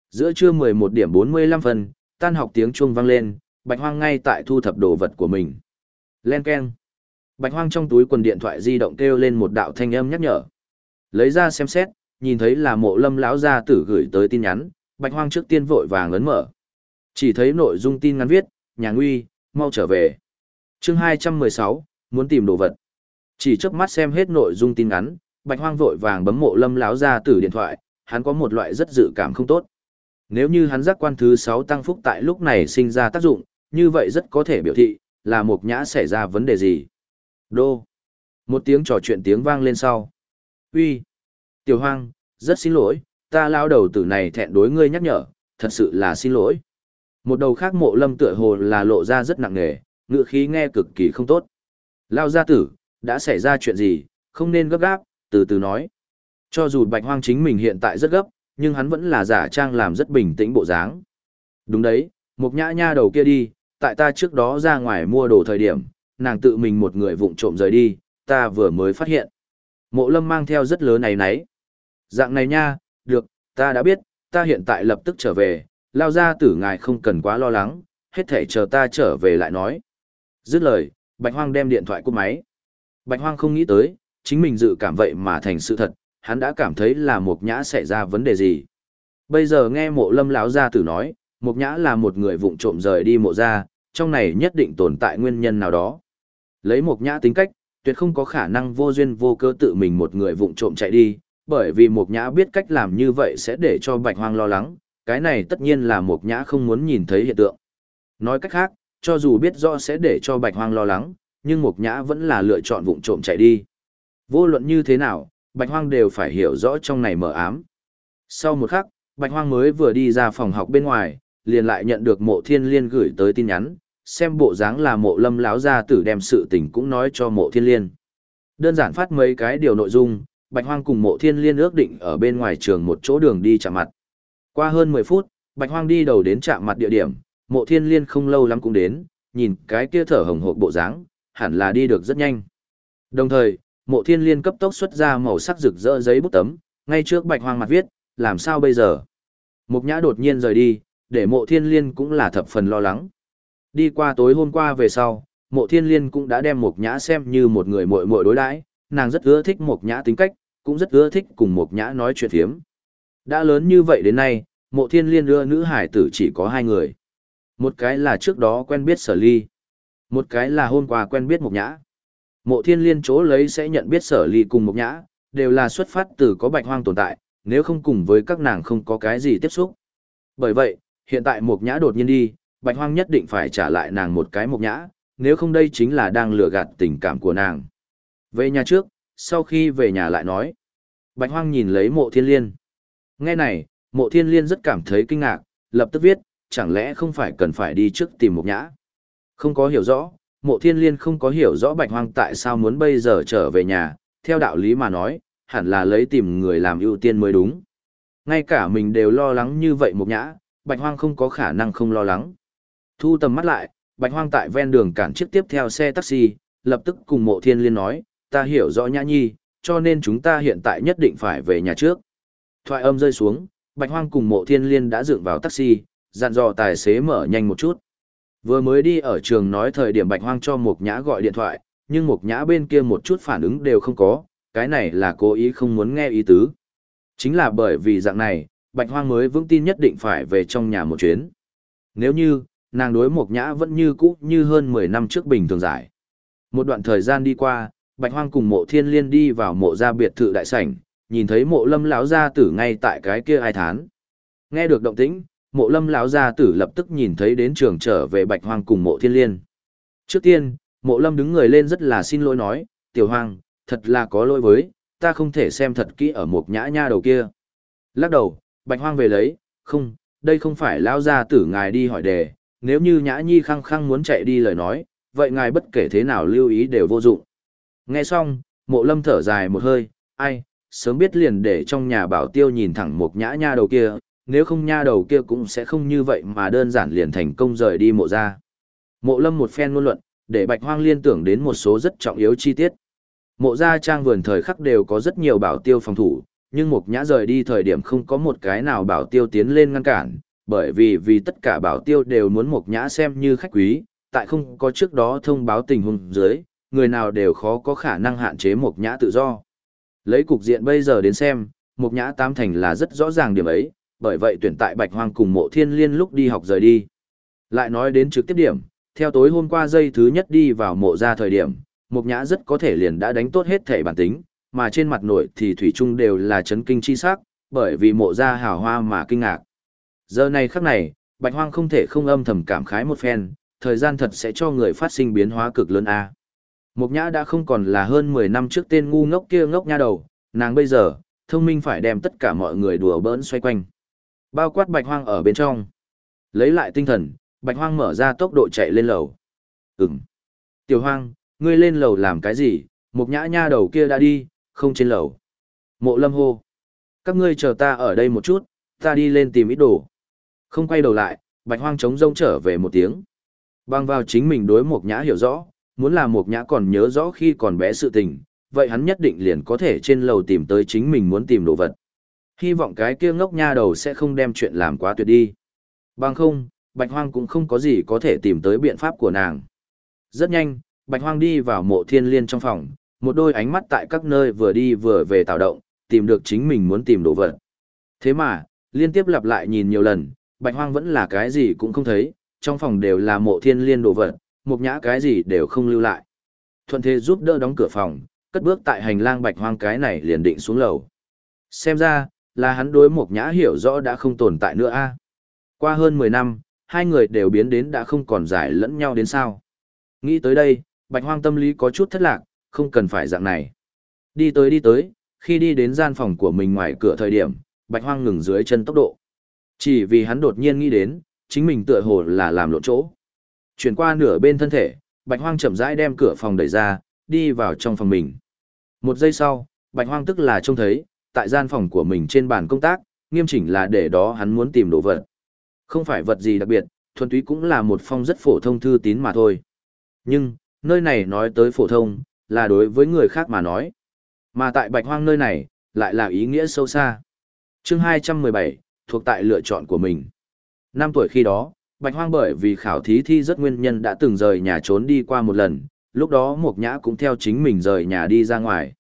Giữa trưa 11 điểm 45 phần, tan học tiếng chuông vang lên, Bạch Hoang ngay tại thu thập đồ vật của mình. Len keng. Bạch Hoang trong túi quần điện thoại di động kêu lên một đạo thanh âm nhắc nhở. Lấy ra xem xét, nhìn thấy là mộ lâm lão gia tử gửi tới tin nhắn, Bạch Hoang trước tiên vội vàng ấn mở. Chỉ thấy nội dung tin ngắn viết, nhà nguy, mau trở về. Chương 216, muốn tìm đồ vật. Chỉ chớp mắt xem hết nội dung tin ngắn, Bạch Hoang vội vàng bấm mộ lâm lão gia tử điện thoại, hắn có một loại rất dự cảm không tốt. Nếu như hắn giác quan thứ 6 tăng phúc tại lúc này sinh ra tác dụng, như vậy rất có thể biểu thị, là một nhã xảy ra vấn đề gì. Đô. Một tiếng trò chuyện tiếng vang lên sau. Uy. Tiểu Hoang, rất xin lỗi, ta lao đầu tử này thẹn đối ngươi nhắc nhở, thật sự là xin lỗi. Một đầu khác mộ lâm tựa hồ là lộ ra rất nặng nề, ngựa khí nghe cực kỳ không tốt. Lao gia tử, đã xảy ra chuyện gì, không nên gấp gáp, từ từ nói. Cho dù bạch hoang chính mình hiện tại rất gấp, nhưng hắn vẫn là giả trang làm rất bình tĩnh bộ dáng. Đúng đấy, một nhã nha đầu kia đi, tại ta trước đó ra ngoài mua đồ thời điểm, nàng tự mình một người vụng trộm rời đi, ta vừa mới phát hiện. Mộ lâm mang theo rất lớn này nấy. Dạng này nha, được, ta đã biết, ta hiện tại lập tức trở về, lao ra tử ngài không cần quá lo lắng, hết thể chờ ta trở về lại nói. Dứt lời, Bạch Hoang đem điện thoại cúp máy. Bạch Hoang không nghĩ tới, chính mình dự cảm vậy mà thành sự thật, hắn đã cảm thấy là Mộc Nhã xảy ra vấn đề gì. Bây giờ nghe mộ lâm lão gia tử nói, Mộc Nhã là một người vụng trộm rời đi mộ gia, trong này nhất định tồn tại nguyên nhân nào đó. Lấy Mộc Nhã tính cách, tuyệt không có khả năng vô duyên vô cớ tự mình một người vụng trộm chạy đi, bởi vì mộc Nhã biết cách làm như vậy sẽ để cho Bạch Hoang lo lắng, cái này tất nhiên là mộc Nhã không muốn nhìn thấy hiện tượng. Nói cách khác, cho dù biết rõ sẽ để cho Bạch Hoang lo lắng, nhưng mộc Nhã vẫn là lựa chọn vụng trộm chạy đi. Vô luận như thế nào, Bạch Hoang đều phải hiểu rõ trong này mở ám. Sau một khắc, Bạch Hoang mới vừa đi ra phòng học bên ngoài, liền lại nhận được mộ thiên liên gửi tới tin nhắn, xem bộ dáng là mộ lâm láo gia tử đem sự tình cũng nói cho mộ thiên liên. Đơn giản phát mấy cái điều nội dung, Bạch Hoang cùng mộ thiên liên ước định ở bên ngoài trường một chỗ đường đi chạm mặt. Qua hơn 10 phút, Bạch Hoang đi đầu đến chạm mặt địa điểm, mộ thiên liên không lâu lắm cũng đến, nhìn cái kia thở hồng hộc bộ dáng, hẳn là đi được rất nhanh. Đồng thời, mộ thiên liên cấp tốc xuất ra màu sắc rực rỡ giấy bút tấm, ngay trước Bạch Hoang mặt viết, làm sao bây giờ? Mục nhã đột nhiên rời đi, để mộ thiên liên cũng là thập phần lo lắng. Đi qua tối hôm qua về sau, mộ thiên liên cũng đã đem mục nhã xem như một người muội muội đối đãi, nàng rất ưa thích mục nhã tính cách, cũng rất ưa thích cùng Mộc nhã nói chuyện thiếm. Đã lớn như vậy đến nay, mộ thiên liên đưa nữ hải tử chỉ có hai người. Một cái là trước đó quen biết sở ly. Một cái là hôm qua quen biết Mộc nhã. Mộ thiên liên chỗ lấy sẽ nhận biết sở ly cùng Mộc nhã, đều là xuất phát từ có bạch hoang tồn tại, nếu không cùng với các nàng không có cái gì tiếp xúc. Bởi vậy, hiện tại Mộc nhã đột nhiên đi, bạch hoang nhất định phải trả lại nàng một cái Mộc nhã, nếu không đây chính là đang lừa gạt tình cảm của nàng. Về nhà trước, sau khi về nhà lại nói. Bạch hoang nhìn lấy mộ thiên liên. Nghe này, mộ thiên liên rất cảm thấy kinh ngạc, lập tức viết, chẳng lẽ không phải cần phải đi trước tìm một nhã. Không có hiểu rõ, mộ thiên liên không có hiểu rõ bạch hoang tại sao muốn bây giờ trở về nhà, theo đạo lý mà nói, hẳn là lấy tìm người làm ưu tiên mới đúng. Ngay cả mình đều lo lắng như vậy một nhã, bạch hoang không có khả năng không lo lắng. Thu tầm mắt lại, bạch hoang tại ven đường cản chiếc tiếp theo xe taxi, lập tức cùng mộ thiên liên nói, ta hiểu rõ nhã nhi, cho nên chúng ta hiện tại nhất định phải về nhà trước. Thoại âm rơi xuống, bạch hoang cùng mộ thiên liên đã dựng vào taxi, dặn dò tài xế mở nhanh một chút. Vừa mới đi ở trường nói thời điểm bạch hoang cho Mục Nhã gọi điện thoại, nhưng Mục Nhã bên kia một chút phản ứng đều không có, cái này là cố ý không muốn nghe ý tứ. Chính là bởi vì dạng này, bạch hoang mới vững tin nhất định phải về trong nhà một chuyến. Nếu như, nàng đối Mục Nhã vẫn như cũ như hơn 10 năm trước bình thường giải. Một đoạn thời gian đi qua, bạch hoang cùng mộ thiên liên đi vào mộ gia biệt thự đại sảnh, nhìn thấy mộ lâm lão gia tử ngay tại cái kia ai thán. Nghe được động tĩnh, mộ lâm lão gia tử lập tức nhìn thấy đến trường trở về bạch hoang cùng mộ thiên liên. Trước tiên, mộ lâm đứng người lên rất là xin lỗi nói, tiểu hoang, thật là có lỗi với, ta không thể xem thật kỹ ở một nhã nha đầu kia. Lắc đầu, bạch hoang về lấy, không, đây không phải lão gia tử ngài đi hỏi đề, nếu như nhã nhi khăng khăng muốn chạy đi lời nói, vậy ngài bất kể thế nào lưu ý đều vô dụng. Nghe xong, mộ lâm thở dài một hơi, ai, sớm biết liền để trong nhà bảo tiêu nhìn thẳng một nhã nha đầu kia, nếu không nha đầu kia cũng sẽ không như vậy mà đơn giản liền thành công rời đi mộ ra. Mộ lâm một phen ngôn luận, để bạch hoang liên tưởng đến một số rất trọng yếu chi tiết. Mộ gia trang vườn thời khắc đều có rất nhiều bảo tiêu phòng thủ, nhưng Mục Nhã rời đi thời điểm không có một cái nào bảo tiêu tiến lên ngăn cản, bởi vì vì tất cả bảo tiêu đều muốn Mục Nhã xem như khách quý, tại không có trước đó thông báo tình huống dưới, người nào đều khó có khả năng hạn chế một Nhã tự do. Lấy cục diện bây giờ đến xem, một Nhã Tam Thành là rất rõ ràng điểm ấy, bởi vậy tuyển tại Bạch Hoang cùng Mộ Thiên Liên lúc đi học rời đi. Lại nói đến trực tiếp điểm, theo tối hôm qua dây thứ nhất đi vào mộ ra thời điểm, một Nhã rất có thể liền đã đánh tốt hết thể bản tính, mà trên mặt nội thì thủy chung đều là chấn kinh chi sắc, bởi vì mộ ra hào hoa mà kinh ngạc. Giờ này khắc này, Bạch Hoang không thể không âm thầm cảm khái một phen, thời gian thật sẽ cho người phát sinh biến hóa cực lớn a. Mục Nhã đã không còn là hơn 10 năm trước tên ngu ngốc kia ngốc nha đầu, nàng bây giờ, thông minh phải đem tất cả mọi người đùa bỡn xoay quanh. Bao quát Bạch Hoang ở bên trong. Lấy lại tinh thần, Bạch Hoang mở ra tốc độ chạy lên lầu. Ừm. Tiểu Hoang, ngươi lên lầu làm cái gì? Mục Nhã nha đầu kia đã đi, không trên lầu. Mộ Lâm hô. Các ngươi chờ ta ở đây một chút, ta đi lên tìm ít đồ. Không quay đầu lại, Bạch Hoang chống rông trở về một tiếng. Bang vào chính mình đối Mục Nhã hiểu rõ, muốn là Mộc Nhã còn nhớ rõ khi còn bé sự tình, vậy hắn nhất định liền có thể trên lầu tìm tới chính mình muốn tìm đồ vật. Hy vọng cái kia ngốc nha đầu sẽ không đem chuyện làm quá tuyệt đi. Bằng không, Bạch Hoang cũng không có gì có thể tìm tới biện pháp của nàng. Rất nhanh, Bạch Hoang đi vào mộ thiên liên trong phòng, một đôi ánh mắt tại các nơi vừa đi vừa về tạo động, tìm được chính mình muốn tìm đồ vật. Thế mà, liên tiếp lặp lại nhìn nhiều lần, Bạch Hoang vẫn là cái gì cũng không thấy, trong phòng đều là mộ thiên liên đồ vật, mục nhã cái gì đều không lưu lại. Thuận thế giúp đỡ đóng cửa phòng, cất bước tại hành lang Bạch Hoang cái này liền định xuống lầu. Xem ra, là hắn đối mục nhã hiểu rõ đã không tồn tại nữa a. À? Qua hơn 10 năm, hai người đều biến đến đã không còn giải lẫn nhau đến sao. Nghĩ tới đây, Bạch Hoang tâm lý có chút thất lạc, không cần phải dạng này. Đi tới đi tới, khi đi đến gian phòng của mình ngoài cửa thời điểm, Bạch Hoang ngừng dưới chân tốc độ. Chỉ vì hắn đột nhiên nghĩ đến, chính mình tựa hồ là làm lộn chỗ. Chuyển qua nửa bên thân thể, Bạch Hoang chậm rãi đem cửa phòng đẩy ra, đi vào trong phòng mình. Một giây sau, Bạch Hoang tức là trông thấy, tại gian phòng của mình trên bàn công tác, nghiêm chỉnh là để đó hắn muốn tìm đồ vật. Không phải vật gì đặc biệt, thuần túy cũng là một phong rất phổ thông thư tín mà thôi. Nhưng, nơi này nói tới phổ thông, là đối với người khác mà nói. Mà tại bạch hoang nơi này, lại là ý nghĩa sâu xa. Chương 217, thuộc tại lựa chọn của mình. Năm tuổi khi đó, bạch hoang bởi vì khảo thí thi rất nguyên nhân đã từng rời nhà trốn đi qua một lần, lúc đó Mộc Nhã cũng theo chính mình rời nhà đi ra ngoài.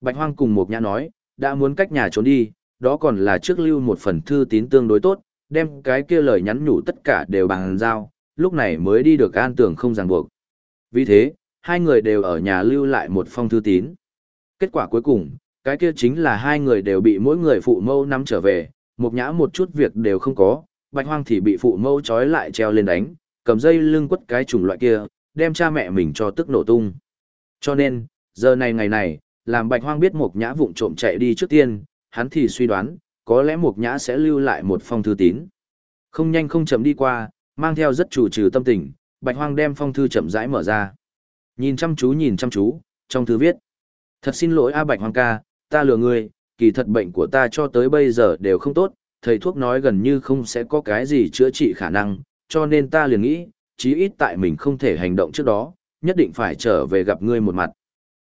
Bạch hoang cùng Mộc Nhã nói, đã muốn cách nhà trốn đi, đó còn là trước lưu một phần thư tín tương đối tốt, đem cái kia lời nhắn nhủ tất cả đều bằng giao, lúc này mới đi được an tưởng không ràng buộc. Vì thế, hai người đều ở nhà lưu lại một phong thư tín. Kết quả cuối cùng, cái kia chính là hai người đều bị mỗi người phụ mâu nắm trở về, Mộc nhã một chút việc đều không có, bạch hoang thì bị phụ mẫu trói lại treo lên đánh, cầm dây lưng quất cái chủng loại kia, đem cha mẹ mình cho tức nổ tung. Cho nên, giờ này ngày này, làm bạch hoang biết một nhã vụng trộm chạy đi trước tiên, hắn thì suy đoán, có lẽ một Nhã sẽ lưu lại một phong thư tín. Không nhanh không chậm đi qua, mang theo rất chủ trừ tâm tình, Bạch Hoang đem phong thư chậm rãi mở ra. Nhìn chăm chú nhìn chăm chú, trong thư viết. Thật xin lỗi A Bạch Hoang ca, ta lừa ngươi, kỳ thật bệnh của ta cho tới bây giờ đều không tốt, thầy thuốc nói gần như không sẽ có cái gì chữa trị khả năng, cho nên ta liền nghĩ, chí ít tại mình không thể hành động trước đó, nhất định phải trở về gặp ngươi một mặt.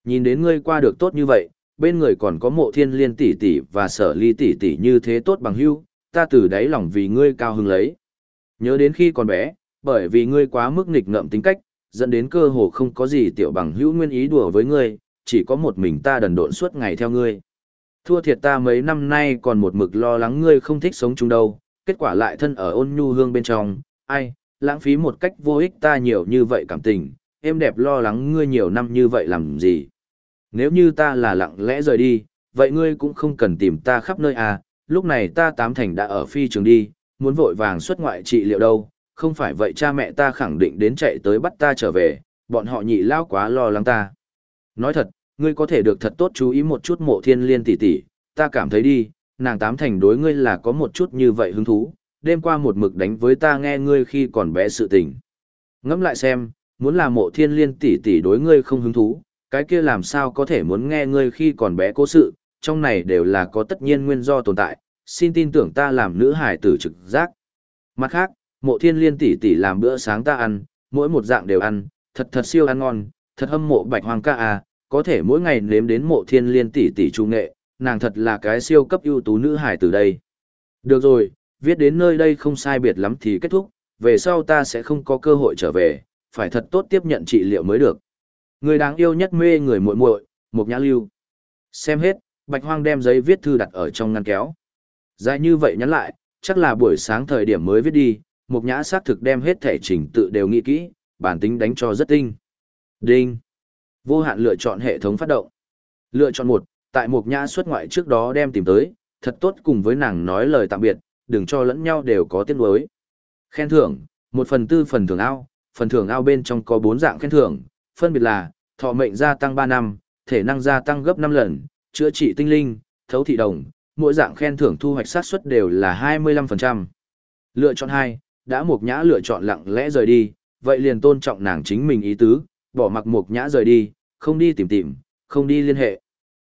Nhìn đến ngươi qua được tốt như vậy, bên người còn có mộ thiên liên tỷ tỷ và sở ly tỷ tỷ như thế tốt bằng hưu, ta từ đáy lòng vì ngươi cao hứng lấy. Nhớ đến khi còn bé, bởi vì ngươi quá mức nghịch ngợm tính cách, dẫn đến cơ hồ không có gì tiểu bằng hữu nguyên ý đùa với ngươi, chỉ có một mình ta đần độn suốt ngày theo ngươi. Thua thiệt ta mấy năm nay còn một mực lo lắng ngươi không thích sống chung đâu, kết quả lại thân ở ôn nhu hương bên trong, ai, lãng phí một cách vô ích ta nhiều như vậy cảm tình, em đẹp lo lắng ngươi nhiều năm như vậy làm gì nếu như ta là lặng lẽ rời đi, vậy ngươi cũng không cần tìm ta khắp nơi à, lúc này ta tám thành đã ở phi trường đi, muốn vội vàng xuất ngoại trị liệu đâu, không phải vậy cha mẹ ta khẳng định đến chạy tới bắt ta trở về, bọn họ nhị lao quá lo lắng ta. Nói thật, ngươi có thể được thật tốt chú ý một chút mộ thiên liên tỷ tỷ, ta cảm thấy đi, nàng tám thành đối ngươi là có một chút như vậy hứng thú, đêm qua một mực đánh với ta nghe ngươi khi còn bé sự tình. Ngẫm lại xem, muốn là mộ thiên liên tỷ tỷ đối ngươi không hứng thú, cái kia làm sao có thể muốn nghe ngươi khi còn bé cố sự, trong này đều là có tất nhiên nguyên do tồn tại, xin tin tưởng ta làm nữ hải tử trực giác. Mặt khác, mộ thiên liên tỷ tỷ làm bữa sáng ta ăn, mỗi một dạng đều ăn, thật thật siêu ăn ngon, thật hâm mộ bạch hoàng ca à, có thể mỗi ngày nếm đến mộ thiên liên tỷ tỷ trung nghệ, nàng thật là cái siêu cấp ưu tú nữ hải từ đây. Được rồi, viết đến nơi đây không sai biệt lắm thì kết thúc, về sau ta sẽ không có cơ hội trở về, phải thật tốt tiếp nhận trị liệu mới được. Người đáng yêu nhất mê người muội muội, Mục Nhã Lưu. Xem hết, Bạch Hoang đem giấy viết thư đặt ở trong ngăn kéo. Dài như vậy nhắn lại, chắc là buổi sáng thời điểm mới viết đi, Mục Nhã xác thực đem hết thể trình tự đều nghĩ kỹ, bản tính đánh cho rất tinh. Đinh. Vô hạn lựa chọn hệ thống phát động. Lựa chọn một, tại Mục Nhã xuất ngoại trước đó đem tìm tới, thật tốt cùng với nàng nói lời tạm biệt, đừng cho lẫn nhau đều có tiếng nuối. Khen thưởng, một phần tư phần thưởng ao, phần thưởng ao bên trong có bốn dạng khen thưởng, phân biệt là thọ mệnh gia tăng 3 năm, thể năng gia tăng gấp 5 lần, chữa trị tinh linh, thấu thị đồng, mỗi dạng khen thưởng thu hoạch sát suất đều là 25%. Lựa chọn 2, đã Mục Nhã lựa chọn lặng lẽ rời đi, vậy liền tôn trọng nàng chính mình ý tứ, bỏ mặc Mục Nhã rời đi, không đi tìm tìm, không đi liên hệ.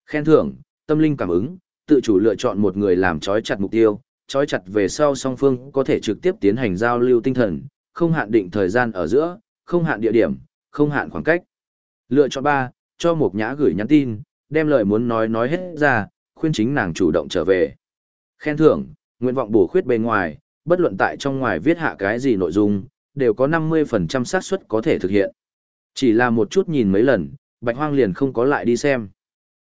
Khen thưởng, tâm linh cảm ứng, tự chủ lựa chọn một người làm trói chặt mục tiêu, trói chặt về sau song phương có thể trực tiếp tiến hành giao lưu tinh thần, không hạn định thời gian ở giữa, không hạn địa điểm, không hạn khoảng cách. Lựa chọn 3, cho Mục Nhã gửi nhắn tin, đem lời muốn nói nói hết ra, khuyên chính nàng chủ động trở về. Khen thưởng, nguyện vọng bổ khuyết bề ngoài, bất luận tại trong ngoài viết hạ cái gì nội dung, đều có 50% xác suất có thể thực hiện. Chỉ là một chút nhìn mấy lần, Bạch Hoang liền không có lại đi xem.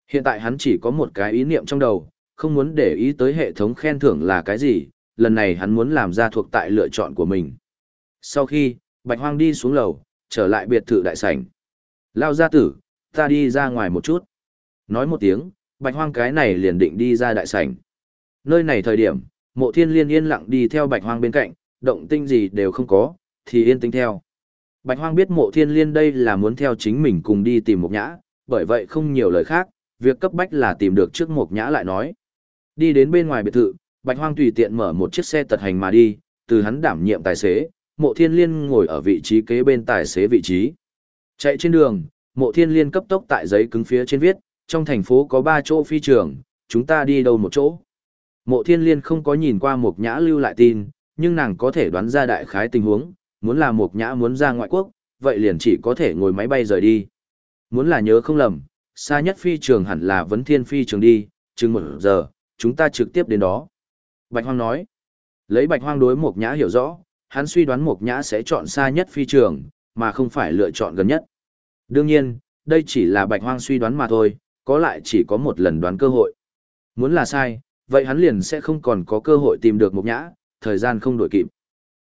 Hiện tại hắn chỉ có một cái ý niệm trong đầu, không muốn để ý tới hệ thống khen thưởng là cái gì, lần này hắn muốn làm ra thuộc tại lựa chọn của mình. Sau khi, Bạch Hoang đi xuống lầu, trở lại biệt thự đại sảnh. Lao gia tử, ta đi ra ngoài một chút. Nói một tiếng, Bạch Hoang cái này liền định đi ra đại sảnh. Nơi này thời điểm, mộ thiên liên yên lặng đi theo Bạch Hoang bên cạnh, động tinh gì đều không có, thì yên tĩnh theo. Bạch Hoang biết mộ thiên liên đây là muốn theo chính mình cùng đi tìm Mục nhã, bởi vậy không nhiều lời khác, việc cấp bách là tìm được trước Mục nhã lại nói. Đi đến bên ngoài biệt thự, Bạch Hoang tùy tiện mở một chiếc xe tật hành mà đi, từ hắn đảm nhiệm tài xế, mộ thiên liên ngồi ở vị trí kế bên tài xế vị trí. Chạy trên đường, mộ thiên liên cấp tốc tại giấy cứng phía trên viết, trong thành phố có 3 chỗ phi trường, chúng ta đi đâu một chỗ. Mộ thiên liên không có nhìn qua Mục nhã lưu lại tin, nhưng nàng có thể đoán ra đại khái tình huống, muốn là mộc nhã muốn ra ngoại quốc, vậy liền chỉ có thể ngồi máy bay rời đi. Muốn là nhớ không lầm, xa nhất phi trường hẳn là vấn thiên phi trường đi, chừng một giờ, chúng ta trực tiếp đến đó. Bạch Hoang nói, lấy Bạch Hoang đối mộc nhã hiểu rõ, hắn suy đoán mộc nhã sẽ chọn xa nhất phi trường, mà không phải lựa chọn gần nhất. Đương nhiên, đây chỉ là Bạch Hoang suy đoán mà thôi, có lại chỉ có một lần đoán cơ hội. Muốn là sai, vậy hắn liền sẽ không còn có cơ hội tìm được mộc nhã, thời gian không đổi kịp.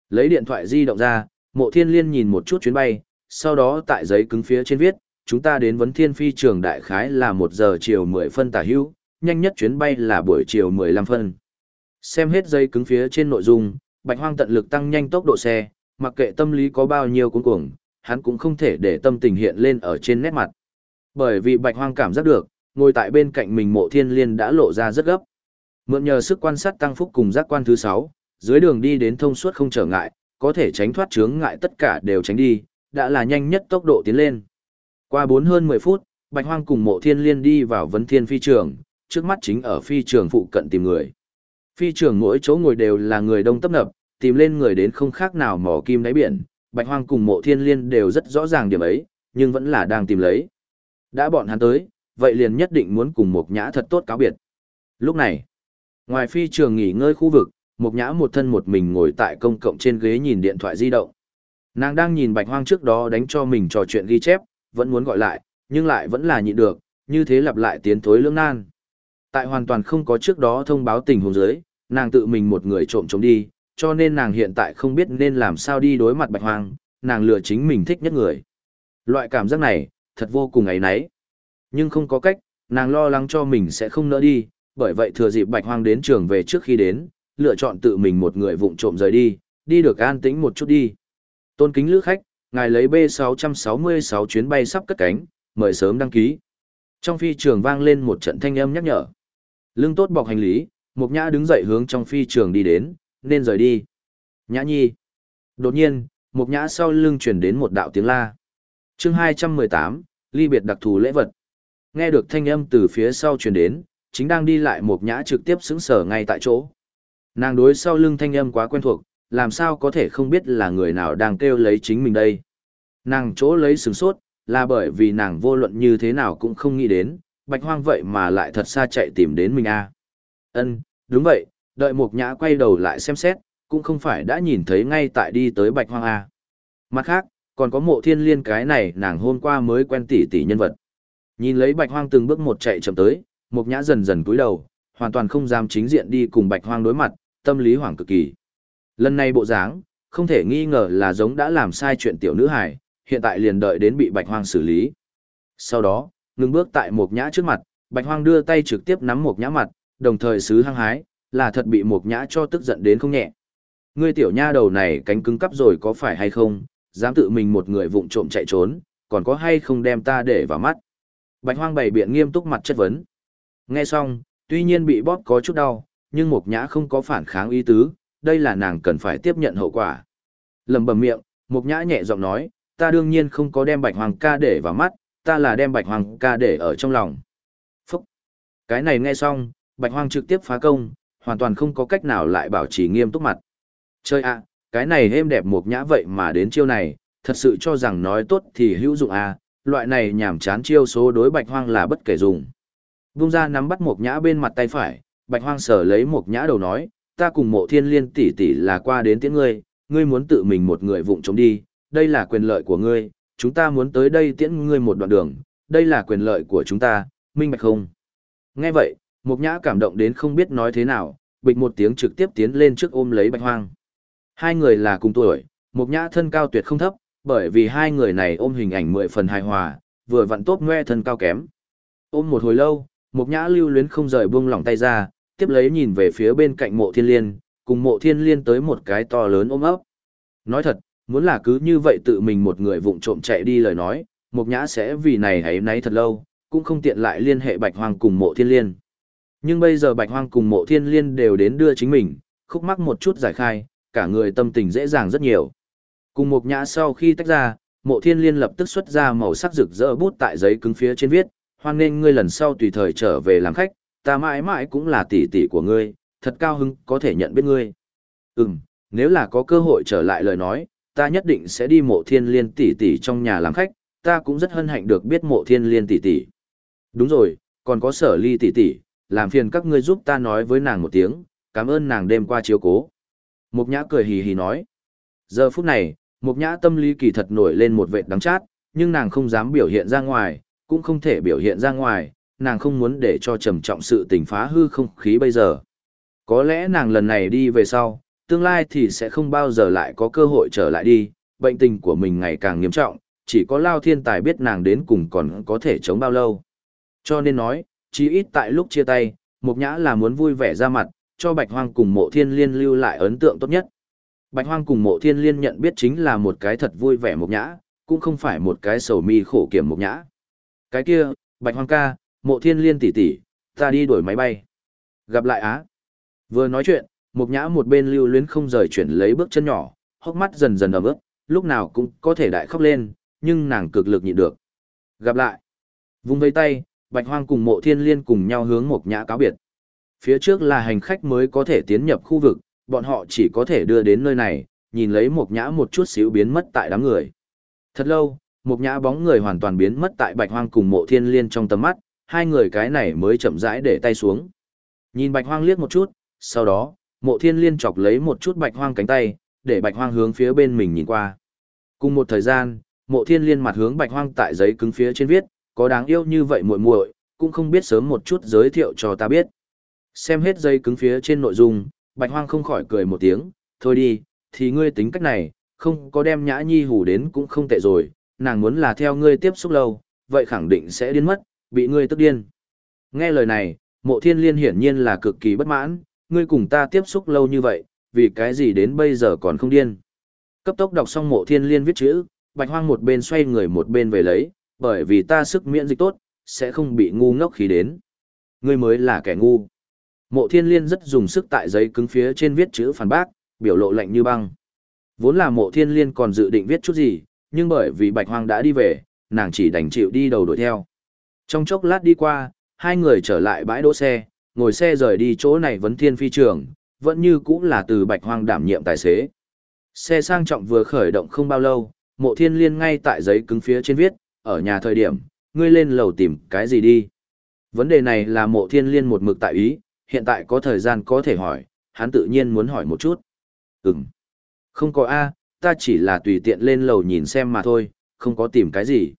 Lấy điện thoại di động ra, mộ thiên liên nhìn một chút chuyến bay, sau đó tại giấy cứng phía trên viết, chúng ta đến vấn thiên phi trường đại khái là 1 giờ chiều 10 phân tả hữu, nhanh nhất chuyến bay là buổi chiều 15 phân. Xem hết giấy cứng phía trên nội dung, bạch hoang tận lực tăng nhanh tốc độ xe, mặc kệ tâm lý có bao nhiêu cuống cuồng, hắn cũng không thể để tâm tình hiện lên ở trên nét mặt. Bởi vì bạch hoang cảm giác được, ngồi tại bên cạnh mình mộ thiên liên đã lộ ra rất gấp. Mượn nhờ sức quan sát tăng phúc cùng giác quan thứ 6, dưới đường đi đến thông suốt không trở ngại, có thể tránh thoát chướng ngại tất cả đều tránh đi, đã là nhanh nhất tốc độ tiến lên. Qua 4 hơn 10 phút, Bạch Hoang cùng Mộ Thiên Liên đi vào vấn thiên phi trường, trước mắt chính ở phi trường phụ cận tìm người. Phi trường mỗi chỗ ngồi đều là người đông tấp nập, tìm lên người đến không khác nào mỏ kim đáy biển, Bạch Hoang cùng Mộ Thiên Liên đều rất rõ ràng điểm ấy, nhưng vẫn là đang tìm lấy. Đã bọn hắn tới, vậy liền nhất định muốn cùng một nhã thật tốt cáo biệt. Lúc này, ngoài phi trường nghỉ ngơi khu vực, một nhã một thân một mình ngồi tại công cộng trên ghế nhìn điện thoại di động. Nàng đang nhìn bạch hoang trước đó đánh cho mình trò chuyện ghi chép, vẫn muốn gọi lại, nhưng lại vẫn là nhịn được, như thế lặp lại tiến thối lưỡng nan. Tại hoàn toàn không có trước đó thông báo tình huống dưới, nàng tự mình một người trộm trống đi, cho nên nàng hiện tại không biết nên làm sao đi đối mặt bạch hoang, nàng lựa chính mình thích nhất người. Loại cảm giác này, thật vô cùng ấy nấy. Nhưng không có cách, nàng lo lắng cho mình sẽ không nỡ đi, bởi vậy thừa dịp bạch hoang đến trường về trước khi đến, lựa chọn tự mình một người vụng trộm rời đi, đi được an tĩnh một chút đi. Tôn kính lữ khách, ngài lấy B666 chuyến bay sắp cất cánh, mời sớm đăng ký. Trong phi trường vang lên một trận thanh âm nhắc nhở. Lương tốt bọc hành lý, Mục Nhã đứng dậy hướng trong phi trường đi đến, nên rời đi. Nhã nhi. Đột nhiên, Mục Nhã sau lưng truyền đến một đạo tiếng la. chương 218, ly biệt đặc thù lễ vật. Nghe được thanh âm từ phía sau truyền đến, chính đang đi lại Mục Nhã trực tiếp xứng sở ngay tại chỗ. Nàng đối sau lưng thanh âm quá quen thuộc, làm sao có thể không biết là người nào đang kêu lấy chính mình đây. Nàng chỗ lấy sừng sốt, là bởi vì nàng vô luận như thế nào cũng không nghĩ đến, bạch hoang vậy mà lại thật xa chạy tìm đến mình a. Ân, đúng vậy, đợi Mục Nhã quay đầu lại xem xét, cũng không phải đã nhìn thấy ngay tại đi tới bạch hoang a. Mặt khác, còn có mộ thiên liên cái này nàng hôm qua mới quen tỷ tỷ nhân vật. Nhìn lấy bạch hoang từng bước một chạy chậm tới, Mục Nhã dần dần cúi đầu, hoàn toàn không dám chính diện đi cùng bạch hoang đối mặt, tâm lý hoảng cực kỳ. Lần này bộ dáng, không thể nghi ngờ là giống đã làm sai chuyện tiểu nữ hải, hiện tại liền đợi đến bị bạch hoang xử lý. Sau đó, ngừng bước tại mộc Nhã trước mặt, bạch hoang đưa tay trực tiếp nắm mộc Nhã mặt, đồng thời sứ hăng hái, là thật bị mộc Nhã cho tức giận đến không nhẹ. Ngươi tiểu nha đầu này cánh cứng cắp rồi có phải hay không, dám tự mình một người vụng trộm chạy trốn, còn có hay không đem ta để vào mắt. Bạch hoang bày biện nghiêm túc mặt chất vấn. Nghe xong, tuy nhiên bị bóp có chút đau, nhưng Mộc Nhã không có phản kháng ý tứ, đây là nàng cần phải tiếp nhận hậu quả. Lầm bầm miệng, Mộc Nhã nhẹ giọng nói, ta đương nhiên không có đem Bạch Hoàng ca để vào mắt, ta là đem Bạch Hoàng ca để ở trong lòng. Phúc! Cái này nghe xong, Bạch Hoàng trực tiếp phá công, hoàn toàn không có cách nào lại bảo trì nghiêm túc mặt. Chơi ạ, cái này êm đẹp Mộc Nhã vậy mà đến chiêu này, thật sự cho rằng nói tốt thì hữu dụng à, loại này nhảm chán chiêu số đối Bạch Hoang là bất kể dùng. Vung ra nắm bắt Mộc Nhã bên mặt tay phải, Bạch Hoang sở lấy một Nhã đầu nói, ta cùng mộ thiên liên tỷ tỷ là qua đến tiễn ngươi, ngươi muốn tự mình một người vụng trống đi, đây là quyền lợi của ngươi, chúng ta muốn tới đây tiễn ngươi một đoạn đường, đây là quyền lợi của chúng ta, minh bạch không? Nghe vậy, Mục Nhã cảm động đến không biết nói thế nào, bịch một tiếng trực tiếp tiến lên trước ôm lấy Bạch Hoang. Hai người là cùng tuổi, Mục Nhã thân cao tuyệt không thấp, bởi vì hai người này ôm hình ảnh mười phần hài hòa, vừa vặn tốt ngoe thân cao kém. Ôm một hồi lâu, Mục Nhã lưu luyến không rời buông lỏng tay ra, tiếp lấy nhìn về phía bên cạnh mộ thiên liên, cùng mộ thiên liên tới một cái to lớn ôm ấp. Nói thật, muốn là cứ như vậy tự mình một người vụng trộm chạy đi lời nói, Mục Nhã sẽ vì này hãy nấy thật lâu, cũng không tiện lại liên hệ Bạch Hoang cùng mộ thiên liên. Nhưng bây giờ Bạch Hoang cùng mộ thiên liên đều đến đưa chính mình, khúc mắc một chút giải khai, cả người tâm tình dễ dàng rất nhiều. Cùng Mục Nhã sau khi tách ra, mộ thiên liên lập tức xuất ra màu sắc rực rỡ bút tại giấy cứng phía trên viết, hoan nên ngươi lần sau tùy thời trở về làm khách, ta mãi mãi cũng là tỷ tỷ của ngươi, thật cao hứng có thể nhận biết ngươi. Ừm, nếu là có cơ hội trở lại lời nói, ta nhất định sẽ đi mộ thiên liên tỷ tỷ trong nhà làm khách, ta cũng rất hân hạnh được biết mộ thiên liên tỷ tỷ. Đúng rồi, còn có sở ly tỷ tỷ, làm phiền các ngươi giúp ta nói với nàng một tiếng, cảm ơn nàng đêm qua chiếu cố. Mục nhã cười hì hì nói. Giờ phút này, mục nhã tâm lý kỳ thật nổi lên một vệt đắng chát, nhưng nàng không dám biểu hiện ra ngoài, cũng không thể biểu hiện ra ngoài, nàng không muốn để cho trầm trọng sự tình phá hư không khí bây giờ. Có lẽ nàng lần này đi về sau, tương lai thì sẽ không bao giờ lại có cơ hội trở lại đi, bệnh tình của mình ngày càng nghiêm trọng, chỉ có Lao Thiên Tài biết nàng đến cùng còn có thể chống bao lâu. Cho nên nói, chí ít tại lúc chia tay, Mục Nhã là muốn vui vẻ ra mặt, cho Bạch Hoang cùng Mộ Thiên Liên lưu lại ấn tượng tốt nhất. Bạch Hoang cùng Mộ Thiên Liên nhận biết chính là một cái thật vui vẻ Mục Nhã, cũng không phải một cái sầu mi khổ kiểm Mục Nhã. Cái kia, Bạch Hoang ca, Mộ Thiên Liên tỷ tỷ, ta đi đổi máy bay. Gặp lại á. Vừa nói chuyện, Mục Nhã một bên lưu luyến không rời chuyển lấy bước chân nhỏ, hốc mắt dần dần ấm ướt, lúc nào cũng có thể đại khóc lên, nhưng nàng cực lực nhịn được. Gặp lại. Vung vây tay, Bạch Hoang cùng Mộ Thiên Liên cùng nhau hướng Mục Nhã cáo biệt. Phía trước là hành khách mới có thể tiến nhập khu vực, bọn họ chỉ có thể đưa đến nơi này, nhìn lấy Mục Nhã một chút xíu biến mất tại đám người. Thật lâu, Mục Nhã bóng người hoàn toàn biến mất tại Bạch Hoang cùng Mộ Thiên Liên trong tầm mắt, hai người cái này mới chậm rãi để tay xuống. Nhìn bạch hoang liếc một chút, sau đó, mộ thiên liên chọc lấy một chút bạch hoang cánh tay, để bạch hoang hướng phía bên mình nhìn qua. Cùng một thời gian, mộ thiên liên mặt hướng bạch hoang tại giấy cứng phía trên viết, có đáng yêu như vậy muội muội, cũng không biết sớm một chút giới thiệu cho ta biết. Xem hết giấy cứng phía trên nội dung, bạch hoang không khỏi cười một tiếng, thôi đi, thì ngươi tính cách này, không có đem nhã nhi hủ đến cũng không tệ rồi, nàng muốn là theo ngươi tiếp xúc lâu, vậy khẳng định sẽ điên mất, bị ngươi tức điên. Nghe lời này, mộ thiên liên hiển nhiên là cực kỳ bất mãn, ngươi cùng ta tiếp xúc lâu như vậy, vì cái gì đến bây giờ còn không điên. Cấp tốc đọc xong mộ thiên liên viết chữ, bạch hoang một bên xoay người một bên về lấy, bởi vì ta sức miễn dịch tốt, sẽ không bị ngu ngốc khí đến. Ngươi mới là kẻ ngu. Mộ thiên liên rất dùng sức tại giấy cứng phía trên viết chữ phản bác, biểu lộ lạnh như băng. Vốn là mộ thiên liên còn dự định viết chút gì, nhưng bởi vì bạch hoang đã đi về, nàng chỉ đành chịu đi đầu đuổi theo. Trong chốc lát đi qua, hai người trở lại bãi đỗ xe, ngồi xe rời đi chỗ này vấn thiên phi trường, vẫn như cũng là từ bạch hoang đảm nhiệm tài xế. Xe sang trọng vừa khởi động không bao lâu, mộ thiên liên ngay tại giấy cứng phía trên viết, ở nhà thời điểm, ngươi lên lầu tìm cái gì đi. Vấn đề này là mộ thiên liên một mực tại ý, hiện tại có thời gian có thể hỏi, hắn tự nhiên muốn hỏi một chút. Ừm. Không có A, ta chỉ là tùy tiện lên lầu nhìn xem mà thôi, không có tìm cái gì.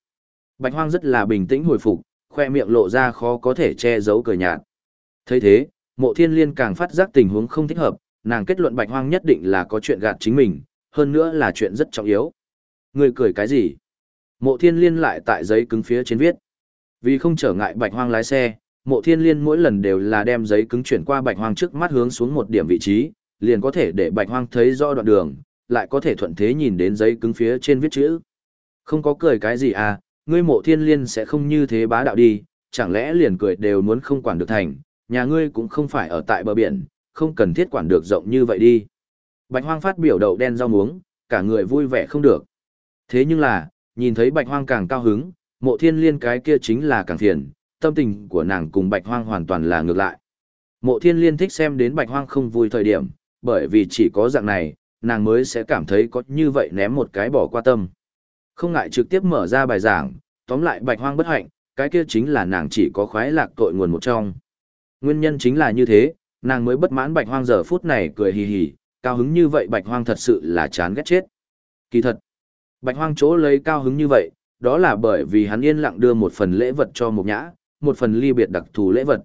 Bạch hoang rất là bình tĩnh hồi phục, khoe miệng lộ ra khó có thể che giấu cười nhạt. thấy thế, mộ thiên liên càng phát giác tình huống không thích hợp, nàng kết luận bạch hoang nhất định là có chuyện gạt chính mình, hơn nữa là chuyện rất trọng yếu. Người cười cái gì? Mộ thiên liên lại tại giấy cứng phía trên viết. Vì không trở ngại bạch hoang lái xe, mộ thiên liên mỗi lần đều là đem giấy cứng chuyển qua bạch hoang trước mắt hướng xuống một điểm vị trí, liền có thể để bạch hoang thấy rõ đoạn đường, lại có thể thuận thế nhìn đến giấy cứng phía trên viết chữ. Không có cười cái gì à, ngươi mộ thiên liên sẽ không như thế bá đạo đi, chẳng lẽ liền cười đều muốn không quản được thành, nhà ngươi cũng không phải ở tại bờ biển, không cần thiết quản được rộng như vậy đi. Bạch hoang phát biểu đậu đen rau muống, cả người vui vẻ không được. Thế nhưng là, nhìn thấy bạch hoang càng cao hứng, mộ thiên liên cái kia chính là càng phiền, tâm tình của nàng cùng bạch hoang hoàn toàn là ngược lại. Mộ thiên liên thích xem đến bạch hoang không vui thời điểm, bởi vì chỉ có dạng này, nàng mới sẽ cảm thấy có như vậy ném một cái bỏ qua tâm. Không ngại trực tiếp mở ra bài giảng, tóm lại bạch hoang bất hạnh, cái kia chính là nàng chỉ có khoái lạc tội nguồn một trong. Nguyên nhân chính là như thế, nàng mới bất mãn bạch hoang giờ phút này cười hì hì, cao hứng như vậy bạch hoang thật sự là chán ghét chết. Kỳ thật, bạch hoang chỗ lấy cao hứng như vậy, đó là bởi vì hắn yên lặng đưa một phần lễ vật cho một Nhã, một phần ly biệt đặc thù lễ vật.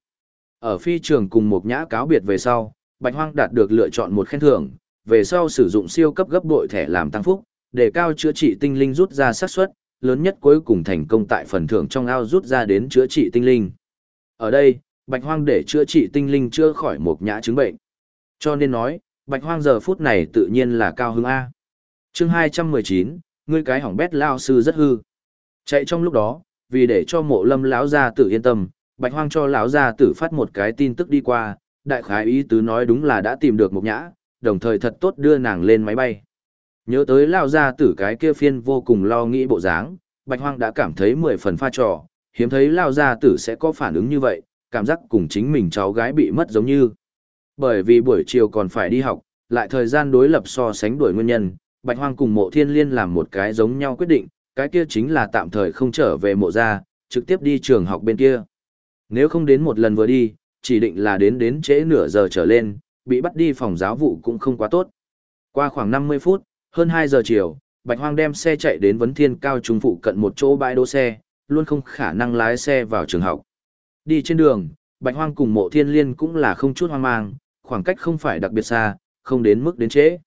Ở phi trường cùng một Nhã cáo biệt về sau, Bạch Hoang đạt được lựa chọn một khen thưởng, về sau sử dụng siêu cấp gấp bội thẻ làm tăng phúc, để cao chữa trị tinh linh rút ra xác suất, lớn nhất cuối cùng thành công tại phần thưởng trong ao rút ra đến chữa trị tinh linh. Ở đây, Bạch Hoang để chữa trị tinh linh chưa khỏi một Nhã chứng bệnh. Cho nên nói, Bạch Hoang giờ phút này tự nhiên là cao hứng A. Chương 219, ngươi cái hỏng bét lao sư rất hư. Chạy trong lúc đó, vì để cho mộ lâm lão gia tử yên tâm, bạch hoang cho lão gia tử phát một cái tin tức đi qua, đại khái ý tứ nói đúng là đã tìm được một nhã, đồng thời thật tốt đưa nàng lên máy bay. Nhớ tới lão gia tử cái kia phiên vô cùng lo nghĩ bộ dáng, bạch hoang đã cảm thấy mười phần pha trò, hiếm thấy lão gia tử sẽ có phản ứng như vậy, cảm giác cùng chính mình cháu gái bị mất giống như. Bởi vì buổi chiều còn phải đi học, lại thời gian đối lập so sánh đuổi nguyên nhân, Bạch Hoang cùng Mộ Thiên Liên làm một cái giống nhau quyết định, cái kia chính là tạm thời không trở về mộ gia, trực tiếp đi trường học bên kia. Nếu không đến một lần vừa đi, chỉ định là đến đến trễ nửa giờ trở lên, bị bắt đi phòng giáo vụ cũng không quá tốt. Qua khoảng 50 phút, hơn 2 giờ chiều, Bạch Hoang đem xe chạy đến Vấn Thiên Cao Trung phụ cận một chỗ bãi đỗ xe, luôn không khả năng lái xe vào trường học. Đi trên đường, Bạch Hoang cùng Mộ Thiên Liên cũng là không chút hoang mang, khoảng cách không phải đặc biệt xa, không đến mức đến trễ.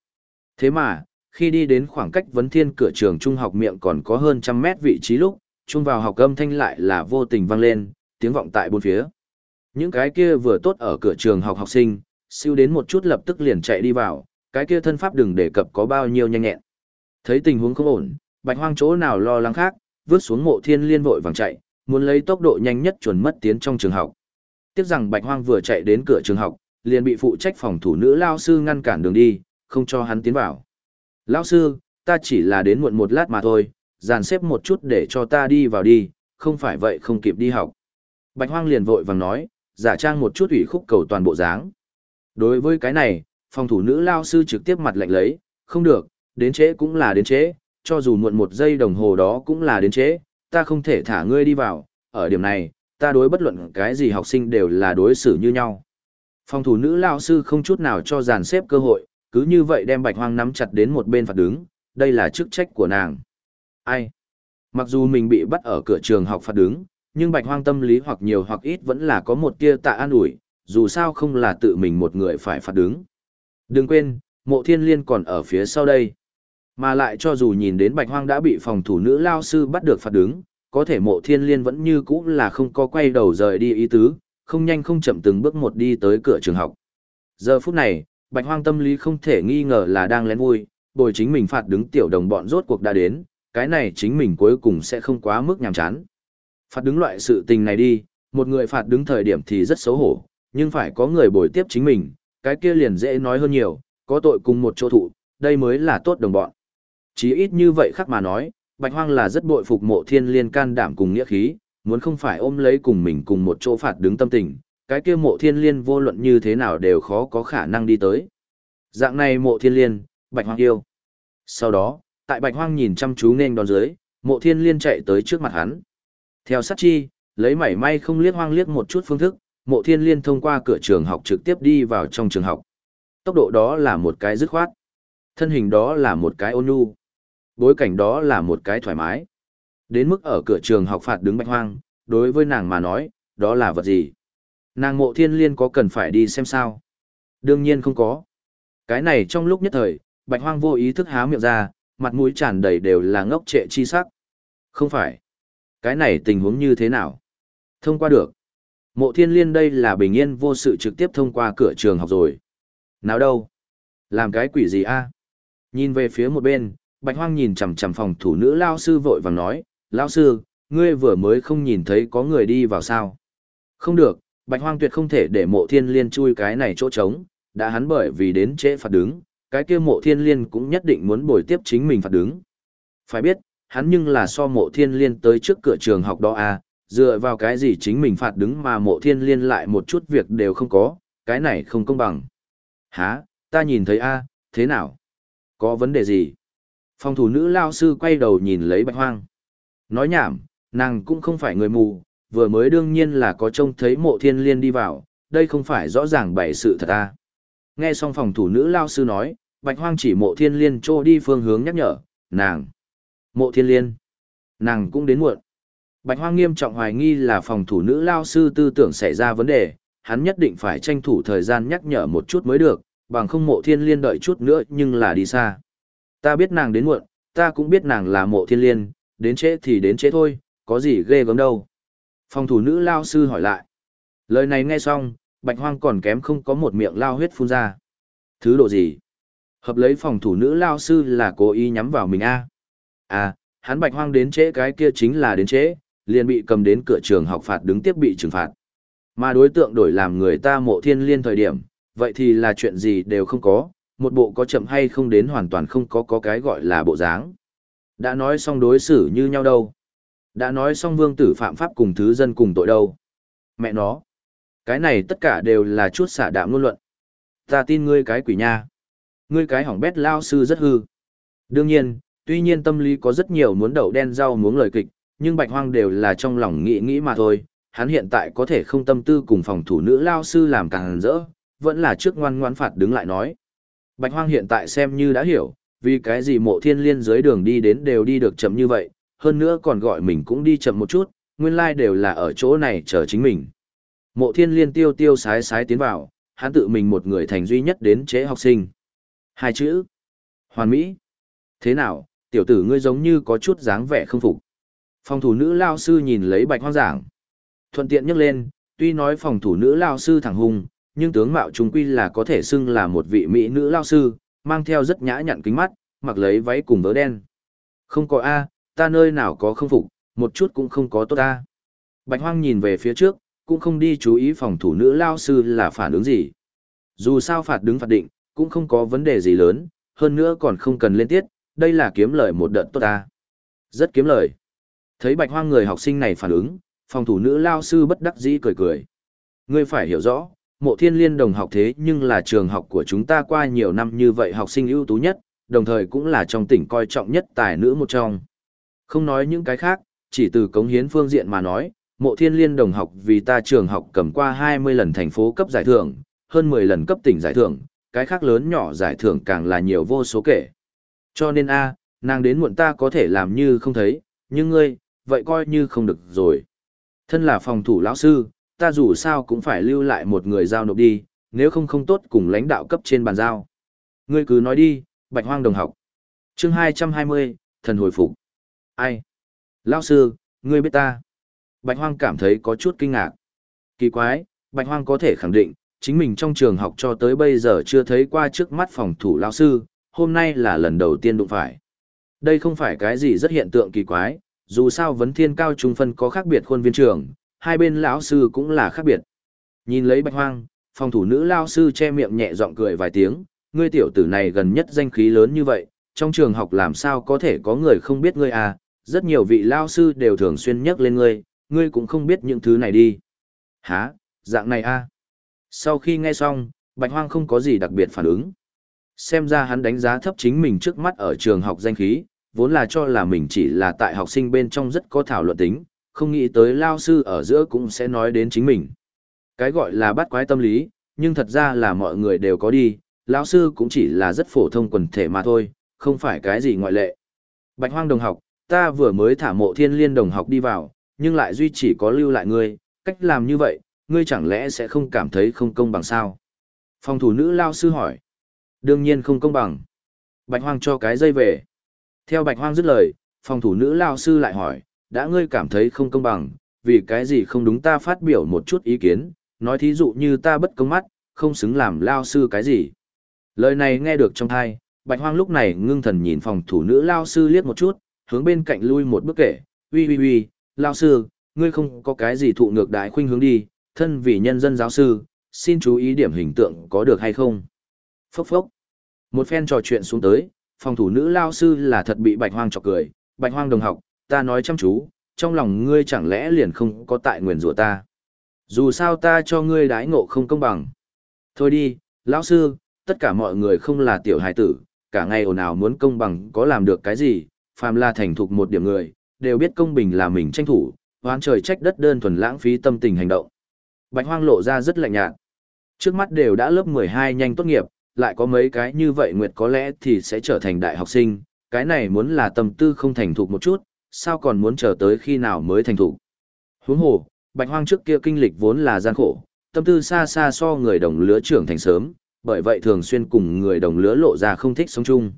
Thế mà, khi đi đến khoảng cách vấn thiên cửa trường trung học miệng còn có hơn trăm mét vị trí lúc, Chung vào học âm thanh lại là vô tình vang lên, tiếng vọng tại bốn phía. Những cái kia vừa tốt ở cửa trường học học sinh, siêu đến một chút lập tức liền chạy đi vào, cái kia thân pháp đừng đề cập có bao nhiêu nhanh nhẹn. Thấy tình huống không ổn, bạch hoang chỗ nào lo lắng khác, vứt xuống mộ thiên liên vội vàng chạy, muốn lấy tốc độ nhanh nhất chuẩn mất tiến trong trường học. Tiếc rằng bạch hoang vừa chạy đến cửa trường học, liền bị phụ trách phòng thủ nữ lao sư ngăn cản đường đi, không cho hắn tiến vào. Lão sư, ta chỉ là đến muộn một lát mà thôi, dàn xếp một chút để cho ta đi vào đi, không phải vậy không kịp đi học. Bạch Hoang liền vội vàng nói, giả trang một chút ủy khúc cầu toàn bộ dáng. Đối với cái này, phòng thủ nữ lao sư trực tiếp mặt lạnh lấy, không được, đến trễ cũng là đến trễ, cho dù muộn một giây đồng hồ đó cũng là đến trễ, ta không thể thả ngươi đi vào, ở điểm này, ta đối bất luận cái gì học sinh đều là đối xử như nhau. Phòng thủ nữ lao sư không chút nào cho dàn xếp cơ hội, cứ như vậy đem bạch hoang nắm chặt đến một bên phạt đứng, đây là chức trách của nàng. Ai? Mặc dù mình bị bắt ở cửa trường học phạt đứng, nhưng bạch hoang tâm lý hoặc nhiều hoặc ít vẫn là có một tia tạ an ủi, dù sao không là tự mình một người phải phạt đứng. Đừng quên, mộ thiên liên còn ở phía sau đây. Mà lại cho dù nhìn đến bạch hoang đã bị phòng thủ nữ lao sư bắt được phạt đứng, có thể mộ thiên liên vẫn như cũ là không có quay đầu rời đi ý tứ, không nhanh không chậm từng bước một đi tới cửa trường học. Giờ phút này, bạch hoang tâm lý không thể nghi ngờ là đang lén vui, bồi chính mình phạt đứng tiểu đồng bọn rốt cuộc đã đến, cái này chính mình cuối cùng sẽ không quá mức nhàm chán. Phạt đứng loại sự tình này đi, một người phạt đứng thời điểm thì rất xấu hổ, nhưng phải có người bồi tiếp chính mình, cái kia liền dễ nói hơn nhiều, có tội cùng một chỗ thụ, đây mới là tốt đồng bọn. Chỉ ít như vậy khác mà nói, Bạch Hoang là rất bội phục mộ thiên liên can đảm cùng nghĩa khí, muốn không phải ôm lấy cùng mình cùng một chỗ phạt đứng tâm tình, cái kia mộ thiên liên vô luận như thế nào đều khó có khả năng đi tới. Dạng này mộ thiên liên, bạch hoang yêu. Sau đó, tại bạch hoang nhìn chăm chú nên đón dưới, Mộ thiên liên chạy tới trước mặt hắn. Theo sát chi, lấy mảy may không liếc hoang liếc một chút phương thức, mộ thiên liên thông qua cửa trường học trực tiếp đi vào trong trường học. Tốc độ đó là một cái dứt khoát. Thân hình đó là một cái ôn nhu. Bối cảnh đó là một cái thoải mái. Đến mức ở cửa trường học phạt đứng bạch hoang, đối với nàng mà nói, đó là vật gì? Nàng mộ thiên liên có cần phải đi xem sao? Đương nhiên không có. Cái này trong lúc nhất thời, bạch hoang vô ý thức há miệng ra, mặt mũi tràn đầy đều là ngốc trệ chi sắc. Không phải. Cái này tình huống như thế nào? Thông qua được. Mộ thiên liên đây là bình yên vô sự trực tiếp thông qua cửa trường học rồi. Nào đâu? Làm cái quỷ gì a? Nhìn về phía một bên, bạch hoang nhìn chằm chằm phòng thủ nữ lao sư vội vàng nói, lao sư, ngươi vừa mới không nhìn thấy có người đi vào sao? Không được, bạch hoang tuyệt không thể để mộ thiên liên chui cái này chỗ trống, đã hắn bởi vì đến trễ phạt đứng, cái kia mộ thiên liên cũng nhất định muốn bồi tiếp chính mình phạt đứng. Phải biết, hắn nhưng là so mộ thiên liên tới trước cửa trường học đó à, dựa vào cái gì chính mình phạt đứng mà mộ thiên liên lại một chút việc đều không có, cái này không công bằng. Hả, ta nhìn thấy a thế nào? Có vấn đề gì? Phòng thủ nữ lao sư quay đầu nhìn lấy bạch hoang. Nói nhảm, nàng cũng không phải người mù, vừa mới đương nhiên là có trông thấy mộ thiên liên đi vào, đây không phải rõ ràng bày sự thật à. Nghe xong phòng thủ nữ lao sư nói, bạch hoang chỉ mộ thiên liên trô đi phương hướng nhắc nhở, nàng. Mộ thiên liên. Nàng cũng đến muộn. Bạch hoang nghiêm trọng hoài nghi là phòng thủ nữ lao sư tư tưởng xảy ra vấn đề, hắn nhất định phải tranh thủ thời gian nhắc nhở một chút mới được, bằng không mộ thiên liên đợi chút nữa nhưng là đi xa. Ta biết nàng đến muộn, ta cũng biết nàng là mộ thiên liên, đến trễ thì đến trễ thôi, có gì ghê gớm đâu. Phòng thủ nữ lao sư hỏi lại. Lời này nghe xong, bạch hoang còn kém không có một miệng lao huyết phun ra. Thứ độ gì? Hợp lấy phòng thủ nữ lao sư là cố ý nhắm vào mình a à? à, hắn bạch hoang đến trễ cái kia chính là đến trễ, liền bị cầm đến cửa trường học phạt đứng tiếp bị trừng phạt. Mà đối tượng đổi làm người ta mộ thiên liên thời điểm, vậy thì là chuyện gì đều không có, một bộ có chậm hay không đến hoàn toàn không có có cái gọi là bộ dáng. Đã nói xong đối xử như nhau đâu. Đã nói xong vương tử phạm pháp cùng thứ dân cùng tội đâu. Mẹ nó. Cái này tất cả đều là chút xả đạm ngôn luận. Ta tin ngươi cái quỷ nha. Ngươi cái hỏng bét lao sư rất hư. Đương nhiên, tuy nhiên tâm lý có rất nhiều muốn đậu đen rau muốn lời kịch, nhưng bạch hoang đều là trong lòng nghĩ nghĩ mà thôi. Hắn hiện tại có thể không tâm tư cùng phòng thủ nữ lao sư làm càng rỡ, vẫn là trước ngoan ngoan phạt đứng lại nói. Bạch hoang hiện tại xem như đã hiểu, vì cái gì mộ thiên liên dưới đường đi đến đều đi được chậm như vậy, hơn nữa còn gọi mình cũng đi chậm một chút, nguyên lai like đều là ở chỗ này chờ chính mình. Mộ thiên liên tiêu tiêu sái sái tiến vào, hắn tự mình một người thành duy nhất đến chế học sinh. Hai chữ. Hoàn Mỹ. Thế nào, tiểu tử ngươi giống như có chút dáng vẻ không phục. Phòng thủ nữ lao sư nhìn lấy bạch hoang giảng. Thuận tiện nhắc lên, tuy nói phòng thủ nữ lao sư thẳng hùng, nhưng tướng mạo chúng quy là có thể xưng là một vị mỹ nữ lao sư, mang theo rất nhã nhặn kính mắt, mặc lấy váy cùng vớ đen. Không có A, ta nơi nào có không phục, một chút cũng không có tốt A. Bạch hoang nhìn về phía trước, cũng không đi chú ý phòng thủ nữ lao sư là phản ứng gì. Dù sao phạt đứng phạt định, cũng không có vấn đề gì lớn, hơn nữa còn không cần lên tiết, đây là kiếm lời một đợt tốt ta. Rất kiếm lời. Thấy bạch hoang người học sinh này phản ứng, phòng thủ nữ lao sư bất đắc dĩ cười cười. Ngươi phải hiểu rõ, mộ thiên liên đồng học thế nhưng là trường học của chúng ta qua nhiều năm như vậy học sinh ưu tú nhất, đồng thời cũng là trong tỉnh coi trọng nhất tài nữ một trong. Không nói những cái khác, chỉ từ cống hiến phương diện mà nói, mộ thiên liên đồng học vì ta trường học cầm qua 20 lần thành phố cấp giải thưởng, hơn 10 lần cấp tỉnh giải thưởng, cái khác lớn nhỏ giải thưởng càng là nhiều vô số kể. Cho nên a, nàng đến muộn ta có thể làm như không thấy, nhưng ngươi, vậy coi như không được rồi. Thân là phòng thủ lão sư, ta dù sao cũng phải lưu lại một người giao nộp đi, nếu không không tốt cùng lãnh đạo cấp trên bàn giao. Ngươi cứ nói đi, bạch hoang đồng học. Chương 220, thần hồi phục. Ai? Lão sư, ngươi biết ta. Bạch hoang cảm thấy có chút kinh ngạc. Kỳ quái, bạch hoang có thể khẳng định, chính mình trong trường học cho tới bây giờ chưa thấy qua trước mắt phòng thủ lão sư, hôm nay là lần đầu tiên đụng phải. Đây không phải cái gì rất hiện tượng kỳ quái, dù sao vấn thiên cao trung phân có khác biệt khuôn viên trường, hai bên lão sư cũng là khác biệt. Nhìn lấy bạch hoang, phòng thủ nữ lão sư che miệng nhẹ giọng cười vài tiếng, ngươi tiểu tử này gần nhất danh khí lớn như vậy, trong trường học làm sao có thể có người không biết ngươi à, rất nhiều vị lão sư đều thường xuyên nhắc lên ngươi, ngươi cũng không biết những thứ này đi. Hả, dạng này à? Sau khi nghe xong, bạch hoang không có gì đặc biệt phản ứng. Xem ra hắn đánh giá thấp chính mình trước mắt ở trường học danh khí, vốn là cho là mình chỉ là tại học sinh bên trong rất có thảo luận tính, không nghĩ tới lao sư ở giữa cũng sẽ nói đến chính mình. Cái gọi là bắt quái tâm lý, nhưng thật ra là mọi người đều có đi, lão sư cũng chỉ là rất phổ thông quần thể mà thôi, không phải cái gì ngoại lệ. Bạch hoang đồng học, ta vừa mới thả mộ thiên liên đồng học đi vào, nhưng lại duy chỉ có lưu lại ngươi, cách làm như vậy, ngươi chẳng lẽ sẽ không cảm thấy không công bằng sao? Phòng thủ nữ lao sư hỏi. Đương nhiên không công bằng. Bạch hoang cho cái dây về. Theo bạch hoang dứt lời, phòng thủ nữ lao sư lại hỏi, đã ngươi cảm thấy không công bằng, vì cái gì không đúng ta phát biểu một chút ý kiến, nói thí dụ như ta bất công mắt, không xứng làm lao sư cái gì. Lời này nghe được trong thai, bạch hoang lúc này ngưng thần nhìn phòng thủ nữ lao sư liếc một chút, hướng bên cạnh lui một bước kể, uy uy uy, lao sư, ngươi không có cái gì thụ ngược đại khuynh hướng đi, thân vì nhân dân giáo sư, xin chú ý điểm hình tượng có được hay không. Phốc phốc. Một phen trò chuyện xuống tới, phòng thủ nữ lao sư là thật bị bạch hoang chọc cười, bạch hoang đồng học, ta nói chăm chú, trong lòng ngươi chẳng lẽ liền không có tại nguyền rủa ta. Dù sao ta cho ngươi đái ngộ không công bằng. Thôi đi, lão sư, tất cả mọi người không là tiểu hài tử, cả ngày ồn ào muốn công bằng có làm được cái gì, phàm là thành thục một điểm người, đều biết công bình là mình tranh thủ, hoán trời trách đất đơn thuần lãng phí tâm tình hành động. Bạch hoang lộ ra rất lạnh nhạt. Trước mắt đều đã lớp 12 nhanh tốt nghiệp, lại có mấy cái như vậy Nguyệt có lẽ thì sẽ trở thành đại học sinh, cái này muốn là tâm tư không thành thục một chút, sao còn muốn chờ tới khi nào mới thành thục. Huống hồ, Bạch Hoang trước kia kinh lịch vốn là gian khổ, tâm tư xa xa so người đồng lứa trưởng thành sớm, bởi vậy thường xuyên cùng người đồng lứa lộ ra không thích sống chung.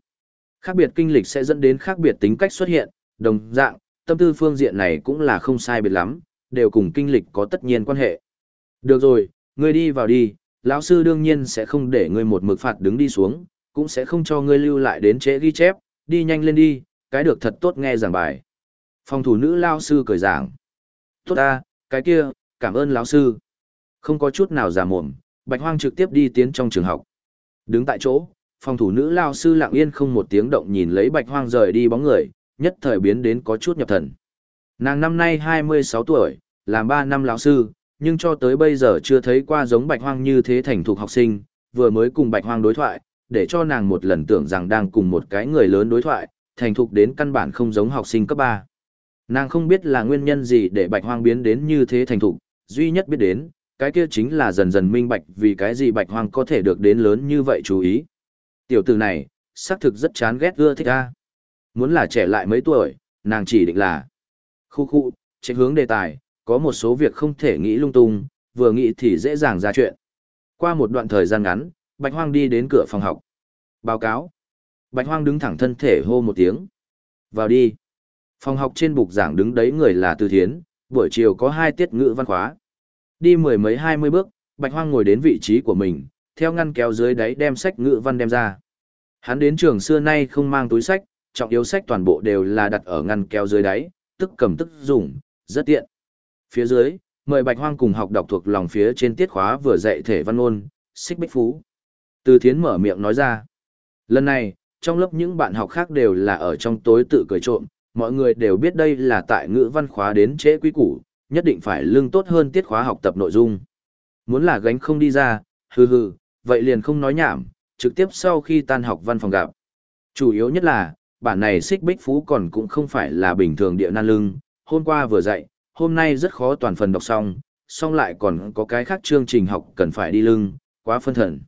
Khác biệt kinh lịch sẽ dẫn đến khác biệt tính cách xuất hiện, đồng dạng, tâm tư phương diện này cũng là không sai biệt lắm, đều cùng kinh lịch có tất nhiên quan hệ. Được rồi, ngươi đi vào đi, lão sư đương nhiên sẽ không để ngươi một mực phạt đứng đi xuống, cũng sẽ không cho ngươi lưu lại đến trễ ghi chép, đi nhanh lên đi, cái được thật tốt nghe giảng bài. Phòng thủ nữ lão sư cười giảng. Tốt ta, cái kia, cảm ơn lão sư. Không có chút nào giả mồm, Bạch Hoang trực tiếp đi tiến trong trường học. Đứng tại chỗ, phòng thủ nữ lão sư lặng yên không một tiếng động nhìn lấy Bạch Hoang rời đi bóng người, nhất thời biến đến có chút nhập thần. Nàng năm nay 26 tuổi, làm 3 năm lão sư, nhưng cho tới bây giờ chưa thấy qua giống bạch hoang như thế thành thục học sinh, vừa mới cùng bạch hoang đối thoại, để cho nàng một lần tưởng rằng đang cùng một cái người lớn đối thoại, thành thục đến căn bản không giống học sinh cấp 3. Nàng không biết là nguyên nhân gì để bạch hoang biến đến như thế thành thục, duy nhất biết đến, cái kia chính là dần dần minh bạch vì cái gì bạch hoang có thể được đến lớn như vậy chú ý. Tiểu tử này, xác thực rất chán ghét ưa thích a. Muốn là trẻ lại mấy tuổi, nàng chỉ định là khu khu, chạy hướng đề tài, có một số việc không thể nghĩ lung tung, vừa nghĩ thì dễ dàng ra chuyện. Qua một đoạn thời gian ngắn, Bạch Hoang đi đến cửa phòng học. Báo cáo. Bạch Hoang đứng thẳng thân thể hô một tiếng. Vào đi. Phòng học trên bục giảng đứng đấy người là Từ Thiến, buổi chiều có hai tiết ngữ văn khóa. Đi mười mấy hai mươi bước, Bạch Hoang ngồi đến vị trí của mình, theo ngăn kéo dưới đáy đem sách ngữ văn đem ra. Hắn đến trường xưa nay không mang túi sách, trọng yếu sách toàn bộ đều là đặt ở ngăn kéo dưới đáy, tức cầm tức dùng, rất tiện. Phía dưới, mời Bạch Hoang cùng học đọc thuộc lòng phía trên tiết khóa vừa dạy thể văn ôn, xích bích phú. Từ thiến mở miệng nói ra. Lần này, trong lớp những bạn học khác đều là ở trong tối tự cười trộm, mọi người đều biết đây là tại ngữ văn khóa đến trễ quý củ, nhất định phải lương tốt hơn tiết khóa học tập nội dung. Muốn là gánh không đi ra, hừ hừ, vậy liền không nói nhảm, trực tiếp sau khi tan học văn phòng gặp. Chủ yếu nhất là, bản này xích bích phú còn cũng không phải là bình thường địa nan lưng, hôm qua vừa dạy, hôm nay rất khó toàn phần đọc xong, xong lại còn có cái khác chương trình học cần phải đi lưng, quá phân thần.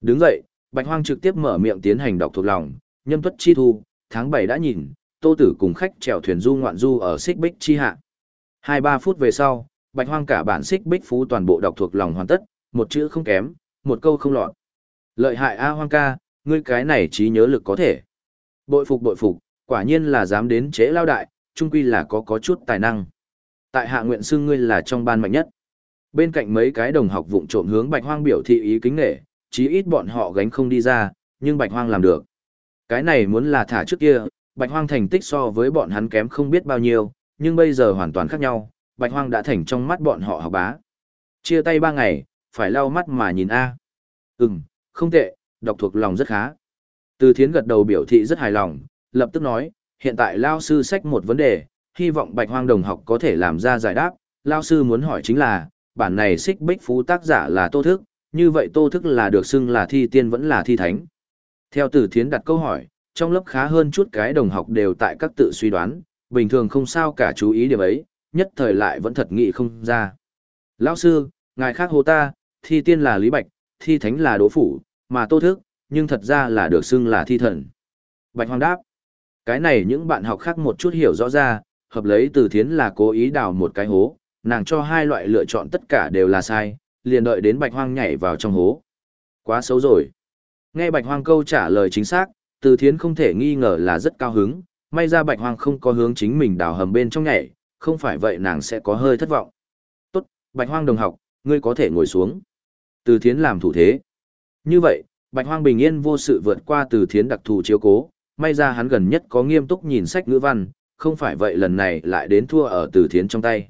Đứng dậy, Bạch Hoang trực tiếp mở miệng tiến hành đọc thuộc lòng, nhâm tuất chi thu, tháng 7 đã nhìn, tô tử cùng khách chèo thuyền du ngoạn du ở xích bích chi hạ. 2-3 phút về sau, Bạch Hoang cả bản xích bích phú toàn bộ đọc thuộc lòng hoàn tất, một chữ không kém, một câu không lọt. Lợi hại A Hoang ca, ngươi cái này trí nhớ lực có thể. Bội phục bội phục, quả nhiên là dám đến chế lao đại, trung quy là có có chút tài năng tại hạ nguyện xưng ngươi là trong ban mạnh nhất. Bên cạnh mấy cái đồng học vụng trộm hướng Bạch Hoang biểu thị ý kính nể, chí ít bọn họ gánh không đi ra, nhưng Bạch Hoang làm được. Cái này muốn là thả trước kia, Bạch Hoang thành tích so với bọn hắn kém không biết bao nhiêu, nhưng bây giờ hoàn toàn khác nhau, Bạch Hoang đã thành trong mắt bọn họ học bá. Chia tay ba ngày, phải lau mắt mà nhìn a. Ừm, không tệ, đọc thuộc lòng rất khá. Từ Thiến gật đầu biểu thị rất hài lòng, lập tức nói, hiện tại lao sư sách một vấn đề, hy vọng bạch hoang đồng học có thể làm ra giải đáp. Lao sư muốn hỏi chính là, bản này xích bích phú tác giả là tô thức, như vậy tô thức là được xưng là thi tiên vẫn là thi thánh. Theo tử thiến đặt câu hỏi, trong lớp khá hơn chút cái đồng học đều tại các tự suy đoán, bình thường không sao cả chú ý điểm ấy, nhất thời lại vẫn thật nghị không ra. Lão sư, ngài khác hô ta, thi tiên là Lý Bạch, thi thánh là Đỗ Phủ, mà tô thức, nhưng thật ra là được xưng là thi thần. Bạch Hoàng đáp, cái này những bạn học khác một chút hiểu rõ ra, hợp lấy từ thiến là cố ý đào một cái hố, nàng cho hai loại lựa chọn tất cả đều là sai, liền đợi đến Bạch Hoang nhảy vào trong hố. Quá xấu rồi. Nghe Bạch Hoang câu trả lời chính xác, từ thiến không thể nghi ngờ là rất cao hứng, may ra Bạch Hoang không có hướng chính mình đào hầm bên trong nhảy, không phải vậy nàng sẽ có hơi thất vọng. Tốt, Bạch Hoang đồng học, ngươi có thể ngồi xuống. Từ thiến làm thủ thế. Như vậy, Bạch Hoang bình yên vô sự vượt qua từ thiến đặc thù chiếu cố, may ra hắn gần nhất có nghiêm túc nhìn sách ngữ văn, không phải vậy lần này lại đến thua ở từ thiến trong tay.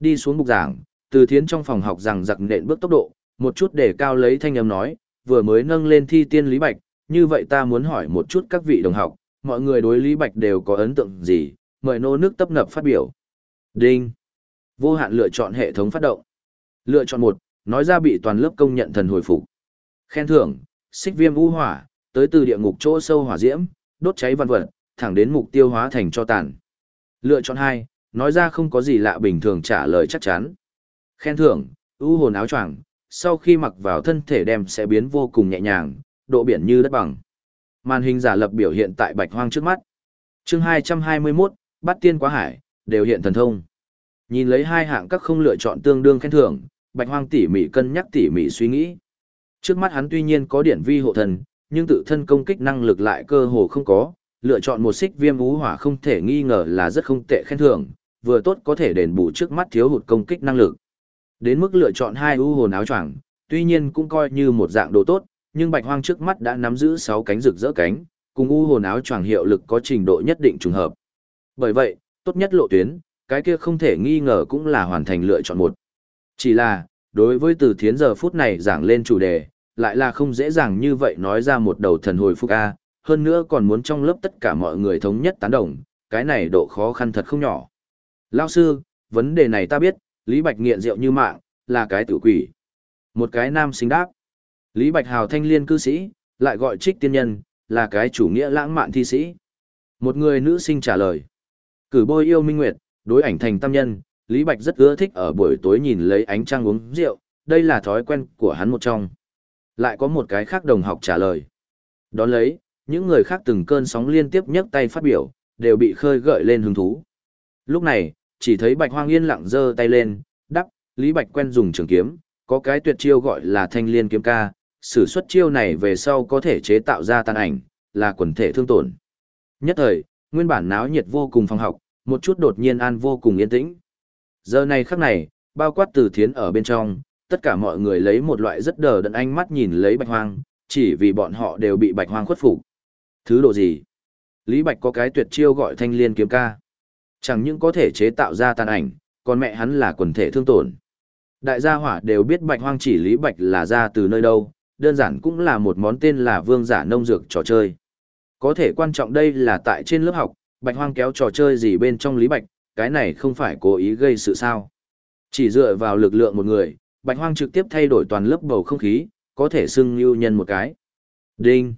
Đi xuống bục giảng, từ thiến trong phòng học rằng giặc nện bước tốc độ, một chút để cao lấy thanh âm nói, vừa mới nâng lên thi tiên Lý Bạch, như vậy ta muốn hỏi một chút các vị đồng học, mọi người đối Lý Bạch đều có ấn tượng gì, mời nô nước tấp nập phát biểu. Đinh. Vô hạn lựa chọn hệ thống phát động. Lựa chọn một, nói ra bị toàn lớp công nhận thần hồi phục. Khen thưởng, xích viêm u hỏa, tới từ địa ngục chỗ sâu hỏa diễm, đốt cháy văn vật, thẳng đến mục tiêu hóa thành cho tàn. Lựa chọn hai, nói ra không có gì lạ bình thường trả lời chắc chắn. Khen thưởng, ưu hồn áo choàng, sau khi mặc vào thân thể đem sẽ biến vô cùng nhẹ nhàng, độ biển như đất bằng. Màn hình giả lập biểu hiện tại bạch hoang trước mắt. Chương 221, bắt tiên quá hải, đều hiện thần thông. Nhìn lấy hai hạng các không lựa chọn tương đương khen thưởng, bạch hoang tỉ mỉ cân nhắc tỉ mỉ suy nghĩ. Trước mắt hắn tuy nhiên có điển vi hộ thần, nhưng tự thân công kích năng lực lại cơ hồ không có, lựa chọn một xích viêm ú hỏa không thể nghi ngờ là rất không tệ khen thưởng, vừa tốt có thể đền bù trước mắt thiếu hụt công kích năng lực. Đến mức lựa chọn hai ưu hồn áo choàng, tuy nhiên cũng coi như một dạng đồ tốt, nhưng Bạch Hoang trước mắt đã nắm giữ 6 cánh rực rỡ cánh, cùng ưu hồn áo choàng hiệu lực có trình độ nhất định trùng hợp. Bởi vậy, tốt nhất lộ tuyến, cái kia không thể nghi ngờ cũng là hoàn thành lựa chọn một. Chỉ là, đối với từ thiến giờ phút này giảng lên chủ đề, lại là không dễ dàng như vậy nói ra một đầu thần hồi phục A, hơn nữa còn muốn trong lớp tất cả mọi người thống nhất tán đồng, cái này độ khó khăn thật không nhỏ. Lao sư, vấn đề này ta biết, Lý Bạch nghiện rượu như mạng, là cái tử quỷ. Một cái nam sinh đáp. Lý Bạch hào thanh liên cư sĩ, lại gọi trích tiên nhân, là cái chủ nghĩa lãng mạn thi sĩ. Một người nữ sinh trả lời. Cử bôi yêu minh nguyệt, đối ảnh thành tam nhân, Lý Bạch rất ưa thích ở buổi tối nhìn lấy ánh trăng uống rượu, đây là thói quen của hắn một trong. Lại có một cái khác đồng học trả lời. Đón lấy, những người khác từng cơn sóng liên tiếp nhấc tay phát biểu, đều bị khơi gợi lên hứng thú. Lúc này, chỉ thấy Bạch Hoang yên lặng giơ tay lên, đắp, Lý Bạch quen dùng trường kiếm, có cái tuyệt chiêu gọi là thanh liên kiếm ca, sử xuất chiêu này về sau có thể chế tạo ra tàn ảnh, là quần thể thương tổn. Nhất thời, nguyên bản náo nhiệt vô cùng phòng học, một chút đột nhiên an vô cùng yên tĩnh. Giờ này khắc này, bao quát từ thiến ở bên trong, tất cả mọi người lấy một loại rất đờ đẫn ánh mắt nhìn lấy bạch hoang, chỉ vì bọn họ đều bị bạch hoang khuất phục. Thứ độ gì? Lý Bạch có cái tuyệt chiêu gọi thanh liên kiếm ca. Chẳng những có thể chế tạo ra tàn ảnh, còn mẹ hắn là quần thể thương tổn. Đại gia hỏa đều biết bạch hoang chỉ Lý Bạch là ra từ nơi đâu, đơn giản cũng là một món tên là vương giả nông dược trò chơi. Có thể quan trọng đây là tại trên lớp học, bạch hoang kéo trò chơi gì bên trong Lý Bạch, cái này không phải cố ý gây sự sao. Chỉ dựa vào lực lượng một người, bạch hoang trực tiếp thay đổi toàn lớp bầu không khí, có thể xưng lưu nhân một cái. Đinh!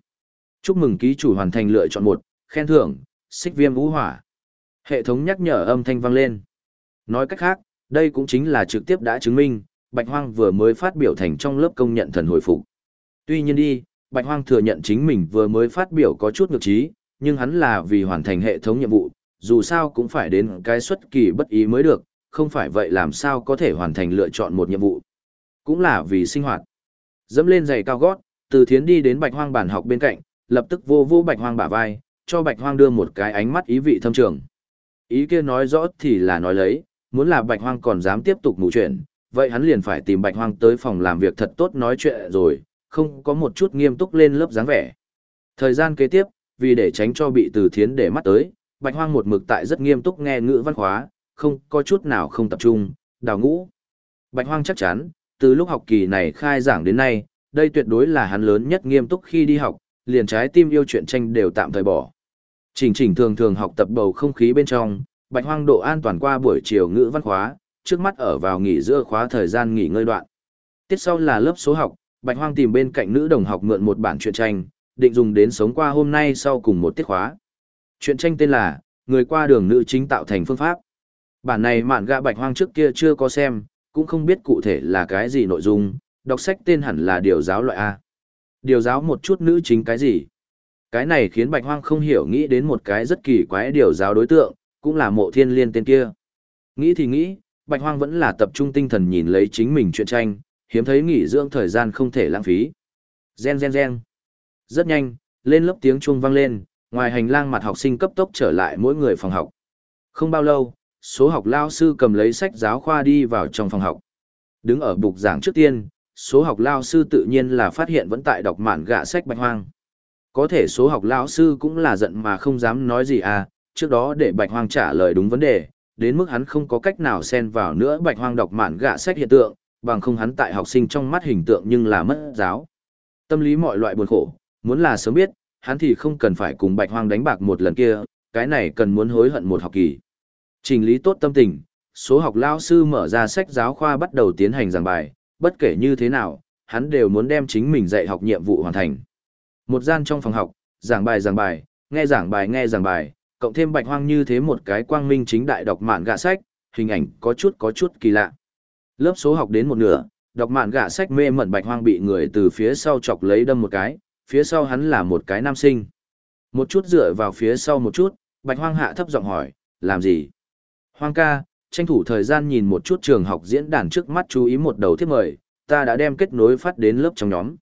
Chúc mừng ký chủ hoàn thành lựa chọn một, khen thưởng, xích viêm vũ hỏa. Hệ thống nhắc nhở âm thanh vang lên. Nói cách khác, đây cũng chính là trực tiếp đã chứng minh, Bạch Hoang vừa mới phát biểu thành trong lớp công nhận thần hồi phục. Tuy nhiên đi, Bạch Hoang thừa nhận chính mình vừa mới phát biểu có chút ngược trí, nhưng hắn là vì hoàn thành hệ thống nhiệm vụ, dù sao cũng phải đến cái xuất kỳ bất ý mới được, không phải vậy làm sao có thể hoàn thành lựa chọn một nhiệm vụ. Cũng là vì sinh hoạt. Dẫm lên giày cao gót, từ thiến đi đến Bạch Hoang bàn học bên cạnh, lập tức vô vô Bạch Hoang bả vai, cho Bạch Hoang đưa một cái ánh mắt ý vị thâm trường. Ý kia nói rõ thì là nói lấy, muốn là Bạch Hoang còn dám tiếp tục ngủ chuyện, vậy hắn liền phải tìm Bạch Hoang tới phòng làm việc thật tốt nói chuyện rồi, không có một chút nghiêm túc lên lớp dáng vẻ. Thời gian kế tiếp, vì để tránh cho bị từ thiến để mắt tới, Bạch Hoang một mực tại rất nghiêm túc nghe ngữ văn khóa, không có chút nào không tập trung, đào ngũ. Bạch Hoang chắc chắn, từ lúc học kỳ này khai giảng đến nay, đây tuyệt đối là hắn lớn nhất nghiêm túc khi đi học, liền trái tim yêu chuyện tranh đều tạm thời bỏ. Trình trình thường thường học tập bầu không khí bên trong, bạch hoang độ an toàn qua buổi chiều ngữ văn khóa, trước mắt ở vào nghỉ giữa khóa thời gian nghỉ ngơi đoạn. Tiết sau là lớp số học, bạch hoang tìm bên cạnh nữ đồng học mượn một bản truyện tranh, định dùng đến sống qua hôm nay sau cùng một tiết khóa. Truyện tranh tên là, người qua đường nữ chính tạo thành phương pháp. Bản này mạn gạ bạch hoang trước kia chưa có xem, cũng không biết cụ thể là cái gì nội dung, đọc sách tên hẳn là điều giáo loại A. Điều giáo một chút nữ chính cái gì? Cái này khiến bạch hoang không hiểu nghĩ đến một cái rất kỳ quái điều giáo đối tượng, cũng là mộ thiên liên tên kia. Nghĩ thì nghĩ, bạch hoang vẫn là tập trung tinh thần nhìn lấy chính mình chuyện tranh, hiếm thấy nghỉ dưỡng thời gian không thể lãng phí. Gen gen gen. Rất nhanh, lên lớp tiếng chuông vang lên, ngoài hành lang mặt học sinh cấp tốc trở lại mỗi người phòng học. Không bao lâu, số học lao sư cầm lấy sách giáo khoa đi vào trong phòng học. Đứng ở bục giảng trước tiên, số học lao sư tự nhiên là phát hiện vẫn tại đọc mạn gạ sách bạch hoang. Có thể số học lao sư cũng là giận mà không dám nói gì à, trước đó để bạch hoang trả lời đúng vấn đề, đến mức hắn không có cách nào xen vào nữa bạch hoang đọc mạn gạ sách hiện tượng, bằng không hắn tại học sinh trong mắt hình tượng nhưng là mất giáo. Tâm lý mọi loại buồn khổ, muốn là sớm biết, hắn thì không cần phải cùng bạch hoang đánh bạc một lần kia, cái này cần muốn hối hận một học kỳ. Trình lý tốt tâm tình, số học lao sư mở ra sách giáo khoa bắt đầu tiến hành giảng bài, bất kể như thế nào, hắn đều muốn đem chính mình dạy học nhiệm vụ hoàn thành. Một gian trong phòng học, giảng bài giảng bài, nghe giảng bài nghe giảng bài, cộng thêm bạch hoang như thế một cái quang minh chính đại đọc mạn gạ sách, hình ảnh có chút có chút kỳ lạ. Lớp số học đến một nửa, đọc mạn gạ sách mê mẩn bạch hoang bị người từ phía sau chọc lấy đâm một cái, phía sau hắn là một cái nam sinh. Một chút dựa vào phía sau một chút, bạch hoang hạ thấp giọng hỏi, làm gì? Hoang ca, tranh thủ thời gian nhìn một chút trường học diễn đàn trước mắt chú ý một đầu thiết mời, ta đã đem kết nối phát đến lớp trong nhóm.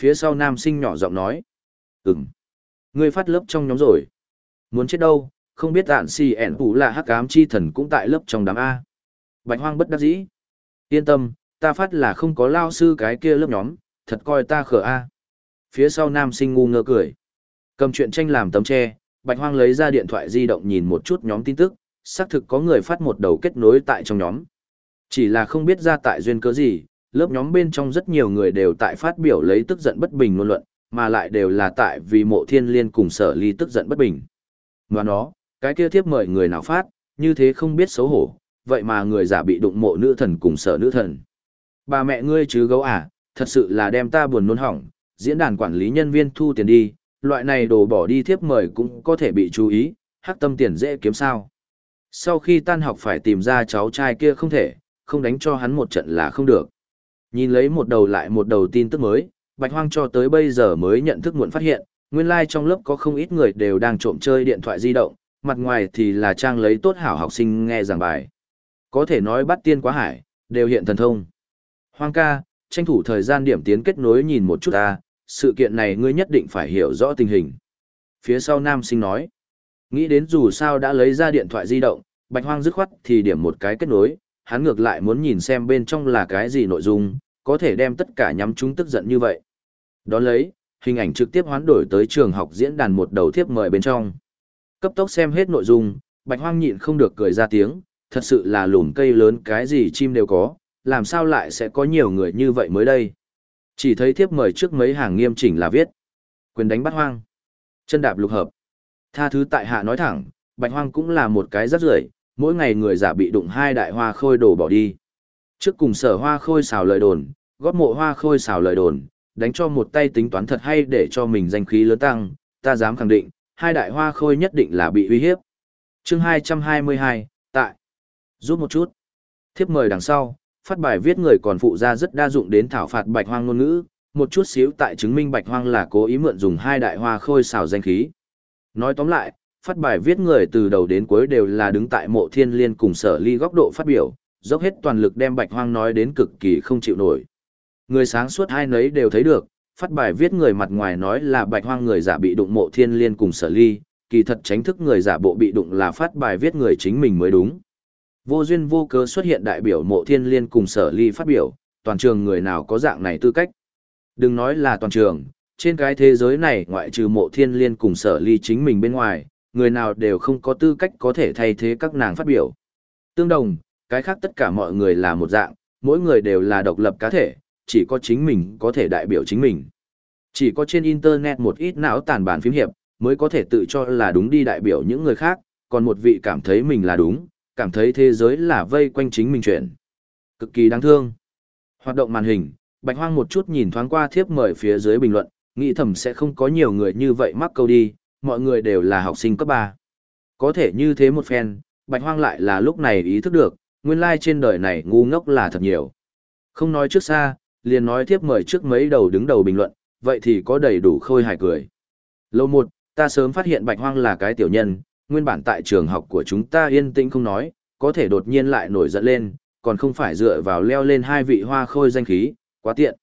Phía sau nam sinh nhỏ giọng nói, ừm, ngươi phát lớp trong nhóm rồi. Muốn chết đâu, không biết ạn si ẻn phủ là hắc ám chi thần cũng tại lớp trong đám A. Bạch hoang bất đắc dĩ. Yên tâm, ta phát là không có lao sư cái kia lớp nhóm, thật coi ta khờ A. Phía sau nam sinh ngu ngơ cười. Cầm chuyện tranh làm tấm tre, bạch hoang lấy ra điện thoại di động nhìn một chút nhóm tin tức, xác thực có người phát một đầu kết nối tại trong nhóm. Chỉ là không biết ra tại duyên cớ gì, lớp nhóm bên trong rất nhiều người đều tại phát biểu lấy tức giận bất bình ngôn luận, mà lại đều là tại vì mộ thiên liên cùng sở ly tức giận bất bình. Và nó, cái kia tiếp mời người nào phát, như thế không biết xấu hổ, vậy mà người giả bị đụng mộ nữ thần cùng sở nữ thần. Bà mẹ ngươi chứ gấu à, thật sự là đem ta buồn nôn hỏng, diễn đàn quản lý nhân viên thu tiền đi, loại này đồ bỏ đi thiếp mời cũng có thể bị chú ý, hắc tâm tiền dễ kiếm sao. Sau khi tan học phải tìm ra cháu trai kia không thể, không đánh cho hắn một trận là không được. Nhìn lấy một đầu lại một đầu tin tức mới, Bạch Hoang cho tới bây giờ mới nhận thức muộn phát hiện, nguyên lai like trong lớp có không ít người đều đang trộm chơi điện thoại di động, mặt ngoài thì là trang lấy tốt hảo học sinh nghe giảng bài. Có thể nói bắt tiên quá hải, đều hiện thần thông. Hoang ca, tranh thủ thời gian điểm tiến kết nối nhìn một chút ta, sự kiện này ngươi nhất định phải hiểu rõ tình hình. Phía sau nam sinh nói, nghĩ đến dù sao đã lấy ra điện thoại di động, bạch hoang dứt khoát thì điểm một cái kết nối, hắn ngược lại muốn nhìn xem bên trong là cái gì nội dung, có thể đem tất cả nhắm chúng tức giận như vậy. Đón lấy, hình ảnh trực tiếp hoán đổi tới trường học diễn đàn một đầu thiếp mời bên trong. Cấp tốc xem hết nội dung, bạch hoang nhịn không được cười ra tiếng, thật sự là lùm cây lớn cái gì chim đều có, làm sao lại sẽ có nhiều người như vậy mới đây. Chỉ thấy thiếp mời trước mấy hàng nghiêm chỉnh là viết. Quyền đánh bắt hoang. Chân đạp lục hợp. Tha thứ tại hạ nói thẳng, bạch hoang cũng là một cái rất rưởi, mỗi ngày người giả bị đụng hai đại hoa khôi đổ bỏ đi. Trước cùng sở hoa khôi xào lời đồn, góp mộ hoa khôi xào lời đồn, đánh cho một tay tính toán thật hay để cho mình danh khí lớn tăng, ta dám khẳng định, hai đại hoa khôi nhất định là bị uy hiếp. Chương 222, tại. Giúp một chút. Thiếp mời đằng sau, phát bài viết người còn phụ ra rất đa dụng đến thảo phạt bạch hoang ngôn ngữ, một chút xíu tại chứng minh bạch hoang là cố ý mượn dùng hai đại hoa khôi xào danh khí. Nói tóm lại, phát bài viết người từ đầu đến cuối đều là đứng tại mộ thiên liên cùng sở ly góc độ phát biểu, dốc hết toàn lực đem bạch hoang nói đến cực kỳ không chịu nổi. Người sáng suốt hai nấy đều thấy được, phát bài viết người mặt ngoài nói là bạch hoang người giả bị đụng mộ thiên liên cùng sở ly, kỳ thật tránh thức người giả bộ bị đụng là phát bài viết người chính mình mới đúng. Vô duyên vô cớ xuất hiện đại biểu mộ thiên liên cùng sở ly phát biểu, toàn trường người nào có dạng này tư cách. Đừng nói là toàn trường, trên cái thế giới này ngoại trừ mộ thiên liên cùng sở ly chính mình bên ngoài, người nào đều không có tư cách có thể thay thế các nàng phát biểu. Tương đồng, cái khác tất cả mọi người là một dạng, mỗi người đều là độc lập cá thể, chỉ có chính mình có thể đại biểu chính mình. Chỉ có trên Internet một ít não tàn bản phím hiệp, mới có thể tự cho là đúng đi đại biểu những người khác, còn một vị cảm thấy mình là đúng, cảm thấy thế giới là vây quanh chính mình chuyện. Cực kỳ đáng thương. Hoạt động màn hình, Bạch Hoang một chút nhìn thoáng qua thiếp mời phía dưới bình luận, nghĩ thầm sẽ không có nhiều người như vậy mắc câu đi, mọi người đều là học sinh cấp 3. Có thể như thế một phen, Bạch Hoang lại là lúc này ý thức được, nguyên lai trên đời này ngu ngốc là thật nhiều. Không nói trước xa, liền nói tiếp mời trước mấy đầu đứng đầu bình luận, vậy thì có đầy đủ khôi hài cười. Lâu một, ta sớm phát hiện Bạch Hoang là cái tiểu nhân, nguyên bản tại trường học của chúng ta yên tĩnh không nói, có thể đột nhiên lại nổi giận lên, còn không phải dựa vào leo lên hai vị hoa khôi danh khí, quá tiện.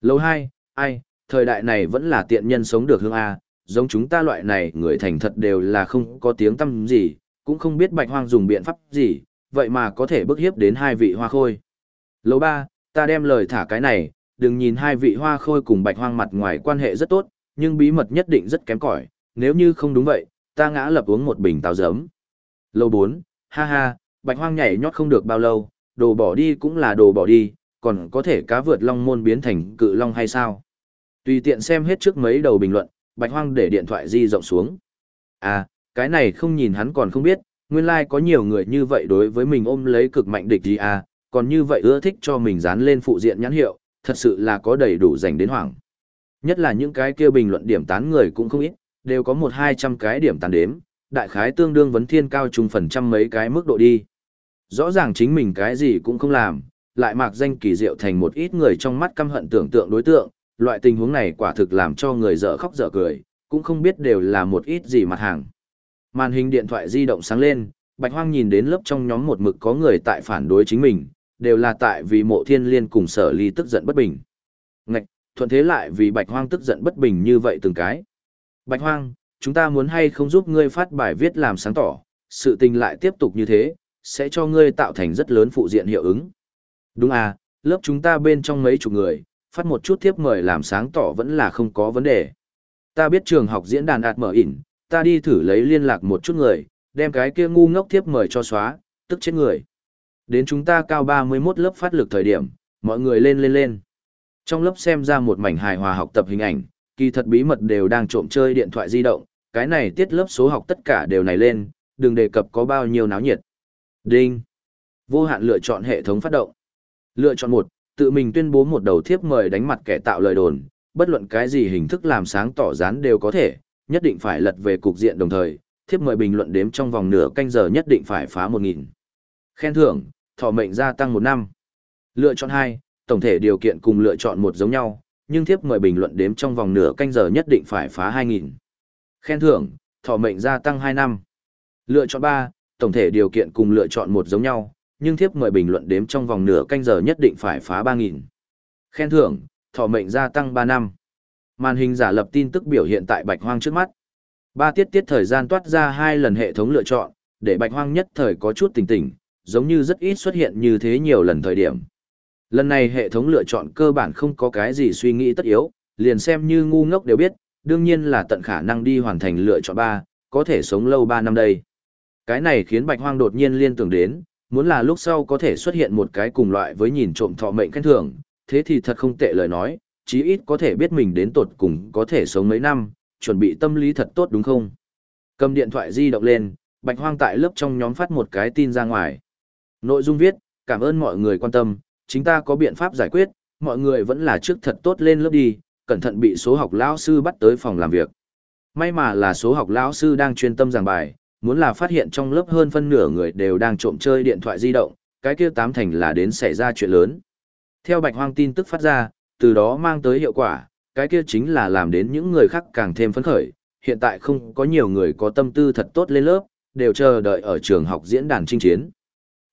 Lâu hai, ai, thời đại này vẫn là tiện nhân sống được hương A, giống chúng ta loại này người thành thật đều là không có tiếng tâm gì, cũng không biết bạch hoang dùng biện pháp gì, vậy mà có thể bức hiếp đến hai vị hoa khôi. Lâu ba, ta đem lời thả cái này, đừng nhìn hai vị hoa khôi cùng bạch hoang mặt ngoài quan hệ rất tốt, nhưng bí mật nhất định rất kém cỏi, nếu như không đúng vậy, ta ngã lập uống một bình táo giấm. Lâu bốn, ha ha, bạch hoang nhảy nhót không được bao lâu, đồ bỏ đi cũng là đồ bỏ đi, còn có thể cá vượt long môn biến thành cự long hay sao? Tùy tiện xem hết trước mấy đầu bình luận, bạch hoang để điện thoại di rộng xuống. À, cái này không nhìn hắn còn không biết, nguyên lai like có nhiều người như vậy đối với mình ôm lấy cực mạnh địch gì à, còn như vậy ưa thích cho mình dán lên phụ diện nhãn hiệu, thật sự là có đầy đủ dành đến hoảng. Nhất là những cái kia bình luận điểm tán người cũng không ít, đều có một hai trăm cái điểm tán đếm, đại khái tương đương vấn thiên cao trung phần trăm mấy cái mức độ đi. Rõ ràng chính mình cái gì cũng không làm, lại mạc danh kỳ diệu thành một ít người trong mắt căm hận tưởng tượng đối tượng, loại tình huống này quả thực làm cho người dở khóc dở cười, cũng không biết đều là một ít gì mặt hàng. Màn hình điện thoại di động sáng lên, Bạch Hoang nhìn đến lớp trong nhóm một mực có người tại phản đối chính mình, đều là tại vì mộ thiên liên cùng sở ly tức giận bất bình. Ngạch, thuận thế lại vì Bạch Hoang tức giận bất bình như vậy từng cái. Bạch Hoang, chúng ta muốn hay không giúp ngươi phát bài viết làm sáng tỏ, sự tình lại tiếp tục như thế, sẽ cho ngươi tạo thành rất lớn phụ diện hiệu ứng. Đúng à, lớp chúng ta bên trong mấy chục người, phát một chút tiếp mời làm sáng tỏ vẫn là không có vấn đề. Ta biết trường học diễn đàn ạt mở ỉn, ta đi thử lấy liên lạc một chút người, đem cái kia ngu ngốc tiếp mời cho xóa, tức chết người. Đến chúng ta cao 31 lớp phát lực thời điểm, mọi người lên lên lên. Trong lớp xem ra một mảnh hài hòa học tập hình ảnh, kỳ thật bí mật đều đang trộm chơi điện thoại di động, cái này tiết lớp số học tất cả đều này lên, đừng đề cập có bao nhiêu náo nhiệt. Đinh. Vô hạn lựa chọn hệ thống phát động. Lựa chọn một, tự mình tuyên bố một đầu thiếp mời đánh mặt kẻ tạo lời đồn, bất luận cái gì hình thức làm sáng tỏ rán đều có thể, nhất định phải lật về cục diện đồng thời, thiếp mời bình luận đếm trong vòng nửa canh giờ nhất định phải phá 1.000. Khen thưởng, thọ mệnh gia tăng 1 năm. Lựa chọn 2, tổng thể điều kiện cùng lựa chọn một giống nhau, nhưng thiếp mời bình luận đếm trong vòng nửa canh giờ nhất định phải phá 2.000. Khen thưởng, thọ mệnh gia tăng 2 năm. Lựa chọn 3, tổng thể điều kiện cùng lựa chọn một giống nhau, nhưng thiếp mời bình luận đếm trong vòng nửa canh giờ nhất định phải phá 3.000. Khen thưởng, thọ mệnh gia tăng 3 năm. Màn hình giả lập tin tức biểu hiện tại bạch hoang trước mắt. Ba tiết tiết thời gian toát ra hai lần hệ thống lựa chọn, để bạch hoang nhất thời có chút tỉnh tỉnh, giống như rất ít xuất hiện như thế nhiều lần thời điểm. Lần này hệ thống lựa chọn cơ bản không có cái gì suy nghĩ tất yếu, liền xem như ngu ngốc đều biết, đương nhiên là tận khả năng đi hoàn thành lựa chọn ba, có thể sống lâu 3 năm đây. Cái này khiến bạch hoang đột nhiên liên tưởng đến, muốn là lúc sau có thể xuất hiện một cái cùng loại với nhìn trộm thọ mệnh khen thưởng, thế thì thật không tệ lời nói, chí ít có thể biết mình đến tột cùng có thể sống mấy năm, chuẩn bị tâm lý thật tốt đúng không? Cầm điện thoại di động lên, Bạch Hoang tại lớp trong nhóm phát một cái tin ra ngoài. Nội dung viết, cảm ơn mọi người quan tâm, chính ta có biện pháp giải quyết, mọi người vẫn là trước thật tốt lên lớp đi, cẩn thận bị số học lão sư bắt tới phòng làm việc. May mà là số học lão sư đang chuyên tâm giảng bài, muốn là phát hiện trong lớp hơn phân nửa người đều đang trộm chơi điện thoại di động, cái kia tám thành là đến xảy ra chuyện lớn. Theo Bạch Hoang tin tức phát ra, từ đó mang tới hiệu quả, cái kia chính là làm đến những người khác càng thêm phấn khởi. Hiện tại không có nhiều người có tâm tư thật tốt lên lớp, đều chờ đợi ở trường học diễn đàn chinh chiến.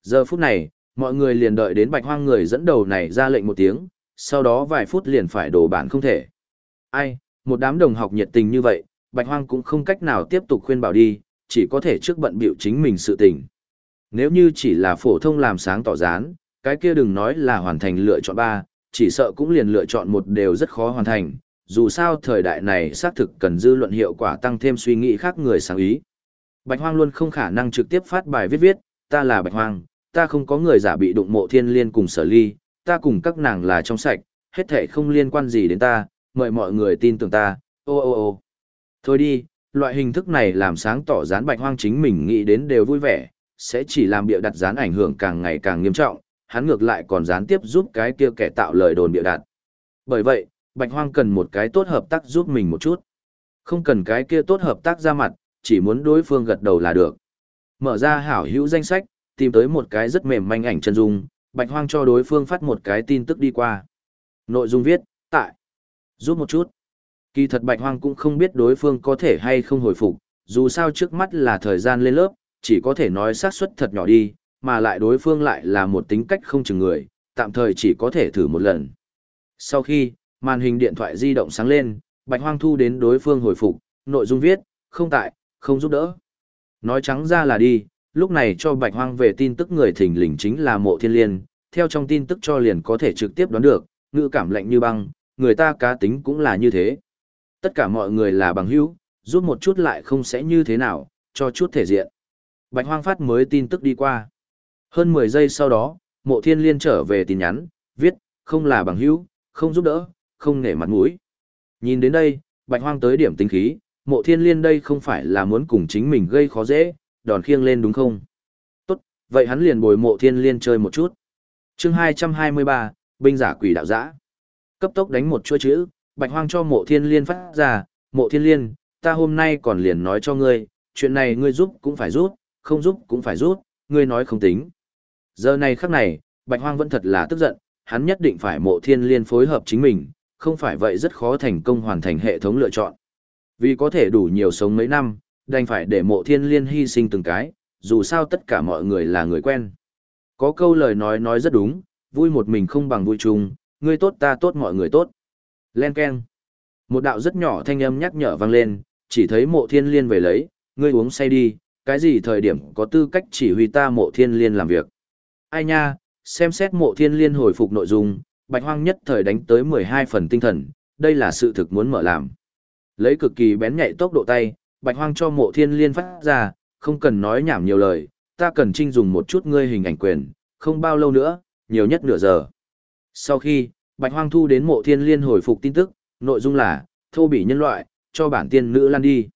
Giờ phút này, mọi người liền đợi đến Bạch Hoang người dẫn đầu này ra lệnh một tiếng, sau đó vài phút liền phải đổ bản không thể. Ai, một đám đồng học nhiệt tình như vậy, Bạch Hoang cũng không cách nào tiếp tục khuyên bảo đi, chỉ có thể trước bận biểu chính mình sự tình. Nếu như chỉ là phổ thông làm sáng tỏ rán, cái kia đừng nói là hoàn thành lựa chọn ba, chỉ sợ cũng liền lựa chọn một đều rất khó hoàn thành, dù sao thời đại này xác thực cần dư luận hiệu quả tăng thêm suy nghĩ khác người sáng ý. Bạch Hoang luôn không khả năng trực tiếp phát bài viết viết, ta là Bạch Hoang, ta không có người giả bị đụng mộ thiên liên cùng sở ly, ta cùng các nàng là trong sạch, hết thể không liên quan gì đến ta, mời mọi người tin tưởng ta, ô ô ô. Thôi đi, loại hình thức này làm sáng tỏ dán bạch hoang chính mình nghĩ đến đều vui vẻ, sẽ chỉ làm bịa đặt dán ảnh hưởng càng ngày càng nghiêm trọng, hắn ngược lại còn gián tiếp giúp cái kia kẻ tạo lời đồn bịa đặt. Bởi vậy, Bạch Hoang cần một cái tốt hợp tác giúp mình một chút. Không cần cái kia tốt hợp tác ra mặt, chỉ muốn đối phương gật đầu là được. Mở ra hảo hữu danh sách, tìm tới một cái rất mềm manh ảnh chân dung, Bạch Hoang cho đối phương phát một cái tin tức đi qua. Nội dung viết, tại, giúp một chút. Kỳ thật Bạch Hoang cũng không biết đối phương có thể hay không hồi phục, dù sao trước mắt là thời gian lên lớp, chỉ có thể nói xác suất thật nhỏ đi, mà lại đối phương lại là một tính cách không chừng người, tạm thời chỉ có thể thử một lần. Sau khi, màn hình điện thoại di động sáng lên, Bạch Hoang thu đến đối phương hồi phục, nội dung viết, không tại, không giúp đỡ. Nói trắng ra là đi, lúc này cho Bạch Hoang về tin tức người thỉnh lình chính là mộ thiên liên, theo trong tin tức cho liền có thể trực tiếp đoán được, ngữ cảm lạnh như băng, người ta cá tính cũng là như thế. Tất cả mọi người là bằng hữu, giúp một chút lại không sẽ như thế nào, cho chút thể diện. Bạch Hoang phát mới tin tức đi qua. Hơn 10 giây sau đó, mộ thiên liên trở về tin nhắn, viết, không là bằng hữu, không giúp đỡ, không nể mặt mũi. Nhìn đến đây, Bạch Hoang tới điểm tinh khí, mộ thiên liên đây không phải là muốn cùng chính mình gây khó dễ, đòn khiêng lên đúng không? Tốt, vậy hắn liền bồi mộ thiên liên chơi một chút. Chương 223, binh giả quỷ đạo dã, Cấp tốc đánh một chuỗi chữ, Bạch Hoang cho mộ thiên liên phát ra, mộ thiên liên, ta hôm nay còn liền nói cho ngươi, chuyện này ngươi giúp cũng phải giúp, không giúp cũng phải giúp, ngươi nói không tính. Giờ này khắc này, Bạch Hoang vẫn thật là tức giận, hắn nhất định phải mộ thiên liên phối hợp chính mình, không phải vậy rất khó thành công hoàn thành hệ thống lựa chọn. Vì có thể đủ nhiều sống mấy năm, đành phải để mộ thiên liên hy sinh từng cái, dù sao tất cả mọi người là người quen. Có câu lời nói nói rất đúng, vui một mình không bằng vui chung, ngươi tốt ta tốt mọi người tốt. Len keng. Một đạo rất nhỏ thanh âm nhắc nhở vang lên, chỉ thấy mộ thiên liên về lấy, ngươi uống say đi, cái gì thời điểm có tư cách chỉ huy ta mộ thiên liên làm việc. Ai nha, xem xét mộ thiên liên hồi phục nội dung, bạch hoang nhất thời đánh tới 12 phần tinh thần, đây là sự thực muốn mở làm. Lấy cực kỳ bén nhạy tốc độ tay, bạch hoang cho mộ thiên liên phát ra, không cần nói nhảm nhiều lời, ta cần trinh dùng một chút ngươi hình ảnh quyền, không bao lâu nữa, nhiều nhất nửa giờ. Sau khi, bạch hoang thu đến mộ thiên liên hồi phục tin tức, nội dung là, thô bị nhân loại, cho bản tiên nữ lan đi.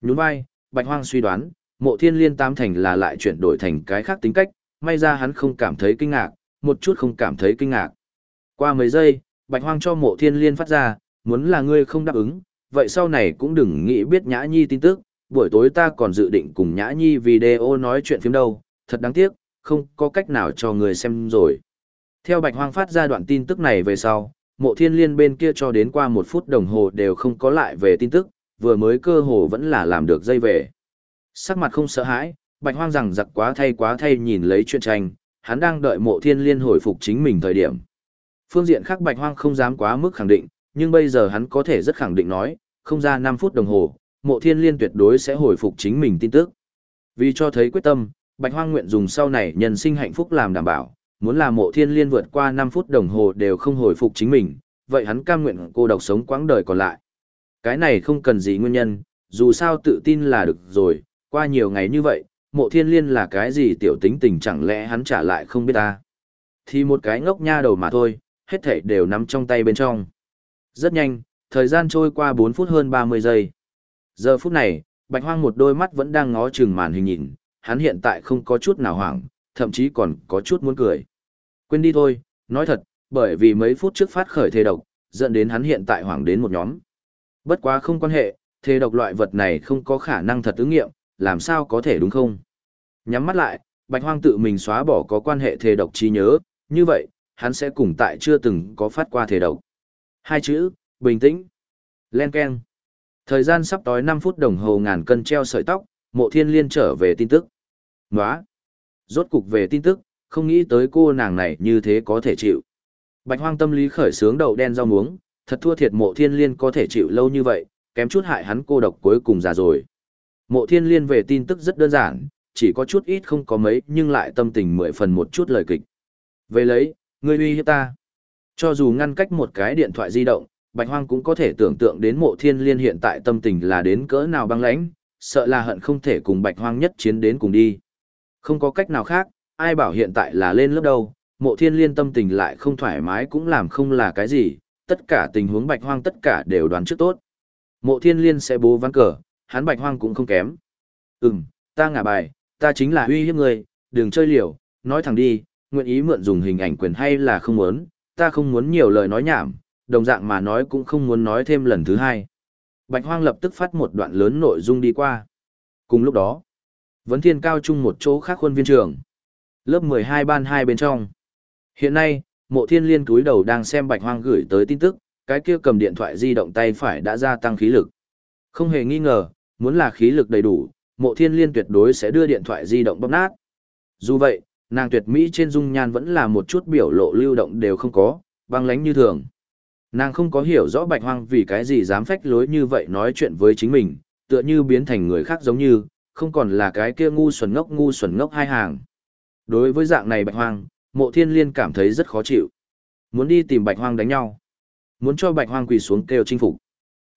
Nhún vai, bạch hoang suy đoán, mộ thiên liên tam thành là lại chuyển đổi thành cái khác tính cách, may ra hắn không cảm thấy kinh ngạc, một chút không cảm thấy kinh ngạc. Qua mấy giây, bạch hoang cho mộ thiên liên phát ra, muốn là ngươi không đáp ứng, vậy sau này cũng đừng nghĩ biết Nhã Nhi tin tức, buổi tối ta còn dự định cùng Nhã Nhi video nói chuyện phim đâu, thật đáng tiếc, không có cách nào cho người xem rồi. Theo Bạch Hoang phát ra đoạn tin tức này về sau, mộ thiên liên bên kia cho đến qua một phút đồng hồ đều không có lại về tin tức, vừa mới cơ hồ vẫn là làm được dây về. Sắc mặt không sợ hãi, Bạch Hoang rằng giặc quá thay quá thay nhìn lấy chuyện tranh, hắn đang đợi mộ thiên liên hồi phục chính mình thời điểm. Phương diện khác Bạch Hoang không dám quá mức khẳng định, nhưng bây giờ hắn có thể rất khẳng định nói, không ra 5 phút đồng hồ, mộ thiên liên tuyệt đối sẽ hồi phục chính mình tin tức. Vì cho thấy quyết tâm, Bạch Hoang nguyện dùng sau này nhân sinh hạnh phúc làm đảm bảo, muốn là mộ thiên liên vượt qua 5 phút đồng hồ đều không hồi phục chính mình, vậy hắn cam nguyện cô độc sống quãng đời còn lại. Cái này không cần gì nguyên nhân, dù sao tự tin là được rồi, qua nhiều ngày như vậy, mộ thiên liên là cái gì tiểu tính tình chẳng lẽ hắn trả lại không biết ta. Thì một cái ngốc nha đầu mà thôi, hết thảy đều nắm trong tay bên trong. Rất nhanh, thời gian trôi qua 4 phút hơn 30 giây. Giờ phút này, Bạch Hoang một đôi mắt vẫn đang ngó chừng màn hình nhìn, hắn hiện tại không có chút nào hoảng, thậm chí còn có chút muốn cười. Quên đi thôi, nói thật, bởi vì mấy phút trước phát khởi thề độc, dẫn đến hắn hiện tại hoảng đến một nhóm. Bất quá không quan hệ, thề độc loại vật này không có khả năng thật ứng nghiệm, làm sao có thể đúng không? Nhắm mắt lại, Bạch Hoang tự mình xóa bỏ có quan hệ thề độc trí nhớ, như vậy, hắn sẽ cùng tại chưa từng có phát qua thề độc. Hai chữ, bình tĩnh. Len Ken. Thời gian sắp tối 5 phút đồng hồ ngàn cân treo sợi tóc, mộ thiên liên trở về tin tức. Nóa. Rốt cục về tin tức, không nghĩ tới cô nàng này như thế có thể chịu. Bạch hoang tâm lý khởi sướng đầu đen rau muống, thật thua thiệt mộ thiên liên có thể chịu lâu như vậy, kém chút hại hắn cô độc cuối cùng già rồi. Mộ thiên liên về tin tức rất đơn giản, chỉ có chút ít không có mấy nhưng lại tâm tình mười phần một chút lời kịch. Về lấy, ngươi uy hiếp ta. Cho dù ngăn cách một cái điện thoại di động, Bạch Hoang cũng có thể tưởng tượng đến mộ thiên liên hiện tại tâm tình là đến cỡ nào băng lãnh, sợ là hận không thể cùng Bạch Hoang nhất chiến đến cùng đi. Không có cách nào khác, ai bảo hiện tại là lên lớp đâu, mộ thiên liên tâm tình lại không thoải mái cũng làm không là cái gì, tất cả tình huống Bạch Hoang tất cả đều đoán trước tốt. Mộ thiên liên sẽ bố ván cờ, hắn Bạch Hoang cũng không kém. Ừm, ta ngả bài, ta chính là uy hiếp người, đừng chơi liều, nói thẳng đi, nguyện ý mượn dùng hình ảnh quyền hay là không muốn, ta không muốn nhiều lời nói nhảm, đồng dạng mà nói cũng không muốn nói thêm lần thứ hai. Bạch Hoang lập tức phát một đoạn lớn nội dung đi qua. Cùng lúc đó, Vấn Thiên Cao Trung một chỗ khác khuôn viên trường. Lớp 12 ban hai bên trong. Hiện nay, mộ thiên liên túi đầu đang xem Bạch Hoang gửi tới tin tức, cái kia cầm điện thoại di động tay phải đã gia tăng khí lực. Không hề nghi ngờ, muốn là khí lực đầy đủ, mộ thiên liên tuyệt đối sẽ đưa điện thoại di động bóp nát. Dù vậy, nàng tuyệt mỹ trên dung nhan vẫn là một chút biểu lộ lưu động đều không có, băng lánh như thường. Nàng không có hiểu rõ bạch hoang vì cái gì dám phách lối như vậy nói chuyện với chính mình, tựa như biến thành người khác giống như, không còn là cái kia ngu xuẩn ngốc ngu xuẩn ngốc hai hàng. Đối với dạng này bạch hoang, mộ thiên liên cảm thấy rất khó chịu. Muốn đi tìm bạch hoang đánh nhau. Muốn cho bạch hoang quỳ xuống kêu chinh phục.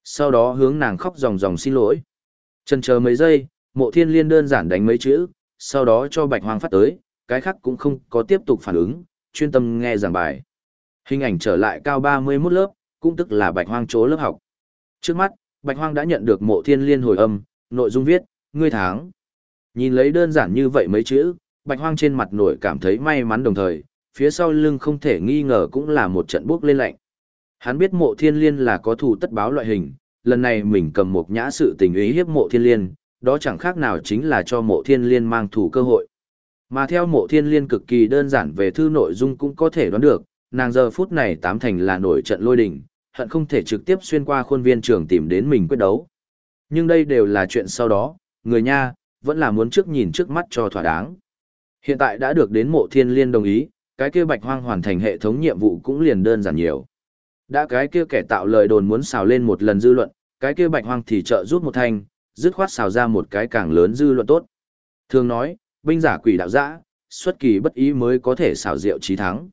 Sau đó hướng nàng khóc ròng ròng xin lỗi. chần chờ mấy giây, mộ thiên liên đơn giản đánh mấy chữ, sau đó cho bạch hoang phát tới, cái khác cũng không có tiếp tục phản ứng, chuyên tâm nghe giảng bài. Hình ảnh trở lại cao 31 lớp, cũng tức là bạch hoang chỗ lớp học. Trước mắt, bạch hoang đã nhận được mộ thiên liên hồi âm, nội dung viết, ngươi tháng. Nhìn lấy đơn giản như vậy mấy chữ, bạch hoang trên mặt nổi cảm thấy may mắn đồng thời, phía sau lưng không thể nghi ngờ cũng là một trận bước lên lạnh. Hắn biết mộ thiên liên là có thủ tất báo loại hình, lần này mình cầm một nhã sự tình ý hiếp mộ thiên liên, đó chẳng khác nào chính là cho mộ thiên liên mang thủ cơ hội. Mà theo mộ thiên liên cực kỳ đơn giản về thư nội dung cũng có thể đoán được, nàng giờ phút này tám thành là nổi trận lôi đình, hận không thể trực tiếp xuyên qua khuôn viên trường tìm đến mình quyết đấu. Nhưng đây đều là chuyện sau đó, người nha, vẫn là muốn trước nhìn trước mắt cho thỏa đáng. Hiện tại đã được đến mộ thiên liên đồng ý, cái kia bạch hoang hoàn thành hệ thống nhiệm vụ cũng liền đơn giản nhiều. Đã cái kia kẻ tạo lời đồn muốn xào lên một lần dư luận, cái kia bạch hoang thì trợ rút một thanh, dứt khoát xào ra một cái càng lớn dư luận tốt. Thường nói, binh giả quỷ đạo dã, xuất kỳ bất ý mới có thể xào rượu trí thắng.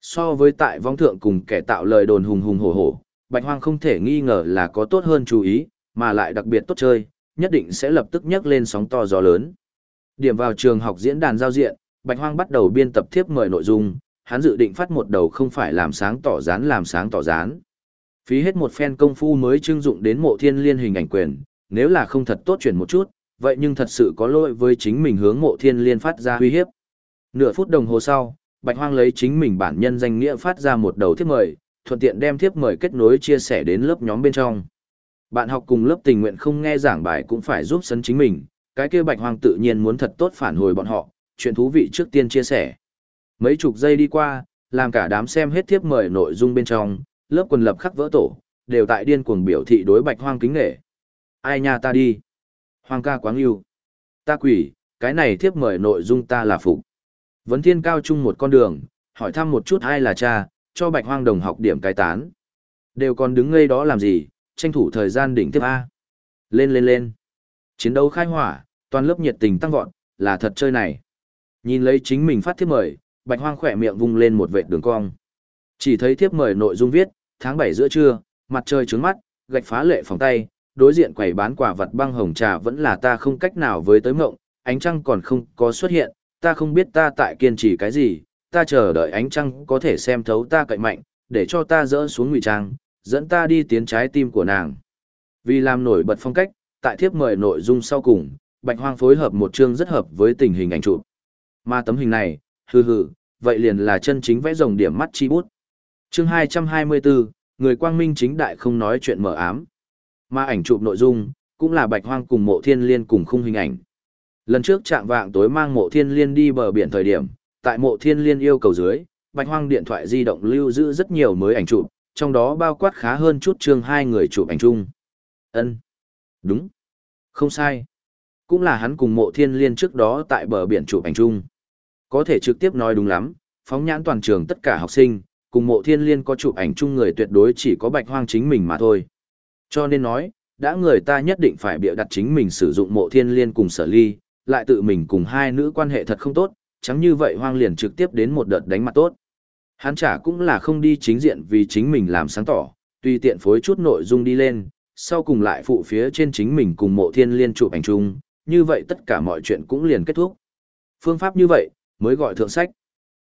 So với tại vong thượng cùng kẻ tạo lời đồn hùng hùng hổ hổ, bạch hoang không thể nghi ngờ là có tốt hơn chú ý, mà lại đặc biệt tốt chơi, nhất định sẽ lập tức nhấc lên sóng to gió lớn. Điểm vào trường học diễn đàn giao diện, bạch hoang bắt đầu biên tập thiếp mời nội dung, hắn dự định phát một đầu không phải làm sáng tỏ dán làm sáng tỏ dán. Phí hết một phen công phu mới trưng dụng đến mộ thiên liên hình ảnh quyền, nếu là không thật tốt chuyển một chút, vậy nhưng thật sự có lỗi với chính mình hướng mộ thiên liên phát ra uy hiếp. Nửa phút đồng hồ sau, Bạch Hoang lấy chính mình bản nhân danh nghĩa phát ra một đầu thiếp mời, thuận tiện đem thiếp mời kết nối chia sẻ đến lớp nhóm bên trong. Bạn học cùng lớp tình nguyện không nghe giảng bài cũng phải giúp sấn chính mình, cái kia Bạch Hoang tự nhiên muốn thật tốt phản hồi bọn họ, chuyện thú vị trước tiên chia sẻ. Mấy chục giây đi qua, làm cả đám xem hết thiếp mời nội dung bên trong, lớp quần lập khắc vỡ tổ, đều tại điên cuồng biểu thị đối Bạch Hoang kính nghệ. Ai nha ta đi. Hoang ca quáng yêu. Ta quỷ, cái này thiếp mời nội dung ta là phục. Vấn thiên cao chung một con đường, hỏi thăm một chút ai là cha, cho bạch hoang đồng học điểm cai tán. Đều còn đứng ngây đó làm gì, tranh thủ thời gian đỉnh tiếp A. Lên lên lên. Chiến đấu khai hỏa, toàn lớp nhiệt tình tăng vọt, là thật chơi này. Nhìn lấy chính mình phát thiếp mời, bạch hoang khỏe miệng vung lên một vệt đường cong. Chỉ thấy thiếp mời nội dung viết, tháng 7 giữa trưa, mặt trời trướng mắt, gạch phá lệ phòng tay, đối diện quầy bán quả vật băng hồng trà vẫn là ta không cách nào với tới mộng, ánh trăng còn không có xuất hiện, ta không biết ta tại kiên trì cái gì, ta chờ đợi ánh trăng có thể xem thấu ta cậy mạnh, để cho ta dỡ xuống ngụy trang, dẫn ta đi tiến trái tim của nàng. Vì làm nổi bật phong cách, tại thiếp mời nội dung sau cùng, Bạch Hoang phối hợp một chương rất hợp với tình hình ảnh chụp. Mà tấm hình này, hừ hừ, vậy liền là chân chính vẽ rồng điểm mắt chi bút. Chương 224, người quang minh chính đại không nói chuyện mở ám. Mà ảnh chụp nội dung, cũng là Bạch Hoang cùng Mộ Thiên Liên cùng khung hình ảnh. Lần trước trạng vạng tối mang Mộ Thiên Liên đi bờ biển thời điểm, tại Mộ Thiên Liên yêu cầu dưới, Bạch Hoang điện thoại di động lưu giữ rất nhiều mới ảnh chụp, trong đó bao quát khá hơn chút chương hai người chụp ảnh chung. Ân, Đúng. Không sai. Cũng là hắn cùng Mộ Thiên Liên trước đó tại bờ biển chụp ảnh chung. Có thể trực tiếp nói đúng lắm, phóng nhãn toàn trường tất cả học sinh, cùng Mộ Thiên Liên có chụp ảnh chung người tuyệt đối chỉ có Bạch Hoang chính mình mà thôi. Cho nên nói, đã người ta nhất định phải bịa đặt chính mình sử dụng mộ thiên liên cùng sở ly, lại tự mình cùng hai nữ quan hệ thật không tốt, chẳng như vậy hoang liền trực tiếp đến một đợt đánh mặt tốt. Hắn chả cũng là không đi chính diện vì chính mình làm sáng tỏ, tùy tiện phối chút nội dung đi lên, sau cùng lại phụ phía trên chính mình cùng mộ thiên liên chụp ảnh chung, như vậy tất cả mọi chuyện cũng liền kết thúc. Phương pháp như vậy, mới gọi thượng sách.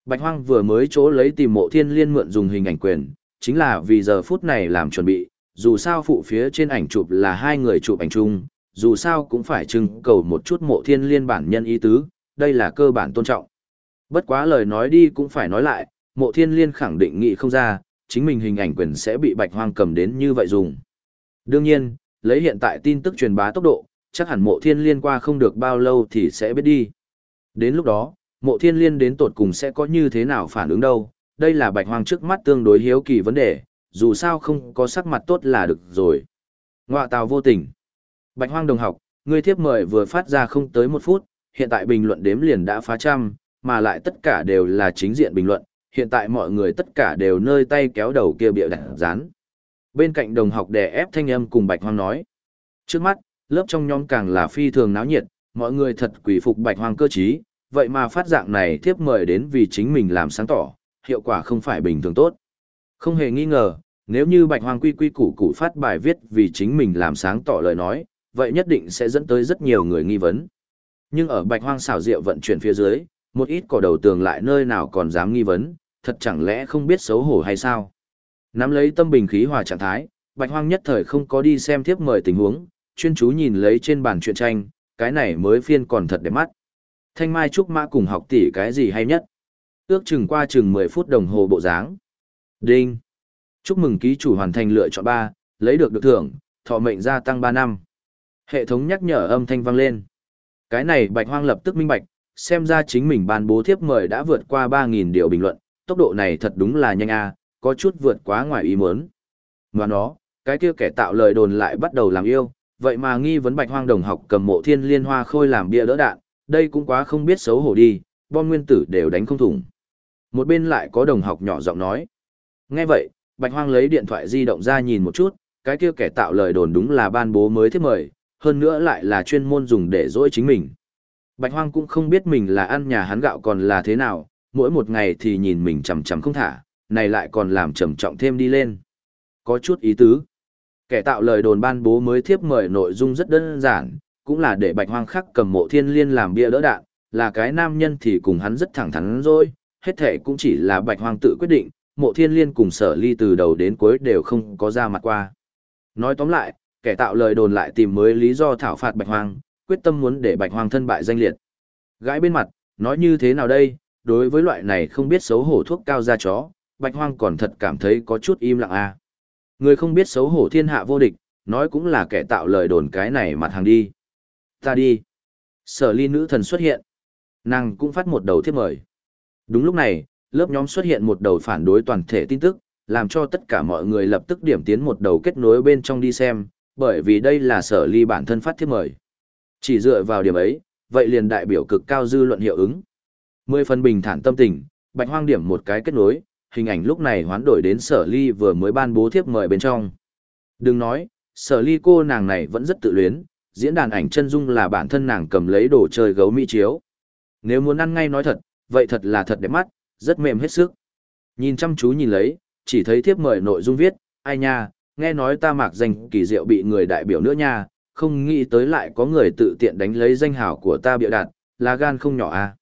Bạch Hoang vừa mới chỗ lấy tìm mộ thiên liên mượn dùng hình ảnh quyền, chính là vì giờ phút này làm chuẩn bị, dù sao phụ phía trên ảnh chụp là hai người chụp ảnh chung, dù sao cũng phải trưng cầu một chút mộ thiên liên bản nhân ý tứ, đây là cơ bản tôn trọng. Bất quá lời nói đi cũng phải nói lại, mộ thiên liên khẳng định nghị không ra, chính mình hình ảnh quyền sẽ bị bạch hoang cầm đến như vậy dùng. Đương nhiên, lấy hiện tại tin tức truyền bá tốc độ, chắc hẳn mộ thiên liên qua không được bao lâu thì sẽ biết đi. Đến lúc đó, mộ thiên liên đến tột cùng sẽ có như thế nào phản ứng đâu, đây là bạch hoang trước mắt tương đối hiếu kỳ vấn đề, dù sao không có sắc mặt tốt là được rồi. Ngoạ tào vô tình. Bạch hoang đồng học, ngươi thiếp mời vừa phát ra không tới một phút, hiện tại bình luận đếm liền đã phá trăm, mà lại tất cả đều là chính diện bình luận, hiện tại mọi người tất cả đều nơi tay kéo đầu kia bịa đặt dán. Bên cạnh đồng học đè ép thanh âm cùng Bạch Hoang nói. Trước mắt, lớp trong nhóm càng là phi thường náo nhiệt, mọi người thật quỷ phục Bạch Hoang cơ trí, vậy mà phát dạng này tiếp mời đến vì chính mình làm sáng tỏ, hiệu quả không phải bình thường tốt. Không hề nghi ngờ, nếu như Bạch Hoang quy quy củ củ phát bài viết vì chính mình làm sáng tỏ lời nói, vậy nhất định sẽ dẫn tới rất nhiều người nghi vấn. Nhưng ở Bạch Hoang xảo diệu vận chuyển phía dưới, một ít cỏ đầu tường lại nơi nào còn dám nghi vấn, thật chẳng lẽ không biết xấu hổ hay sao? Nắm lấy tâm bình khí hòa trạng thái, Bạch Hoang nhất thời không có đi xem tiếp mời tình huống, chuyên chú nhìn lấy trên bàn truyện tranh, cái này mới phiên còn thật đẹp mắt. Thanh Mai Trúc Mã cùng học tỷ cái gì hay nhất? Ước chừng qua chừng 10 phút đồng hồ bộ dáng. Đinh! Chúc mừng ký chủ hoàn thành lựa chọn 3, lấy được được thưởng, thọ mệnh gia tăng 3 năm. Hệ thống nhắc nhở âm thanh vang lên. Cái này Bạch Hoang lập tức minh bạch, xem ra chính mình ban bố thiếp mời đã vượt qua 3.000 điều bình luận, tốc độ này thật đúng là nhanh a, có chút vượt quá ngoài ý muốn. Ngoài đó, cái kia kẻ tạo lời đồn lại bắt đầu làm yêu, vậy mà nghi vấn bạch hoang đồng học cầm mộ thiên liên hoa khôi làm bia đỡ đạn, đây cũng quá không biết xấu hổ đi, bom nguyên tử đều đánh không thủng. Một bên lại có đồng học nhỏ giọng nói. Nghe vậy, bạch hoang lấy điện thoại di động ra nhìn một chút, cái kia kẻ tạo lời đồn đúng là ban bố mới thiết mời, hơn nữa lại là chuyên môn dùng để dỗi chính mình. Bạch hoang cũng không biết mình là ăn nhà hắn gạo còn là thế nào, mỗi một ngày thì nhìn mình chằm chằm không thả, này lại còn làm trầm trọng thêm đi lên. Có chút ý tứ. Kẻ tạo lời đồn ban bố mới thiếp mời nội dung rất đơn giản, cũng là để bạch hoang khắc cầm mộ thiên liên làm bia đỡ đạn, là cái nam nhân thì cùng hắn rất thẳng thắn rồi, hết thể cũng chỉ là bạch hoang tự quyết định, mộ thiên liên cùng sở ly từ đầu đến cuối đều không có ra mặt qua. Nói tóm lại, kẻ tạo lời đồn lại tìm mới lý do thảo phạt bạch hoang, quyết tâm muốn để bạch hoang thân bại danh liệt. Gãi bên mặt, nói như thế nào đây, đối với loại này không biết xấu hổ thuốc cao da chó, bạch hoang còn thật cảm thấy có chút im lặng à. Người không biết xấu hổ thiên hạ vô địch, nói cũng là kẻ tạo lời đồn cái này mặt hàng đi. Ta đi. Sở ly nữ thần xuất hiện. Nàng cũng phát một đầu thiếp mời. Đúng lúc này, lớp nhóm xuất hiện một đầu phản đối toàn thể tin tức, làm cho tất cả mọi người lập tức điểm tiến một đầu kết nối bên trong đi xem, bởi vì đây là sở ly bản thân phát thiếp mời. Chỉ dựa vào điểm ấy, vậy liền đại biểu cực cao dư luận hiệu ứng. Mười phần bình thản tâm tình, bạch hoang điểm một cái kết nối, hình ảnh lúc này hoán đổi đến sở ly vừa mới ban bố thiếp mời bên trong. Đừng nói, sở ly cô nàng này vẫn rất tự luyến, diễn đàn ảnh chân dung là bản thân nàng cầm lấy đồ chơi gấu mỹ chiếu. Nếu muốn ăn ngay nói thật, vậy thật là thật đẹp mắt, rất mềm hết sức. Nhìn chăm chú nhìn lấy, chỉ thấy thiếp mời nội dung viết, ai nha, nghe nói ta mạc danh kỳ diệu bị người đại biểu nữa nha, không nghĩ tới lại có người tự tiện đánh lấy danh hảo của ta biểu đạt, là gan không nhỏ à.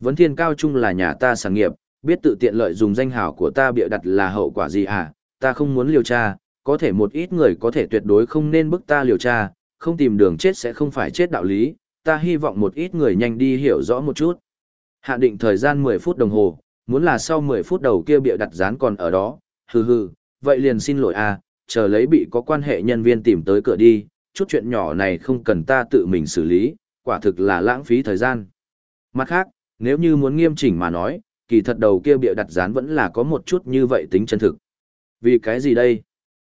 Vấn thiên cao trung là nhà ta sản nghiệp, biết tự tiện lợi dùng danh hảo của ta bịa đặt là hậu quả gì à, ta không muốn liều tra, có thể một ít người có thể tuyệt đối không nên bức ta liều tra, không tìm đường chết sẽ không phải chết đạo lý, ta hy vọng một ít người nhanh đi hiểu rõ một chút. Hạn định thời gian 10 phút đồng hồ, muốn là sau 10 phút đầu kia bịa đặt dán còn ở đó, hừ hừ, vậy liền xin lỗi à, chờ lấy bị có quan hệ nhân viên tìm tới cửa đi, chút chuyện nhỏ này không cần ta tự mình xử lý, quả thực là lãng phí thời gian. Mặt khác, nếu như muốn nghiêm chỉnh mà nói, kỳ thật đầu kia bịa đặt dán vẫn là có một chút như vậy tính chân thực. Vì cái gì đây?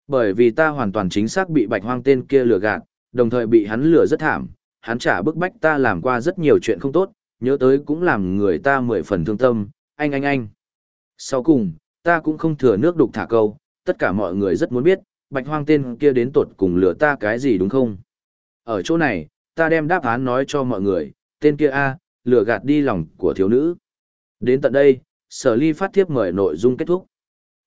Bởi vì ta hoàn toàn chính xác bị bạch hoang tên kia lừa gạt, đồng thời bị hắn lừa rất thảm, hắn trả bức bách ta làm qua rất nhiều chuyện không tốt, nhớ tới cũng làm người ta mười phần thương tâm, anh anh anh. Sau cùng, ta cũng không thừa nước đục thả câu, tất cả mọi người rất muốn biết, bạch hoang tên kia đến tột cùng lừa ta cái gì đúng không? Ở chỗ này, ta đem đáp án nói cho mọi người, tên kia A, lừa gạt đi lòng của thiếu nữ. Đến tận đây, sở ly phát thiếp mời nội dung kết thúc.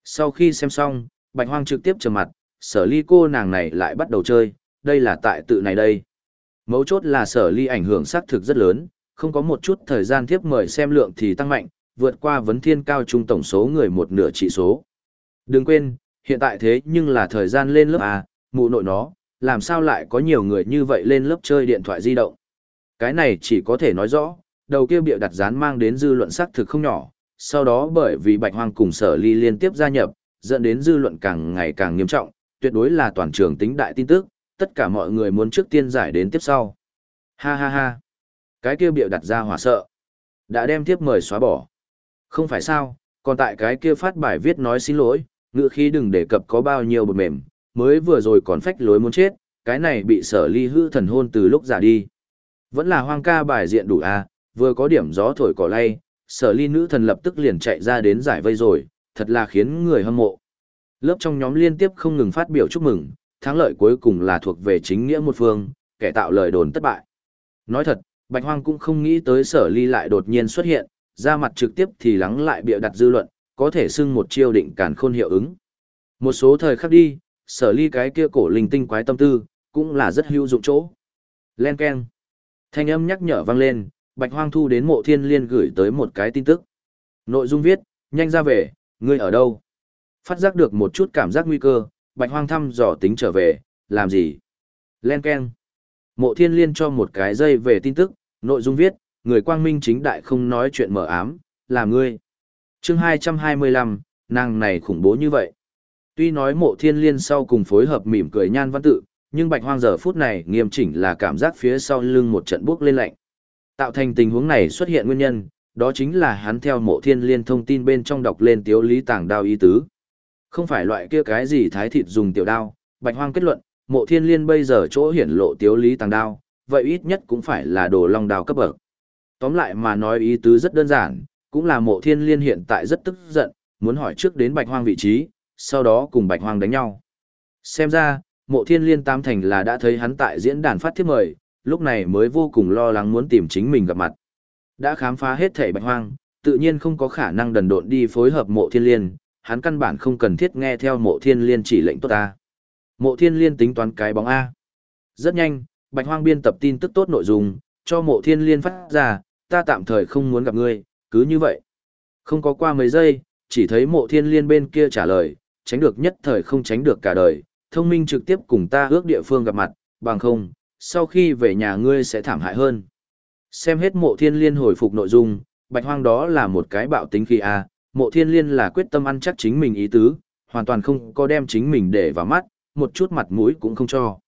Sau khi xem xong, bạch hoang trực tiếp trầm mặt, sở ly cô nàng này lại bắt đầu chơi, đây là tại tự này đây. Mấu chốt là sở ly ảnh hưởng xác thực rất lớn, không có một chút thời gian thiếp mời xem lượng thì tăng mạnh, vượt qua vấn thiên cao trung tổng số người một nửa trị số. Đừng quên, hiện tại thế nhưng là thời gian lên lớp A, mụ nội nó, làm sao lại có nhiều người như vậy lên lớp chơi điện thoại di động. Cái này chỉ có thể nói rõ, đầu kia bịa đặt dán mang đến dư luận xác thực không nhỏ, sau đó bởi vì Bạch Hoang cùng Sở Ly liên tiếp gia nhập, dẫn đến dư luận càng ngày càng nghiêm trọng, tuyệt đối là toàn trường tính đại tin tức, tất cả mọi người muốn trước tiên giải đến tiếp sau. Ha ha ha. Cái kia bịa đặt ra hỏa sợ. Đã đem tiếp mời xóa bỏ. Không phải sao, còn tại cái kia phát bài viết nói xin lỗi, ngựa khí đừng đề cập có bao nhiêu bột mềm, mới vừa rồi còn phách lối muốn chết, cái này bị sở ly hư thần hôn từ lúc giả đi. Vẫn là hoang ca bài diện đủ à, vừa có điểm gió thổi cỏ lay, sở ly nữ thần lập tức liền chạy ra đến giải vây rồi, thật là khiến người hâm mộ. Lớp trong nhóm liên tiếp không ngừng phát biểu chúc mừng, thắng lợi cuối cùng là thuộc về chính nghĩa một phương, kẻ tạo lời đồn thất bại. Nói thật, Bạch Hoang cũng không nghĩ tới sở ly lại đột nhiên xuất hiện, ra mặt trực tiếp thì lắng lại bịa đặt dư luận, có thể xưng một chiêu định càn khôn hiệu ứng. Một số thời khắc đi, sở ly cái kia cổ linh tinh quái tâm tư, cũng là rất hữu dụng chỗ. Len keng. Thanh âm nhắc nhở vang lên, Bạch Hoang Thu đến mộ thiên liên gửi tới một cái tin tức. Nội dung viết, nhanh ra về, ngươi ở đâu? Phát giác được một chút cảm giác nguy cơ, Bạch Hoang thăm dò tính trở về, làm gì? Len keng. Mộ thiên liên cho một cái dây về tin tức, nội dung viết, người quang minh chính đại không nói chuyện mở ám, là ngươi. Chương 225, nàng này khủng bố như vậy. Tuy nói mộ thiên liên sau cùng phối hợp mỉm cười nhan văn tự, nhưng bạch hoang giờ phút này nghiêm chỉnh là cảm giác phía sau lưng một trận bước lên lạnh. Tạo thành tình huống này xuất hiện nguyên nhân, đó chính là hắn theo mộ thiên liên thông tin bên trong đọc lên tiếu lý tàng đao ý tứ. Không phải loại kia cái gì thái thịt dùng tiểu đao, bạch hoang kết luận, mộ thiên liên bây giờ chỗ hiển lộ tiếu lý tàng đao, vậy ít nhất cũng phải là đồ long đao cấp bậc. Tóm lại mà nói ý tứ rất đơn giản, cũng là mộ thiên liên hiện tại rất tức giận, muốn hỏi trước đến bạch hoang vị trí, sau đó cùng bạch hoang đánh nhau. Xem ra, mộ thiên liên tam thành là đã thấy hắn tại diễn đàn phát thiếp mời, lúc này mới vô cùng lo lắng muốn tìm chính mình gặp mặt. Đã khám phá hết thể bạch hoang, tự nhiên không có khả năng đần độn đi phối hợp mộ thiên liên, hắn căn bản không cần thiết nghe theo mộ thiên liên chỉ lệnh tốt ta. Mộ thiên liên tính toán cái bóng A. Rất nhanh, bạch hoang biên tập tin tức tốt nội dung, cho mộ thiên liên phát ra, ta tạm thời không muốn gặp ngươi, cứ như vậy. Không có qua mấy giây, chỉ thấy mộ thiên liên bên kia trả lời, tránh được nhất thời không tránh được cả đời, thông minh trực tiếp cùng ta ước địa phương gặp mặt, bằng không, sau khi về nhà ngươi sẽ thảm hại hơn. Xem hết mộ thiên liên hồi phục nội dung, bạch hoang đó là một cái bạo tính khi a mộ thiên liên là quyết tâm ăn chắc chính mình ý tứ, hoàn toàn không có đem chính mình để vào mắt, một chút mặt mũi cũng không cho.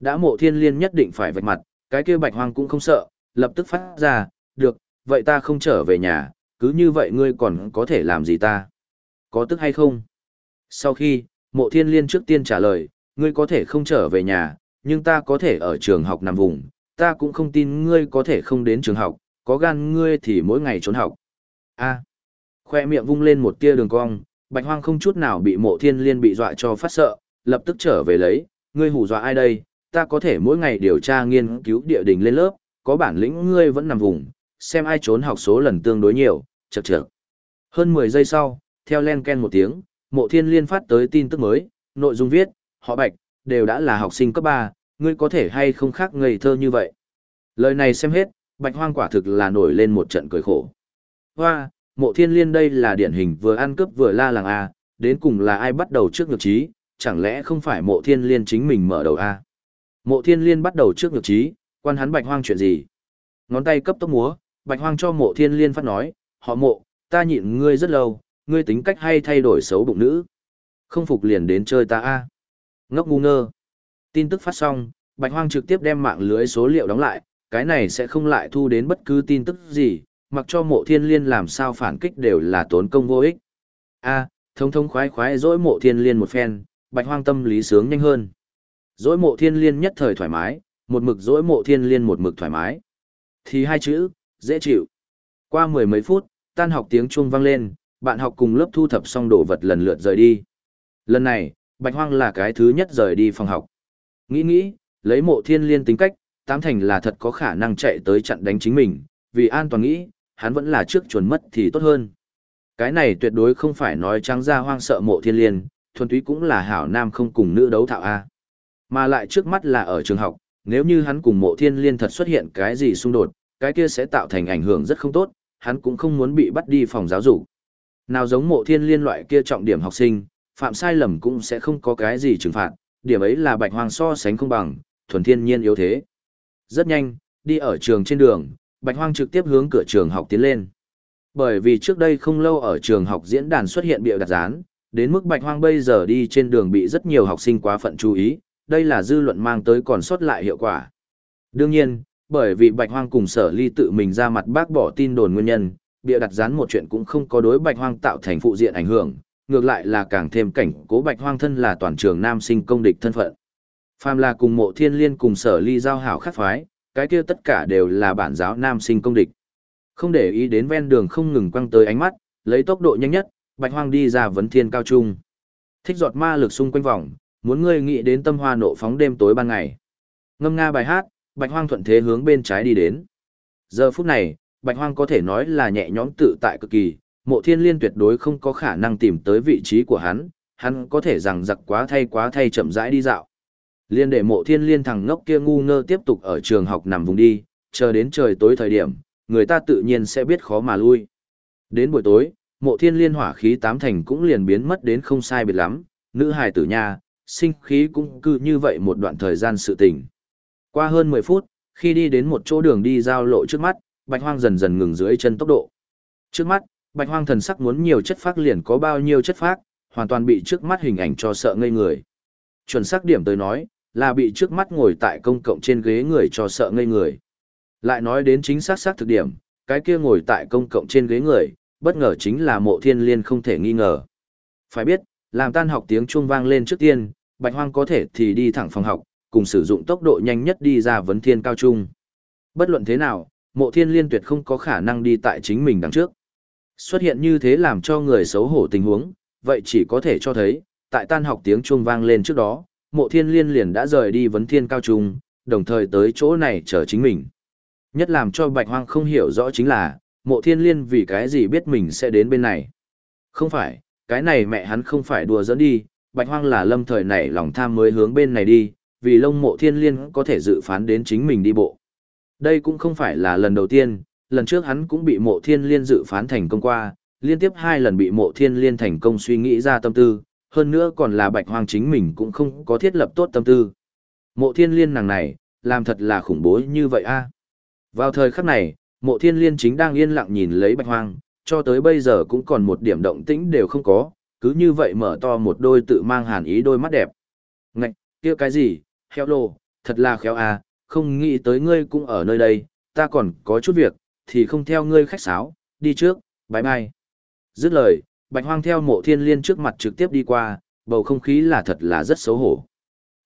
Đã mộ thiên liên nhất định phải vạch mặt, cái kia bạch hoang cũng không sợ, lập tức phát ra, được, vậy ta không trở về nhà, cứ như vậy ngươi còn có thể làm gì ta? Có tức hay không? Sau khi, mộ thiên liên trước tiên trả lời, ngươi có thể không trở về nhà, nhưng ta có thể ở trường học nằm vùng, ta cũng không tin ngươi có thể không đến trường học, có gan ngươi thì mỗi ngày trốn học. A. Khoe miệng vung lên một tia đường cong, bạch hoang không chút nào bị mộ thiên liên bị dọa cho phát sợ, lập tức trở về lấy, ngươi hù dọa ai đây, ta có thể mỗi ngày điều tra nghiên cứu địa đình lên lớp, có bản lĩnh ngươi vẫn nằm vùng, xem ai trốn học số lần tương đối nhiều, chậc chậc. Hơn 10 giây sau, theo len ken một tiếng, mộ thiên liên phát tới tin tức mới, nội dung viết, họ bạch, đều đã là học sinh cấp 3, ngươi có thể hay không khác ngây thơ như vậy. Lời này xem hết, bạch hoang quả thực là nổi lên một trận cười khổ. Hoa, mộ thiên liên đây là điển hình vừa ăn cướp vừa la làng A, đến cùng là ai bắt đầu trước ngược trí, chẳng lẽ không phải mộ thiên liên chính mình mở đầu A. Mộ thiên liên bắt đầu trước ngược trí, quan hắn bạch hoang chuyện gì. Ngón tay cấp tốc múa, bạch hoang cho mộ thiên liên phát nói, họ mộ, ta nhịn ngươi rất lâu, ngươi tính cách hay thay đổi xấu bụng nữ. Không phục liền đến chơi ta a. Ngốc ngu ngơ. Tin tức phát xong, Bạch Hoang trực tiếp đem mạng lưới số liệu đóng lại, cái này sẽ không lại thu đến bất cứ tin tức gì, mặc cho mộ thiên liên làm sao phản kích đều là tốn công vô ích. A, thông thông khoái khoái dỗi mộ thiên liên một phen, Bạch Hoang tâm lý sướng nhanh hơn. Dỗi mộ thiên liên nhất thời thoải mái, một mực dỗi mộ thiên liên một mực thoải mái. Thì hai chữ, dễ chịu. Qua mười mấy phút, tan học tiếng chuông vang lên, bạn học cùng lớp thu thập xong đồ vật lần lượt rời đi. Lần này, Bạch Hoang là cái thứ nhất rời đi phòng học. Nghĩ nghĩ, lấy mộ thiên liên tính cách, tám thành là thật có khả năng chạy tới chặn đánh chính mình, vì an toàn nghĩ, hắn vẫn là trước chuẩn mất thì tốt hơn. Cái này tuyệt đối không phải nói trắng ra hoang sợ mộ thiên liên, thuần túy cũng là hảo nam không cùng nữ đấu thạo A. Mà lại trước mắt là ở trường học, nếu như hắn cùng mộ thiên liên thật xuất hiện cái gì xung đột, cái kia sẽ tạo thành ảnh hưởng rất không tốt, hắn cũng không muốn bị bắt đi phòng giáo dục. Nào giống mộ thiên liên loại kia trọng điểm học sinh, phạm sai lầm cũng sẽ không có cái gì trừng phạt, điểm ấy là bạch hoàng so sánh không bằng, thuần thiên nhiên yếu thế. Rất nhanh, đi ở trường trên đường, bạch hoang trực tiếp hướng cửa trường học tiến lên. Bởi vì trước đây không lâu ở trường học diễn đàn xuất hiện bịa đặt dán, Đến mức bạch hoang bây giờ đi trên đường bị rất nhiều học sinh quá phận chú ý, đây là dư luận mang tới còn sót lại hiệu quả. Đương nhiên, bởi vì bạch hoang cùng sở ly tự mình ra mặt bác bỏ tin đồn nguyên nhân, bịa đặt dán một chuyện cũng không có đối bạch hoang tạo thành phụ diện ảnh hưởng, ngược lại là càng thêm cảnh cố bạch hoang thân là toàn trường nam sinh công địch thân phận. Phàm là cùng mộ thiên liên cùng sở ly giao hảo khắc phái, cái kia tất cả đều là bản giáo nam sinh công địch. Không để ý đến ven đường không ngừng quăng tới ánh mắt, lấy tốc độ nhanh nhất, bạch hoang đi ra vấn thiên cao trung. Thích giọt ma lực xung quanh vòng, muốn ngươi nghĩ đến tâm hoa nộ phóng đêm tối ban ngày. Ngâm nga bài hát, bạch hoang thuận thế hướng bên trái đi đến. Giờ phút này, bạch hoang có thể nói là nhẹ nhõm tự tại cực kỳ, mộ thiên liên tuyệt đối không có khả năng tìm tới vị trí của hắn, hắn có thể rằng giặc quá thay quá thay chậm rãi đi dạo. Liên để mộ thiên liên thằng ngốc kia ngu ngơ tiếp tục ở trường học nằm vùng đi, chờ đến trời tối thời điểm, người ta tự nhiên sẽ biết khó mà lui. Đến buổi tối, mộ thiên liên hỏa khí tám thành cũng liền biến mất đến không sai biệt lắm, nữ hài tử nha, sinh khí cũng cứ như vậy một đoạn thời gian sự tình. Qua hơn 10 phút, khi đi đến một chỗ đường đi giao lộ trước mắt, bạch hoang dần dần ngừng dưới chân tốc độ. Trước mắt, bạch hoang thần sắc muốn nhiều chất phác liền có bao nhiêu chất phác, hoàn toàn bị trước mắt hình ảnh cho sợ ngây người. Chuẩn xác điểm tới nói, là bị trước mắt ngồi tại công cộng trên ghế người cho sợ ngây người. Lại nói đến chính xác xác thực điểm, cái kia ngồi tại công cộng trên ghế người, bất ngờ chính là mộ thiên liên không thể nghi ngờ. Phải biết, làm tan học tiếng chuông vang lên trước tiên, bạch hoang có thể thì đi thẳng phòng học, cùng sử dụng tốc độ nhanh nhất đi ra vấn thiên cao trung. Bất luận thế nào, mộ thiên liên tuyệt không có khả năng đi tại chính mình đằng trước. Xuất hiện như thế làm cho người xấu hổ tình huống, vậy chỉ có thể cho thấy, tại tan học tiếng chuông vang lên trước đó, mộ thiên liên liền đã rời đi vấn thiên cao trung, đồng thời tới chỗ này chờ chính mình. Nhất làm cho bạch hoang không hiểu rõ chính là, mộ thiên liên vì cái gì biết mình sẽ đến bên này. Không phải, cái này mẹ hắn không phải đùa dẫn đi, bạch hoang là lâm thời này lòng tham mới hướng bên này đi, vì lông mộ thiên liên có thể dự phán đến chính mình đi bộ. Đây cũng không phải là lần đầu tiên, lần trước hắn cũng bị mộ thiên liên dự phán thành công qua, liên tiếp hai lần bị mộ thiên liên thành công suy nghĩ ra tâm tư, hơn nữa còn là bạch hoang chính mình cũng không có thiết lập tốt tâm tư. Mộ thiên liên nàng này, làm thật là khủng bố như vậy a. Vào thời khắc này, mộ thiên liên chính đang yên lặng nhìn lấy bạch hoang, cho tới bây giờ cũng còn một điểm động tĩnh đều không có, cứ như vậy mở to một đôi tự mang hàn ý đôi mắt đẹp. Ngạch, kia cái gì, khéo thật là khéo à, không nghĩ tới ngươi cũng ở nơi đây, ta còn có chút việc, thì không theo ngươi khách sáo, đi trước, bye bye. Dứt lời, bạch hoang theo mộ thiên liên trước mặt trực tiếp đi qua, bầu không khí là thật là rất xấu hổ.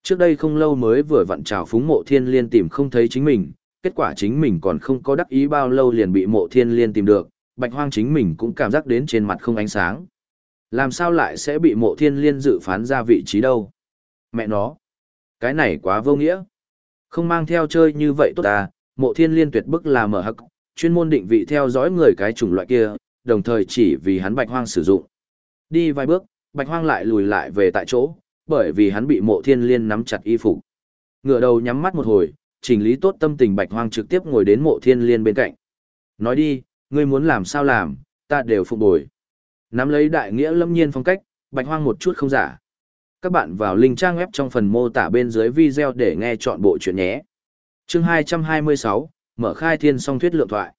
Trước đây không lâu mới vừa vặn trào phúng mộ thiên liên tìm không thấy chính mình, kết quả chính mình còn không có đắc ý bao lâu liền bị mộ thiên liên tìm được, bạch hoang chính mình cũng cảm giác đến trên mặt không ánh sáng. Làm sao lại sẽ bị mộ thiên liên dự phán ra vị trí đâu? Mẹ nó! Cái này quá vô nghĩa. Không mang theo chơi như vậy tốt à, mộ thiên liên tuyệt bức là mở hắc, chuyên môn định vị theo dõi người cái chủng loại kia, đồng thời chỉ vì hắn bạch hoang sử dụng. Đi vài bước, bạch hoang lại lùi lại về tại chỗ, bởi vì hắn bị mộ thiên liên nắm chặt y phục. Ngửa đầu nhắm mắt một hồi, chỉnh lý tốt tâm tình bạch hoang trực tiếp ngồi đến mộ thiên liên bên cạnh. Nói đi, ngươi muốn làm sao làm, ta đều phục bồi. Nắm lấy đại nghĩa lâm nhiên phong cách, bạch hoang một chút không giả. Các bạn vào link trang web trong phần mô tả bên dưới video để nghe chọn bộ chuyện nhé. Chương 226, mở khai thiên song thuyết lượng thoại.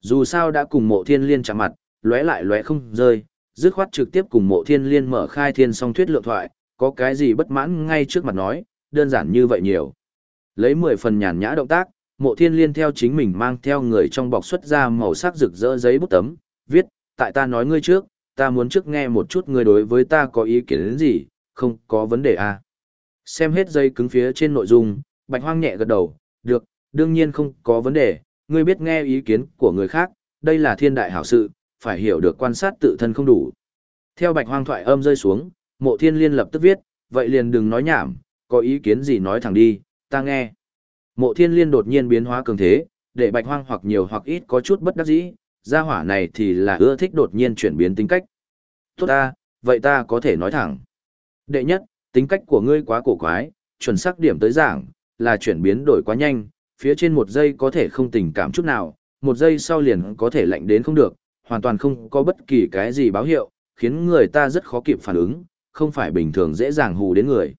Dù sao đã cùng mộ thiên liên chạm mặt, lóe lại lóe không rơi, dứt khoát trực tiếp cùng mộ thiên liên mở khai thiên song thuyết lượng thoại, có cái gì bất mãn ngay trước mặt nói, đơn giản như vậy nhiều. Lấy 10 phần nhàn nhã động tác, mộ thiên liên theo chính mình mang theo người trong bọc xuất ra màu sắc rực rỡ giấy bút tấm, viết, tại ta nói ngươi trước, ta muốn trước nghe một chút ngươi đối với ta có ý kiến đến gì, không có vấn đề à. Xem hết dây cứng phía trên nội dung, bạch hoang nhẹ gật đầu, được, đương nhiên không có vấn đề, ngươi biết nghe ý kiến của người khác, đây là thiên đại hảo sự, phải hiểu được quan sát tự thân không đủ. Theo bạch hoang thoại âm rơi xuống, mộ thiên liên lập tức viết, vậy liền đừng nói nhảm, có ý kiến gì nói thẳng đi, ta nghe. Mộ thiên liên đột nhiên biến hóa cường thế, để bạch hoang hoặc nhiều hoặc ít có chút bất đắc dĩ, gia hỏa này thì là ưa thích đột nhiên chuyển biến tính cách. Tốt ta, vậy ta có thể nói thẳng. Đệ nhất, tính cách của ngươi quá cổ quái, chuẩn xác điểm tới giảng, là chuyển biến đổi quá nhanh, phía trên một giây có thể không tình cảm chút nào, một giây sau liền có thể lạnh đến không được, hoàn toàn không có bất kỳ cái gì báo hiệu, khiến người ta rất khó kịp phản ứng, không phải bình thường dễ dàng hù đến người.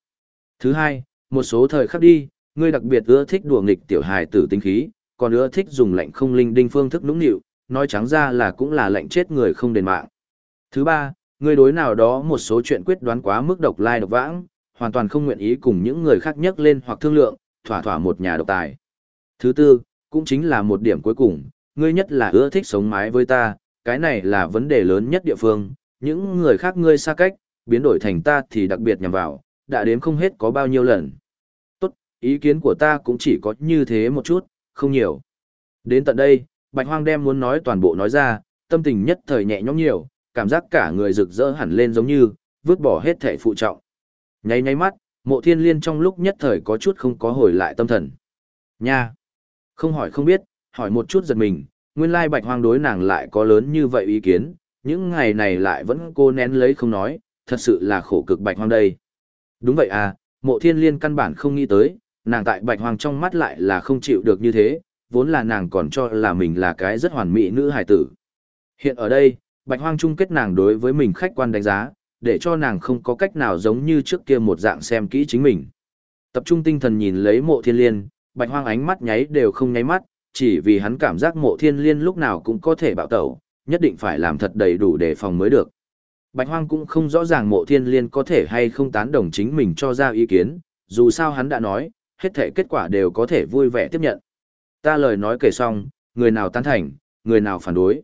Thứ hai, một số thời khắc đi, ngươi đặc biệt ưa thích đùa nghịch tiểu hài tử tinh khí, còn ưa thích dùng lạnh không linh đinh phương thức nũng nịu, nói trắng ra là cũng là lệnh chết người không đền mạng. Thứ ba, Ngươi đối nào đó một số chuyện quyết đoán quá mức độc lai độc vãng, hoàn toàn không nguyện ý cùng những người khác nhắc lên hoặc thương lượng, thỏa thỏa một nhà độc tài. Thứ tư, cũng chính là một điểm cuối cùng, ngươi nhất là ưa thích sống mái với ta, cái này là vấn đề lớn nhất địa phương, những người khác ngươi xa cách, biến đổi thành ta thì đặc biệt nhằm vào, đã đến không hết có bao nhiêu lần. Tốt, ý kiến của ta cũng chỉ có như thế một chút, không nhiều. Đến tận đây, Bạch Hoang đem muốn nói toàn bộ nói ra, tâm tình nhất thời nhẹ nhõm nhiều, cảm giác cả người rực rỡ hẳn lên giống như, vứt bỏ hết thể phụ trọng. Nháy nháy mắt, mộ thiên liên trong lúc nhất thời có chút không có hồi lại tâm thần. Nha! Không hỏi không biết, hỏi một chút giật mình, nguyên lai bạch hoang đối nàng lại có lớn như vậy ý kiến, những ngày này lại vẫn cô nén lấy không nói, thật sự là khổ cực bạch hoang đây. Đúng vậy à, mộ thiên liên căn bản không nghĩ tới, nàng tại bạch hoang trong mắt lại là không chịu được như thế, vốn là nàng còn cho là mình là cái rất hoàn mỹ nữ hài tử. Hiện ở đây, bạch hoang chung kết nàng đối với mình khách quan đánh giá, để cho nàng không có cách nào giống như trước kia một dạng xem kỹ chính mình. Tập trung tinh thần nhìn lấy mộ thiên liên, bạch hoang ánh mắt nháy đều không nháy mắt, chỉ vì hắn cảm giác mộ thiên liên lúc nào cũng có thể bạo tẩu, nhất định phải làm thật đầy đủ để phòng mới được. Bạch hoang cũng không rõ ràng mộ thiên liên có thể hay không tán đồng chính mình cho ra ý kiến, dù sao hắn đã nói, hết thể kết quả đều có thể vui vẻ tiếp nhận. Ta lời nói kể xong, người nào tán thành, người nào phản đối.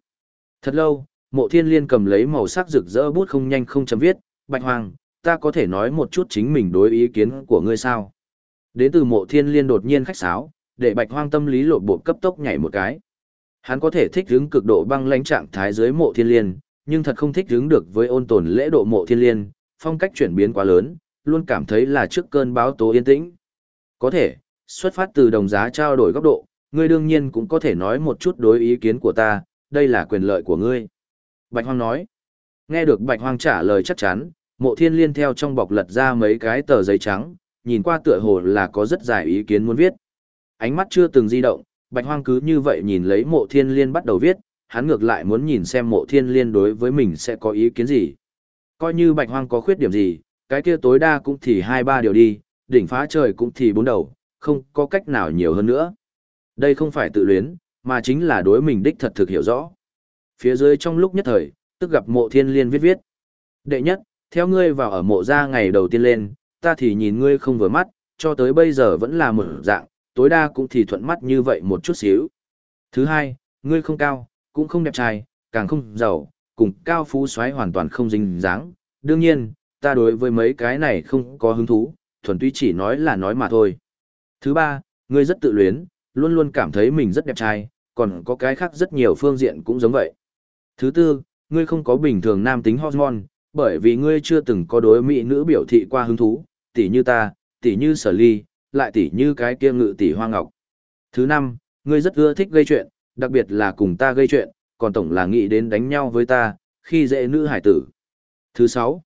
Thật lâu, mộ thiên liên cầm lấy màu sắc rực rỡ bút không nhanh không chấm viết, bạch Hoang, ta có thể nói một chút chính mình đối ý kiến của ngươi sao. Đến từ mộ thiên liên đột nhiên khách sáo, để bạch hoang tâm lý lộ bộ cấp tốc nhảy một cái. Hắn có thể thích ứng cực độ băng lãnh trạng thái dưới mộ thiên liên, nhưng thật không thích ứng được với ôn tồn lễ độ mộ thiên liên, phong cách chuyển biến quá lớn, luôn cảm thấy là trước cơn báo tố yên tĩnh. Có thể, xuất phát từ đồng giá trao đổi góc độ, ngươi đương nhiên cũng có thể nói một chút đối ý kiến của ta, đây là quyền lợi của ngươi. Bạch Hoang nói. Nghe được Bạch Hoang trả lời chắc chắn, mộ thiên liên theo trong bọc lật ra mấy cái tờ giấy trắng, nhìn qua tựa hồ là có rất dài ý kiến muốn viết. Ánh mắt chưa từng di động, Bạch Hoang cứ như vậy nhìn lấy mộ thiên liên bắt đầu viết, hắn ngược lại muốn nhìn xem mộ thiên liên đối với mình sẽ có ý kiến gì. Coi như Bạch Hoang có khuyết điểm gì, cái kia tối đa cũng thì hai ba điều đi, đỉnh phá trời cũng thì bốn đầu, không có cách nào nhiều hơn nữa. Đây không phải tự luyến, mà chính là đối mình đích thật thực hiểu rõ. Phía dưới trong lúc nhất thời, tức gặp mộ thiên liên viết viết. Đệ nhất, theo ngươi vào ở mộ gia ngày đầu tiên lên, ta thì nhìn ngươi không vừa mắt, cho tới bây giờ vẫn là một dạng, tối đa cũng thì thuận mắt như vậy một chút xíu. Thứ hai, ngươi không cao, cũng không đẹp trai, càng không giàu, cùng cao phú xoáy hoàn toàn không dính dáng. Đương nhiên, ta đối với mấy cái này không có hứng thú, thuần túy chỉ nói là nói mà thôi. Thứ ba, ngươi rất tự luyến, luôn luôn cảm thấy mình rất đẹp trai, còn có cái khác rất nhiều phương diện cũng giống vậy. Thứ tư, ngươi không có bình thường nam tính hormone, bởi vì ngươi chưa từng có đối mỹ nữ biểu thị qua hứng thú, tỷ như ta, tỷ như sở ly, lại tỷ như cái kia ngự tỷ hoa ngọc. Thứ năm, ngươi rất ưa thích gây chuyện, đặc biệt là cùng ta gây chuyện, còn tổng là nghĩ đến đánh nhau với ta, khi dễ nữ hải tử. Thứ sáu,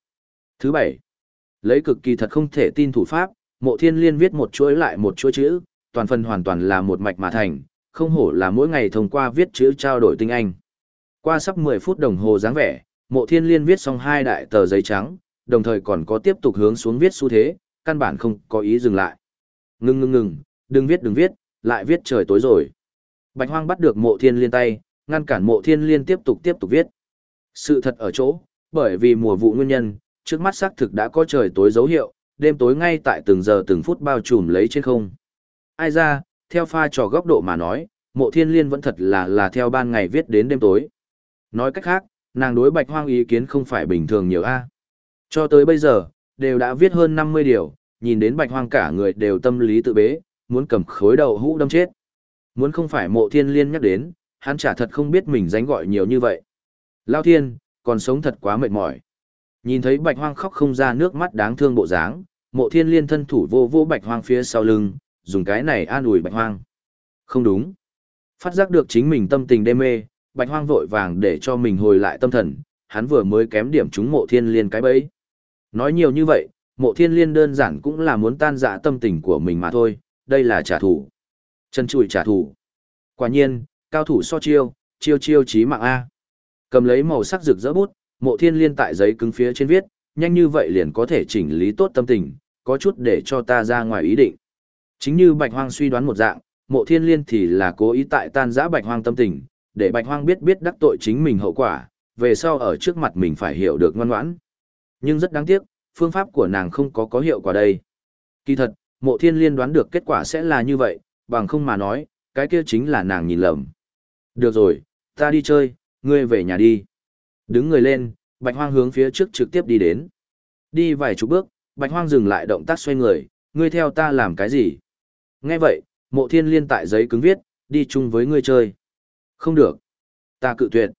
thứ bảy, lấy cực kỳ thật không thể tin thủ pháp, mộ thiên liên viết một chuỗi lại một chuỗi chữ, toàn phần hoàn toàn là một mạch mà thành, không hổ là mỗi ngày thông qua viết chữ trao đổi tinh anh. Qua sắp 10 phút đồng hồ dáng vẻ, mộ thiên liên viết xong hai đại tờ giấy trắng, đồng thời còn có tiếp tục hướng xuống viết xu thế, căn bản không có ý dừng lại. Ngưng ngưng ngừng, đừng viết đừng viết, lại viết trời tối rồi. Bạch hoang bắt được mộ thiên liên tay, ngăn cản mộ thiên liên tiếp tục tiếp tục viết. Sự thật ở chỗ, bởi vì mùa vụ nguyên nhân, trước mắt xác thực đã có trời tối dấu hiệu, đêm tối ngay tại từng giờ từng phút bao trùm lấy trên không. Ai ra, theo pha trò góc độ mà nói, mộ thiên liên vẫn thật là là theo ban ngày viết đến đêm tối. Nói cách khác, nàng đối bạch hoang ý kiến không phải bình thường nhiều a. Cho tới bây giờ, đều đã viết hơn 50 điều, nhìn đến bạch hoang cả người đều tâm lý tự bế, muốn cầm khối đầu hũ đâm chết. Muốn không phải mộ thiên liên nhắc đến, hắn chả thật không biết mình dánh gọi nhiều như vậy. Lao thiên, còn sống thật quá mệt mỏi. Nhìn thấy bạch hoang khóc không ra nước mắt đáng thương bộ dáng, mộ thiên liên thân thủ vô vô bạch hoang phía sau lưng, dùng cái này an ủi bạch hoang. Không đúng. Phát giác được chính mình tâm tình đê mê, bạch hoang vội vàng để cho mình hồi lại tâm thần, hắn vừa mới kém điểm trúng mộ thiên liên cái bẫy. Nói nhiều như vậy, mộ thiên liên đơn giản cũng là muốn tan dạ tâm tình của mình mà thôi, đây là trả thù. Chân chùi trả thù. Quả nhiên, cao thủ so chiêu, chiêu chiêu chí mạng A. Cầm lấy màu sắc rực rỡ bút, mộ thiên liên tại giấy cứng phía trên viết, nhanh như vậy liền có thể chỉnh lý tốt tâm tình, có chút để cho ta ra ngoài ý định. Chính như bạch hoang suy đoán một dạng, mộ thiên liên thì là cố ý tại tan giã bạch hoang tâm tình, để bạch hoang biết biết đắc tội chính mình hậu quả, về sau ở trước mặt mình phải hiểu được ngoan ngoãn. Nhưng rất đáng tiếc, phương pháp của nàng không có có hiệu quả đây. Kỳ thật, mộ thiên liên đoán được kết quả sẽ là như vậy, bằng không mà nói, cái kia chính là nàng nhìn lầm. Được rồi, ta đi chơi, ngươi về nhà đi. Đứng người lên, bạch hoang hướng phía trước trực tiếp đi đến. Đi vài chục bước, bạch hoang dừng lại động tác xoay người, ngươi theo ta làm cái gì? Nghe vậy, mộ thiên liên tại giấy cứng viết, đi chung với ngươi chơi. Không được. Ta cự tuyệt.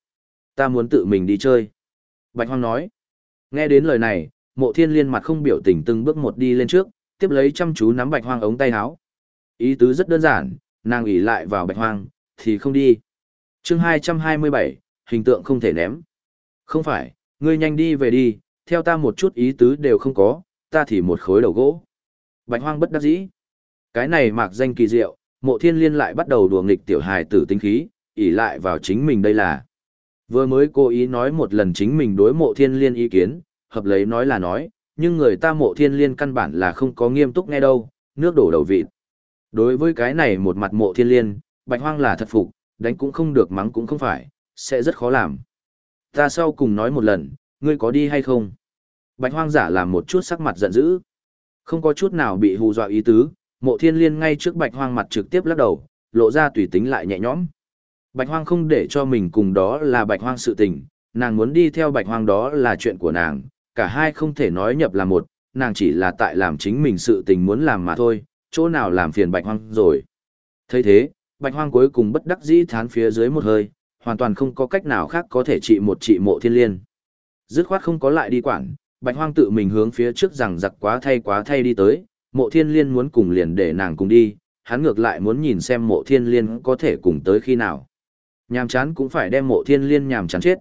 Ta muốn tự mình đi chơi. Bạch hoang nói. Nghe đến lời này, mộ thiên liên mặt không biểu tình từng bước một đi lên trước, tiếp lấy chăm chú nắm bạch hoang ống tay áo. Ý tứ rất đơn giản, nàng ủy lại vào bạch hoang, thì không đi. Chương 227, hình tượng không thể ném. Không phải, ngươi nhanh đi về đi, theo ta một chút ý tứ đều không có, ta thì một khối đầu gỗ. Bạch hoang bất đắc dĩ. Cái này mạc danh kỳ diệu, mộ thiên liên lại bắt đầu đùa nghịch tiểu hài tử tinh khí, ỉ lại vào chính mình đây là. Vừa mới cố ý nói một lần chính mình đối mộ thiên liên ý kiến, hợp lấy nói là nói, nhưng người ta mộ thiên liên căn bản là không có nghiêm túc nghe đâu, nước đổ đầu vịt. Đối với cái này một mặt mộ thiên liên, bạch hoang là thật phục, đánh cũng không được mắng cũng không phải, sẽ rất khó làm. Ta sau cùng nói một lần, ngươi có đi hay không? Bạch hoang giả làm một chút sắc mặt giận dữ. Không có chút nào bị hù dọa ý tứ, mộ thiên liên ngay trước bạch hoang mặt trực tiếp lắc đầu, lộ ra tùy tính lại nhẹ nhõm. Bạch hoang không để cho mình cùng đó là bạch hoang sự tình, nàng muốn đi theo bạch hoang đó là chuyện của nàng, cả hai không thể nói nhập là một, nàng chỉ là tại làm chính mình sự tình muốn làm mà thôi, chỗ nào làm phiền bạch hoang rồi. thấy thế, bạch hoang cuối cùng bất đắc dĩ thán phía dưới một hơi, hoàn toàn không có cách nào khác có thể trị một trị mộ thiên liên. Dứt khoát không có lại đi quản, bạch hoang tự mình hướng phía trước rằng giặc quá thay quá thay đi tới, mộ thiên liên muốn cùng liền để nàng cùng đi, hắn ngược lại muốn nhìn xem mộ thiên liên có thể cùng tới khi nào. Nhàm chán cũng phải đem mộ thiên liên nhàm chán chết.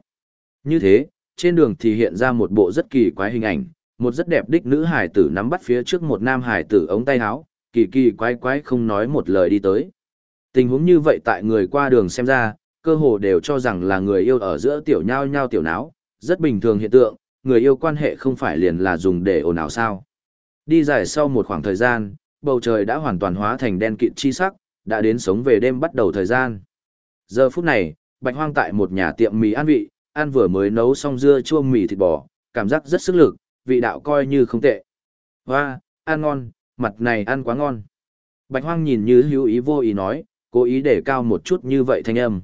Như thế, trên đường thì hiện ra một bộ rất kỳ quái hình ảnh, một rất đẹp đích nữ hải tử nắm bắt phía trước một nam hải tử ống tay áo, kỳ kỳ quái quái không nói một lời đi tới. Tình huống như vậy tại người qua đường xem ra, cơ hồ đều cho rằng là người yêu ở giữa tiểu nhao nhao tiểu náo, rất bình thường hiện tượng, người yêu quan hệ không phải liền là dùng để ồn ào sao. Đi dài sau một khoảng thời gian, bầu trời đã hoàn toàn hóa thành đen kịt chi sắc, đã đến sống về đêm bắt đầu thời gian. Giờ phút này, Bạch Hoang tại một nhà tiệm mì ăn vị, ăn vừa mới nấu xong dưa chua mì thịt bò, cảm giác rất sức lực, vị đạo coi như không tệ. Hoa, ăn ngon, mặt này ăn quá ngon. Bạch Hoang nhìn như hữu ý vô ý nói, cố ý để cao một chút như vậy thanh âm.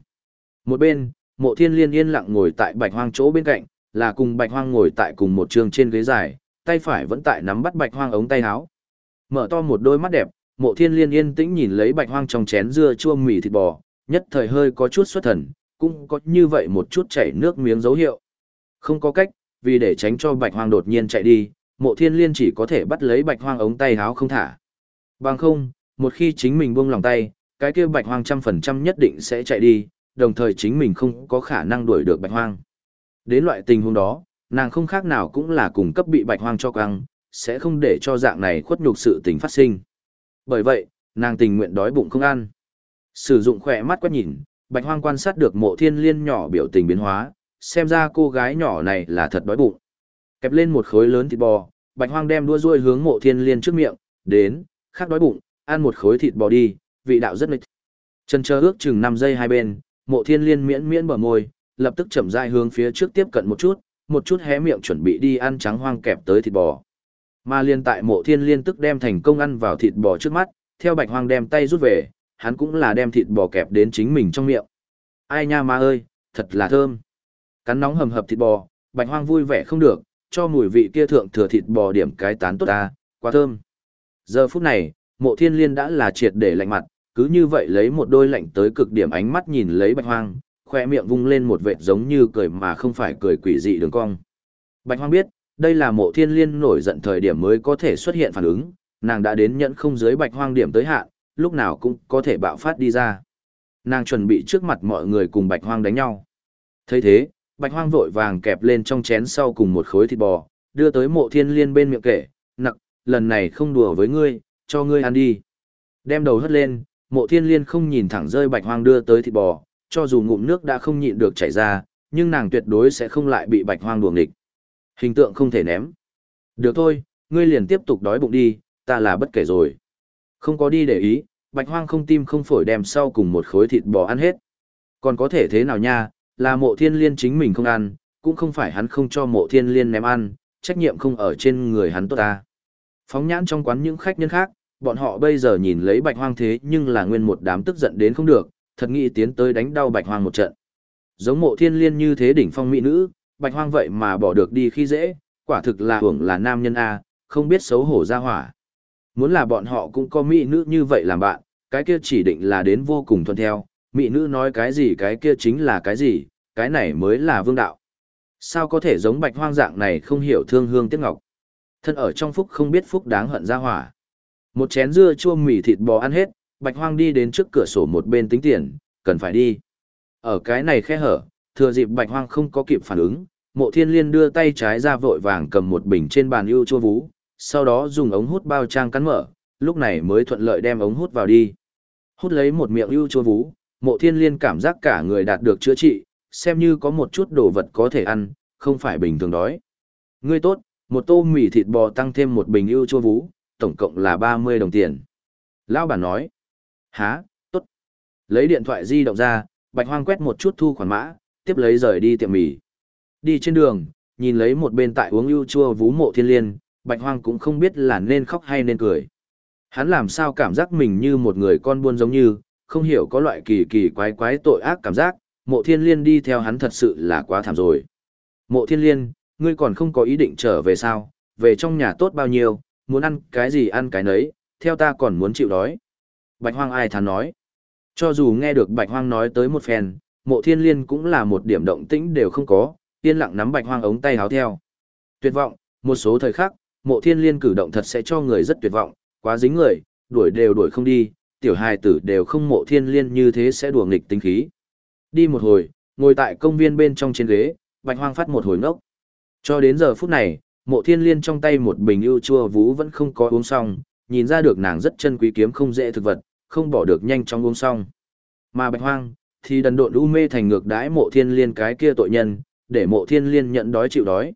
Một bên, mộ thiên liên yên lặng ngồi tại Bạch Hoang chỗ bên cạnh, là cùng Bạch Hoang ngồi tại cùng một trường trên ghế dài, tay phải vẫn tại nắm bắt Bạch Hoang ống tay áo. Mở to một đôi mắt đẹp, mộ thiên liên yên tĩnh nhìn lấy Bạch Hoang trong chén dưa chua mì thịt bò, nhất thời hơi có chút xuất thần, cũng có như vậy một chút chảy nước miếng dấu hiệu. Không có cách, vì để tránh cho bạch hoang đột nhiên chạy đi, mộ thiên liên chỉ có thể bắt lấy bạch hoang ống tay háo không thả. Bằng không, một khi chính mình buông lòng tay, cái kia bạch hoang trăm phần trăm nhất định sẽ chạy đi, đồng thời chính mình không có khả năng đuổi được bạch hoang. Đến loại tình huống đó, nàng không khác nào cũng là cùng cấp bị bạch hoang cho căng, sẽ không để cho dạng này khuất nhục sự tình phát sinh. Bởi vậy, nàng tình nguyện đói bụng không ăn. Sử dụng khỏe mắt quét nhìn, Bạch Hoang quan sát được mộ thiên liên nhỏ biểu tình biến hóa, xem ra cô gái nhỏ này là thật đói bụng. Kẹp lên một khối lớn thịt bò, Bạch Hoang đem đua ruôi hướng mộ thiên liên trước miệng, đến, khắc đói bụng, ăn một khối thịt bò đi, vị đạo rất nghịch. Chân chờ ước chừng 5 giây hai bên, mộ thiên liên miễn miễn bờ môi, lập tức chậm rãi hướng phía trước tiếp cận một chút, một chút hé miệng chuẩn bị đi ăn trắng hoang kẹp tới thịt bò. Mà liên tại mộ thiên liên tức đem thành công ăn vào thịt bò trước mắt, theo Bạch Hoang đem tay rút về, hắn cũng là đem thịt bò kẹp đến chính mình trong miệng. Ai nha ma ơi, thật là thơm. Cắn nóng hầm hập thịt bò, bạch hoang vui vẻ không được, cho mùi vị kia thượng thừa thịt bò điểm cái tán tốt ta, quá thơm. Giờ phút này, mộ thiên liên đã là triệt để lạnh mặt, cứ như vậy lấy một đôi lạnh tới cực điểm ánh mắt nhìn lấy bạch hoang, khoe miệng vung lên một vệt giống như cười mà không phải cười quỷ dị đường cong. Bạch hoang biết, đây là mộ thiên liên nổi giận thời điểm mới có thể xuất hiện phản ứng, nàng đã đến nhận không dưới bạch hoang điểm tới hạn, lúc nào cũng có thể bạo phát đi ra. Nàng chuẩn bị trước mặt mọi người cùng bạch hoang đánh nhau. thấy thế, bạch hoang vội vàng kẹp lên trong chén sau cùng một khối thịt bò, đưa tới mộ thiên liên bên miệng kể, nặng, lần này không đùa với ngươi, cho ngươi ăn đi. Đem đầu hất lên, mộ thiên liên không nhìn thẳng rơi bạch hoang đưa tới thịt bò, cho dù ngụm nước đã không nhịn được chảy ra, nhưng nàng tuyệt đối sẽ không lại bị bạch hoang đuồng địch. Hình tượng không thể ném. Được thôi, ngươi liền tiếp tục đói bụng đi, ta là bất kể rồi. Không có đi để ý, bạch hoang không tim không phổi đem sau cùng một khối thịt bò ăn hết. Còn có thể thế nào nha, là mộ thiên liên chính mình không ăn, cũng không phải hắn không cho mộ thiên liên ném ăn, trách nhiệm không ở trên người hắn tốt ta. Phóng nhãn trong quán những khách nhân khác, bọn họ bây giờ nhìn lấy bạch hoang thế nhưng là nguyên một đám tức giận đến không được, thật nghĩ tiến tới đánh đau bạch hoang một trận. Giống mộ thiên liên như thế đỉnh phong mỹ nữ, bạch hoang vậy mà bỏ được đi khi dễ, quả thực là hưởng là nam nhân A, không biết xấu hổ ra hỏa. Muốn là bọn họ cũng có mỹ nữ như vậy làm bạn, cái kia chỉ định là đến vô cùng thuận theo, mỹ nữ nói cái gì cái kia chính là cái gì, cái này mới là vương đạo. Sao có thể giống bạch hoang dạng này không hiểu thương hương tiếc ngọc. Thân ở trong phúc không biết phúc đáng hận ra hỏa. Một chén dưa chua mì thịt bò ăn hết, bạch hoang đi đến trước cửa sổ một bên tính tiền, cần phải đi. Ở cái này khe hở, thừa dịp bạch hoang không có kịp phản ứng, mộ thiên liên đưa tay trái ra vội vàng cầm một bình trên bàn yêu chua vú, sau đó dùng ống hút bao trang cắn mở, lúc này mới thuận lợi đem ống hút vào đi. Hút lấy một miệng ưu chua vú, mộ thiên liên cảm giác cả người đạt được chữa trị, xem như có một chút đồ vật có thể ăn, không phải bình thường đói. Ngươi tốt, một tô mì thịt bò tăng thêm một bình ưu chua vú, tổng cộng là 30 đồng tiền. Lão bản nói, há, tốt. Lấy điện thoại di động ra, bạch hoang quét một chút thu khoản mã, tiếp lấy rời đi tiệm mì. Đi trên đường, nhìn lấy một bên tại uống ưu chua vú mộ thiên liên, bạch hoang cũng không biết là nên khóc hay nên cười. Hắn làm sao cảm giác mình như một người con buôn giống như, không hiểu có loại kỳ kỳ quái quái tội ác cảm giác, mộ thiên liên đi theo hắn thật sự là quá thảm rồi. Mộ thiên liên, ngươi còn không có ý định trở về sao, về trong nhà tốt bao nhiêu, muốn ăn cái gì ăn cái nấy, theo ta còn muốn chịu đói. Bạch hoang ai thán nói. Cho dù nghe được bạch hoang nói tới một phen, mộ thiên liên cũng là một điểm động tĩnh đều không có, yên lặng nắm bạch hoang ống tay háo theo. Tuyệt vọng, một số thời khắc, mộ thiên liên cử động thật sẽ cho người rất tuyệt vọng, quá dính người, đuổi đều đuổi không đi, tiểu hài tử đều không mộ thiên liên như thế sẽ đùa nghịch tinh khí. Đi một hồi, ngồi tại công viên bên trong trên ghế, bạch hoang phát một hồi ngốc. Cho đến giờ phút này, mộ thiên liên trong tay một bình ưu chua vú vẫn không có uống xong, nhìn ra được nàng rất chân quý kiếm không dễ thực vật, không bỏ được nhanh chóng uống xong. Mà bạch hoang, thì đần độn u mê thành ngược đãi mộ thiên liên cái kia tội nhân, để mộ thiên liên nhận đói chịu đói.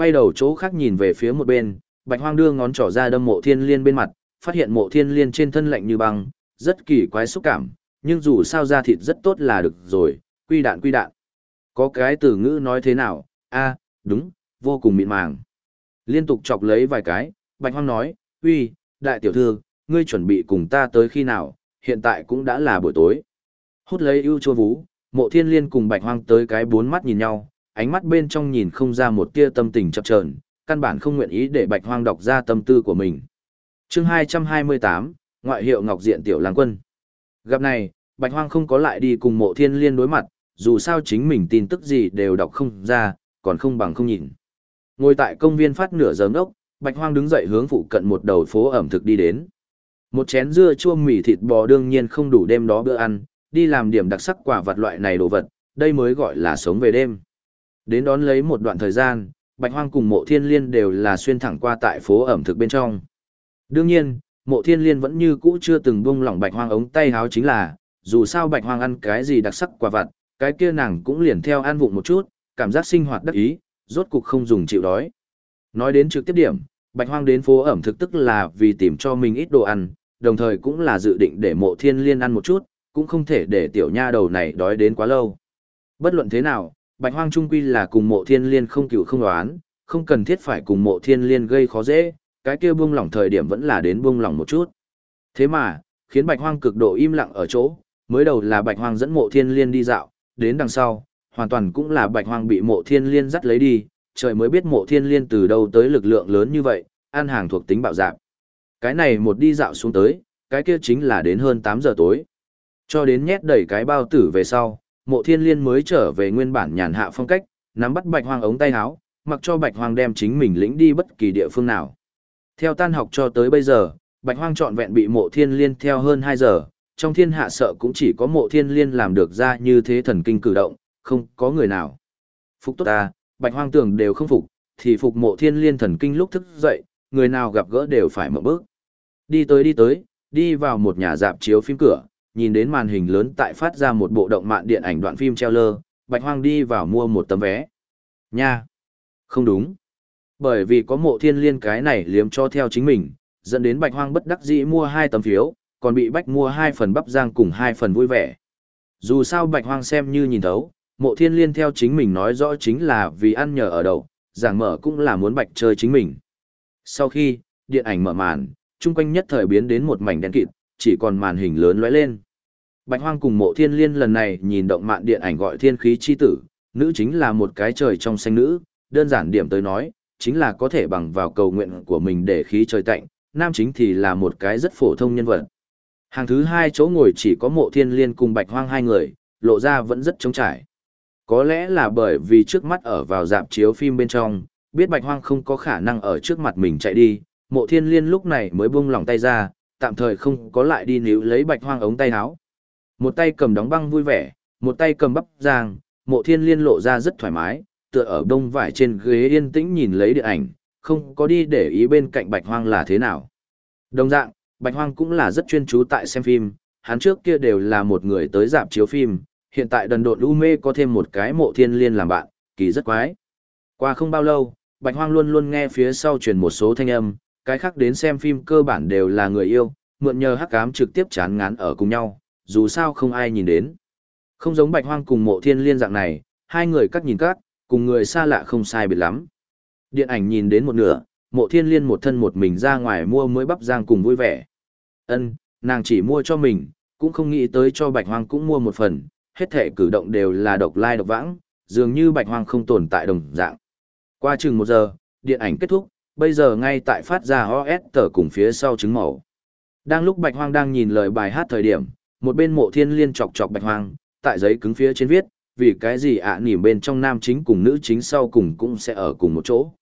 Quay đầu chỗ khác nhìn về phía một bên, bạch hoang đưa ngón trỏ ra đâm mộ thiên liên bên mặt, phát hiện mộ thiên liên trên thân lạnh như băng, rất kỳ quái xúc cảm, nhưng dù sao da thịt rất tốt là được rồi, quy đạn quy đạn. Có cái từ ngữ nói thế nào, a đúng, vô cùng mịn màng. Liên tục chọc lấy vài cái, bạch hoang nói, uy, đại tiểu thư, ngươi chuẩn bị cùng ta tới khi nào, hiện tại cũng đã là buổi tối. Hút lấy ưu chua vú, mộ thiên liên cùng bạch hoang tới cái bốn mắt nhìn nhau, ánh mắt bên trong nhìn không ra một tia tâm tình chập chờn, căn bản không nguyện ý để bạch hoang đọc ra tâm tư của mình. Chương 228, ngoại hiệu Ngọc Diện Tiểu Lang Quân. Gặp này, bạch hoang không có lại đi cùng mộ thiên liên đối mặt, dù sao chính mình tin tức gì đều đọc không ra, còn không bằng không nhìn. Ngồi tại công viên phát nửa giờ ngốc, bạch hoang đứng dậy hướng phụ cận một đầu phố ẩm thực đi đến. Một chén dưa chua mì thịt bò đương nhiên không đủ đêm đó bữa ăn, đi làm điểm đặc sắc quả vật loại này đồ vật, đây mới gọi là sống về đêm. Đến đón lấy một đoạn thời gian, Bạch Hoang cùng Mộ Thiên Liên đều là xuyên thẳng qua tại phố ẩm thực bên trong. Đương nhiên, Mộ Thiên Liên vẫn như cũ chưa từng buông lỏng Bạch Hoang ống tay háo chính là, dù sao Bạch Hoang ăn cái gì đặc sắc quả vật, cái kia nàng cũng liền theo ăn vụng một chút, cảm giác sinh hoạt đắc ý, rốt cục không dùng chịu đói. Nói đến trực tiếp điểm, Bạch Hoang đến phố ẩm thực tức là vì tìm cho mình ít đồ ăn, đồng thời cũng là dự định để Mộ Thiên Liên ăn một chút, cũng không thể để tiểu nha đầu này đói đến quá lâu. Bất luận thế nào, Bạch Hoang Trung Quy là cùng mộ thiên liên không cựu không đoán, không cần thiết phải cùng mộ thiên liên gây khó dễ, cái kia buông lỏng thời điểm vẫn là đến buông lỏng một chút. Thế mà, khiến Bạch Hoang cực độ im lặng ở chỗ, mới đầu là Bạch Hoang dẫn mộ thiên liên đi dạo, đến đằng sau, hoàn toàn cũng là Bạch Hoang bị mộ thiên liên dắt lấy đi, trời mới biết mộ thiên liên từ đâu tới lực lượng lớn như vậy, ăn hàng thuộc tính bạo dạng. Cái này một đi dạo xuống tới, cái kia chính là đến hơn 8 giờ tối. Cho đến nhét đầy cái bao tử về sau, mộ thiên liên mới trở về nguyên bản nhàn hạ phong cách, nắm bắt bạch hoang ống tay áo, mặc cho bạch hoang đem chính mình lĩnh đi bất kỳ địa phương nào. Theo tan học cho tới bây giờ, bạch hoang trọn vẹn bị mộ thiên liên theo hơn 2 giờ, trong thiên hạ sợ cũng chỉ có mộ thiên liên làm được ra như thế thần kinh cử động, không có người nào. Phục tốt ta, bạch hoang tưởng đều không phục, thì phục mộ thiên liên thần kinh lúc thức dậy, người nào gặp gỡ đều phải mở bước. Đi tới đi tới, đi vào một nhà dạp chiếu phim cửa, nhìn đến màn hình lớn tại phát ra một bộ động mạn điện ảnh đoạn phim treo lơ, Bạch Hoang đi vào mua một tấm vé. Nha! Không đúng. Bởi vì có mộ thiên liên cái này liếm cho theo chính mình, dẫn đến Bạch Hoang bất đắc dĩ mua hai tấm phiếu, còn bị Bạch mua hai phần bắp giang cùng hai phần vui vẻ. Dù sao Bạch Hoang xem như nhìn thấu, Mộ thiên liên theo chính mình nói rõ chính là vì ăn nhờ ở đậu, giảng mở cũng là muốn bạch chơi chính mình. Sau khi, điện ảnh mở màn, chung quanh nhất thời biến đến một mảnh đen kịt, chỉ còn màn hình lớn lóe lên. Bạch Hoang cùng mộ thiên liên lần này nhìn động mạn điện ảnh gọi thiên khí chi tử, nữ chính là một cái trời trong xanh nữ, đơn giản điểm tới nói, chính là có thể bằng vào cầu nguyện của mình để khí trời tạnh, nam chính thì là một cái rất phổ thông nhân vật. Hàng thứ hai chỗ ngồi chỉ có mộ thiên liên cùng bạch hoang hai người, lộ ra vẫn rất trống trải. Có lẽ là bởi vì trước mắt ở vào dạp chiếu phim bên trong, biết bạch hoang không có khả năng ở trước mặt mình chạy đi, mộ thiên liên lúc này mới buông lỏng tay ra, tạm thời không có lại đi níu lấy bạch hoang ống tay áo. Một tay cầm đóng băng vui vẻ, một tay cầm bắp giang, mộ thiên liên lộ ra rất thoải mái, tựa ở đông vải trên ghế yên tĩnh nhìn lấy điện ảnh, không có đi để ý bên cạnh bạch hoang là thế nào. Đồng dạng, bạch hoang cũng là rất chuyên chú tại xem phim, hắn trước kia đều là một người tới dạp chiếu phim, hiện tại đần độn u mê có thêm một cái mộ thiên liên làm bạn, kỳ rất quái. Qua không bao lâu, bạch hoang luôn luôn nghe phía sau truyền một số thanh âm, cái khác đến xem phim cơ bản đều là người yêu, mượn nhờ hắc ám trực tiếp chán ngán ở cùng nhau, dù sao không ai nhìn đến. Không giống bạch hoang cùng mộ thiên liên dạng này, hai người cắt nhìn cắt, cùng người xa lạ không sai biệt lắm. Điện ảnh nhìn đến một nửa, mộ thiên liên một thân một mình ra ngoài mua mới bắp giang cùng vui vẻ. ân nàng chỉ mua cho mình, cũng không nghĩ tới cho bạch hoang cũng mua một phần, hết thể cử động đều là độc lai độc vãng, dường như bạch hoang không tồn tại đồng dạng. Qua chừng một giờ, điện ảnh kết thúc, bây giờ ngay tại phát ra OS tờ cùng phía sau trứng màu. Đang lúc bạch hoang đang nhìn lời bài hát thời điểm, một bên mộ thiên liên chọc chọc bạch hoang, tại giấy cứng phía trên viết, vì cái gì ạ à, nỉm bên trong nam chính cùng nữ chính sau cùng cũng sẽ ở cùng một chỗ.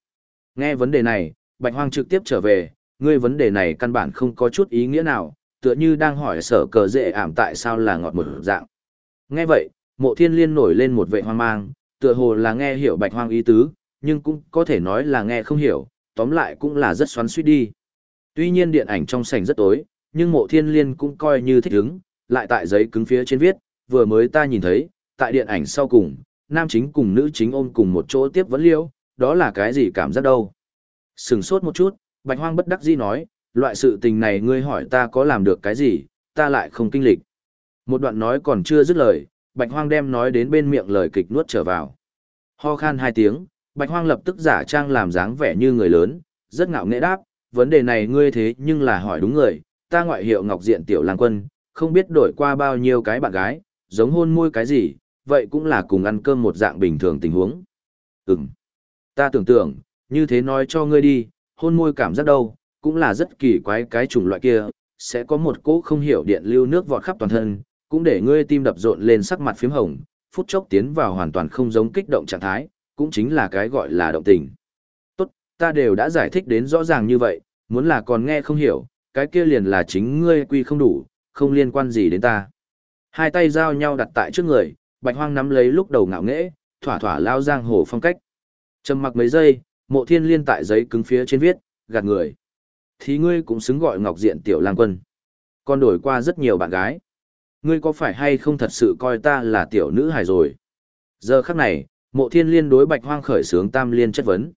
Nghe vấn đề này, Bạch Hoang trực tiếp trở về, ngươi vấn đề này căn bản không có chút ý nghĩa nào, tựa như đang hỏi sở cờ dễ ảm tại sao là ngọt một dạng. Nghe vậy, mộ thiên liên nổi lên một vệ hoang mang, tựa hồ là nghe hiểu Bạch Hoang ý tứ, nhưng cũng có thể nói là nghe không hiểu, tóm lại cũng là rất xoắn suýt đi. Tuy nhiên điện ảnh trong sảnh rất tối, nhưng mộ thiên liên cũng coi như thích ứng, lại tại giấy cứng phía trên viết, vừa mới ta nhìn thấy, tại điện ảnh sau cùng, nam chính cùng nữ chính ôm cùng một chỗ tiếp vấn liêu, đó là cái gì cảm giác đâu. Sừng sốt một chút, bạch hoang bất đắc dĩ nói, loại sự tình này ngươi hỏi ta có làm được cái gì, ta lại không kinh lịch. Một đoạn nói còn chưa dứt lời, bạch hoang đem nói đến bên miệng lời kịch nuốt trở vào. Ho khan hai tiếng, bạch hoang lập tức giả trang làm dáng vẻ như người lớn, rất ngạo nghễ đáp, vấn đề này ngươi thế nhưng là hỏi đúng người, ta ngoại hiệu ngọc diện tiểu lang quân, không biết đổi qua bao nhiêu cái bạn gái, giống hôn môi cái gì, vậy cũng là cùng ăn cơm một dạng bình thường tình huống. Ừm. Ta tưởng tượng, như thế nói cho ngươi đi, hôn môi cảm giác đâu, cũng là rất kỳ quái cái chủng loại kia, sẽ có một cỗ không hiểu điện lưu nước vọt khắp toàn thân, cũng để ngươi tim đập rộn lên sắc mặt phím hồng, phút chốc tiến vào hoàn toàn không giống kích động trạng thái, cũng chính là cái gọi là động tình. Tốt, ta đều đã giải thích đến rõ ràng như vậy, muốn là còn nghe không hiểu, cái kia liền là chính ngươi quy không đủ, không liên quan gì đến ta. Hai tay giao nhau đặt tại trước người, bạch hoang nắm lấy lúc đầu ngạo nghễ, thỏa thỏa lao giang hồ phong cách. Trầm mặc mấy giây, mộ thiên liên tại giấy cứng phía trên viết, gạt người. Thì ngươi cũng xứng gọi ngọc diện tiểu lang quân. Con đổi qua rất nhiều bạn gái. Ngươi có phải hay không thật sự coi ta là tiểu nữ hài rồi? Giờ khắc này, mộ thiên liên đối bạch hoang khởi sướng tam liên chất vấn.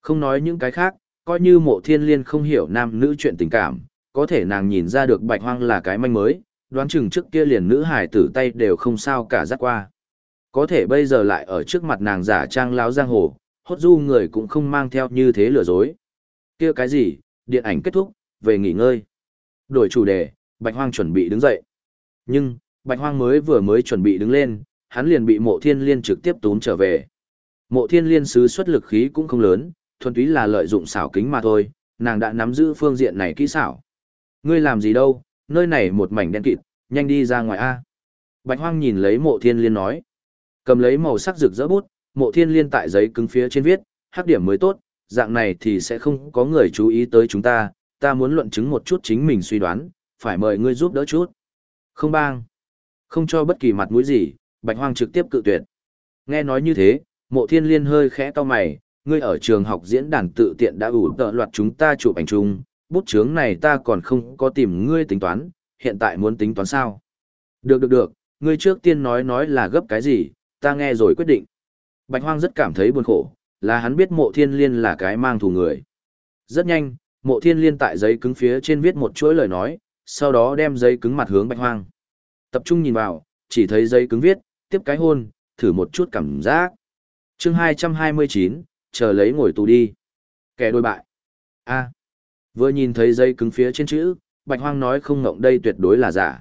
Không nói những cái khác, coi như mộ thiên liên không hiểu nam nữ chuyện tình cảm, có thể nàng nhìn ra được bạch hoang là cái manh mới, đoán chừng trước kia liền nữ hài tử tay đều không sao cả dắt qua. Có thể bây giờ lại ở trước mặt nàng giả trang láo giang hồ, hốt du người cũng không mang theo như thế lừa dối. kia cái gì, điện ảnh kết thúc, về nghỉ ngơi. Đổi chủ đề, Bạch Hoang chuẩn bị đứng dậy. Nhưng, Bạch Hoang mới vừa mới chuẩn bị đứng lên, hắn liền bị mộ thiên liên trực tiếp tốn trở về. Mộ thiên liên sứ xuất lực khí cũng không lớn, thuần túy là lợi dụng xảo kính mà thôi, nàng đã nắm giữ phương diện này kỹ xảo. Ngươi làm gì đâu, nơi này một mảnh đen kịt, nhanh đi ra ngoài A. Bạch Hoang nhìn lấy mộ thiên liên nói. Cầm lấy màu sắc rực rỡ bút, mộ thiên liên tại giấy cứng phía trên viết, hắc điểm mới tốt, dạng này thì sẽ không có người chú ý tới chúng ta, ta muốn luận chứng một chút chính mình suy đoán, phải mời ngươi giúp đỡ chút. Không bang. Không cho bất kỳ mặt mũi gì, Bạch Hoang trực tiếp cự tuyệt. Nghe nói như thế, mộ thiên liên hơi khẽ to mày, ngươi ở trường học diễn đàn tự tiện đã ủ tợ loạt chúng ta chụp ảnh chung, bút chướng này ta còn không có tìm ngươi tính toán, hiện tại muốn tính toán sao? Được được được, ngươi trước tiên nói nói là gấp cái gì, ta nghe rồi quyết định. Bạch Hoang rất cảm thấy buồn khổ, là hắn biết mộ thiên liên là cái mang thù người. Rất nhanh, mộ thiên liên tại giấy cứng phía trên viết một chuỗi lời nói, sau đó đem giấy cứng mặt hướng Bạch Hoang. Tập trung nhìn vào, chỉ thấy giấy cứng viết, tiếp cái hôn, thử một chút cảm giác. chương 229, chờ lấy ngồi tù đi. Kẻ đôi bại. a vừa nhìn thấy dây cứng phía trên chữ, Bạch Hoang nói không ngộng đây tuyệt đối là giả.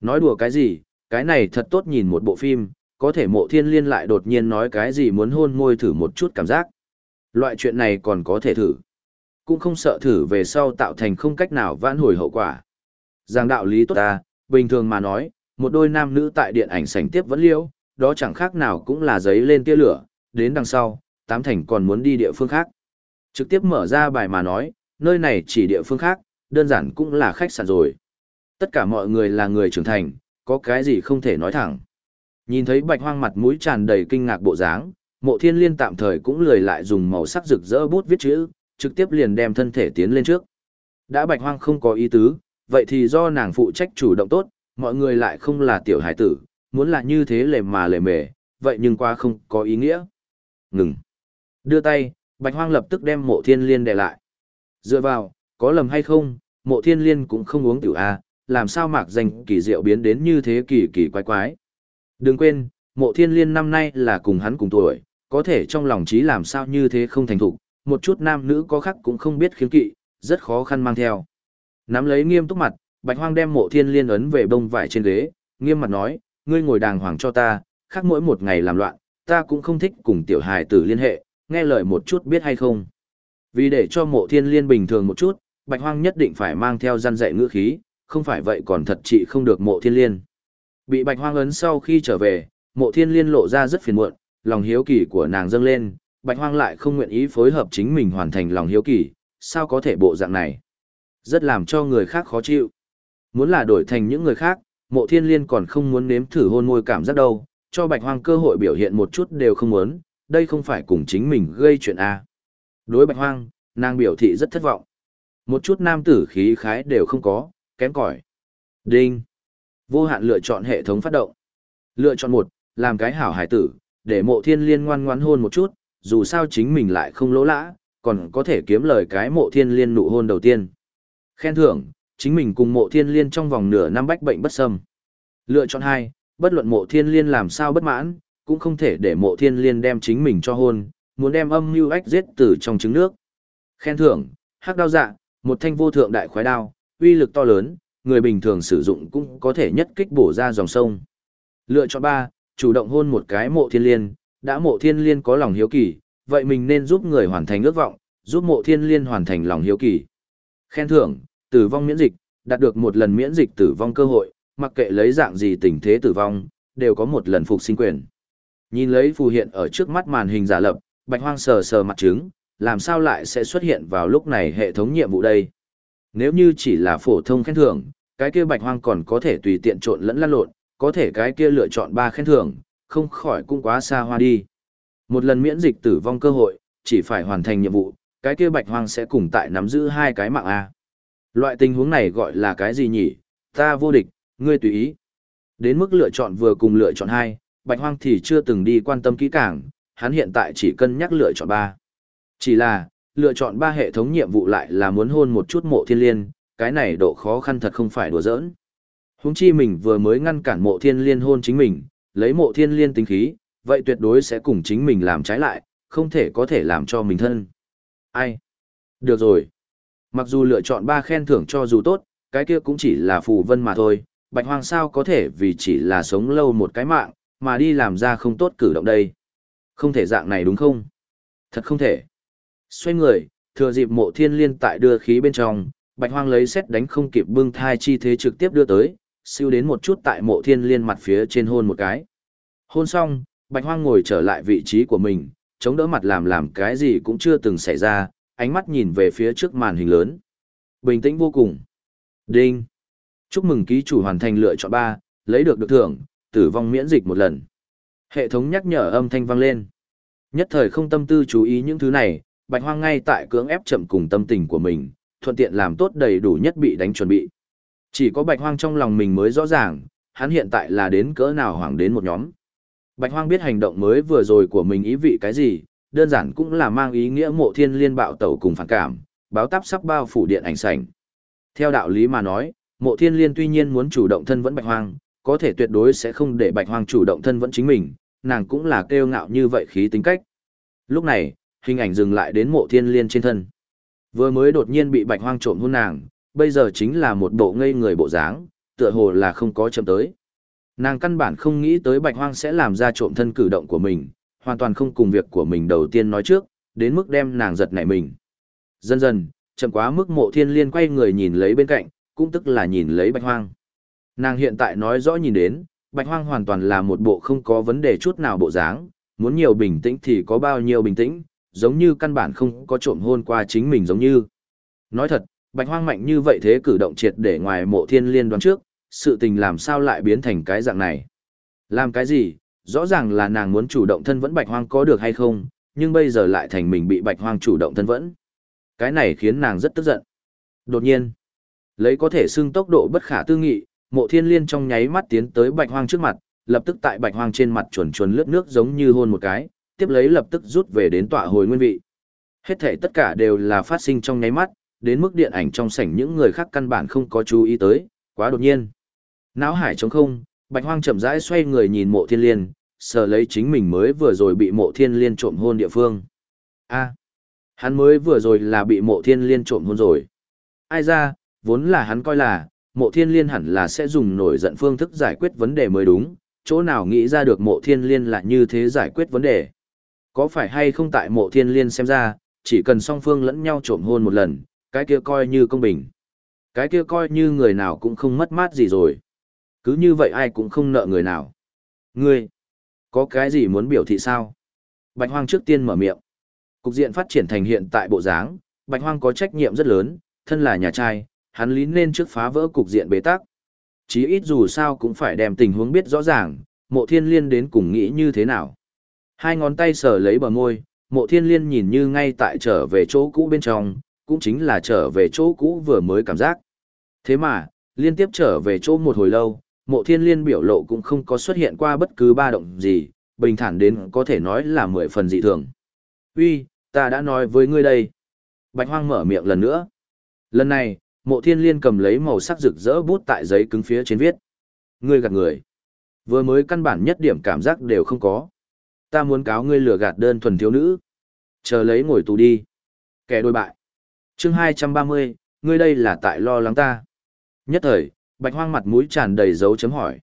Nói đùa cái gì, cái này thật tốt nhìn một bộ phim, có thể mộ thiên liên lại đột nhiên nói cái gì muốn hôn môi thử một chút cảm giác. Loại chuyện này còn có thể thử. Cũng không sợ thử về sau tạo thành không cách nào vãn hồi hậu quả. Giang đạo lý tốt ta, bình thường mà nói, một đôi nam nữ tại điện ảnh sảnh tiếp vẫn liễu, đó chẳng khác nào cũng là giấy lên tia lửa, đến đằng sau, tám thành còn muốn đi địa phương khác. Trực tiếp mở ra bài mà nói, nơi này chỉ địa phương khác, đơn giản cũng là khách sạn rồi. Tất cả mọi người là người trưởng thành, có cái gì không thể nói thẳng. Nhìn thấy bạch hoang mặt mũi tràn đầy kinh ngạc bộ dáng, mộ thiên liên tạm thời cũng lười lại dùng màu sắc rực rỡ bút viết chữ, trực tiếp liền đem thân thể tiến lên trước. Đã bạch hoang không có ý tứ, vậy thì do nàng phụ trách chủ động tốt, mọi người lại không là tiểu hải tử, muốn là như thế lề mà lề mề, vậy nhưng qua không có ý nghĩa. Ngừng. Đưa tay, bạch hoang lập tức đem mộ thiên liên đè lại. Dựa vào, có lầm hay không, mộ thiên liên cũng không uống tiểu A, làm sao mạc danh kỳ diệu biến đến như thế kỳ kỳ quái quái. Đừng quên, mộ thiên liên năm nay là cùng hắn cùng tuổi, có thể trong lòng trí làm sao như thế không thành thục, một chút nam nữ có khác cũng không biết khiếm kỵ, rất khó khăn mang theo. Nắm lấy nghiêm túc mặt, bạch hoang đem mộ thiên liên ấn về bông vải trên ghế, nghiêm mặt nói, ngươi ngồi đàng hoàng cho ta, khác mỗi một ngày làm loạn, ta cũng không thích cùng tiểu hài tử liên hệ, nghe lời một chút biết hay không. Vì để cho mộ thiên liên bình thường một chút, bạch hoang nhất định phải mang theo gian dạy ngữ khí, không phải vậy còn thật trị không được mộ thiên liên. Bị bạch hoang ấn sau khi trở về, mộ thiên liên lộ ra rất phiền muộn, lòng hiếu kỳ của nàng dâng lên, bạch hoang lại không nguyện ý phối hợp chính mình hoàn thành lòng hiếu kỳ, sao có thể bộ dạng này. Rất làm cho người khác khó chịu. Muốn là đổi thành những người khác, mộ thiên liên còn không muốn nếm thử hôn môi cảm giác đâu, cho bạch hoang cơ hội biểu hiện một chút đều không muốn, đây không phải cùng chính mình gây chuyện à? Đối bạch hoang, nàng biểu thị rất thất vọng. Một chút nam tử khí khái đều không có, kém cỏi. Đinh. Vô hạn lựa chọn hệ thống phát động. Lựa chọn một, làm cái hảo hải tử, để mộ thiên liên ngoan ngoãn hôn một chút, dù sao chính mình lại không lỗ lã, còn có thể kiếm lời cái mộ thiên liên nụ hôn đầu tiên. Khen thưởng, chính mình cùng mộ thiên liên trong vòng nửa năm bách bệnh bất sâm Lựa chọn hai, bất luận mộ thiên liên làm sao bất mãn, cũng không thể để mộ thiên liên đem chính mình cho hôn, muốn đem âm mưu ách giết từ trong trứng nước. Khen thưởng, hắc đao dạ, một thanh vô thượng đại khoái đao, uy lực to lớn, người bình thường sử dụng cũng có thể nhất kích bổ ra dòng sông. Lựa chọn ba, chủ động hôn một cái mộ thiên liên, đã mộ thiên liên có lòng hiếu kỳ, vậy mình nên giúp người hoàn thành ước vọng, giúp mộ thiên liên hoàn thành lòng hiếu kỳ. Khen thưởng, tử vong miễn dịch, đạt được một lần miễn dịch tử vong cơ hội, mặc kệ lấy dạng gì tình thế tử vong, đều có một lần phục sinh quyền. Nhìn lấy phù hiện ở trước mắt màn hình giả lập, bạch hoang sờ sờ mặt trứng, làm sao lại sẽ xuất hiện vào lúc này hệ thống nhiệm vụ đây. Nếu như chỉ là phổ thông khen thưởng, cái kia bạch hoang còn có thể tùy tiện trộn lẫn lăn lộn, có thể cái kia lựa chọn ba khen thưởng, không khỏi cũng quá xa hoa đi. Một lần miễn dịch tử vong cơ hội, chỉ phải hoàn thành nhiệm vụ, cái kia bạch hoang sẽ cùng tại nắm giữ hai cái mạng A. Loại tình huống này gọi là cái gì nhỉ? Ta vô địch, ngươi tùy ý. Đến mức lựa chọn vừa cùng lựa chọn hai, bạch hoang thì chưa từng đi quan tâm kỹ càng, hắn hiện tại chỉ cân nhắc lựa chọn ba. Chỉ là, lựa chọn ba hệ thống nhiệm vụ lại là muốn hôn một chút mộ thiên liên, cái này độ khó khăn thật không phải đùa giỡn. Húng chi mình vừa mới ngăn cản mộ thiên liên hôn chính mình, lấy mộ thiên liên tính khí, vậy tuyệt đối sẽ cùng chính mình làm trái lại, không thể có thể làm cho mình thân. Ai? Được rồi. Mặc dù lựa chọn ba khen thưởng cho dù tốt, cái kia cũng chỉ là phù vân mà thôi, bạch hoang sao có thể vì chỉ là sống lâu một cái mạng, mà đi làm ra không tốt cử động đây. Không thể dạng này đúng không? Thật không thể. Xoay người, thừa dịp mộ thiên liên tại đưa khí bên trong, bạch hoang lấy xét đánh không kịp bưng thai chi thế trực tiếp đưa tới, siêu đến một chút tại mộ thiên liên mặt phía trên hôn một cái. Hôn xong, bạch hoang ngồi trở lại vị trí của mình, chống đỡ mặt làm làm cái gì cũng chưa từng xảy ra, ánh mắt nhìn về phía trước màn hình lớn. Bình tĩnh vô cùng. Đinh. Chúc mừng ký chủ hoàn thành lựa chọn 3, lấy được được thưởng, tử vong miễn dịch một lần. Hệ thống nhắc nhở âm thanh vang lên. Nhất thời không tâm tư chú ý những thứ này, bạch hoang ngay tại cưỡng ép chậm cùng tâm tình của mình, thuận tiện làm tốt đầy đủ nhất bị đánh chuẩn bị. Chỉ có bạch hoang trong lòng mình mới rõ ràng, hắn hiện tại là đến cỡ nào hoảng đến một nhóm. Bạch hoang biết hành động mới vừa rồi của mình ý vị cái gì, đơn giản cũng là mang ý nghĩa mộ thiên liên bạo tẩu cùng phản cảm, báo táp sắp bao phủ điện ảnh sảnh. Theo đạo lý mà nói, mộ thiên liên tuy nhiên muốn chủ động thân vẫn bạch hoang, có thể tuyệt đối sẽ không để bạch hoang chủ động thân vẫn chính mình, nàng cũng là kêu ngạo như vậy khí tính cách. Lúc này, hình ảnh dừng lại đến mộ thiên liên trên thân. Vừa mới đột nhiên bị bạch hoang trộm hôn nàng, bây giờ chính là một bộ ngây người bộ dáng, tựa hồ là không có chậm tới. Nàng căn bản không nghĩ tới bạch hoang sẽ làm ra trộm thân cử động của mình, hoàn toàn không cùng việc của mình đầu tiên nói trước, đến mức đem nàng giật nảy mình. Dần dần, chậm quá mức mộ thiên liên quay người nhìn lấy bên cạnh, cũng tức là nhìn lấy bạch hoang. Nàng hiện tại nói rõ nhìn đến, bạch hoang hoàn toàn là một bộ không có vấn đề chút nào bộ dáng, muốn nhiều bình tĩnh thì có bao nhiêu bình tĩnh, giống như căn bản không có trộm hôn qua chính mình giống như. Nói thật, bạch hoang mạnh như vậy thế cử động triệt để ngoài mộ thiên liên đoán trước, sự tình làm sao lại biến thành cái dạng này. Làm cái gì, rõ ràng là nàng muốn chủ động thân vẫn bạch hoang có được hay không, nhưng bây giờ lại thành mình bị bạch hoang chủ động thân vẫn. Cái này khiến nàng rất tức giận. Đột nhiên, lấy có thể xưng tốc độ bất khả tư nghị, mộ thiên liên trong nháy mắt tiến tới bạch hoang trước mặt, lập tức tại bạch hoang trên mặt chuẩn chuẩn lướt nước giống như hôn một cái, tiếp lấy lập tức rút về đến tọa hồi nguyên vị. Hết thể tất cả đều là phát sinh trong nháy mắt, đến mức điện ảnh trong sảnh những người khác căn bản không có chú ý tới, quá đột nhiên. Náo hải trống không, bạch hoang chậm rãi xoay người nhìn mộ thiên liên, sờ lấy chính mình mới vừa rồi bị mộ thiên liên trộm hôn địa phương. a hắn mới vừa rồi là bị mộ thiên liên trộm hôn rồi. Ai ra, vốn là hắn coi là, mộ thiên liên hẳn là sẽ dùng nổi giận phương thức giải quyết vấn đề mới đúng, chỗ nào nghĩ ra được mộ thiên liên là như thế giải quyết vấn đề. Có phải hay không tại mộ thiên liên xem ra, chỉ cần song phương lẫn nhau trộm hôn một lần, cái kia coi như công bình. Cái kia coi như người nào cũng không mất mát gì rồi. Cứ như vậy ai cũng không nợ người nào. Ngươi, có cái gì muốn biểu thị sao? Bạch Hoang trước tiên mở miệng. Cục diện phát triển thành hiện tại bộ dáng, Bạch Hoang có trách nhiệm rất lớn, thân là nhà trai, hắn lý nên trước phá vỡ cục diện bế tắc. Chí ít dù sao cũng phải đem tình huống biết rõ ràng, mộ thiên liên đến cùng nghĩ như thế nào. Hai ngón tay sờ lấy bờ môi, mộ thiên liên nhìn như ngay tại trở về chỗ cũ bên trong, cũng chính là trở về chỗ cũ vừa mới cảm giác. Thế mà, liên tiếp trở về chỗ một hồi lâu, mộ thiên liên biểu lộ cũng không có xuất hiện qua bất cứ ba động gì, bình thản đến có thể nói là mười phần dị thường. Uy, ta đã nói với ngươi đây. Bạch hoang mở miệng lần nữa. Lần này, mộ thiên liên cầm lấy màu sắc rực rỡ bút tại giấy cứng phía trên viết. Ngươi gạt người. Vừa mới căn bản nhất điểm cảm giác đều không có. Ta muốn cáo ngươi lừa gạt đơn thuần thiếu nữ. Chờ lấy ngồi tù đi. Kẻ đôi bại. chương 230, ngươi đây là tại lo lắng ta. Nhất thời, bạch hoang mặt mũi tràn đầy dấu chấm hỏi.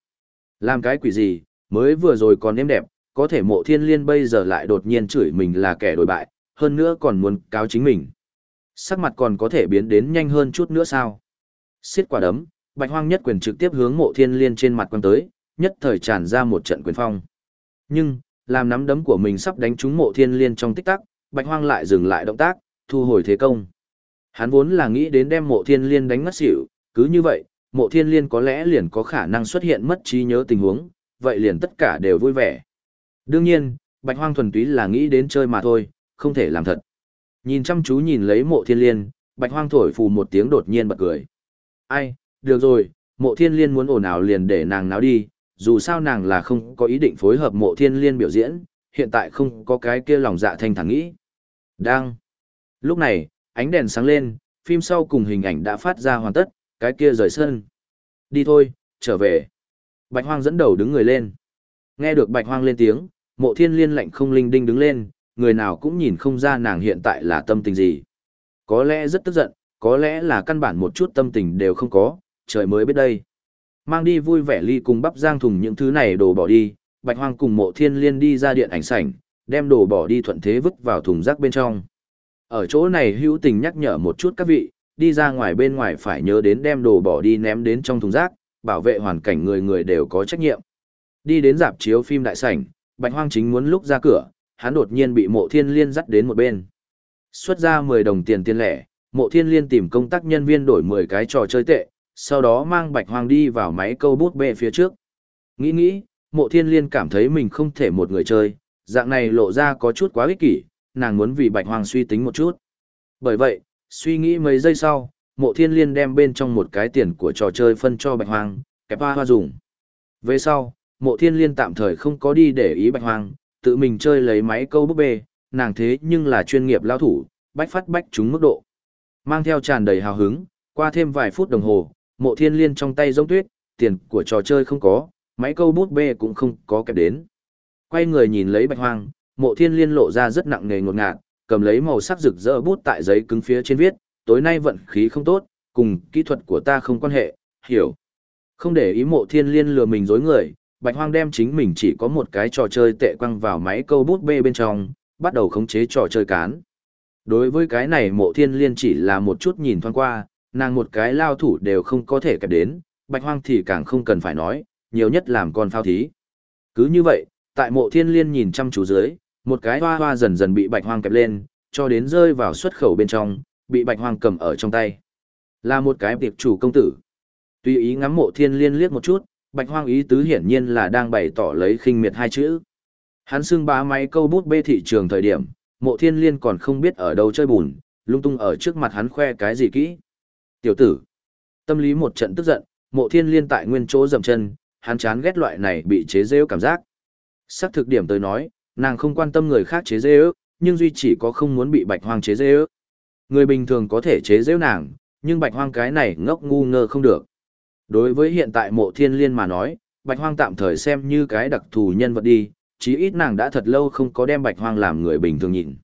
Làm cái quỷ gì, mới vừa rồi còn êm đẹp, có thể mộ thiên liên bây giờ lại đột nhiên chửi mình là kẻ đổi bại, hơn nữa còn muốn cáo chính mình. Sắc mặt còn có thể biến đến nhanh hơn chút nữa sao? Xiết quả đấm, bạch hoang nhất quyền trực tiếp hướng mộ thiên liên trên mặt quăng tới, nhất thời tràn ra một trận quyền phong. Nhưng, làm nắm đấm của mình sắp đánh trúng mộ thiên liên trong tích tắc, bạch hoang lại dừng lại động tác, thu hồi thế công. Hắn vốn là nghĩ đến đem mộ thiên liên đánh ngất xỉu, cứ như vậy, mộ thiên liên có lẽ liền có khả năng xuất hiện mất trí nhớ tình huống, vậy liền tất cả đều vui vẻ. Đương nhiên, bạch hoang thuần túy là nghĩ đến chơi mà thôi, không thể làm thật. Nhìn chăm chú nhìn lấy mộ thiên liên, bạch hoang thổi phù một tiếng đột nhiên bật cười. Ai, được rồi, mộ thiên liên muốn ồn ào liền để nàng náo đi, dù sao nàng là không có ý định phối hợp mộ thiên liên biểu diễn, hiện tại không có cái kia lòng dạ thanh thản nghĩ. Đang. Lúc này, ánh đèn sáng lên, phim sau cùng hình ảnh đã phát ra hoàn tất, cái kia rời sân. Đi thôi, trở về. Bạch hoang dẫn đầu đứng người lên. Nghe được bạch hoang lên tiếng, mộ thiên liên lạnh không linh đinh đứng lên, người nào cũng nhìn không ra nàng hiện tại là tâm tình gì. Có lẽ rất tức giận, có lẽ là căn bản một chút tâm tình đều không có, trời mới biết đây. Mang đi vui vẻ ly cùng bắp giang thùng những thứ này đồ bỏ đi, bạch hoang cùng mộ thiên liên đi ra điện ảnh sảnh, đem đồ bỏ đi thuận thế vứt vào thùng rác bên trong. Ở chỗ này hữu tình nhắc nhở một chút các vị, đi ra ngoài bên ngoài phải nhớ đến đem đồ bỏ đi ném đến trong thùng rác, bảo vệ hoàn cảnh người người đều có trách nhiệm. Đi đến dạp chiếu phim đại sảnh, Bạch Hoang chính muốn lúc ra cửa, hắn đột nhiên bị Mộ Thiên Liên dắt đến một bên. Xuất ra 10 đồng tiền tiền lẻ, Mộ Thiên Liên tìm công tác nhân viên đổi 10 cái trò chơi tệ, sau đó mang Bạch Hoang đi vào máy câu bút bê phía trước. Nghĩ nghĩ, Mộ Thiên Liên cảm thấy mình không thể một người chơi, dạng này lộ ra có chút quá ích kỷ, nàng muốn vì Bạch Hoang suy tính một chút. Bởi vậy, suy nghĩ mấy giây sau, Mộ Thiên Liên đem bên trong một cái tiền của trò chơi phân cho Bạch Hoang, kẹp hoa hoa dùng. Về sau, Mộ Thiên Liên tạm thời không có đi để ý Bạch Hoang, tự mình chơi lấy máy câu búp bê, nàng thế nhưng là chuyên nghiệp lao thủ, bách phát bách trúng mức độ. Mang theo tràn đầy hào hứng, qua thêm vài phút đồng hồ, mộ thiên liên trong tay giống tuyết, tiền của trò chơi không có, máy câu bút bê cũng không có kẹp đến. Quay người nhìn lấy bạch hoang, mộ thiên liên lộ ra rất nặng nề ngột ngạt, cầm lấy màu sắc rực rỡ bút tại giấy cứng phía trên viết, tối nay vận khí không tốt, cùng kỹ thuật của ta không quan hệ, hiểu. Không để ý mộ thiên liên lừa mình dối người, bạch hoang đem chính mình chỉ có một cái trò chơi tệ quăng vào máy câu bút bê bên trong, bắt đầu khống chế trò chơi cán. Đối với cái này mộ thiên liên chỉ là một chút nhìn thoáng qua, nàng một cái lao thủ đều không có thể kẹp đến, bạch hoang thì càng không cần phải nói, nhiều nhất làm con phao thí. Cứ như vậy, tại mộ thiên liên nhìn chăm chú dưới, một cái hoa hoa dần dần bị bạch hoang kẹp lên, cho đến rơi vào xuất khẩu bên trong, bị bạch hoang cầm ở trong tay. Là một cái tiệp chủ công tử. Tuy ý ngắm mộ thiên liên liếc một chút, bạch hoang ý tứ hiển nhiên là đang bày tỏ lấy khinh miệt hai chữ. Hắn xưng bá máy câu bút bê thị trường thời điểm, mộ thiên liên còn không biết ở đâu chơi bùn, lung tung ở trước mặt hắn khoe cái gì kỹ. Tiểu tử, tâm lý một trận tức giận, mộ thiên liên tại nguyên chỗ dầm chân, hắn chán ghét loại này bị chế rêu cảm giác. Sắc thực điểm tới nói, nàng không quan tâm người khác chế rêu, nhưng duy chỉ có không muốn bị bạch hoang chế rêu. Người bình thường có thể chế dễu nàng, nhưng bạch hoang cái này ngốc ngu ngơ không được. Đối với hiện tại mộ thiên liên mà nói, bạch hoang tạm thời xem như cái đặc thù nhân vật đi, chí ít nàng đã thật lâu không có đem bạch hoang làm người bình thường nhìn.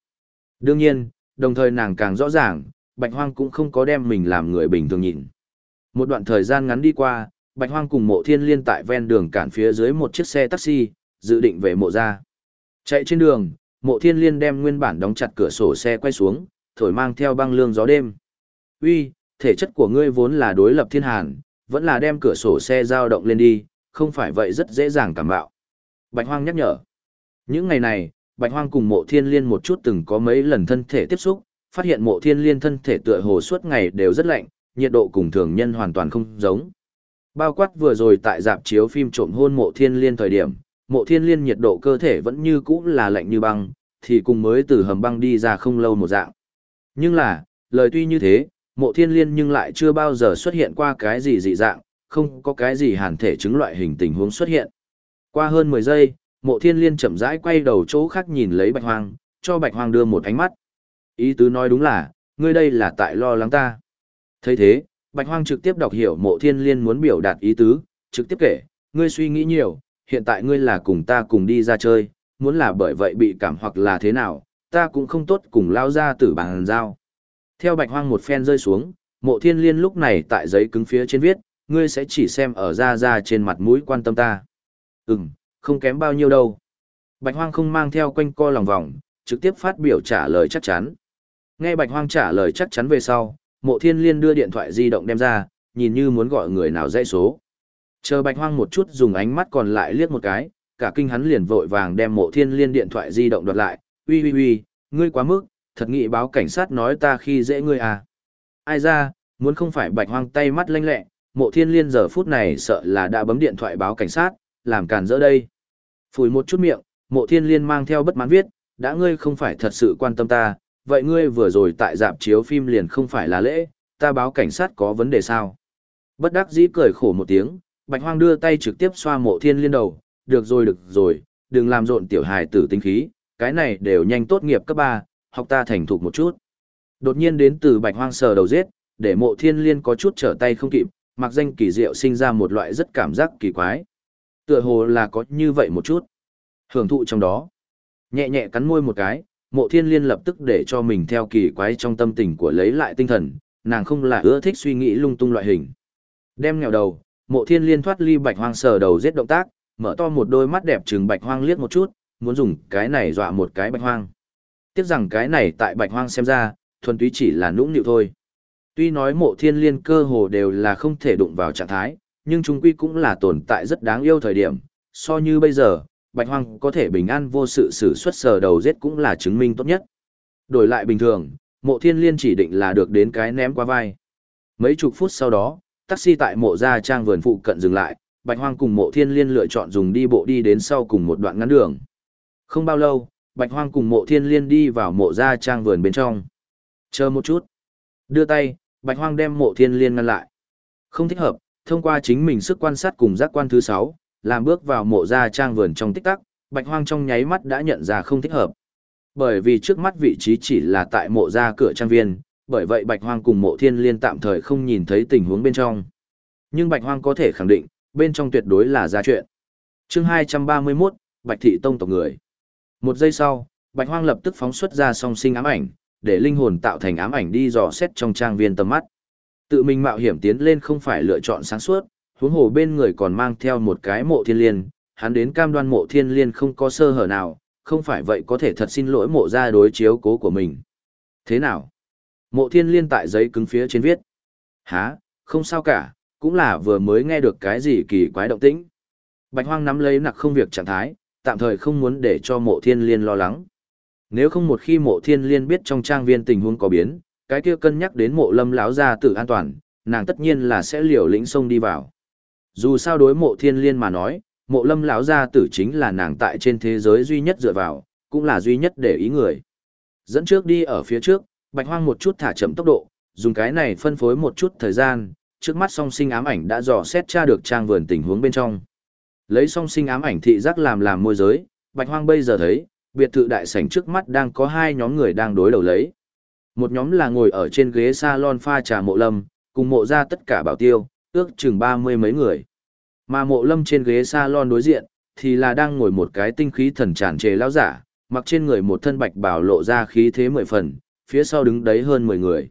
Đương nhiên, đồng thời nàng càng rõ ràng, bạch hoang cũng không có đem mình làm người bình thường nhìn. Một đoạn thời gian ngắn đi qua, bạch hoang cùng mộ thiên liên tại ven đường cản phía dưới một chiếc xe taxi, dự định về mộ gia. Chạy trên đường, mộ thiên liên đem nguyên bản đóng chặt cửa sổ xe quay xuống, thổi mang theo băng lương gió đêm. Uy, thể chất của ngươi vốn là đối lập thiên hàn, vẫn là đem cửa sổ xe dao động lên đi, không phải vậy rất dễ dàng cảm bạo. Bạch Hoang nhắc nhở. Những ngày này, Bạch Hoang cùng mộ thiên liên một chút từng có mấy lần thân thể tiếp xúc, phát hiện mộ thiên liên thân thể tựa hồ suốt ngày đều rất lạnh, nhiệt độ cùng thường nhân hoàn toàn không giống. Bao quát vừa rồi tại dạp chiếu phim trộm hôn mộ thiên liên thời điểm, mộ thiên liên nhiệt độ cơ thể vẫn như cũ là lạnh như băng, thì cùng mới từ hầm băng đi ra không lâu một dạng. Nhưng là, lời tuy như thế, mộ thiên liên nhưng lại chưa bao giờ xuất hiện qua cái gì dị dạng, không có cái gì hàn thể chứng loại hình tình huống xuất hiện. Qua hơn 10 giây, mộ thiên liên chậm rãi quay đầu chỗ khác nhìn lấy bạch hoang, cho bạch hoang đưa một ánh mắt. Ý tứ nói đúng là, ngươi đây là tại lo lắng ta. thấy thế, bạch hoang trực tiếp đọc hiểu mộ thiên liên muốn biểu đạt ý tứ, trực tiếp kể, ngươi suy nghĩ nhiều, hiện tại ngươi là cùng ta cùng đi ra chơi, muốn là bởi vậy bị cảm hoặc là thế nào, ta cũng không tốt cùng lao ra tử bàn giao. Theo bạch hoang một phen rơi xuống, mộ thiên liên lúc này tại giấy cứng phía trên viết, ngươi sẽ chỉ xem ở ra ra trên mặt mũi quan tâm ta. Ừm, không kém bao nhiêu đâu. Bạch hoang không mang theo quanh co lòng vòng, trực tiếp phát biểu trả lời chắc chắn. Nghe bạch hoang trả lời chắc chắn về sau, mộ thiên liên đưa điện thoại di động đem ra, nhìn như muốn gọi người nào dãy số. Chờ bạch hoang một chút dùng ánh mắt còn lại liếc một cái, cả kinh hắn liền vội vàng đem mộ thiên liên điện thoại di động đoạt lại, uy uy uy, ngươi quá mức, thật nghị báo cảnh sát nói ta khi dễ ngươi à. Ai ra, muốn không phải bạch hoang tay mắt lanh lẹ, mộ thiên liên giờ phút này sợ là đã bấm điện thoại báo cảnh sát, làm càn dỡ đây. Phủi một chút miệng, mộ thiên liên mang theo bất mãn viết, đã ngươi không phải thật sự quan tâm ta, vậy ngươi vừa rồi tại dạp chiếu phim liền không phải là lễ, ta báo cảnh sát có vấn đề sao? Bất đắc dĩ cười khổ một tiếng, bạch hoang đưa tay trực tiếp xoa mộ thiên liên đầu, được rồi được rồi, đừng làm rộn tiểu hài tử tinh khí, cái này đều nhanh tốt nghiệp cấp 3, học ta thành thục một chút. Đột nhiên đến từ bạch hoang sờ đầu giết, để mộ thiên liên có chút trở tay không kịp, mặc danh kỳ diệu sinh ra một loại rất cảm giác kỳ quái. Tựa hồ là có như vậy một chút. Hưởng thụ trong đó. Nhẹ nhẹ cắn môi một cái, mộ thiên liên lập tức để cho mình theo kỳ quái trong tâm tình của lấy lại tinh thần, nàng không là ưa thích suy nghĩ lung tung loại hình. Đem nghèo đầu, mộ thiên liên thoát ly bạch hoang sờ đầu giết động tác, mở to một đôi mắt đẹp trừng bạch hoang liếc một chút, muốn dùng cái này dọa một cái bạch hoang. Tiếc rằng cái này tại bạch hoang xem ra, thuần túy chỉ là nũng nịu thôi. Tuy nói mộ thiên liên cơ hồ đều là không thể đụng vào trạng thái, nhưng chúng quy cũng là tồn tại rất đáng yêu thời điểm. So như bây giờ, bạch hoang có thể bình an vô sự sử xuất sờ đầu giết cũng là chứng minh tốt nhất. Đổi lại bình thường, mộ thiên liên chỉ định là được đến cái ném qua vai. Mấy chục phút sau đó, taxi tại mộ gia trang vườn phụ cận dừng lại, bạch hoang cùng mộ thiên liên lựa chọn dùng đi bộ đi đến sau cùng một đoạn ngắn đường. Không bao lâu, bạch hoang cùng mộ thiên liên đi vào mộ gia trang vườn bên trong. Chờ một chút. Đưa tay, bạch hoang đem mộ thiên liên ngăn lại. Không thích hợp, thông qua chính mình sức quan sát cùng giác quan thứ sáu, làm bước vào mộ gia trang vườn trong tích tắc, bạch hoang trong nháy mắt đã nhận ra không thích hợp. Bởi vì trước mắt vị trí chỉ là tại mộ gia cửa trang viên, bởi vậy bạch hoang cùng mộ thiên liên tạm thời không nhìn thấy tình huống bên trong. Nhưng bạch hoang có thể khẳng định, bên trong tuyệt đối là ra chuyện. Chương 231, Bạch Thị Tông tộc người. Một giây sau, Bạch Hoang lập tức phóng xuất ra song sinh ám ảnh, để linh hồn tạo thành ám ảnh đi dò xét trong trang viên tầm mắt. Tự mình mạo hiểm tiến lên không phải lựa chọn sáng suốt, huống hồ bên người còn mang theo một cái mộ thiên liên, hắn đến cam đoan mộ thiên liên không có sơ hở nào, không phải vậy có thể thật xin lỗi mộ gia đối chiếu cố của mình. Thế nào? Mộ thiên liên tại giấy cứng phía trên viết. há, không sao cả, cũng là vừa mới nghe được cái gì kỳ quái động tĩnh. Bạch hoang nắm lấy nặc không việc trạng thái, tạm thời không muốn để cho mộ thiên liên lo lắng. Nếu không một khi mộ thiên liên biết trong trang viên tình huống có biến, cái kia cân nhắc đến mộ lâm láo gia tử an toàn, nàng tất nhiên là sẽ liều lĩnh sông đi vào. Dù sao đối mộ thiên liên mà nói, mộ lâm lão gia tử chính là nàng tại trên thế giới duy nhất dựa vào, cũng là duy nhất để ý người. Dẫn trước đi ở phía trước, bạch hoang một chút thả chậm tốc độ, dùng cái này phân phối một chút thời gian, trước mắt song sinh ám ảnh đã dò xét tra được trang vườn tình huống bên trong. Lấy song sinh ám ảnh thị giác làm làm môi giới, bạch hoang bây giờ thấy, biệt thự đại sảnh trước mắt đang có hai nhóm người đang đối đầu lấy. Một nhóm là ngồi ở trên ghế salon pha trà mộ lâm, cùng mộ ra tất cả bảo tiêu, ước chừng ba mươi mấy người. Mà mộ lâm trên ghế salon đối diện, thì là đang ngồi một cái tinh khí thần tràn trề lão giả, mặc trên người một thân bạch bảo lộ ra khí thế mười phần, phía sau đứng đấy hơn mười người.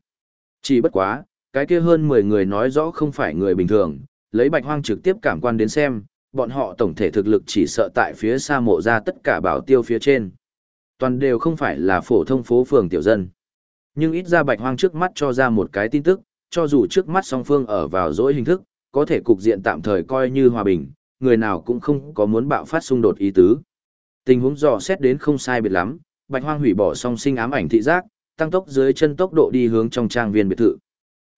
Chỉ bất quá, cái kia hơn mười người nói rõ không phải người bình thường, lấy bạch hoang trực tiếp cảm quan đến xem, bọn họ tổng thể thực lực chỉ sợ tại phía xa mộ ra tất cả bảo tiêu phía trên. Toàn đều không phải là phổ thông phố phường tiểu dân. Nhưng ít ra bạch hoang trước mắt cho ra một cái tin tức, cho dù trước mắt song phương ở vào dỗi hình thức, có thể cục diện tạm thời coi như hòa bình, người nào cũng không có muốn bạo phát xung đột ý tứ. Tình huống dò xét đến không sai biệt lắm, bạch hoang hủy bỏ song sinh ám ảnh thị giác, tăng tốc dưới chân tốc độ đi hướng trong trang viên biệt thự.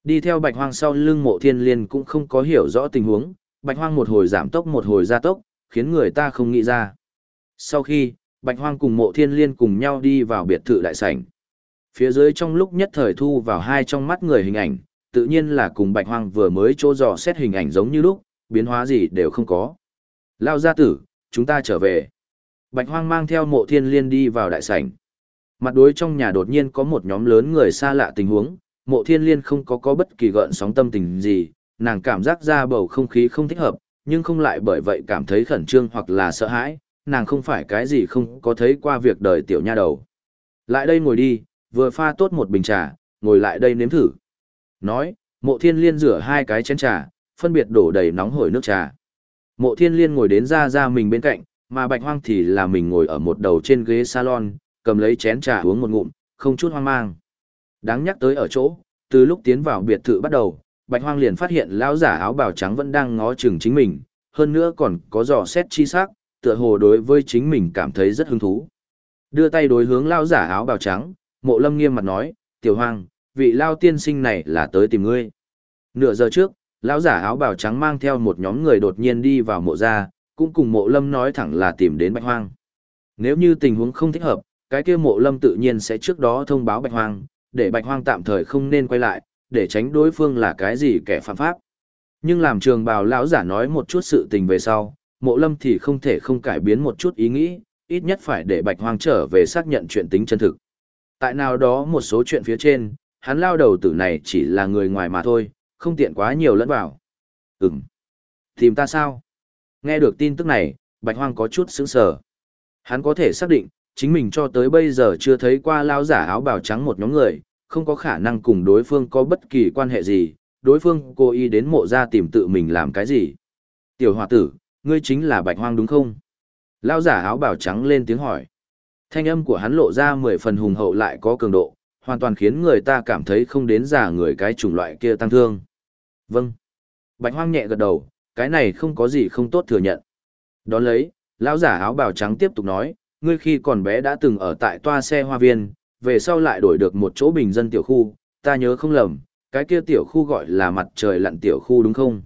Đi theo bạch hoang sau lưng mộ thiên liên cũng không có hiểu rõ tình huống, bạch hoang một hồi giảm tốc một hồi gia tốc, khiến người ta không nghĩ ra. Sau khi, bạch hoang cùng mộ thiên liên cùng nhau đi vào biệt thự đại sảnh. Phía dưới trong lúc nhất thời thu vào hai trong mắt người hình ảnh, tự nhiên là cùng bạch hoang vừa mới chỗ dò xét hình ảnh giống như lúc, biến hóa gì đều không có. Lao gia tử, chúng ta trở về. Bạch hoang mang theo mộ thiên liên đi vào đại sảnh. Mặt đối trong nhà đột nhiên có một nhóm lớn người xa lạ tình huống, mộ thiên liên không có có bất kỳ gợn sóng tâm tình gì, nàng cảm giác ra bầu không khí không thích hợp, nhưng không lại bởi vậy cảm thấy khẩn trương hoặc là sợ hãi, nàng không phải cái gì không có thấy qua việc đời tiểu nha đầu. Lại đây ngồi đi, vừa pha tốt một bình trà, ngồi lại đây nếm thử. Nói, mộ thiên liên rửa hai cái chén trà, phân biệt đổ đầy nóng hổi nước trà. Mộ thiên liên ngồi đến ra ra mình bên cạnh, mà bạch hoang thì là mình ngồi ở một đầu trên ghế salon, cầm lấy chén trà uống một ngụm, không chút hoang mang. Đáng nhắc tới ở chỗ, từ lúc tiến vào biệt thự bắt đầu, bạch hoang liền phát hiện lão giả áo bào trắng vẫn đang ngó chừng chính mình, hơn nữa còn có dò xét chi sắc, tựa hồ đối với chính mình cảm thấy rất hứng thú. Đưa tay đối hướng lão giả áo bào trắng, mộ lâm nghiêm mặt nói, tiểu hoang, vị lão tiên sinh này là tới tìm ngươi. Nửa giờ trước, lão giả áo bào trắng mang theo một nhóm người đột nhiên đi vào mộ gia, cũng cùng mộ lâm nói thẳng là tìm đến bạch hoang. Nếu như tình huống không thích hợp, cái kia mộ lâm tự nhiên sẽ trước đó thông báo bạch hoang, để bạch hoang tạm thời không nên quay lại, để tránh đối phương là cái gì kẻ phạm pháp. Nhưng làm trường bào lão giả nói một chút sự tình về sau, mộ lâm thì không thể không cải biến một chút ý nghĩ, ít nhất phải để bạch hoang trở về xác nhận chuyện tính chân thực. Tại nào đó một số chuyện phía trên, hắn lao đầu tử này chỉ là người ngoài mà thôi, không tiện quá nhiều lẫn vào. Ừm. Tìm ta sao? Nghe được tin tức này, bạch hoang có chút sững sờ. Hắn có thể xác định, chính mình cho tới bây giờ chưa thấy qua lao giả áo bào trắng một nhóm người, không có khả năng cùng đối phương có bất kỳ quan hệ gì, đối phương cố ý đến mộ ra tìm tự mình làm cái gì. Tiểu hòa tử, ngươi chính là bạch hoang đúng không? Lao giả áo bào trắng lên tiếng hỏi. Thanh âm của hắn lộ ra mười phần hùng hậu lại có cường độ, hoàn toàn khiến người ta cảm thấy không đến giả người cái chủng loại kia tăng thương. Vâng. Bạch hoang nhẹ gật đầu, cái này không có gì không tốt thừa nhận. Đón lấy, lão giả áo bào trắng tiếp tục nói, ngươi khi còn bé đã từng ở tại toa xe hoa viên, về sau lại đổi được một chỗ bình dân tiểu khu, ta nhớ không lầm, cái kia tiểu khu gọi là mặt trời lặn tiểu khu đúng không?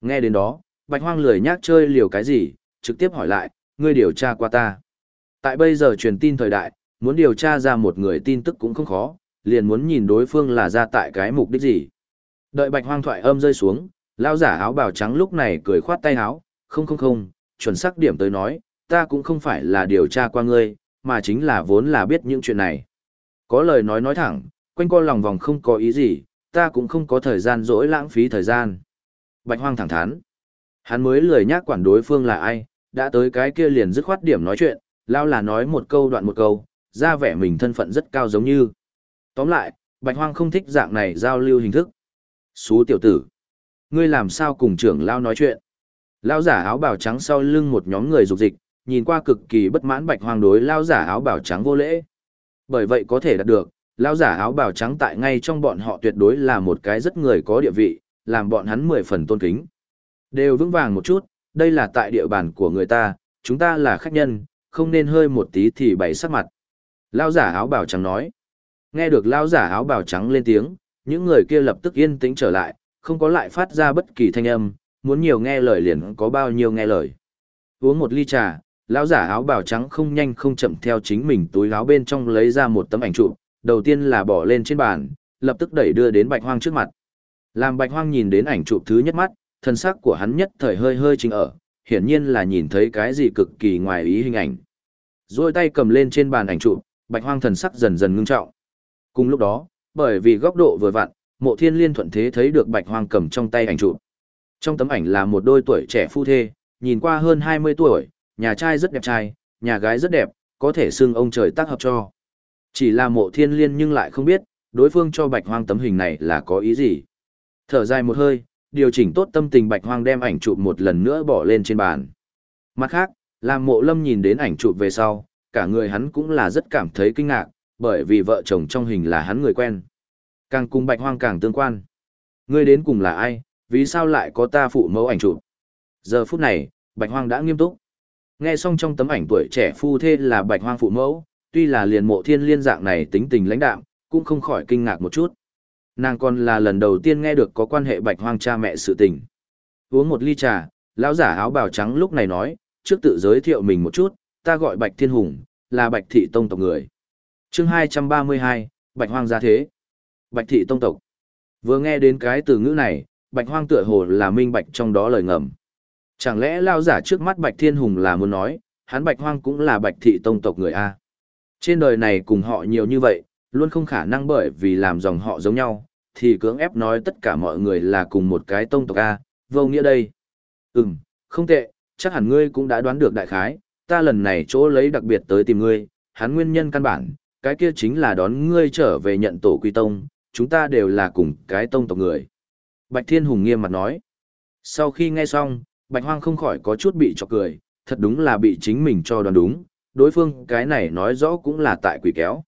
Nghe đến đó, bạch hoang lười nhác chơi liều cái gì, trực tiếp hỏi lại, ngươi điều tra qua ta. Tại bây giờ truyền tin thời đại, muốn điều tra ra một người tin tức cũng không khó, liền muốn nhìn đối phương là ra tại cái mục đích gì. Đợi bạch hoang thoại âm rơi xuống, lão giả áo bào trắng lúc này cười khoát tay áo, không không không, chuẩn xác điểm tới nói, ta cũng không phải là điều tra qua ngươi, mà chính là vốn là biết những chuyện này. Có lời nói nói thẳng, quanh co lòng vòng không có ý gì, ta cũng không có thời gian dỗi lãng phí thời gian. Bạch hoang thẳng thắn. Hắn mới lười nhác quản đối phương là ai, đã tới cái kia liền dứt khoát điểm nói chuyện, lao là nói một câu đoạn một câu, ra vẻ mình thân phận rất cao giống như. Tóm lại, Bạch Hoang không thích dạng này giao lưu hình thức. Xú tiểu tử. Ngươi làm sao cùng trưởng lao nói chuyện? Lao giả áo bào trắng sau lưng một nhóm người dục dịch, nhìn qua cực kỳ bất mãn Bạch Hoang đối lao giả áo bào trắng vô lễ. Bởi vậy có thể đạt được, lao giả áo bào trắng tại ngay trong bọn họ tuyệt đối là một cái rất người có địa vị, làm bọn hắn mười phần tôn kính. Đều vững vàng một chút, đây là tại địa bàn của người ta, chúng ta là khách nhân, không nên hơi một tí thì bày sắc mặt. Lao giả áo bào trắng nói. Nghe được lao giả áo bào trắng lên tiếng, những người kia lập tức yên tĩnh trở lại, không có lại phát ra bất kỳ thanh âm, muốn nhiều nghe lời liền có bao nhiêu nghe lời. Uống một ly trà, lão giả áo bào trắng không nhanh không chậm theo chính mình túi áo bên trong lấy ra một tấm ảnh chụp, đầu tiên là bỏ lên trên bàn, lập tức đẩy đưa đến Bạch Hoang trước mặt. Làm Bạch Hoang nhìn đến ảnh chụp thứ nhất mắt, thân sắc của hắn nhất thời hơi hơi chính ở, hiển nhiên là nhìn thấy cái gì cực kỳ ngoài ý hình ảnh. Rồi tay cầm lên trên bàn ảnh chụp, Bạch Hoang thần sắc dần dần ngưng trọng. Cùng lúc đó, bởi vì góc độ vừa vặn, Mộ Thiên Liên thuận thế thấy được Bạch Hoang cầm trong tay ảnh chụp. Trong tấm ảnh là một đôi tuổi trẻ phu thê, nhìn qua hơn 20 tuổi, nhà trai rất đẹp trai, nhà gái rất đẹp, có thể xưng ông trời tác hợp cho. Chỉ là Mộ Thiên Liên nhưng lại không biết, đối phương cho Bạch Hoang tấm hình này là có ý gì. Thở dài một hơi, điều chỉnh tốt tâm tình Bạch Hoang đem ảnh chụp một lần nữa bỏ lên trên bàn. Mặt khác, làm Mộ Lâm nhìn đến ảnh chụp về sau, cả người hắn cũng là rất cảm thấy kinh ngạc, bởi vì vợ chồng trong hình là hắn người quen. Càng cùng bạch hoang càng tương quan. Ngươi đến cùng là ai, vì sao lại có ta phụ mẫu ảnh chụp? Giờ phút này, bạch hoang đã nghiêm túc. Nghe xong trong tấm ảnh tuổi trẻ phu thê là bạch hoang phụ mẫu, tuy là liền mộ thiên liên dạng này tính tình lãnh đạm, cũng không khỏi kinh ngạc một chút. Nàng còn là lần đầu tiên nghe được có quan hệ bạch hoang cha mẹ sự tình. Uống một ly trà, lão giả áo bào trắng lúc này nói, trước tự giới thiệu mình một chút, ta gọi bạch thiên hùng, là bạch thị tông tộc người chương 232, Bạch Hoang gia thế. Bạch thị tông tộc. Vừa nghe đến cái từ ngữ này, Bạch Hoang tựa hồ là minh bạch trong đó lời ngầm. Chẳng lẽ lao giả trước mắt Bạch Thiên Hùng là muốn nói, hắn Bạch Hoang cũng là Bạch thị tông tộc người A. Trên đời này cùng họ nhiều như vậy, luôn không khả năng bởi vì làm dòng họ giống nhau, thì cưỡng ép nói tất cả mọi người là cùng một cái tông tộc A, vô nghĩa đây. Ừm, không tệ, chắc hẳn ngươi cũng đã đoán được đại khái, ta lần này chỗ lấy đặc biệt tới tìm ngươi, hắn nguyên nhân căn bản, cái kia chính là đón ngươi trở về nhận tổ quy tông, chúng ta đều là cùng cái tông tộc người. Bạch Thiên Hùng nghiêm mặt nói. Sau khi nghe xong, Bạch Hoang không khỏi có chút bị chọc cười, thật đúng là bị chính mình cho đoán đúng, đối phương cái này nói rõ cũng là tại quỷ kéo.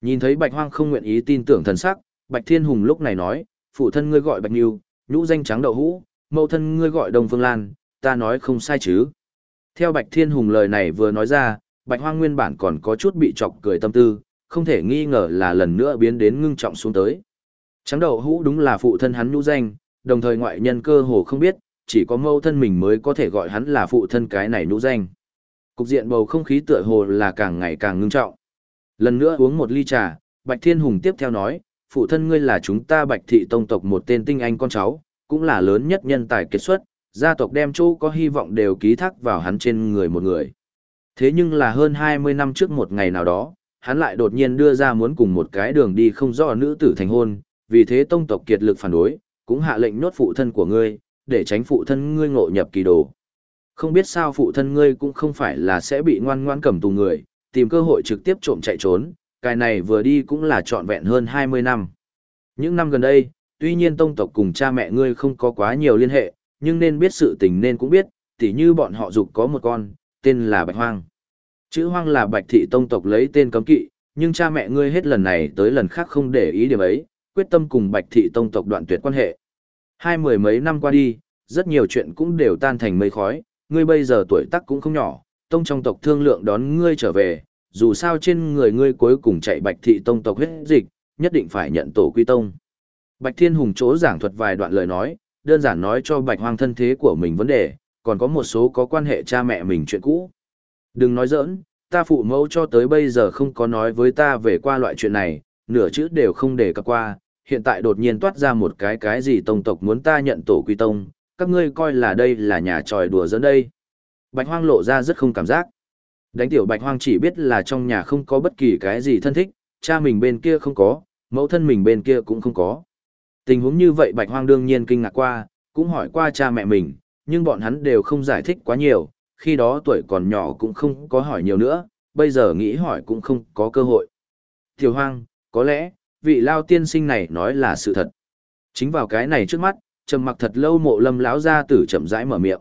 Nhìn thấy Bạch Hoang không nguyện ý tin tưởng thần sắc, Bạch Thiên Hùng lúc này nói, phụ thân ngươi gọi Bạch Nhiêu, nhũ danh trắng đậu hũ, mẫu thân ngươi gọi Đông Phương Lan, ta nói không sai chứ. Theo Bạch Thiên Hùng lời này vừa nói ra, Bạch Hoang nguyên bản còn có chút bị chọc cười tâm tư, không thể nghi ngờ là lần nữa biến đến ngưng trọng xuống tới. Trắng đậu hũ đúng là phụ thân hắn nhũ danh, đồng thời ngoại nhân cơ hồ không biết, chỉ có mâu thân mình mới có thể gọi hắn là phụ thân cái này nhũ danh. Cục diện bầu không khí tựa hồ là càng ngày càng ngưng trọng. Lần nữa uống một ly trà, Bạch Thiên Hùng tiếp theo nói, phụ thân ngươi là chúng ta Bạch Thị Tông tộc một tên tinh anh con cháu, cũng là lớn nhất nhân tài kết xuất, gia tộc đem chỗ có hy vọng đều ký thác vào hắn trên người một người. Thế nhưng là hơn 20 năm trước một ngày nào đó, hắn lại đột nhiên đưa ra muốn cùng một cái đường đi không rõ nữ tử thành hôn, vì thế tông tộc kiệt lực phản đối, cũng hạ lệnh nhốt phụ thân của ngươi, để tránh phụ thân ngươi ngộ nhập kỳ đồ. Không biết sao phụ thân ngươi cũng không phải là sẽ bị ngoan ngoan cầm tù người, tìm cơ hội trực tiếp trộm chạy trốn, cái này vừa đi cũng là trọn vẹn hơn 20 năm. Những năm gần đây, tuy nhiên tông tộc cùng cha mẹ ngươi không có quá nhiều liên hệ, nhưng nên biết sự tình nên cũng biết, tỉ như bọn họ dục có một con, tên là Bạch Hoang. Chữ hoang là bạch thị tông tộc lấy tên cấm kỵ, nhưng cha mẹ ngươi hết lần này tới lần khác không để ý điểm ấy, quyết tâm cùng bạch thị tông tộc đoạn tuyệt quan hệ. Hai mười mấy năm qua đi, rất nhiều chuyện cũng đều tan thành mây khói, ngươi bây giờ tuổi tác cũng không nhỏ, tông trong tộc thương lượng đón ngươi trở về, dù sao trên người ngươi cuối cùng chạy bạch thị tông tộc huyết dịch, nhất định phải nhận tổ quy tông. Bạch Thiên Hùng chỗ giảng thuật vài đoạn lời nói, đơn giản nói cho bạch hoang thân thế của mình vấn đề, còn có một số có quan hệ cha mẹ mình chuyện cũ. Đừng nói giỡn, ta phụ mẫu cho tới bây giờ không có nói với ta về qua loại chuyện này, nửa chữ đều không để cập qua, hiện tại đột nhiên toát ra một cái cái gì tông tộc muốn ta nhận tổ quy tông, các ngươi coi là đây là nhà tròi đùa giỡn đây. Bạch hoang lộ ra rất không cảm giác. Đánh tiểu bạch hoang chỉ biết là trong nhà không có bất kỳ cái gì thân thích, cha mình bên kia không có, mẫu thân mình bên kia cũng không có. Tình huống như vậy bạch hoang đương nhiên kinh ngạc qua, cũng hỏi qua cha mẹ mình, nhưng bọn hắn đều không giải thích quá nhiều, khi đó tuổi còn nhỏ cũng không có hỏi nhiều nữa, bây giờ nghĩ hỏi cũng không có cơ hội. Tiểu hoang, có lẽ, vị lao tiên sinh này nói là sự thật. Chính vào cái này trước mắt, trầm mặc thật lâu mộ lâm lão ra tử chậm rãi mở miệng.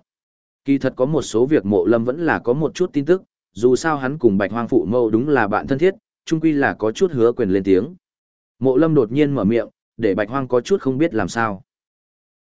Kỳ thật có một số việc mộ lâm vẫn là có một chút tin tức, dù sao hắn cùng bạch hoang phụ mâu đúng là bạn thân thiết, chung quy là có chút hứa quyền lên tiếng. Mộ lâm đột nhiên mở miệng, để bạch hoang có chút không biết làm sao.